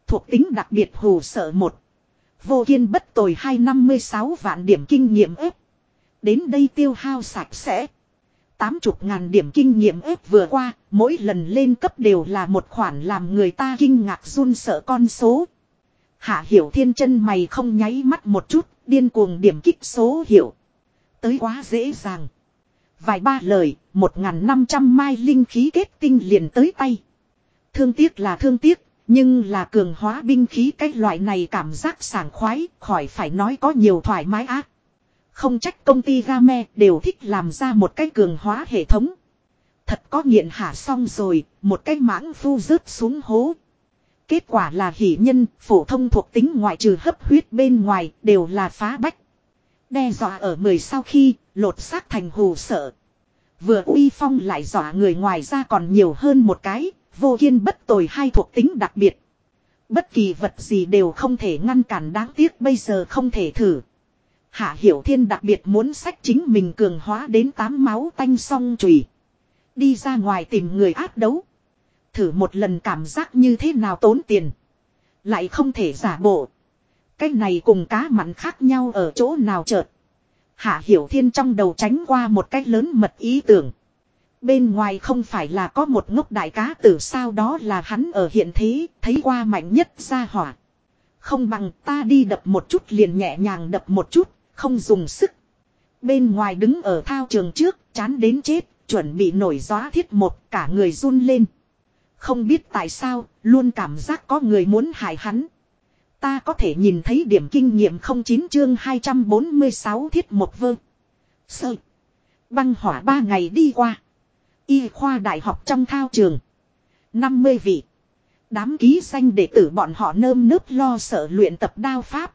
Thuộc tính đặc biệt hù sợ 1. Vô kiên bất tồi 256 vạn điểm kinh nghiệm ếp. Đến đây tiêu hao sạch sẽ. Tám chục ngàn điểm kinh nghiệm ếp vừa qua, mỗi lần lên cấp đều là một khoản làm người ta kinh ngạc run sợ con số. Hạ hiểu thiên chân mày không nháy mắt một chút, điên cuồng điểm kích số hiệu. Tới quá dễ dàng. Vài ba lời, một ngàn năm trăm mai linh khí kết tinh liền tới tay. Thương tiếc là thương tiếc, nhưng là cường hóa binh khí cái loại này cảm giác sảng khoái, khỏi phải nói có nhiều thoải mái ác. Không trách công ty Game đều thích làm ra một cái cường hóa hệ thống. Thật có nghiện hả xong rồi, một cái mãng phu rớt xuống hố. Kết quả là hỷ nhân, phổ thông thuộc tính ngoại trừ hấp huyết bên ngoài, đều là phá bách. Đe dọa ở mười sau khi, lột xác thành hù sợ. Vừa uy phong lại dọa người ngoài ra còn nhiều hơn một cái, Vô kiên bất tồi hai thuộc tính đặc biệt. Bất kỳ vật gì đều không thể ngăn cản đáng tiếc bây giờ không thể thử. Hạ Hiểu Thiên đặc biệt muốn sách chính mình cường hóa đến tám máu tanh song chùy. Đi ra ngoài tìm người áp đấu. Thử một lần cảm giác như thế nào tốn tiền. Lại không thể giả bộ. Cái này cùng cá mặn khác nhau ở chỗ nào chợt. Hạ Hiểu Thiên trong đầu tránh qua một cách lớn mật ý tưởng. Bên ngoài không phải là có một ngốc đại cá tử sao đó là hắn ở hiện thế, thấy qua mạnh nhất ra hỏa. Không bằng ta đi đập một chút liền nhẹ nhàng đập một chút, không dùng sức. Bên ngoài đứng ở thao trường trước, chán đến chết, chuẩn bị nổi gió thiết một, cả người run lên. Không biết tại sao, luôn cảm giác có người muốn hại hắn. Ta có thể nhìn thấy điểm kinh nghiệm 09 chương 246 thiết một vơ. Sợi. Băng hỏa ba ngày đi qua. Y khoa đại học trong thao trường. 50 vị. Đám ký danh đệ tử bọn họ nơm nớp lo sợ luyện tập đao pháp.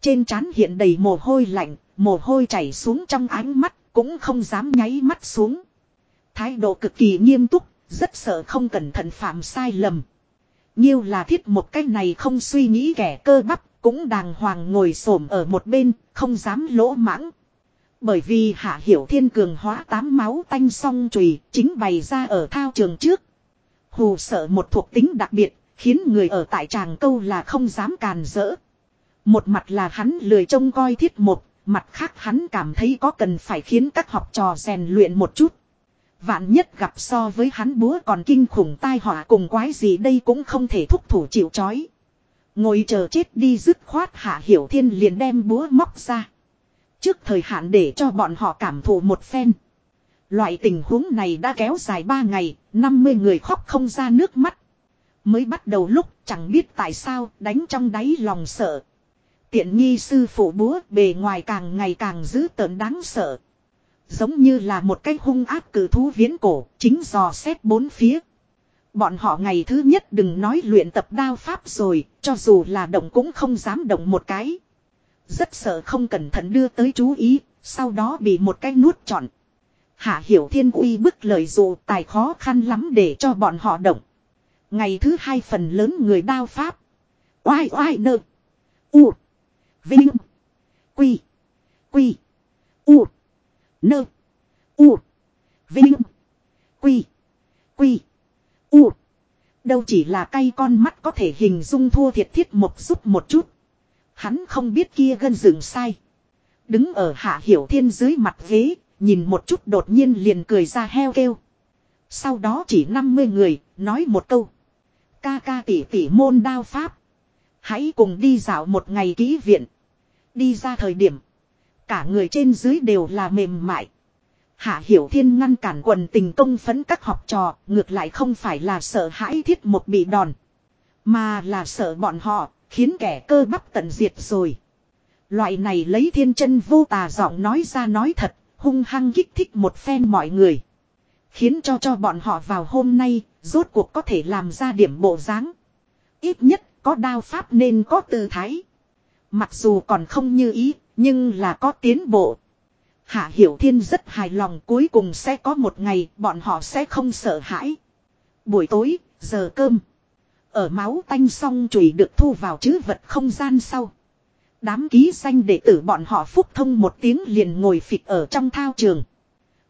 Trên trán hiện đầy mồ hôi lạnh, mồ hôi chảy xuống trong ánh mắt, cũng không dám nháy mắt xuống. Thái độ cực kỳ nghiêm túc, rất sợ không cẩn thận phạm sai lầm. Nhiêu là thiết một cái này không suy nghĩ kẻ cơ bắp, cũng đàng hoàng ngồi xổm ở một bên, không dám lỗ mãng. Bởi vì hạ hiểu thiên cường hóa tám máu tanh song chùy chính bày ra ở thao trường trước. Hù sợ một thuộc tính đặc biệt, khiến người ở tại tràng câu là không dám càn rỡ. Một mặt là hắn lười trông coi thiết một, mặt khác hắn cảm thấy có cần phải khiến các học trò rèn luyện một chút. Vạn nhất gặp so với hắn búa còn kinh khủng tai họa cùng quái gì đây cũng không thể thúc thủ chịu chói. Ngồi chờ chết đi dứt khoát hạ hiểu thiên liền đem búa móc ra. Trước thời hạn để cho bọn họ cảm thụ một phen. Loại tình huống này đã kéo dài 3 ngày, 50 người khóc không ra nước mắt. Mới bắt đầu lúc chẳng biết tại sao đánh trong đáy lòng sợ. Tiện nghi sư phụ búa bề ngoài càng ngày càng dữ tợn đáng sợ. Giống như là một cái hung ác cử thú viễn cổ, chính dò xét bốn phía. Bọn họ ngày thứ nhất đừng nói luyện tập đao pháp rồi, cho dù là động cũng không dám động một cái. Rất sợ không cẩn thận đưa tới chú ý, sau đó bị một cái nuốt trọn. Hạ hiểu thiên uy bức lời dù tài khó khăn lắm để cho bọn họ động. Ngày thứ hai phần lớn người đao pháp. Oai oai nơ. U. Vinh. Quy. Quy. U. Nơ. U. Vinh. Quy. Quy. U. Đâu chỉ là cây con mắt có thể hình dung thua thiệt thiết một giúp một chút. Hắn không biết kia gân dựng sai. Đứng ở hạ hiểu thiên dưới mặt ghế, nhìn một chút đột nhiên liền cười ra heo kêu. Sau đó chỉ 50 người, nói một câu. Ca ca tỷ tỷ môn đao pháp. Hãy cùng đi dạo một ngày ký viện. Đi ra thời điểm. Cả người trên dưới đều là mềm mại. Hạ Hiểu Thiên ngăn cản quần tình công phấn các học trò, ngược lại không phải là sợ hãi thiết một bị đòn. Mà là sợ bọn họ, khiến kẻ cơ bắp tận diệt rồi. Loại này lấy thiên chân vô tà giọng nói ra nói thật, hung hăng kích thích một phen mọi người. Khiến cho cho bọn họ vào hôm nay, rốt cuộc có thể làm ra điểm bộ dáng. Ít nhất, có đao pháp nên có tư thái. Mặc dù còn không như ý, nhưng là có tiến bộ. Hạ Hiểu Thiên rất hài lòng cuối cùng sẽ có một ngày bọn họ sẽ không sợ hãi. Buổi tối, giờ cơm. Ở máu tanh xong chùy được thu vào chữ vật không gian sau. Đám ký danh đệ tử bọn họ phúc thông một tiếng liền ngồi phịch ở trong thao trường.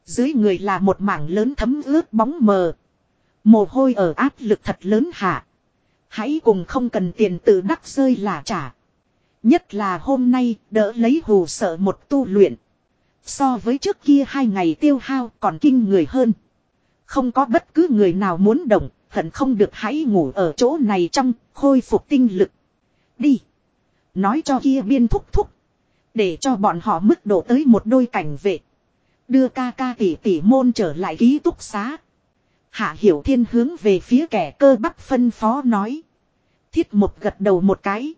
Dưới người là một mảng lớn thấm ướt bóng mờ. Mồ hôi ở áp lực thật lớn hạ. Hãy cùng không cần tiền tự đắc rơi là trả. Nhất là hôm nay đỡ lấy hù sợ một tu luyện. So với trước kia hai ngày tiêu hao còn kinh người hơn. Không có bất cứ người nào muốn động, hận không được hãy ngủ ở chỗ này trong, khôi phục tinh lực. Đi. Nói cho kia biên thúc thúc. Để cho bọn họ mức độ tới một đôi cảnh vệ. Đưa ca ca tỷ tỷ môn trở lại ký túc xá. Hạ Hiểu Thiên hướng về phía kẻ cơ bắp phân phó nói. Thiết một gật đầu một cái.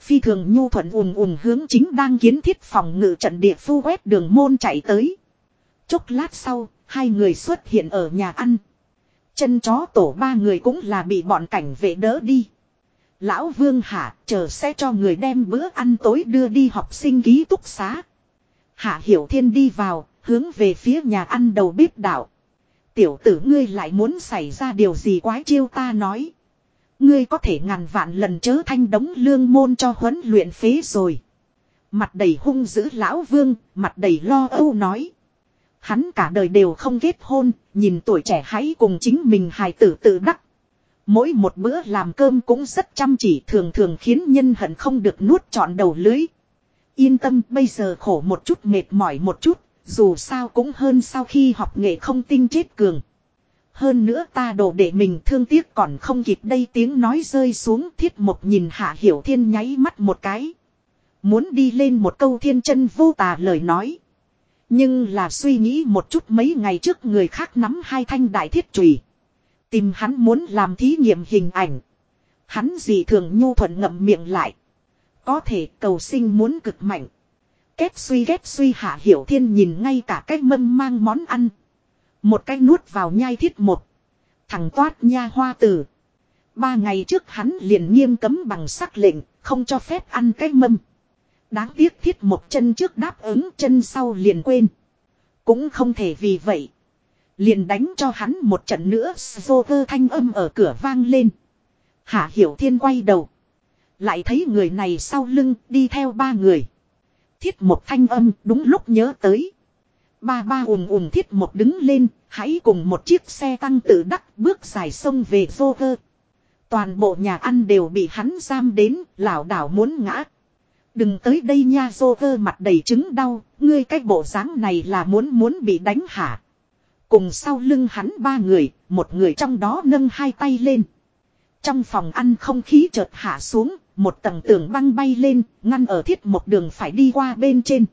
Phi thường nhu thuận ùm ùm hướng chính đang kiến thiết phòng ngự trận địa phu quét đường môn chạy tới. Chốc lát sau, hai người xuất hiện ở nhà ăn. Chân chó tổ ba người cũng là bị bọn cảnh vệ đỡ đi. Lão Vương Hạ chờ sẽ cho người đem bữa ăn tối đưa đi học sinh ký túc xá. Hạ Hiểu Thiên đi vào, hướng về phía nhà ăn đầu bếp đạo. Tiểu tử ngươi lại muốn xảy ra điều gì quái chiêu ta nói. Ngươi có thể ngàn vạn lần chớ thanh đống lương môn cho huấn luyện phế rồi. Mặt đầy hung dữ lão vương, mặt đầy lo âu nói. Hắn cả đời đều không kết hôn, nhìn tuổi trẻ hãy cùng chính mình hài tử tự đắc. Mỗi một bữa làm cơm cũng rất chăm chỉ thường thường khiến nhân hận không được nuốt trọn đầu lưới. Yên tâm bây giờ khổ một chút mệt mỏi một chút, dù sao cũng hơn sau khi học nghệ không tinh chết cường. Hơn nữa ta đổ để mình thương tiếc còn không kịp đây tiếng nói rơi xuống thiết một nhìn hạ hiểu thiên nháy mắt một cái. Muốn đi lên một câu thiên chân vô tà lời nói. Nhưng là suy nghĩ một chút mấy ngày trước người khác nắm hai thanh đại thiết trùy. Tìm hắn muốn làm thí nghiệm hình ảnh. Hắn gì thường nhu thuận ngậm miệng lại. Có thể cầu sinh muốn cực mạnh. Kết suy ghét suy hạ hiểu thiên nhìn ngay cả cái mâm mang món ăn. Một cái nuốt vào nhai thiết một. Thằng toát nha hoa tử. Ba ngày trước hắn liền nghiêm cấm bằng sắc lệnh, không cho phép ăn cái mâm. Đáng tiếc thiết một chân trước đáp ứng chân sau liền quên. Cũng không thể vì vậy. Liền đánh cho hắn một trận nữa vô cơ thanh âm ở cửa vang lên. Hạ Hiểu Thiên quay đầu. Lại thấy người này sau lưng đi theo ba người. Thiết một thanh âm đúng lúc nhớ tới. Ba ba ùm ùm thiết một đứng lên, hãy cùng một chiếc xe tăng tự đắc bước dài sông về vô cơ. Toàn bộ nhà ăn đều bị hắn giam đến, lảo đảo muốn ngã. Đừng tới đây nha dô vơ mặt đầy chứng đau, ngươi cái bộ dáng này là muốn muốn bị đánh hả. Cùng sau lưng hắn ba người, một người trong đó nâng hai tay lên. Trong phòng ăn không khí chợt hạ xuống, một tầng tường băng bay lên, ngăn ở thiết một đường phải đi qua bên trên.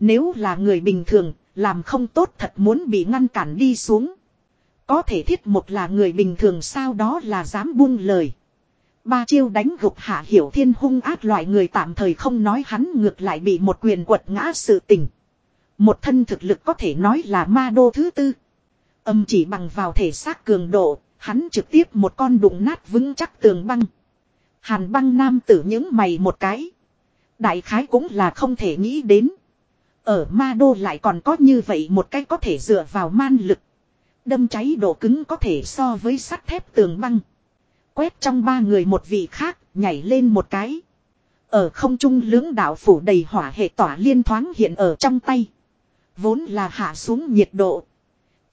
Nếu là người bình thường, làm không tốt thật muốn bị ngăn cản đi xuống. Có thể thiết một là người bình thường sao đó là dám buông lời. Ba chiêu đánh gục hạ hiểu thiên hung ác loại người tạm thời không nói hắn ngược lại bị một quyền quật ngã sự tình. Một thân thực lực có thể nói là ma đô thứ tư. Âm chỉ bằng vào thể xác cường độ, hắn trực tiếp một con đụng nát vững chắc tường băng. Hàn băng nam tử những mày một cái. Đại khái cũng là không thể nghĩ đến. Ở ma đô lại còn có như vậy một cái có thể dựa vào man lực. Đâm cháy độ cứng có thể so với sắt thép tường băng. Quét trong ba người một vị khác, nhảy lên một cái. Ở không trung lưỡng đạo phủ đầy hỏa hệ tỏa liên thoáng hiện ở trong tay. Vốn là hạ xuống nhiệt độ.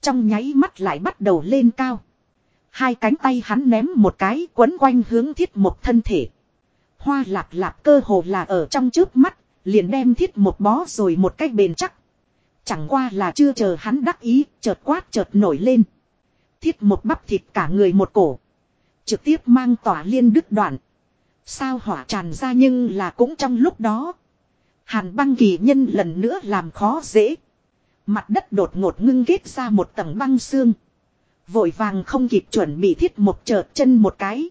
Trong nháy mắt lại bắt đầu lên cao. Hai cánh tay hắn ném một cái quấn quanh hướng thiết một thân thể. Hoa lạc lạc cơ hồ là ở trong trước mắt, liền đem thiết một bó rồi một cách bền chắc. Chẳng qua là chưa chờ hắn đắc ý, chợt quát chợt nổi lên. Thiết một bắp thịt cả người một cổ. Trực tiếp mang tỏa liên đứt đoạn. Sao hỏa tràn ra nhưng là cũng trong lúc đó. Hàn băng kỳ nhân lần nữa làm khó dễ. Mặt đất đột ngột ngưng kết ra một tầng băng xương. Vội vàng không kịp chuẩn bị thiết một chợt chân một cái.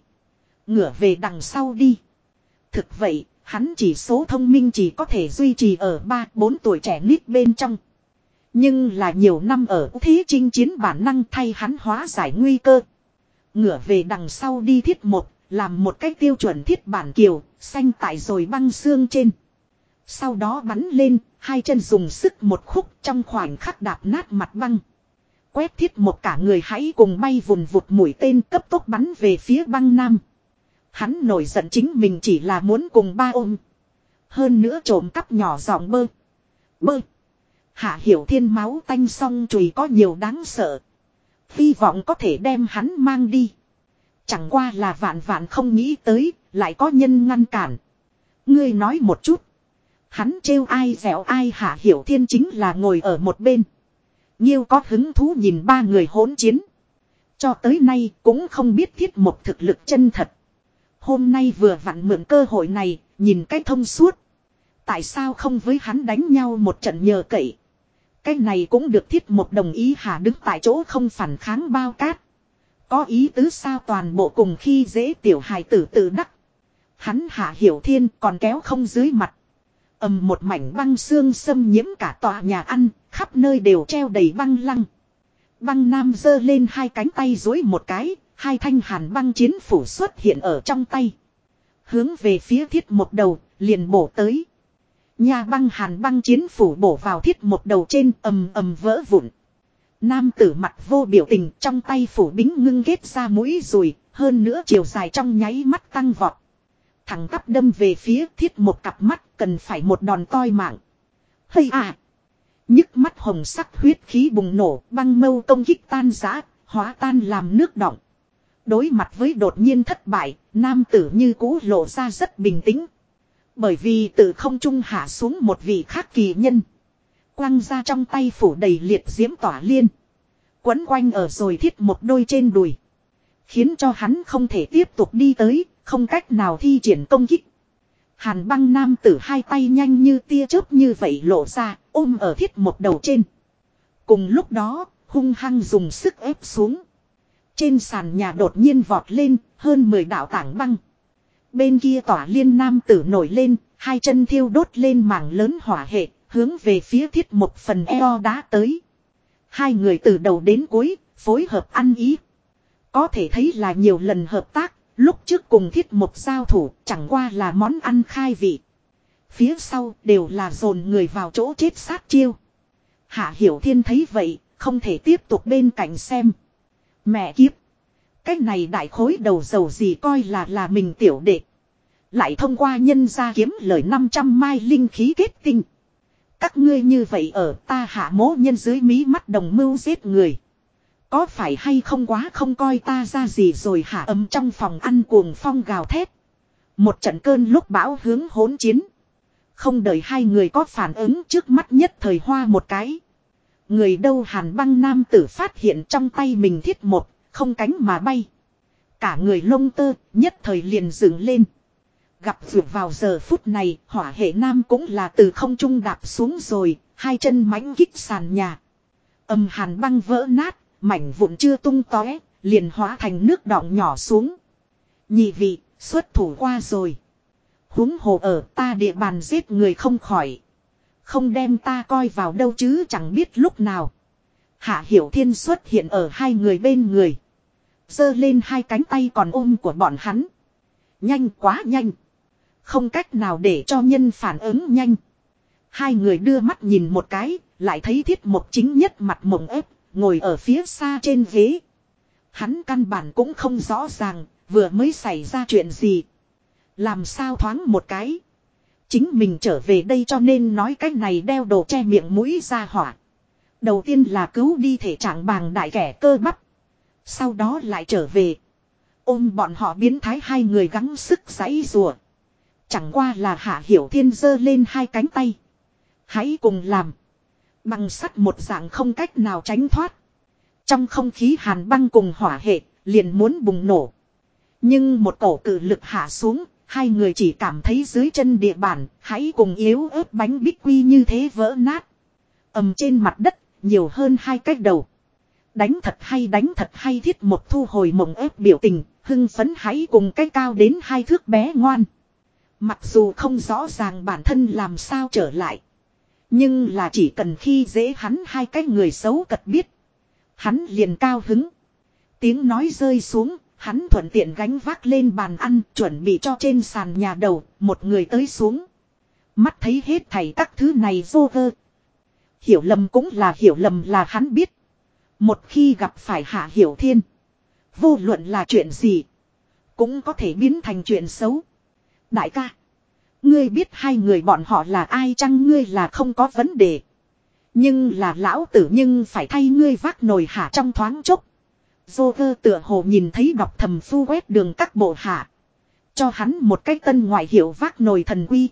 Ngửa về đằng sau đi. Thực vậy, hắn chỉ số thông minh chỉ có thể duy trì ở 3-4 tuổi trẻ nít bên trong. Nhưng là nhiều năm ở thế chinh chiến bản năng thay hắn hóa giải nguy cơ. Ngửa về đằng sau đi thiết một, làm một cách tiêu chuẩn thiết bản kiều, xanh tại rồi băng xương trên. Sau đó bắn lên, hai chân dùng sức một khúc trong khoảnh khắc đạp nát mặt băng. Quét thiết một cả người hãy cùng bay vùn vụt mũi tên cấp tốc bắn về phía băng nam. Hắn nổi giận chính mình chỉ là muốn cùng ba ôm. Hơn nữa trộm cắp nhỏ giọng bơ. Bơ. Hạ hiểu thiên máu tanh song chùi có nhiều đáng sợ. Hy vọng có thể đem hắn mang đi. Chẳng qua là vạn vạn không nghĩ tới, lại có nhân ngăn cản. Ngươi nói một chút. Hắn trêu ai dẻo ai hạ hiểu thiên chính là ngồi ở một bên. Nhiêu có hứng thú nhìn ba người hỗn chiến. Cho tới nay cũng không biết thiết một thực lực chân thật. Hôm nay vừa vặn mượn cơ hội này, nhìn cái thông suốt. Tại sao không với hắn đánh nhau một trận nhờ cậy. Cái này cũng được thiết một đồng ý hạ đứng tại chỗ không phản kháng bao cát. Có ý tứ sao toàn bộ cùng khi dễ tiểu hài tử tự đắc. Hắn hạ hiểu thiên còn kéo không dưới mặt ầm một mảnh băng xương xâm nhiễm cả tòa nhà ăn, khắp nơi đều treo đầy băng lăng. Băng nam giơ lên hai cánh tay dối một cái, hai thanh hàn băng chiến phủ xuất hiện ở trong tay. Hướng về phía thiết một đầu, liền bổ tới. Nhà băng hàn băng chiến phủ bổ vào thiết một đầu trên ầm ầm vỡ vụn. Nam tử mặt vô biểu tình trong tay phủ bính ngưng ghét ra mũi rùi, hơn nữa chiều dài trong nháy mắt tăng vọt. Thằng tắp đâm về phía thiết một cặp mắt cần phải một đòn toi mạng. Hây à! nhức mắt hồng sắc huyết khí bùng nổ, băng mâu công kích tan giã, hóa tan làm nước động. Đối mặt với đột nhiên thất bại, nam tử như cũ lộ ra rất bình tĩnh. Bởi vì từ không trung hạ xuống một vị khác kỳ nhân. Quăng ra trong tay phủ đầy liệt diễm tỏa liên. Quấn quanh ở rồi thiết một đôi trên đùi. Khiến cho hắn không thể tiếp tục đi tới, không cách nào thi triển công kích. Hàn băng nam tử hai tay nhanh như tia chớp như vậy lộ ra, ôm ở thiết một đầu trên. Cùng lúc đó, hung hăng dùng sức ép xuống. Trên sàn nhà đột nhiên vọt lên, hơn 10 đạo tảng băng. Bên kia tỏa liên nam tử nổi lên, hai chân thiêu đốt lên mảng lớn hỏa hệ, hướng về phía thiết một phần eo đá tới. Hai người từ đầu đến cuối, phối hợp ăn ý. Có thể thấy là nhiều lần hợp tác, lúc trước cùng thiết một giao thủ, chẳng qua là món ăn khai vị. Phía sau đều là dồn người vào chỗ chết sát chiêu. Hạ Hiểu Thiên thấy vậy, không thể tiếp tục bên cạnh xem. Mẹ kiếp. Cái này đại khối đầu dầu gì coi là là mình tiểu đệ. Lại thông qua nhân gia kiếm lời 500 mai linh khí kết tinh. Các ngươi như vậy ở ta hạ mố nhân dưới mí mắt đồng mưu giết người. Có phải hay không quá không coi ta ra gì rồi hạ âm trong phòng ăn cuồng phong gào thét. Một trận cơn lúc bão hướng hỗn chiến. Không đợi hai người có phản ứng trước mắt nhất thời hoa một cái. Người đâu hàn băng nam tử phát hiện trong tay mình thiết một, không cánh mà bay. Cả người lông tơ, nhất thời liền dựng lên. Gặp vượt vào giờ phút này, hỏa hệ nam cũng là từ không trung đạp xuống rồi, hai chân mãnh kích sàn nhà. Âm hàn băng vỡ nát, mảnh vụn chưa tung tóe, liền hóa thành nước đọng nhỏ xuống. Nhị vị, xuất thủ qua rồi. Húng hồ ở ta địa bàn giết người không khỏi. Không đem ta coi vào đâu chứ chẳng biết lúc nào. Hạ Hiểu Thiên xuất hiện ở hai người bên người giơ lên hai cánh tay còn ôm của bọn hắn. Nhanh quá nhanh. Không cách nào để cho nhân phản ứng nhanh. Hai người đưa mắt nhìn một cái, lại thấy thiết Mục chính nhất mặt mộng ép, ngồi ở phía xa trên ghế. Hắn căn bản cũng không rõ ràng, vừa mới xảy ra chuyện gì. Làm sao thoáng một cái. Chính mình trở về đây cho nên nói cái này đeo đồ che miệng mũi ra hỏa. Đầu tiên là cứu đi thể trạng bàng đại kẻ cơ bắp. Sau đó lại trở về. Ôm bọn họ biến thái hai người gắng sức giãy rùa. Chẳng qua là hạ hiểu thiên giơ lên hai cánh tay. Hãy cùng làm. Bằng sắt một dạng không cách nào tránh thoát. Trong không khí hàn băng cùng hỏa hệ, liền muốn bùng nổ. Nhưng một cổ cử lực hạ xuống, hai người chỉ cảm thấy dưới chân địa bàn, hãy cùng yếu ớt bánh bích quy như thế vỡ nát. ầm trên mặt đất, nhiều hơn hai cách đầu. Đánh thật hay đánh thật hay thiết một thu hồi mộng ép biểu tình, hưng phấn hãy cùng cái cao đến hai thước bé ngoan. Mặc dù không rõ ràng bản thân làm sao trở lại. Nhưng là chỉ cần khi dễ hắn hai cái người xấu cật biết. Hắn liền cao hứng. Tiếng nói rơi xuống, hắn thuận tiện gánh vác lên bàn ăn chuẩn bị cho trên sàn nhà đầu, một người tới xuống. Mắt thấy hết thảy các thứ này vô vơ. Hiểu lầm cũng là hiểu lầm là hắn biết. Một khi gặp phải hạ hiểu thiên. Vô luận là chuyện gì. Cũng có thể biến thành chuyện xấu. Đại ca. Ngươi biết hai người bọn họ là ai chăng ngươi là không có vấn đề. Nhưng là lão tử nhưng phải thay ngươi vác nồi hạ trong thoáng chốc. Dô vơ tựa hồ nhìn thấy đọc thầm phu quét đường các bộ hạ. Cho hắn một cách tân ngoại hiệu vác nồi thần quy.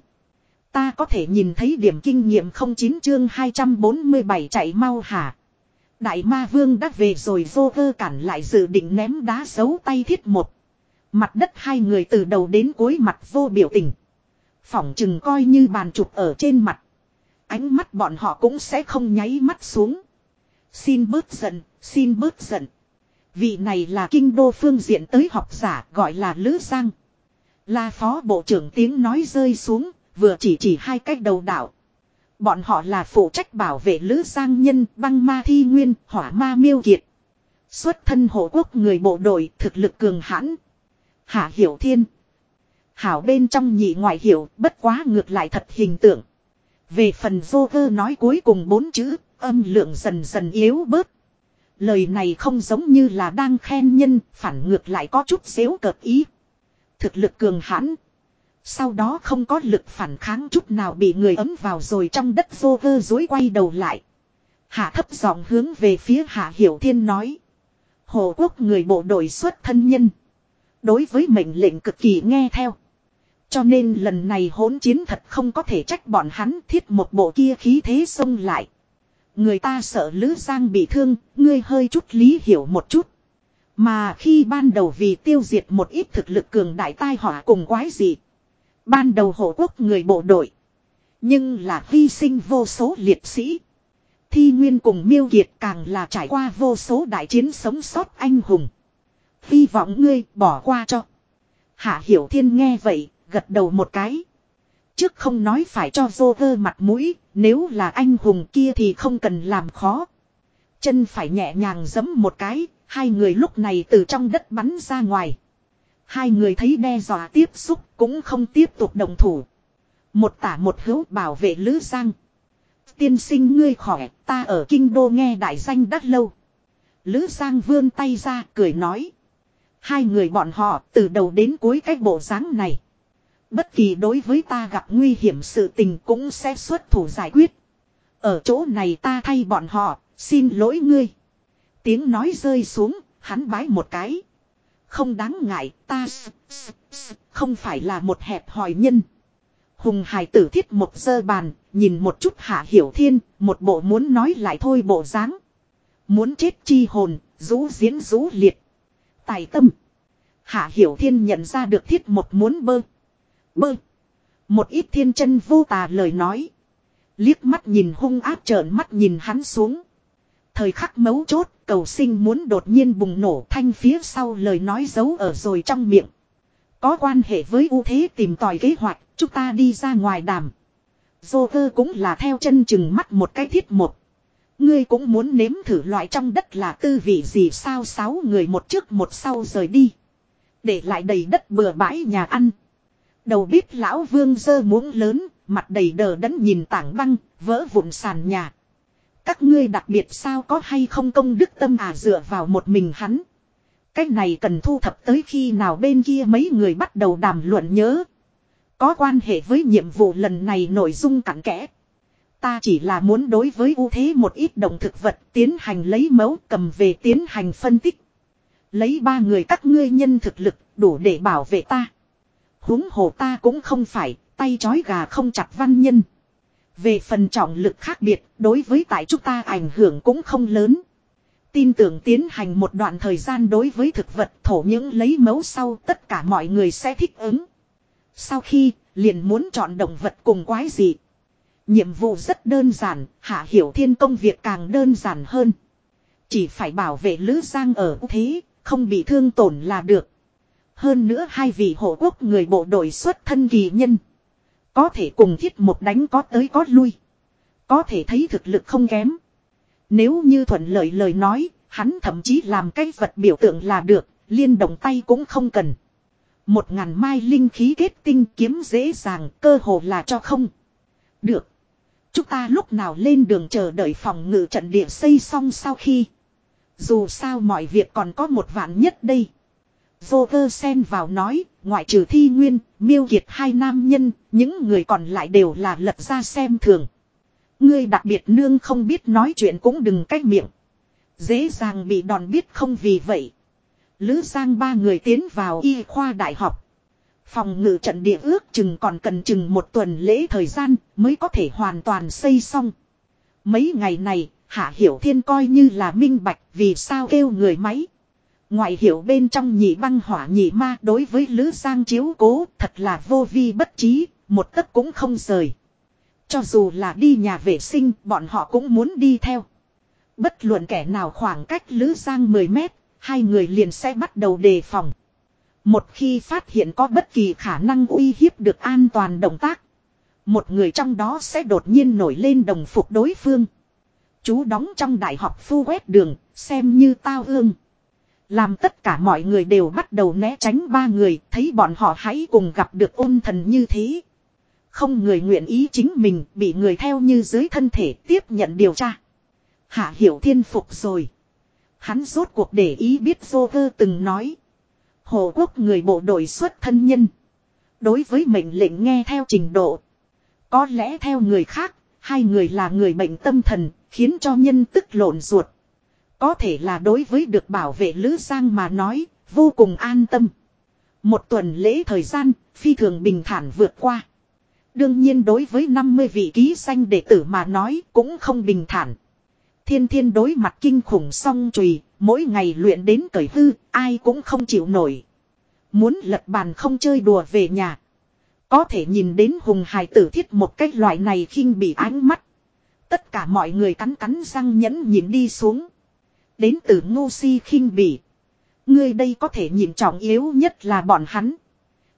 Ta có thể nhìn thấy điểm kinh nghiệm không chín chương 247 chạy mau hả. Đại ma vương đã về rồi vô vơ cản lại dự định ném đá giấu tay thiết một. Mặt đất hai người từ đầu đến cuối mặt vô biểu tình. Phỏng chừng coi như bàn chụp ở trên mặt. Ánh mắt bọn họ cũng sẽ không nháy mắt xuống. Xin bớt giận, xin bớt giận. Vị này là kinh đô phương diện tới học giả gọi là Lữ Giang. Là phó bộ trưởng tiếng nói rơi xuống, vừa chỉ chỉ hai cách đầu đảo. Bọn họ là phụ trách bảo vệ Lữ Giang nhân băng ma thi nguyên, hỏa ma miêu kiệt. Xuất thân hộ quốc người bộ đội thực lực cường hãn. Hạ Hiểu Thiên. Hảo bên trong nhị ngoại hiểu bất quá ngược lại thật hình tượng. Về phần vô vơ nói cuối cùng bốn chữ, âm lượng dần dần yếu bớt. Lời này không giống như là đang khen nhân, phản ngược lại có chút xéo cợt ý. Thực lực cường hãn. Sau đó không có lực phản kháng chút nào bị người ấm vào rồi trong đất vô vơ dối quay đầu lại. Hạ thấp giọng hướng về phía Hạ Hiểu Thiên nói. Hồ quốc người bộ đội xuất thân nhân. Đối với mệnh lệnh cực kỳ nghe theo. Cho nên lần này hỗn chiến thật không có thể trách bọn hắn thiết một bộ kia khí thế xông lại. Người ta sợ Lữ Giang bị thương, ngươi hơi chút lý hiểu một chút. Mà khi ban đầu vì tiêu diệt một ít thực lực cường đại tai họa cùng quái gì. Ban đầu hộ quốc người bộ đội. Nhưng là hy sinh vô số liệt sĩ. Thi Nguyên cùng Miêu Kiệt càng là trải qua vô số đại chiến sống sót anh hùng. Hy vọng ngươi bỏ qua cho. Hạ Hiểu Thiên nghe vậy, gật đầu một cái. Trước không nói phải cho vô vơ mặt mũi, nếu là anh hùng kia thì không cần làm khó. Chân phải nhẹ nhàng giấm một cái, hai người lúc này từ trong đất bắn ra ngoài. Hai người thấy đe dọa tiếp xúc cũng không tiếp tục đồng thủ. Một tả một hữu bảo vệ Lữ Giang. Tiên sinh ngươi khỏe, ta ở kinh đô nghe đại danh đắt lâu. Lữ Giang vươn tay ra cười nói. Hai người bọn họ từ đầu đến cuối cái bộ dáng này. Bất kỳ đối với ta gặp nguy hiểm sự tình cũng sẽ xuất thủ giải quyết. Ở chỗ này ta thay bọn họ, xin lỗi ngươi. Tiếng nói rơi xuống, hắn bái một cái. Không đáng ngại, ta không phải là một hẹp hòi nhân. Hùng hải tử thiết một sơ bàn, nhìn một chút hạ hiểu thiên, một bộ muốn nói lại thôi bộ dáng. Muốn chết chi hồn, rũ diễn rũ liệt. Tài tâm. Hạ hiểu thiên nhận ra được thiết một muốn bơ. Bơ. Một ít thiên chân vô tà lời nói. Liếc mắt nhìn hung áp trợn mắt nhìn hắn xuống. Thời khắc mấu chốt, cầu sinh muốn đột nhiên bùng nổ thanh phía sau lời nói giấu ở rồi trong miệng. Có quan hệ với ưu thế tìm tòi kế hoạch, chúng ta đi ra ngoài đàm. Dô cơ cũng là theo chân chừng mắt một cái thiết một. Ngươi cũng muốn nếm thử loại trong đất là tư vị gì sao sáu người một trước một sau rời đi. Để lại đầy đất bừa bãi nhà ăn. Đầu bếp lão vương dơ muỗng lớn, mặt đầy đờ đẫn nhìn tảng băng, vỡ vụn sàn nhà. Các ngươi đặc biệt sao có hay không công đức tâm à dựa vào một mình hắn. Cách này cần thu thập tới khi nào bên kia mấy người bắt đầu đàm luận nhớ. Có quan hệ với nhiệm vụ lần này nội dung cặn kẽ. Ta chỉ là muốn đối với ưu thế một ít động thực vật tiến hành lấy mẫu cầm về tiến hành phân tích. Lấy ba người các ngươi nhân thực lực đủ để bảo vệ ta. huống hồ ta cũng không phải, tay chói gà không chặt văn nhân. Về phần trọng lực khác biệt, đối với tại chúng ta ảnh hưởng cũng không lớn. Tin tưởng tiến hành một đoạn thời gian đối với thực vật thổ những lấy mẫu sau tất cả mọi người sẽ thích ứng. Sau khi, liền muốn chọn động vật cùng quái gì. Nhiệm vụ rất đơn giản, hạ hiểu thiên công việc càng đơn giản hơn. Chỉ phải bảo vệ Lữ Giang ở thế, không bị thương tổn là được. Hơn nữa hai vị hộ quốc người bộ đội xuất thân kỳ nhân. Có thể cùng thiết một đánh có tới có lui. Có thể thấy thực lực không kém. Nếu như thuận lợi lời nói, hắn thậm chí làm cái vật biểu tượng là được, liên động tay cũng không cần. Một ngàn mai linh khí kết tinh kiếm dễ dàng, cơ hồ là cho không. Được. Chúng ta lúc nào lên đường chờ đợi phòng ngự trận địa xây xong sau khi. Dù sao mọi việc còn có một vạn nhất đây. Vô cơ sen vào nói, ngoại trừ thi nguyên, miêu kiệt hai nam nhân, những người còn lại đều là lật ra xem thường. Ngươi đặc biệt nương không biết nói chuyện cũng đừng cách miệng. Dễ dàng bị đòn biết không vì vậy. Lữ Giang ba người tiến vào y khoa đại học. Phòng ngự trận địa ước chừng còn cần chừng một tuần lễ thời gian mới có thể hoàn toàn xây xong. Mấy ngày này, Hạ Hiểu Thiên coi như là minh bạch vì sao kêu người máy. Ngoại hiểu bên trong nhị băng hỏa nhị ma đối với Lữ Giang chiếu cố thật là vô vi bất trí, một tấc cũng không rời. Cho dù là đi nhà vệ sinh bọn họ cũng muốn đi theo. Bất luận kẻ nào khoảng cách Lữ Giang 10 mét, hai người liền sẽ bắt đầu đề phòng. Một khi phát hiện có bất kỳ khả năng uy hiếp được an toàn động tác, một người trong đó sẽ đột nhiên nổi lên đồng phục đối phương. Chú đóng trong đại học phu quét đường, xem như tao ương. Làm tất cả mọi người đều bắt đầu né tránh ba người, thấy bọn họ hãy cùng gặp được ôn thần như thế. Không người nguyện ý chính mình bị người theo như dưới thân thể tiếp nhận điều tra. Hạ hiểu thiên phục rồi. Hắn rốt cuộc để ý biết vô vơ từng nói. Hồ quốc người bộ đội xuất thân nhân. Đối với mệnh lệnh nghe theo trình độ. Có lẽ theo người khác, hai người là người bệnh tâm thần, khiến cho nhân tức lộn ruột. Có thể là đối với được bảo vệ Lữ Giang mà nói, vô cùng an tâm. Một tuần lễ thời gian, phi thường bình thản vượt qua. Đương nhiên đối với 50 vị ký danh đệ tử mà nói cũng không bình thản. Thiên thiên đối mặt kinh khủng song trùy, mỗi ngày luyện đến cởi hư, ai cũng không chịu nổi. Muốn lật bàn không chơi đùa về nhà. Có thể nhìn đến hùng hài tử thiết một cái loại này khinh bị ánh mắt. Tất cả mọi người cắn cắn răng nhẫn nhìn đi xuống. Đến từ ngu si khinh bỉ. Ngươi đây có thể nhìn trọng yếu nhất là bọn hắn.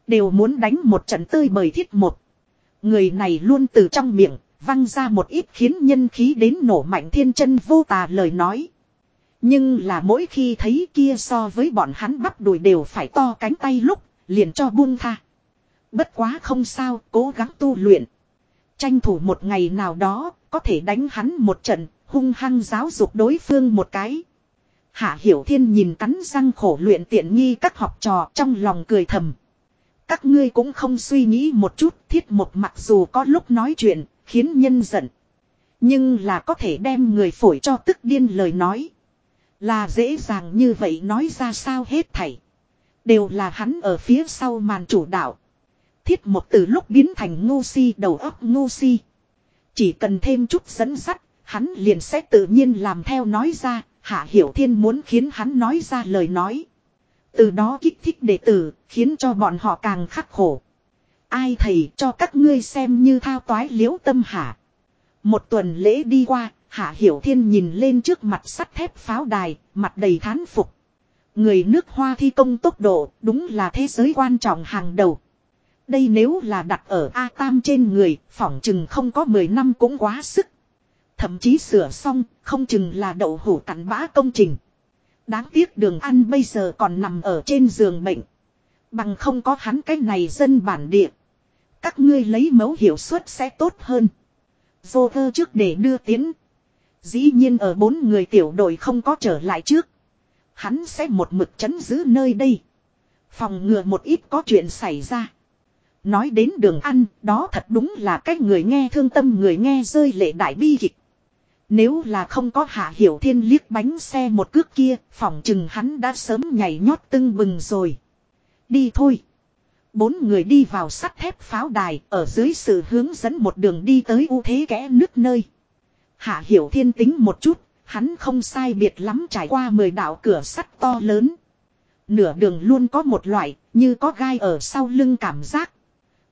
Đều muốn đánh một trận tơi bời thiết một. Người này luôn từ trong miệng, văng ra một ít khiến nhân khí đến nổ mạnh thiên chân vô tà lời nói. Nhưng là mỗi khi thấy kia so với bọn hắn bắp đùi đều phải to cánh tay lúc, liền cho buông tha. Bất quá không sao, cố gắng tu luyện. Tranh thủ một ngày nào đó, có thể đánh hắn một trận, hung hăng giáo dục đối phương một cái. Hạ Hiểu Thiên nhìn cắn răng khổ luyện tiện nghi các học trò trong lòng cười thầm. Các ngươi cũng không suy nghĩ một chút thiết một mặc dù có lúc nói chuyện, khiến nhân giận. Nhưng là có thể đem người phổi cho tức điên lời nói. Là dễ dàng như vậy nói ra sao hết thảy. Đều là hắn ở phía sau màn chủ đạo. Thiết một từ lúc biến thành ngu si đầu óc ngu si. Chỉ cần thêm chút dẫn sắt hắn liền sẽ tự nhiên làm theo nói ra, Hạ Hiểu Thiên muốn khiến hắn nói ra lời nói. Từ đó kích thích đệ tử, khiến cho bọn họ càng khắc khổ. Ai thầy cho các ngươi xem như thao toái liễu tâm hạ. Một tuần lễ đi qua, Hạ Hiểu Thiên nhìn lên trước mặt sắt thép pháo đài, mặt đầy thán phục. Người nước hoa thi công tốc độ, đúng là thế giới quan trọng hàng đầu. Đây nếu là đặt ở A Tam trên người, phỏng chừng không có 10 năm cũng quá sức. Thậm chí sửa xong, không chừng là đậu hủ cắn bã công trình. Đáng tiếc đường ăn bây giờ còn nằm ở trên giường bệnh. Bằng không có hắn cái này dân bản địa. Các ngươi lấy mẫu hiệu suất sẽ tốt hơn. Vô thơ trước để đưa tiến. Dĩ nhiên ở bốn người tiểu đội không có trở lại trước. Hắn sẽ một mực chấn giữ nơi đây. Phòng ngừa một ít có chuyện xảy ra. Nói đến đường ăn, đó thật đúng là cách người nghe thương tâm người nghe rơi lệ đại bi kịch. Nếu là không có hạ hiểu thiên liếc bánh xe một cước kia, phỏng chừng hắn đã sớm nhảy nhót tưng bừng rồi. Đi thôi. Bốn người đi vào sắt thép pháo đài, ở dưới sự hướng dẫn một đường đi tới ưu thế kẽ nước nơi. Hạ hiểu thiên tính một chút, hắn không sai biệt lắm trải qua mười đạo cửa sắt to lớn. Nửa đường luôn có một loại, như có gai ở sau lưng cảm giác.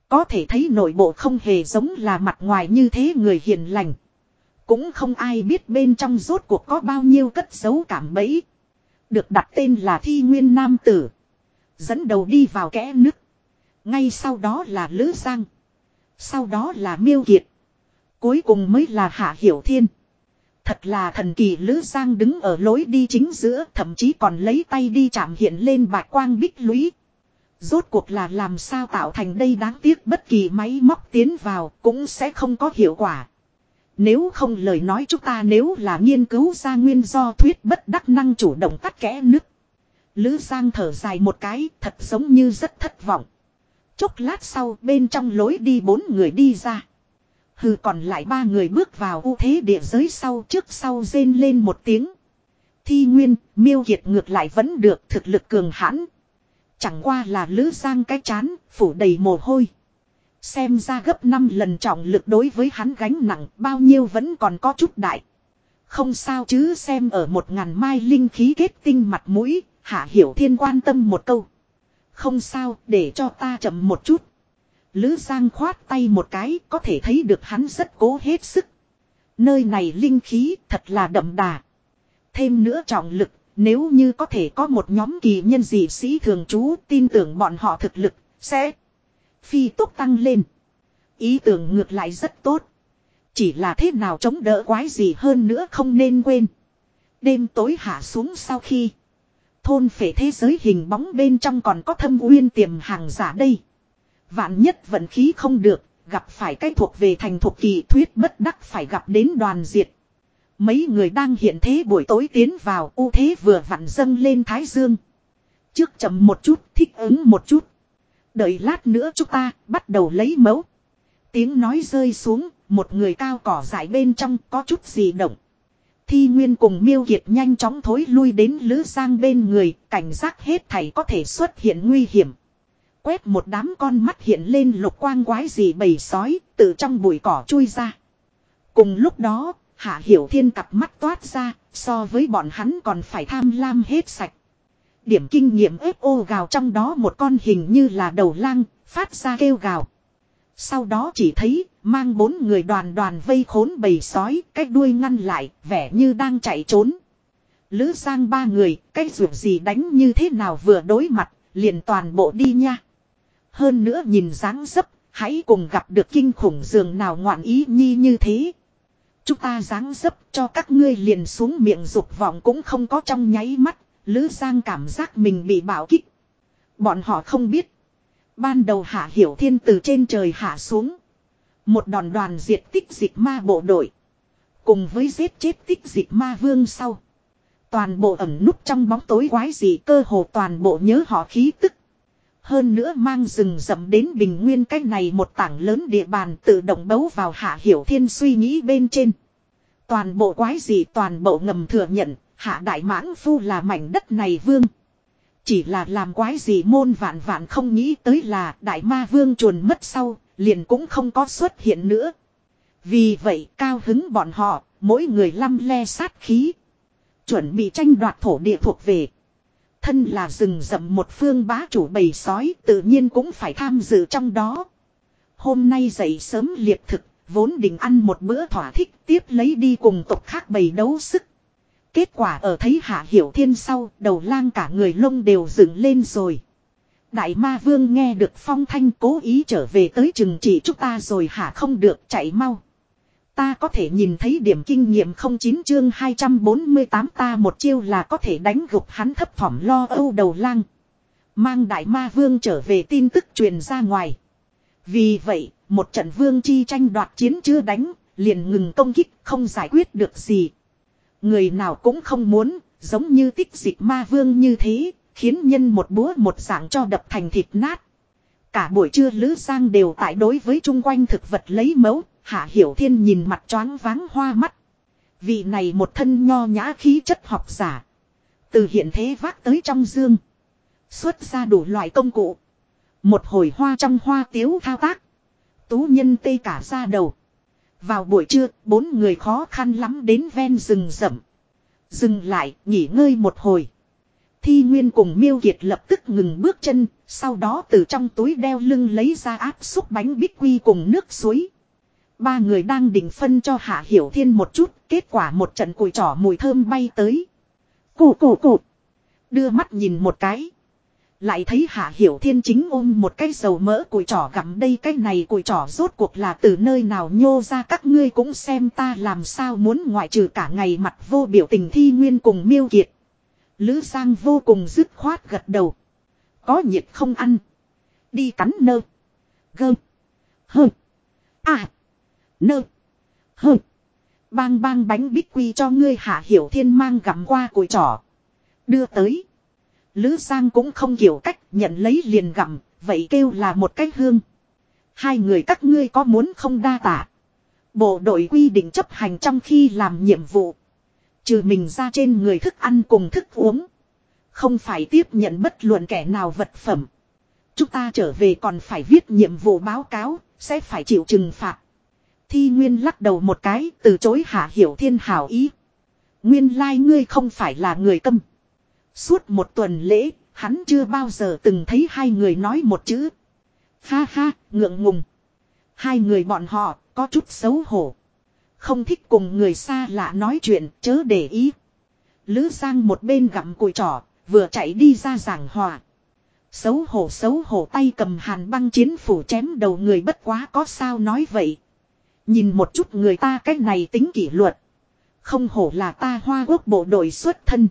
Có thể thấy nội bộ không hề giống là mặt ngoài như thế người hiền lành. Cũng không ai biết bên trong rốt cuộc có bao nhiêu cất dấu cảm bẫy. Được đặt tên là Thi Nguyên Nam Tử. Dẫn đầu đi vào kẽ nứt. Ngay sau đó là Lữ Giang. Sau đó là Miêu Kiệt. Cuối cùng mới là Hạ Hiểu Thiên. Thật là thần kỳ Lữ Giang đứng ở lối đi chính giữa, thậm chí còn lấy tay đi chạm hiện lên bạc quang bích lũy. Rốt cuộc là làm sao tạo thành đây đáng tiếc bất kỳ máy móc tiến vào cũng sẽ không có hiệu quả. Nếu không lời nói chúng ta nếu là nghiên cứu ra nguyên do thuyết bất đắc năng chủ động tắt kẽ nứt. Lữ Giang thở dài một cái thật giống như rất thất vọng. Chốc lát sau bên trong lối đi bốn người đi ra. Hừ còn lại ba người bước vào ưu thế địa giới sau trước sau rên lên một tiếng. Thi Nguyên, miêu kiệt ngược lại vẫn được thực lực cường hãn. Chẳng qua là lữ giang cái chán, phủ đầy mồ hôi. Xem ra gấp 5 lần trọng lực đối với hắn gánh nặng bao nhiêu vẫn còn có chút đại. Không sao chứ xem ở một ngàn mai linh khí kết tinh mặt mũi, hạ hiểu thiên quan tâm một câu. Không sao, để cho ta chậm một chút. Lữ Giang khoát tay một cái, có thể thấy được hắn rất cố hết sức. Nơi này linh khí thật là đậm đà. Thêm nữa trọng lực, nếu như có thể có một nhóm kỳ nhân dị sĩ thường trú tin tưởng bọn họ thực lực, sẽ phi tốc tăng lên. Ý tưởng ngược lại rất tốt. Chỉ là thế nào chống đỡ quái gì hơn nữa không nên quên. Đêm tối hạ xuống sau khi. Thôn phể thế giới hình bóng bên trong còn có thâm uyên tiềm hàng giả đây. Vạn nhất vận khí không được, gặp phải cái thuộc về thành thuộc kỳ thuyết bất đắc phải gặp đến đoàn diệt. Mấy người đang hiện thế buổi tối tiến vào ưu thế vừa vặn dâng lên Thái Dương. Trước chậm một chút, thích ứng một chút. Đợi lát nữa chúng ta bắt đầu lấy mẫu. Tiếng nói rơi xuống, một người cao cỏ dại bên trong có chút gì động. Thi Nguyên cùng Miêu Kiệt nhanh chóng thối lui đến Lữ Giang bên người, cảnh giác hết thảy có thể xuất hiện nguy hiểm. Quét một đám con mắt hiện lên lục quang quái gì bầy sói, từ trong bụi cỏ chui ra. Cùng lúc đó, Hạ Hiểu Thiên cặp mắt toát ra, so với bọn hắn còn phải tham lam hết sạch. Điểm kinh nghiệm ép ô gào trong đó một con hình như là đầu lang, phát ra kêu gào. Sau đó chỉ thấy, mang bốn người đoàn đoàn vây khốn bầy sói, cách đuôi ngăn lại, vẻ như đang chạy trốn. Lữ Giang ba người, cách ruột gì đánh như thế nào vừa đối mặt, liền toàn bộ đi nha. Hơn nữa nhìn dáng dấp, hãy cùng gặp được kinh khủng giường nào ngoạn ý nhi như thế. Chúng ta dáng dấp cho các ngươi liền xuống miệng dục vọng cũng không có trong nháy mắt, Lữ Giang cảm giác mình bị bảo kích. Bọn họ không biết. Ban đầu hạ hiểu thiên từ trên trời hạ xuống. Một đòn đoàn diệt tích dịch ma bộ đội. Cùng với giết chết tích dịch ma vương sau. Toàn bộ ẩn núp trong bóng tối quái gì cơ hồ toàn bộ nhớ họ khí tức. Hơn nữa mang rừng rậm đến bình nguyên cách này một tảng lớn địa bàn tự động bấu vào hạ hiểu thiên suy nghĩ bên trên. Toàn bộ quái gì toàn bộ ngầm thừa nhận hạ đại mãng phu là mảnh đất này vương. Chỉ là làm quái gì môn vạn vạn không nghĩ tới là đại ma vương chuồn mất sau, liền cũng không có xuất hiện nữa. Vì vậy cao hứng bọn họ, mỗi người lăm le sát khí. Chuẩn bị tranh đoạt thổ địa thuộc về. Thân là rừng rậm một phương bá chủ bầy sói tự nhiên cũng phải tham dự trong đó. Hôm nay dậy sớm liệt thực, vốn định ăn một bữa thỏa thích tiếp lấy đi cùng tộc khác bầy đấu sức. Kết quả ở thấy hạ hiểu thiên sau, đầu lang cả người lông đều dựng lên rồi. Đại ma vương nghe được phong thanh cố ý trở về tới chừng chỉ chúng ta rồi hả không được chạy mau. Ta có thể nhìn thấy điểm kinh nghiệm không chín chương 248 ta một chiêu là có thể đánh gục hắn thấp thỏm lo âu đầu lang. Mang đại ma vương trở về tin tức truyền ra ngoài. Vì vậy, một trận vương chi tranh đoạt chiến chưa đánh, liền ngừng công kích không giải quyết được gì. Người nào cũng không muốn, giống như tích dịch ma vương như thế, khiến nhân một búa một dạng cho đập thành thịt nát. Cả buổi trưa Lữ Giang đều tại đối với chung quanh thực vật lấy mẫu, Hạ Hiểu Thiên nhìn mặt choáng váng hoa mắt. Vị này một thân nho nhã khí chất học giả. Từ hiện thế vác tới trong dương. Xuất ra đủ loại công cụ. Một hồi hoa trong hoa tiếu thao tác. Tú nhân tê cả ra đầu. Vào buổi trưa, bốn người khó khăn lắm đến ven rừng rậm. Dừng lại, nghỉ ngơi một hồi. Thi Nguyên cùng Miêu Kiệt lập tức ngừng bước chân, sau đó từ trong túi đeo lưng lấy ra áp xúc bánh bích quy cùng nước suối. Ba người đang định phân cho Hạ Hiểu Thiên một chút, kết quả một trận cùi trỏ mùi thơm bay tới. Cụ cụ cụ. Đưa mắt nhìn một cái. Lại thấy Hạ Hiểu Thiên chính ôm một cái dầu mỡ cùi trỏ gặm đây, cái này cùi trỏ rốt cuộc là từ nơi nào nhô ra, các ngươi cũng xem ta làm sao muốn ngoại trừ cả ngày mặt vô biểu tình thi nguyên cùng miêu kiệt. Lữ Giang vô cùng dứt khoát gật đầu. Có nhiệt không ăn. Đi cắn nơ. Gơ. Hơ. À. Nơ. Hơ. Bang bang bánh bích quy cho ngươi, hạ hiểu thiên mang gặm qua cùi trỏ. Đưa tới. Lữ Giang cũng không hiểu cách nhận lấy liền gặm, vậy kêu là một cách hương. Hai người các ngươi có muốn không đa tả. Bộ đội quy định chấp hành trong khi làm nhiệm vụ. Trừ mình ra trên người thức ăn cùng thức uống. Không phải tiếp nhận bất luận kẻ nào vật phẩm. Chúng ta trở về còn phải viết nhiệm vụ báo cáo, sẽ phải chịu trừng phạt. Thi Nguyên lắc đầu một cái, từ chối hạ hiểu thiên hảo ý. Nguyên lai like ngươi không phải là người câm. Suốt một tuần lễ, hắn chưa bao giờ từng thấy hai người nói một chữ. Ha ha, ngượng ngùng. Hai người bọn họ, có chút xấu hổ. Không thích cùng người xa lạ nói chuyện, chớ để ý. Lữ Giang một bên gặm cùi trỏ, vừa chạy đi ra giảng hòa. Xấu hổ xấu hổ tay cầm hàn băng chiến phủ chém đầu người bất quá có sao nói vậy. Nhìn một chút người ta cách này tính kỷ luật. Không hổ là ta hoa quốc bộ đội xuất thân.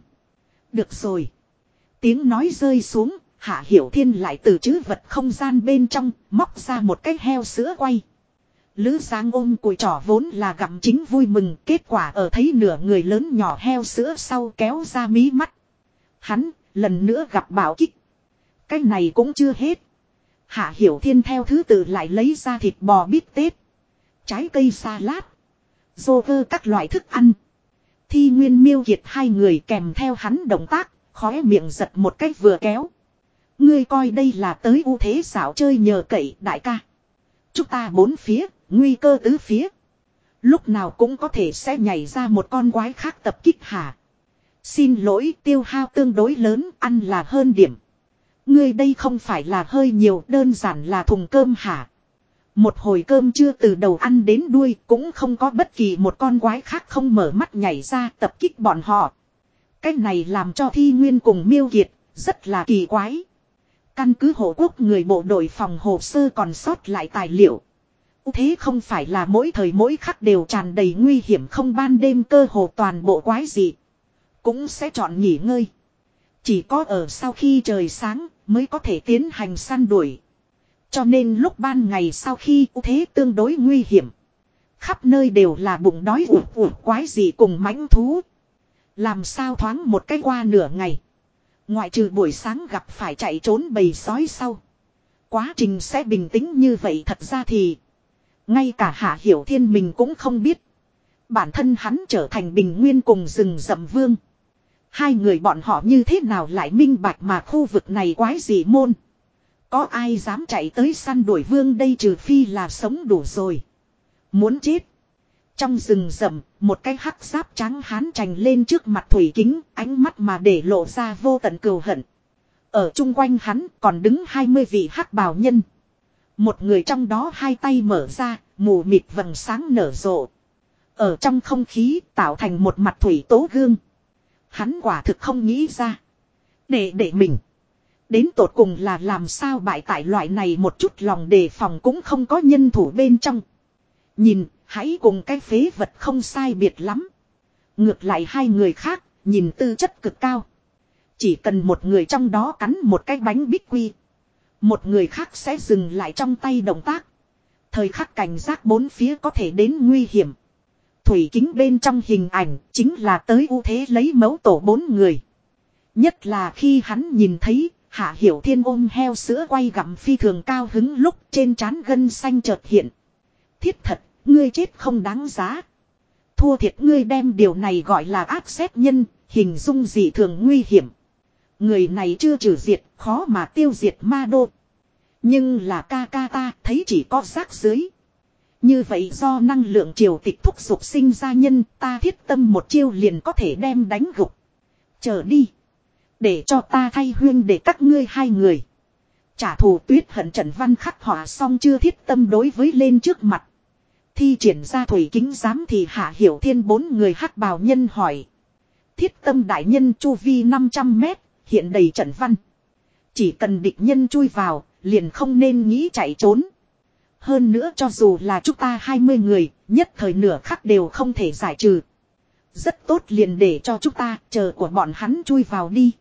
Được rồi. Tiếng nói rơi xuống, Hạ Hiểu Thiên lại từ chữ vật không gian bên trong, móc ra một cái heo sữa quay. Lữ Giang ôm cùi trỏ vốn là gặm chính vui mừng, kết quả ở thấy nửa người lớn nhỏ heo sữa sau kéo ra mí mắt. Hắn, lần nữa gặp bảo kích. Cái này cũng chưa hết. Hạ Hiểu Thiên theo thứ tự lại lấy ra thịt bò bít tết. Trái cây salad. Dô vơ các loại thức ăn. Thi Nguyên miêu kiệt hai người kèm theo hắn động tác, khóe miệng giật một cách vừa kéo. Ngươi coi đây là tới ưu thế xảo chơi nhờ cậy đại ca. Chúng ta bốn phía, nguy cơ tứ phía. Lúc nào cũng có thể sẽ nhảy ra một con quái khác tập kích hả. Xin lỗi tiêu hao tương đối lớn, ăn là hơn điểm. Ngươi đây không phải là hơi nhiều đơn giản là thùng cơm hả. Một hồi cơm chưa từ đầu ăn đến đuôi cũng không có bất kỳ một con quái khác không mở mắt nhảy ra tập kích bọn họ. Cái này làm cho thi nguyên cùng miêu kiệt, rất là kỳ quái. Căn cứ hộ quốc người bộ đội phòng hồ sơ còn sót lại tài liệu. Thế không phải là mỗi thời mỗi khắc đều tràn đầy nguy hiểm không ban đêm cơ hồ toàn bộ quái gì. Cũng sẽ chọn nghỉ ngơi. Chỉ có ở sau khi trời sáng mới có thể tiến hành săn đuổi. Cho nên lúc ban ngày sau khi thế tương đối nguy hiểm. Khắp nơi đều là bụng đói ủ ủ, quái gì cùng mãnh thú. Làm sao thoáng một cái qua nửa ngày. Ngoại trừ buổi sáng gặp phải chạy trốn bầy sói sau. Quá trình sẽ bình tĩnh như vậy thật ra thì. Ngay cả Hạ Hiểu Thiên mình cũng không biết. Bản thân hắn trở thành bình nguyên cùng rừng rậm vương. Hai người bọn họ như thế nào lại minh bạch mà khu vực này quái gì môn. Có ai dám chạy tới săn đuổi vương đây trừ phi là sống đủ rồi. Muốn chết. Trong rừng rậm, một cái hắc giáp trắng hán trành lên trước mặt thủy kính, ánh mắt mà để lộ ra vô tận cừu hận. Ở chung quanh hắn còn đứng 20 vị hắc bào nhân. Một người trong đó hai tay mở ra, mù mịt vầng sáng nở rộ. Ở trong không khí tạo thành một mặt thủy tố gương. Hắn quả thực không nghĩ ra. Để để mình. Đến tột cùng là làm sao bại tại loại này một chút lòng đề phòng cũng không có nhân thủ bên trong. Nhìn, hãy cùng cái phế vật không sai biệt lắm. Ngược lại hai người khác, nhìn tư chất cực cao. Chỉ cần một người trong đó cắn một cái bánh bích quy. Một người khác sẽ dừng lại trong tay động tác. Thời khắc cảnh giác bốn phía có thể đến nguy hiểm. Thủy kính bên trong hình ảnh chính là tới ưu thế lấy mẫu tổ bốn người. Nhất là khi hắn nhìn thấy Hạ Hiểu Thiên ôm heo sữa quay gặm phi thường cao hứng lúc trên trán gân xanh chợt hiện. Thiết thật, ngươi chết không đáng giá. Thua thiệt ngươi đem điều này gọi là ác xét nhân, hình dung dị thường nguy hiểm. Người này chưa trừ diệt, khó mà tiêu diệt ma đô. Nhưng là ca ca ta thấy chỉ có rác dưới. Như vậy do năng lượng triều tịch thúc dục sinh ra nhân ta thiết tâm một chiêu liền có thể đem đánh gục. Chờ đi. Để cho ta thay huyên để các ngươi hai người. Trả thù tuyết hận trần văn khắc họa xong chưa thiết tâm đối với lên trước mặt. Thi triển ra thủy kính giám thì hạ hiểu thiên bốn người hắc bào nhân hỏi. Thiết tâm đại nhân chu vi 500 mét, hiện đầy trận văn. Chỉ cần địch nhân chui vào, liền không nên nghĩ chạy trốn. Hơn nữa cho dù là chúng ta 20 người, nhất thời nửa khắc đều không thể giải trừ. Rất tốt liền để cho chúng ta chờ của bọn hắn chui vào đi.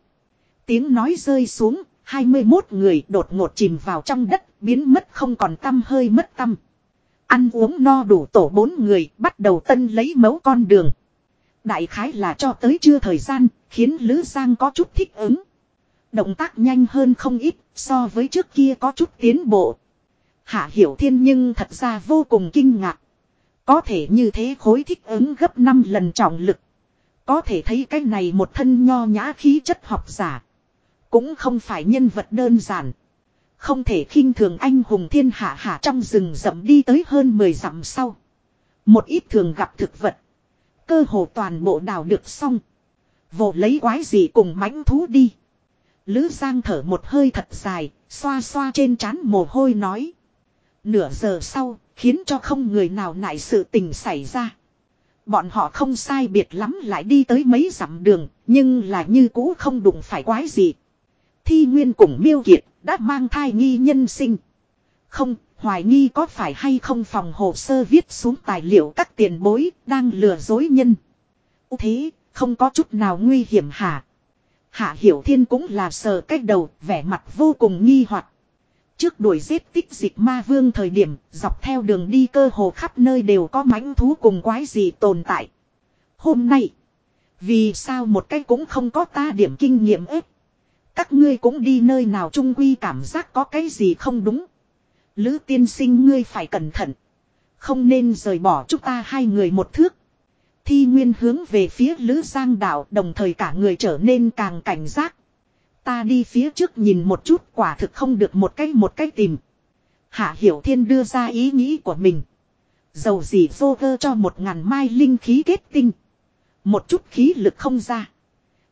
Tiếng nói rơi xuống, 21 người đột ngột chìm vào trong đất, biến mất không còn tâm hơi mất tâm. Ăn uống no đủ tổ bốn người, bắt đầu tân lấy mấu con đường. Đại khái là cho tới chưa thời gian, khiến Lữ Giang có chút thích ứng. Động tác nhanh hơn không ít, so với trước kia có chút tiến bộ. Hạ Hiểu Thiên nhưng thật ra vô cùng kinh ngạc. Có thể như thế khối thích ứng gấp 5 lần trọng lực. Có thể thấy cái này một thân nho nhã khí chất học giả. Cũng không phải nhân vật đơn giản. Không thể khinh thường anh hùng thiên hạ hạ trong rừng rậm đi tới hơn 10 dặm sau. Một ít thường gặp thực vật. Cơ hồ toàn bộ đào được xong. Vồ lấy quái gì cùng mãnh thú đi. Lữ Giang thở một hơi thật dài, xoa xoa trên trán mồ hôi nói. Nửa giờ sau, khiến cho không người nào nại sự tình xảy ra. Bọn họ không sai biệt lắm lại đi tới mấy dặm đường, nhưng là như cũ không đụng phải quái gì. Thi Nguyên cùng Miêu Kiệt đã mang thai nghi nhân sinh. Không, hoài nghi có phải hay không phòng hồ sơ viết xuống tài liệu các tiền bối đang lừa dối nhân. Thế, không có chút nào nguy hiểm hả? Hạ Hiểu Thiên cũng là sờ cách đầu, vẻ mặt vô cùng nghi hoặc. Trước đuổi giết tích dịch ma vương thời điểm, dọc theo đường đi cơ hồ khắp nơi đều có mãnh thú cùng quái gì tồn tại. Hôm nay, vì sao một cái cũng không có ta điểm kinh nghiệm ếp. Các ngươi cũng đi nơi nào trung quy cảm giác có cái gì không đúng. Lữ tiên sinh ngươi phải cẩn thận. Không nên rời bỏ chúng ta hai người một thước. Thi Nguyên hướng về phía Lữ Giang đạo, đồng thời cả người trở nên càng cảnh giác. Ta đi phía trước nhìn một chút, quả thực không được một cách một cách tìm. Hạ Hiểu Thiên đưa ra ý nghĩ của mình. Dầu gì vô cơ cho một ngàn mai linh khí kết tinh. Một chút khí lực không ra.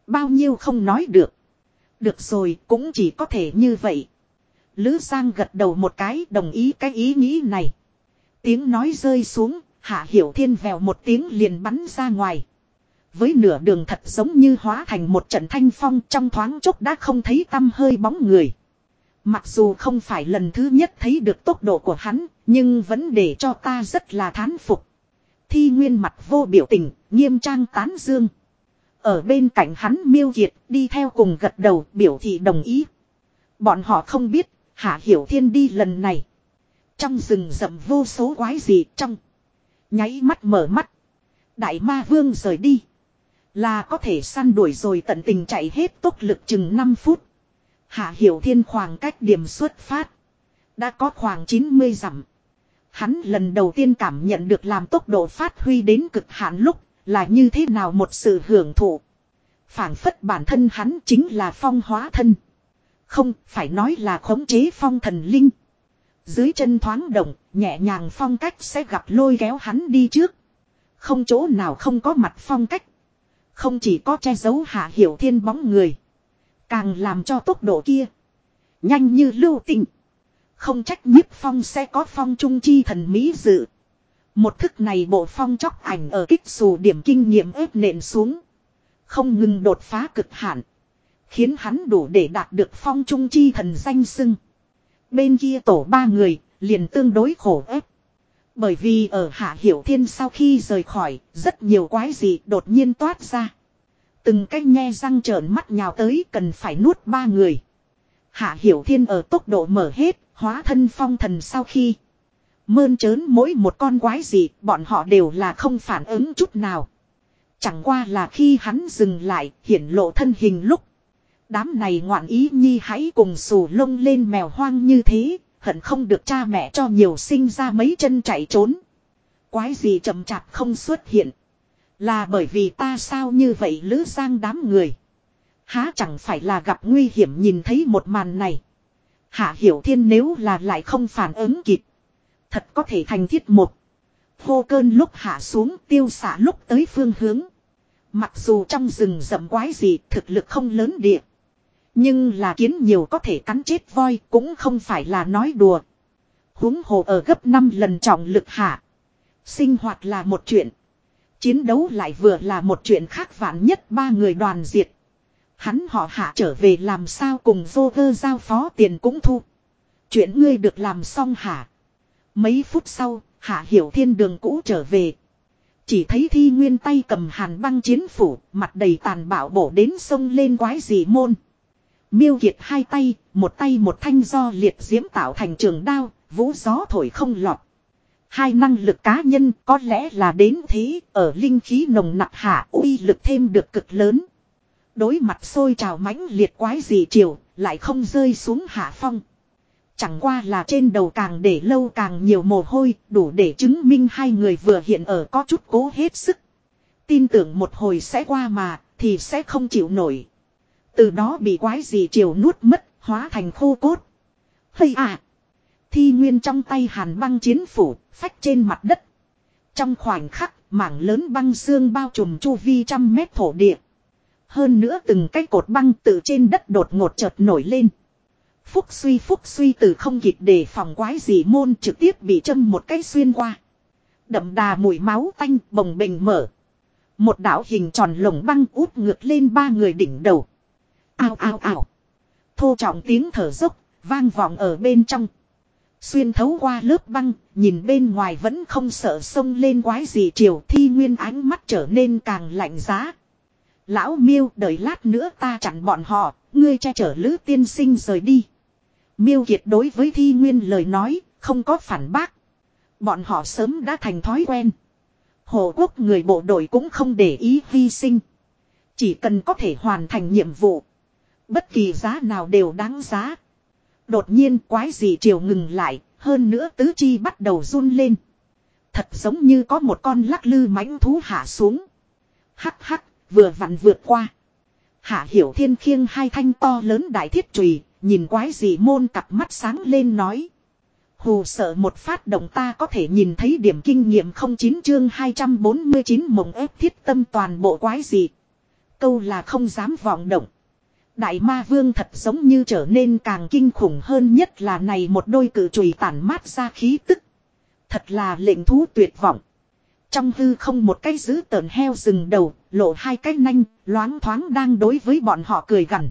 Bao nhiêu không nói được. Được rồi cũng chỉ có thể như vậy. Lữ Giang gật đầu một cái đồng ý cái ý nghĩ này. Tiếng nói rơi xuống, Hạ Hiểu Thiên vèo một tiếng liền bắn ra ngoài. Với nửa đường thật giống như hóa thành một trận thanh phong trong thoáng chốc đã không thấy tâm hơi bóng người. Mặc dù không phải lần thứ nhất thấy được tốc độ của hắn, nhưng vẫn để cho ta rất là thán phục. Thi nguyên mặt vô biểu tình, nghiêm trang tán dương. Ở bên cạnh hắn miêu kiệt đi theo cùng gật đầu biểu thị đồng ý. Bọn họ không biết, Hạ Hiểu Thiên đi lần này. Trong rừng rậm vô số quái gì trong. Nháy mắt mở mắt. Đại ma vương rời đi. Là có thể săn đuổi rồi tận tình chạy hết tốc lực chừng 5 phút. Hạ Hiểu Thiên khoảng cách điểm xuất phát. Đã có khoảng 90 dặm. Hắn lần đầu tiên cảm nhận được làm tốc độ phát huy đến cực hạn lúc là như thế nào một sự hưởng thụ. phảng phất bản thân hắn chính là phong hóa thân. Không, phải nói là khống chế phong thần linh. Dưới chân thoáng động, nhẹ nhàng phong cách sẽ gặp lôi kéo hắn đi trước. Không chỗ nào không có mặt phong cách. Không chỉ có che giấu hạ hiểu thiên bóng người. Càng làm cho tốc độ kia. Nhanh như lưu tình. Không trách nhiếp phong sẽ có phong trung chi thần mỹ dự. Một thức này bộ phong chóc ảnh ở kích dù điểm kinh nghiệm ép nện xuống. Không ngừng đột phá cực hạn. Khiến hắn đủ để đạt được phong trung chi thần danh sưng. Bên kia tổ ba người, liền tương đối khổ ép. Bởi vì ở Hạ Hiểu Thiên sau khi rời khỏi, rất nhiều quái gì đột nhiên toát ra. Từng cách nghe răng trợn mắt nhào tới cần phải nuốt ba người. Hạ Hiểu Thiên ở tốc độ mở hết, hóa thân phong thần sau khi. Mơn trớn mỗi một con quái gì, bọn họ đều là không phản ứng chút nào. Chẳng qua là khi hắn dừng lại, hiển lộ thân hình lúc. Đám này ngoạn ý nhi hãy cùng xù lông lên mèo hoang như thế, hận không được cha mẹ cho nhiều sinh ra mấy chân chạy trốn. Quái gì chậm chạp không xuất hiện. Là bởi vì ta sao như vậy lữ sang đám người. Há chẳng phải là gặp nguy hiểm nhìn thấy một màn này. Hạ hiểu thiên nếu là lại không phản ứng kịp. Thật có thể thành thiết một. Hô cơn lúc hạ xuống tiêu xả lúc tới phương hướng. Mặc dù trong rừng rậm quái gì thực lực không lớn địa. Nhưng là kiến nhiều có thể cắn chết voi cũng không phải là nói đùa. huống hồ ở gấp 5 lần trọng lực hạ. Sinh hoạt là một chuyện. Chiến đấu lại vừa là một chuyện khác vạn nhất ba người đoàn diệt. Hắn họ hạ trở về làm sao cùng vô cơ giao phó tiền cũng thu. Chuyện ngươi được làm xong hả? Mấy phút sau, hạ hiểu thiên đường cũ trở về. Chỉ thấy thi nguyên tay cầm hàn băng chiến phủ, mặt đầy tàn bạo bổ đến sông lên quái dị môn. Miêu kiệt hai tay, một tay một thanh do liệt diễm tạo thành trường đao, vũ gió thổi không lọt. Hai năng lực cá nhân có lẽ là đến thế, ở linh khí nồng nặc hạ uy lực thêm được cực lớn. Đối mặt sôi trào mãnh liệt quái dị triều, lại không rơi xuống hạ phong. Chẳng qua là trên đầu càng để lâu càng nhiều mồ hôi, đủ để chứng minh hai người vừa hiện ở có chút cố hết sức. Tin tưởng một hồi sẽ qua mà, thì sẽ không chịu nổi. Từ đó bị quái gì chiều nuốt mất, hóa thành khô cốt. Hây à! Thi nguyên trong tay hàn băng chiến phủ, phách trên mặt đất. Trong khoảnh khắc, mảng lớn băng xương bao trùm chu vi trăm mét thổ địa. Hơn nữa từng cái cột băng từ trên đất đột ngột chợt nổi lên. Phúc suy phúc suy từ không kịp để phòng quái gì môn trực tiếp bị châm một cái xuyên qua. Đậm đà mùi máu tanh bồng bình mở. Một đảo hình tròn lồng băng út ngược lên ba người đỉnh đầu. Ao ao ao. Thô trọng tiếng thở dốc, vang vọng ở bên trong. Xuyên thấu qua lớp băng, nhìn bên ngoài vẫn không sợ sông lên quái gì chiều thi nguyên ánh mắt trở nên càng lạnh giá. Lão miêu đợi lát nữa ta chặn bọn họ, ngươi che chở lữ tiên sinh rời đi. Miêu kiệt đối với thi nguyên lời nói, không có phản bác. Bọn họ sớm đã thành thói quen. Hồ quốc người bộ đội cũng không để ý hy sinh. Chỉ cần có thể hoàn thành nhiệm vụ. Bất kỳ giá nào đều đáng giá. Đột nhiên quái gì chiều ngừng lại, hơn nữa tứ chi bắt đầu run lên. Thật giống như có một con lắc lư mãnh thú hạ xuống. Hắc hắc, vừa vặn vượt qua. Hạ hiểu thiên khiêng hai thanh to lớn đại thiết trùy, nhìn quái gì môn cặp mắt sáng lên nói. Hù sợ một phát động ta có thể nhìn thấy điểm kinh nghiệm 09 chương 249 mộng ép thiết tâm toàn bộ quái gì. Câu là không dám vọng động. Đại ma vương thật giống như trở nên càng kinh khủng hơn nhất là này một đôi cử chùy tản mát ra khí tức. Thật là lệnh thú tuyệt vọng. Trong hư không một cái giữ tờn heo rừng đầu, lộ hai cái nanh, loáng thoáng đang đối với bọn họ cười gằn.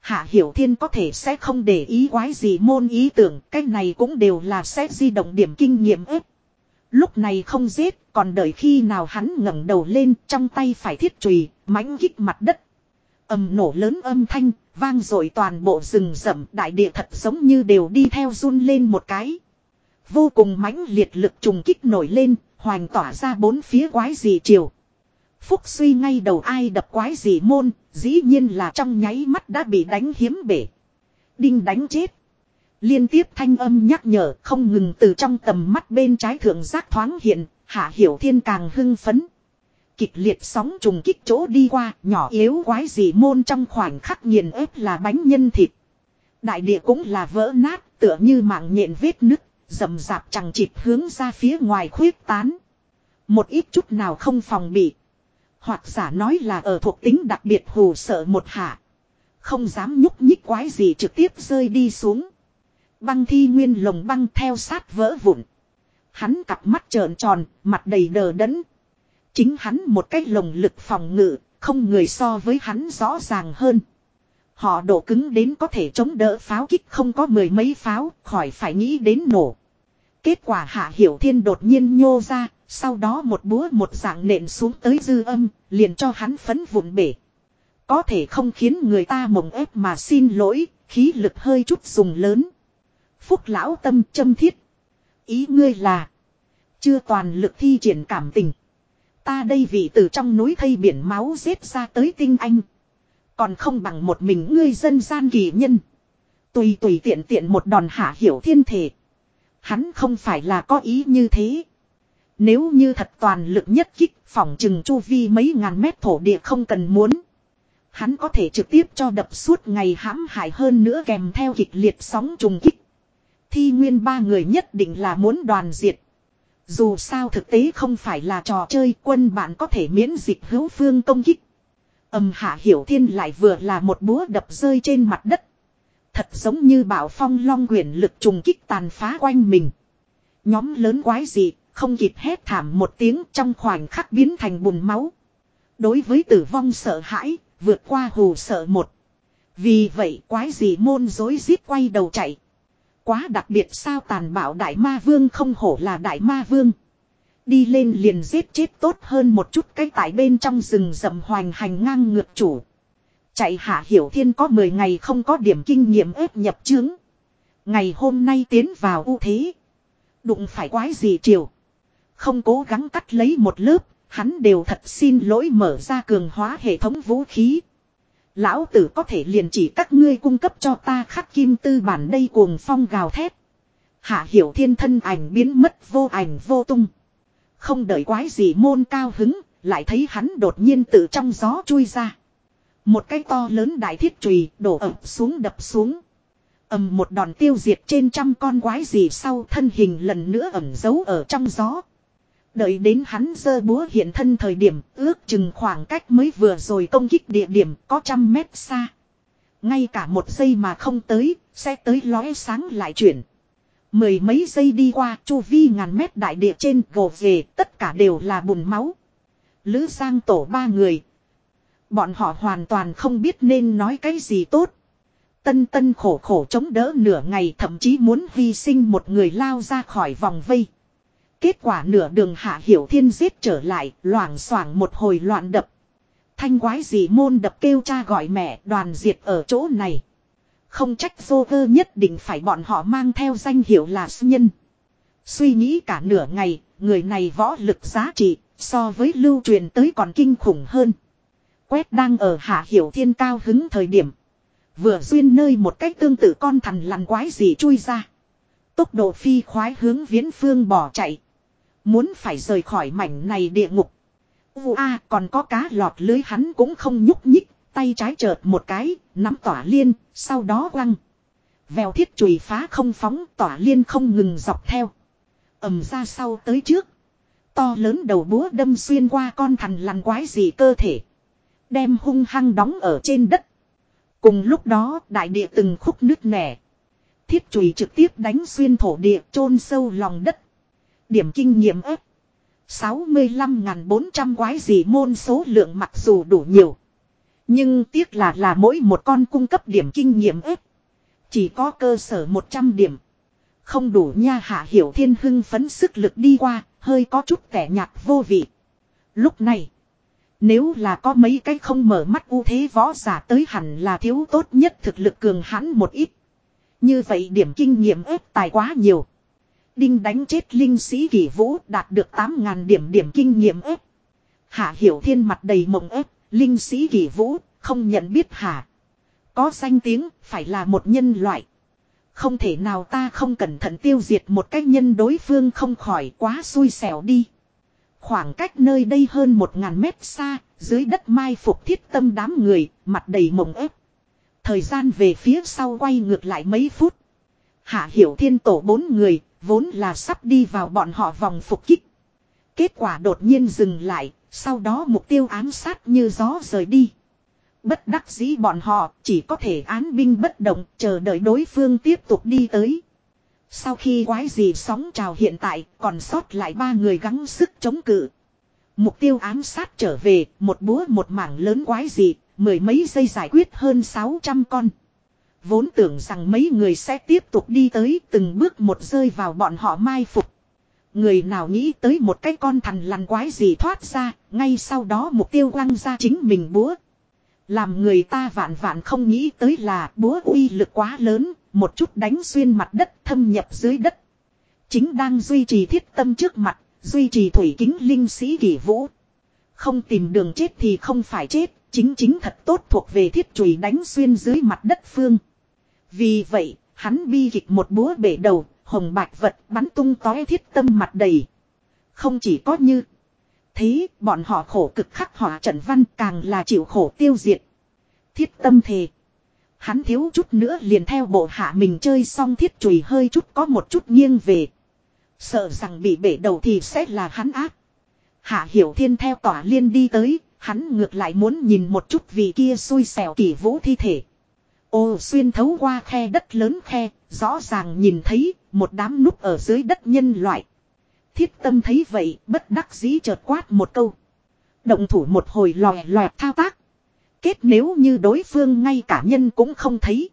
Hạ Hiểu Thiên có thể sẽ không để ý quái gì môn ý tưởng, cái này cũng đều là sẽ di động điểm kinh nghiệm ếp. Lúc này không giết, còn đợi khi nào hắn ngẩng đầu lên, trong tay phải thiết chùy, mãnh kích mặt đất. ầm nổ lớn âm thanh, vang rồi toàn bộ rừng rậm, đại địa thật giống như đều đi theo run lên một cái. Vô cùng mãnh liệt lực trùng kích nổi lên, hoành tỏa ra bốn phía quái gì chiều. Phúc suy ngay đầu ai đập quái gì môn, dĩ nhiên là trong nháy mắt đã bị đánh hiếm bể. Đinh đánh chết. Liên tiếp thanh âm nhắc nhở không ngừng từ trong tầm mắt bên trái thượng giác thoáng hiện, hạ hiểu thiên càng hưng phấn. Kịch liệt sóng trùng kích chỗ đi qua, nhỏ yếu quái gì môn trong khoảnh khắc nghiền ép là bánh nhân thịt. Đại địa cũng là vỡ nát, tựa như mạng nhện vết nứt, rầm rạp chẳng chịp hướng ra phía ngoài khuyết tán. Một ít chút nào không phòng bị. Hoặc giả nói là ở thuộc tính đặc biệt hù sợ một hạ. Không dám nhúc nhích quái gì trực tiếp rơi đi xuống. Băng thi nguyên lồng băng theo sát vỡ vụn. Hắn cặp mắt trợn tròn, mặt đầy đờ đẫn. Chính hắn một cách lồng lực phòng ngự, không người so với hắn rõ ràng hơn. Họ độ cứng đến có thể chống đỡ pháo kích không có mười mấy pháo, khỏi phải nghĩ đến nổ. Kết quả hạ hiểu thiên đột nhiên nhô ra, sau đó một búa một dạng nện xuống tới dư âm, liền cho hắn phấn vụn bể. Có thể không khiến người ta mộng ép mà xin lỗi, khí lực hơi chút dùng lớn. Phúc lão tâm châm thiết. Ý ngươi là. Chưa toàn lực thi triển cảm tình. Ta đây vì từ trong núi thây biển máu giết ra tới tinh anh. Còn không bằng một mình ngươi dân gian kỳ nhân. Tùy tùy tiện tiện một đòn hạ hiểu thiên thể. Hắn không phải là có ý như thế. Nếu như thật toàn lực nhất kích phỏng chừng chu vi mấy ngàn mét thổ địa không cần muốn. Hắn có thể trực tiếp cho đập suốt ngày hãm hại hơn nữa kèm theo kịch liệt sóng trùng kích. Thi nguyên ba người nhất định là muốn đoàn diệt. Dù sao thực tế không phải là trò chơi quân bạn có thể miễn dịch hữu phương công kích. Âm hạ hiểu thiên lại vừa là một búa đập rơi trên mặt đất. Thật giống như bảo phong long quyền lực trùng kích tàn phá quanh mình. Nhóm lớn quái dị, không kịp hét thảm một tiếng trong khoảnh khắc biến thành bùn máu. Đối với tử vong sợ hãi, vượt qua hù sợ một. Vì vậy quái gì môn dối rít quay đầu chạy. Quá đặc biệt sao tàn bạo đại ma vương không hổ là đại ma vương. Đi lên liền giết chết tốt hơn một chút cái tại bên trong rừng rậm hoành hành ngang ngược chủ. Chạy hạ hiểu thiên có 10 ngày không có điểm kinh nghiệm ép nhập chứng. Ngày hôm nay tiến vào ưu thế. Đụng phải quái gì chiều. Không cố gắng cắt lấy một lớp, hắn đều thật xin lỗi mở ra cường hóa hệ thống vũ khí. Lão tử có thể liền chỉ các ngươi cung cấp cho ta khắc kim tư bản đây cuồng phong gào thét. Hạ hiểu thiên thân ảnh biến mất vô ảnh vô tung. Không đợi quái gì môn cao hứng, lại thấy hắn đột nhiên từ trong gió chui ra. Một cái to lớn đại thiết chùy đổ ập xuống đập xuống. ầm một đòn tiêu diệt trên trăm con quái gì sau thân hình lần nữa ẩm giấu ở trong gió. Đợi đến hắn dơ búa hiện thân thời điểm ước chừng khoảng cách mới vừa rồi công kích địa điểm có trăm mét xa. Ngay cả một giây mà không tới, sẽ tới lóe sáng lại chuyển. Mười mấy giây đi qua, chu vi ngàn mét đại địa trên gồ về, tất cả đều là bùn máu. Lữ Giang tổ ba người. Bọn họ hoàn toàn không biết nên nói cái gì tốt. Tân tân khổ khổ chống đỡ nửa ngày thậm chí muốn hy sinh một người lao ra khỏi vòng vây. Kết quả nửa đường hạ hiểu thiên giết trở lại, loảng xoảng một hồi loạn đập. Thanh quái gì môn đập kêu cha gọi mẹ đoàn diệt ở chỗ này. Không trách vô cơ nhất định phải bọn họ mang theo danh hiệu là sư nhân. Suy nghĩ cả nửa ngày, người này võ lực giá trị, so với lưu truyền tới còn kinh khủng hơn. Quét đang ở hạ hiểu thiên cao hứng thời điểm. Vừa duyên nơi một cách tương tự con thằn lằn quái gì chui ra. Tốc độ phi khoái hướng viễn phương bỏ chạy. Muốn phải rời khỏi mảnh này địa ngục. u a còn có cá lọt lưới hắn cũng không nhúc nhích. Tay trái chợt một cái, nắm tỏa liên, sau đó quăng. Vèo thiết chùy phá không phóng tỏa liên không ngừng dọc theo. ầm ra sau tới trước. To lớn đầu búa đâm xuyên qua con thằn lằn quái gì cơ thể. Đem hung hăng đóng ở trên đất. Cùng lúc đó đại địa từng khúc nước nẻ. Thiết chùy trực tiếp đánh xuyên thổ địa chôn sâu lòng đất. Điểm kinh nghiệm ếp. 65.400 quái gì môn số lượng mặc dù đủ nhiều. Nhưng tiếc là là mỗi một con cung cấp điểm kinh nghiệm ếp. Chỉ có cơ sở 100 điểm. Không đủ nha hạ hiểu thiên hưng phấn sức lực đi qua, hơi có chút kẻ nhạt vô vị. Lúc này, nếu là có mấy cái không mở mắt ưu thế võ giả tới hẳn là thiếu tốt nhất thực lực cường hãn một ít. Như vậy điểm kinh nghiệm ếp tài quá nhiều. Đinh đánh chết linh sĩ kỷ vũ đạt được 8.000 điểm điểm kinh nghiệm ếp. Hạ hiểu thiên mặt đầy mộng ếp, linh sĩ kỷ vũ, không nhận biết hạ. Có danh tiếng, phải là một nhân loại. Không thể nào ta không cẩn thận tiêu diệt một cách nhân đối phương không khỏi quá xui xẻo đi. Khoảng cách nơi đây hơn một ngàn mét xa, dưới đất mai phục thiết tâm đám người, mặt đầy mộng ếp. Thời gian về phía sau quay ngược lại mấy phút. Hạ hiểu thiên tổ bốn người, vốn là sắp đi vào bọn họ vòng phục kích. Kết quả đột nhiên dừng lại, sau đó mục tiêu ám sát như gió rời đi. Bất đắc dĩ bọn họ chỉ có thể án binh bất động chờ đợi đối phương tiếp tục đi tới. Sau khi quái gì sóng trào hiện tại còn sót lại ba người gắng sức chống cự. Mục tiêu ám sát trở về một búa một mảng lớn quái gì mười mấy giây giải quyết hơn 600 con. Vốn tưởng rằng mấy người sẽ tiếp tục đi tới từng bước một rơi vào bọn họ mai phục. Người nào nghĩ tới một cái con thằn lằn quái gì thoát ra, ngay sau đó mục tiêu quăng ra chính mình búa. Làm người ta vạn vạn không nghĩ tới là búa uy lực quá lớn, một chút đánh xuyên mặt đất thâm nhập dưới đất. Chính đang duy trì thiết tâm trước mặt, duy trì thủy kính linh sĩ kỷ vũ. Không tìm đường chết thì không phải chết, chính chính thật tốt thuộc về thiết chùy đánh xuyên dưới mặt đất phương. Vì vậy, hắn bi kịch một búa bể đầu, hồng bạch vật bắn tung tói thiết tâm mặt đầy. Không chỉ có như Thế bọn họ khổ cực khắc họa trận văn càng là chịu khổ tiêu diệt. Thiết tâm thề. Hắn thiếu chút nữa liền theo bộ hạ mình chơi xong thiết chùy hơi chút có một chút nghiêng về. Sợ rằng bị bể đầu thì sẽ là hắn ác. Hạ hiểu thiên theo tỏa liên đi tới, hắn ngược lại muốn nhìn một chút vì kia xui xẻo kỳ vũ thi thể. Ô xuyên thấu qua khe đất lớn khe, rõ ràng nhìn thấy một đám núp ở dưới đất nhân loại. Thiết tâm thấy vậy, bất đắc dĩ chợt quát một câu. Động thủ một hồi lòe lòe thao tác. Kết nếu như đối phương ngay cả nhân cũng không thấy.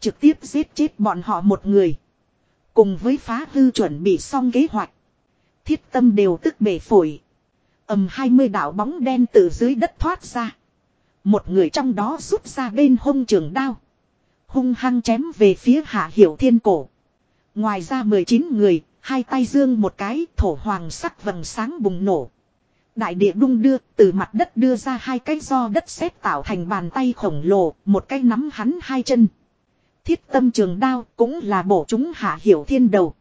Trực tiếp giết chết bọn họ một người. Cùng với phá hư chuẩn bị xong kế hoạch. Thiết tâm đều tức bể phổi. ầm 20 đạo bóng đen từ dưới đất thoát ra. Một người trong đó rút ra bên hông trường đao. Hung hăng chém về phía hạ hiểu thiên cổ. Ngoài ra 19 người, hai tay dương một cái thổ hoàng sắc vầng sáng bùng nổ. Đại địa đung đưa, từ mặt đất đưa ra hai cái do đất sét tạo thành bàn tay khổng lồ, một cái nắm hắn hai chân. Thiết tâm trường đao cũng là bổ chúng hạ hiểu thiên đầu.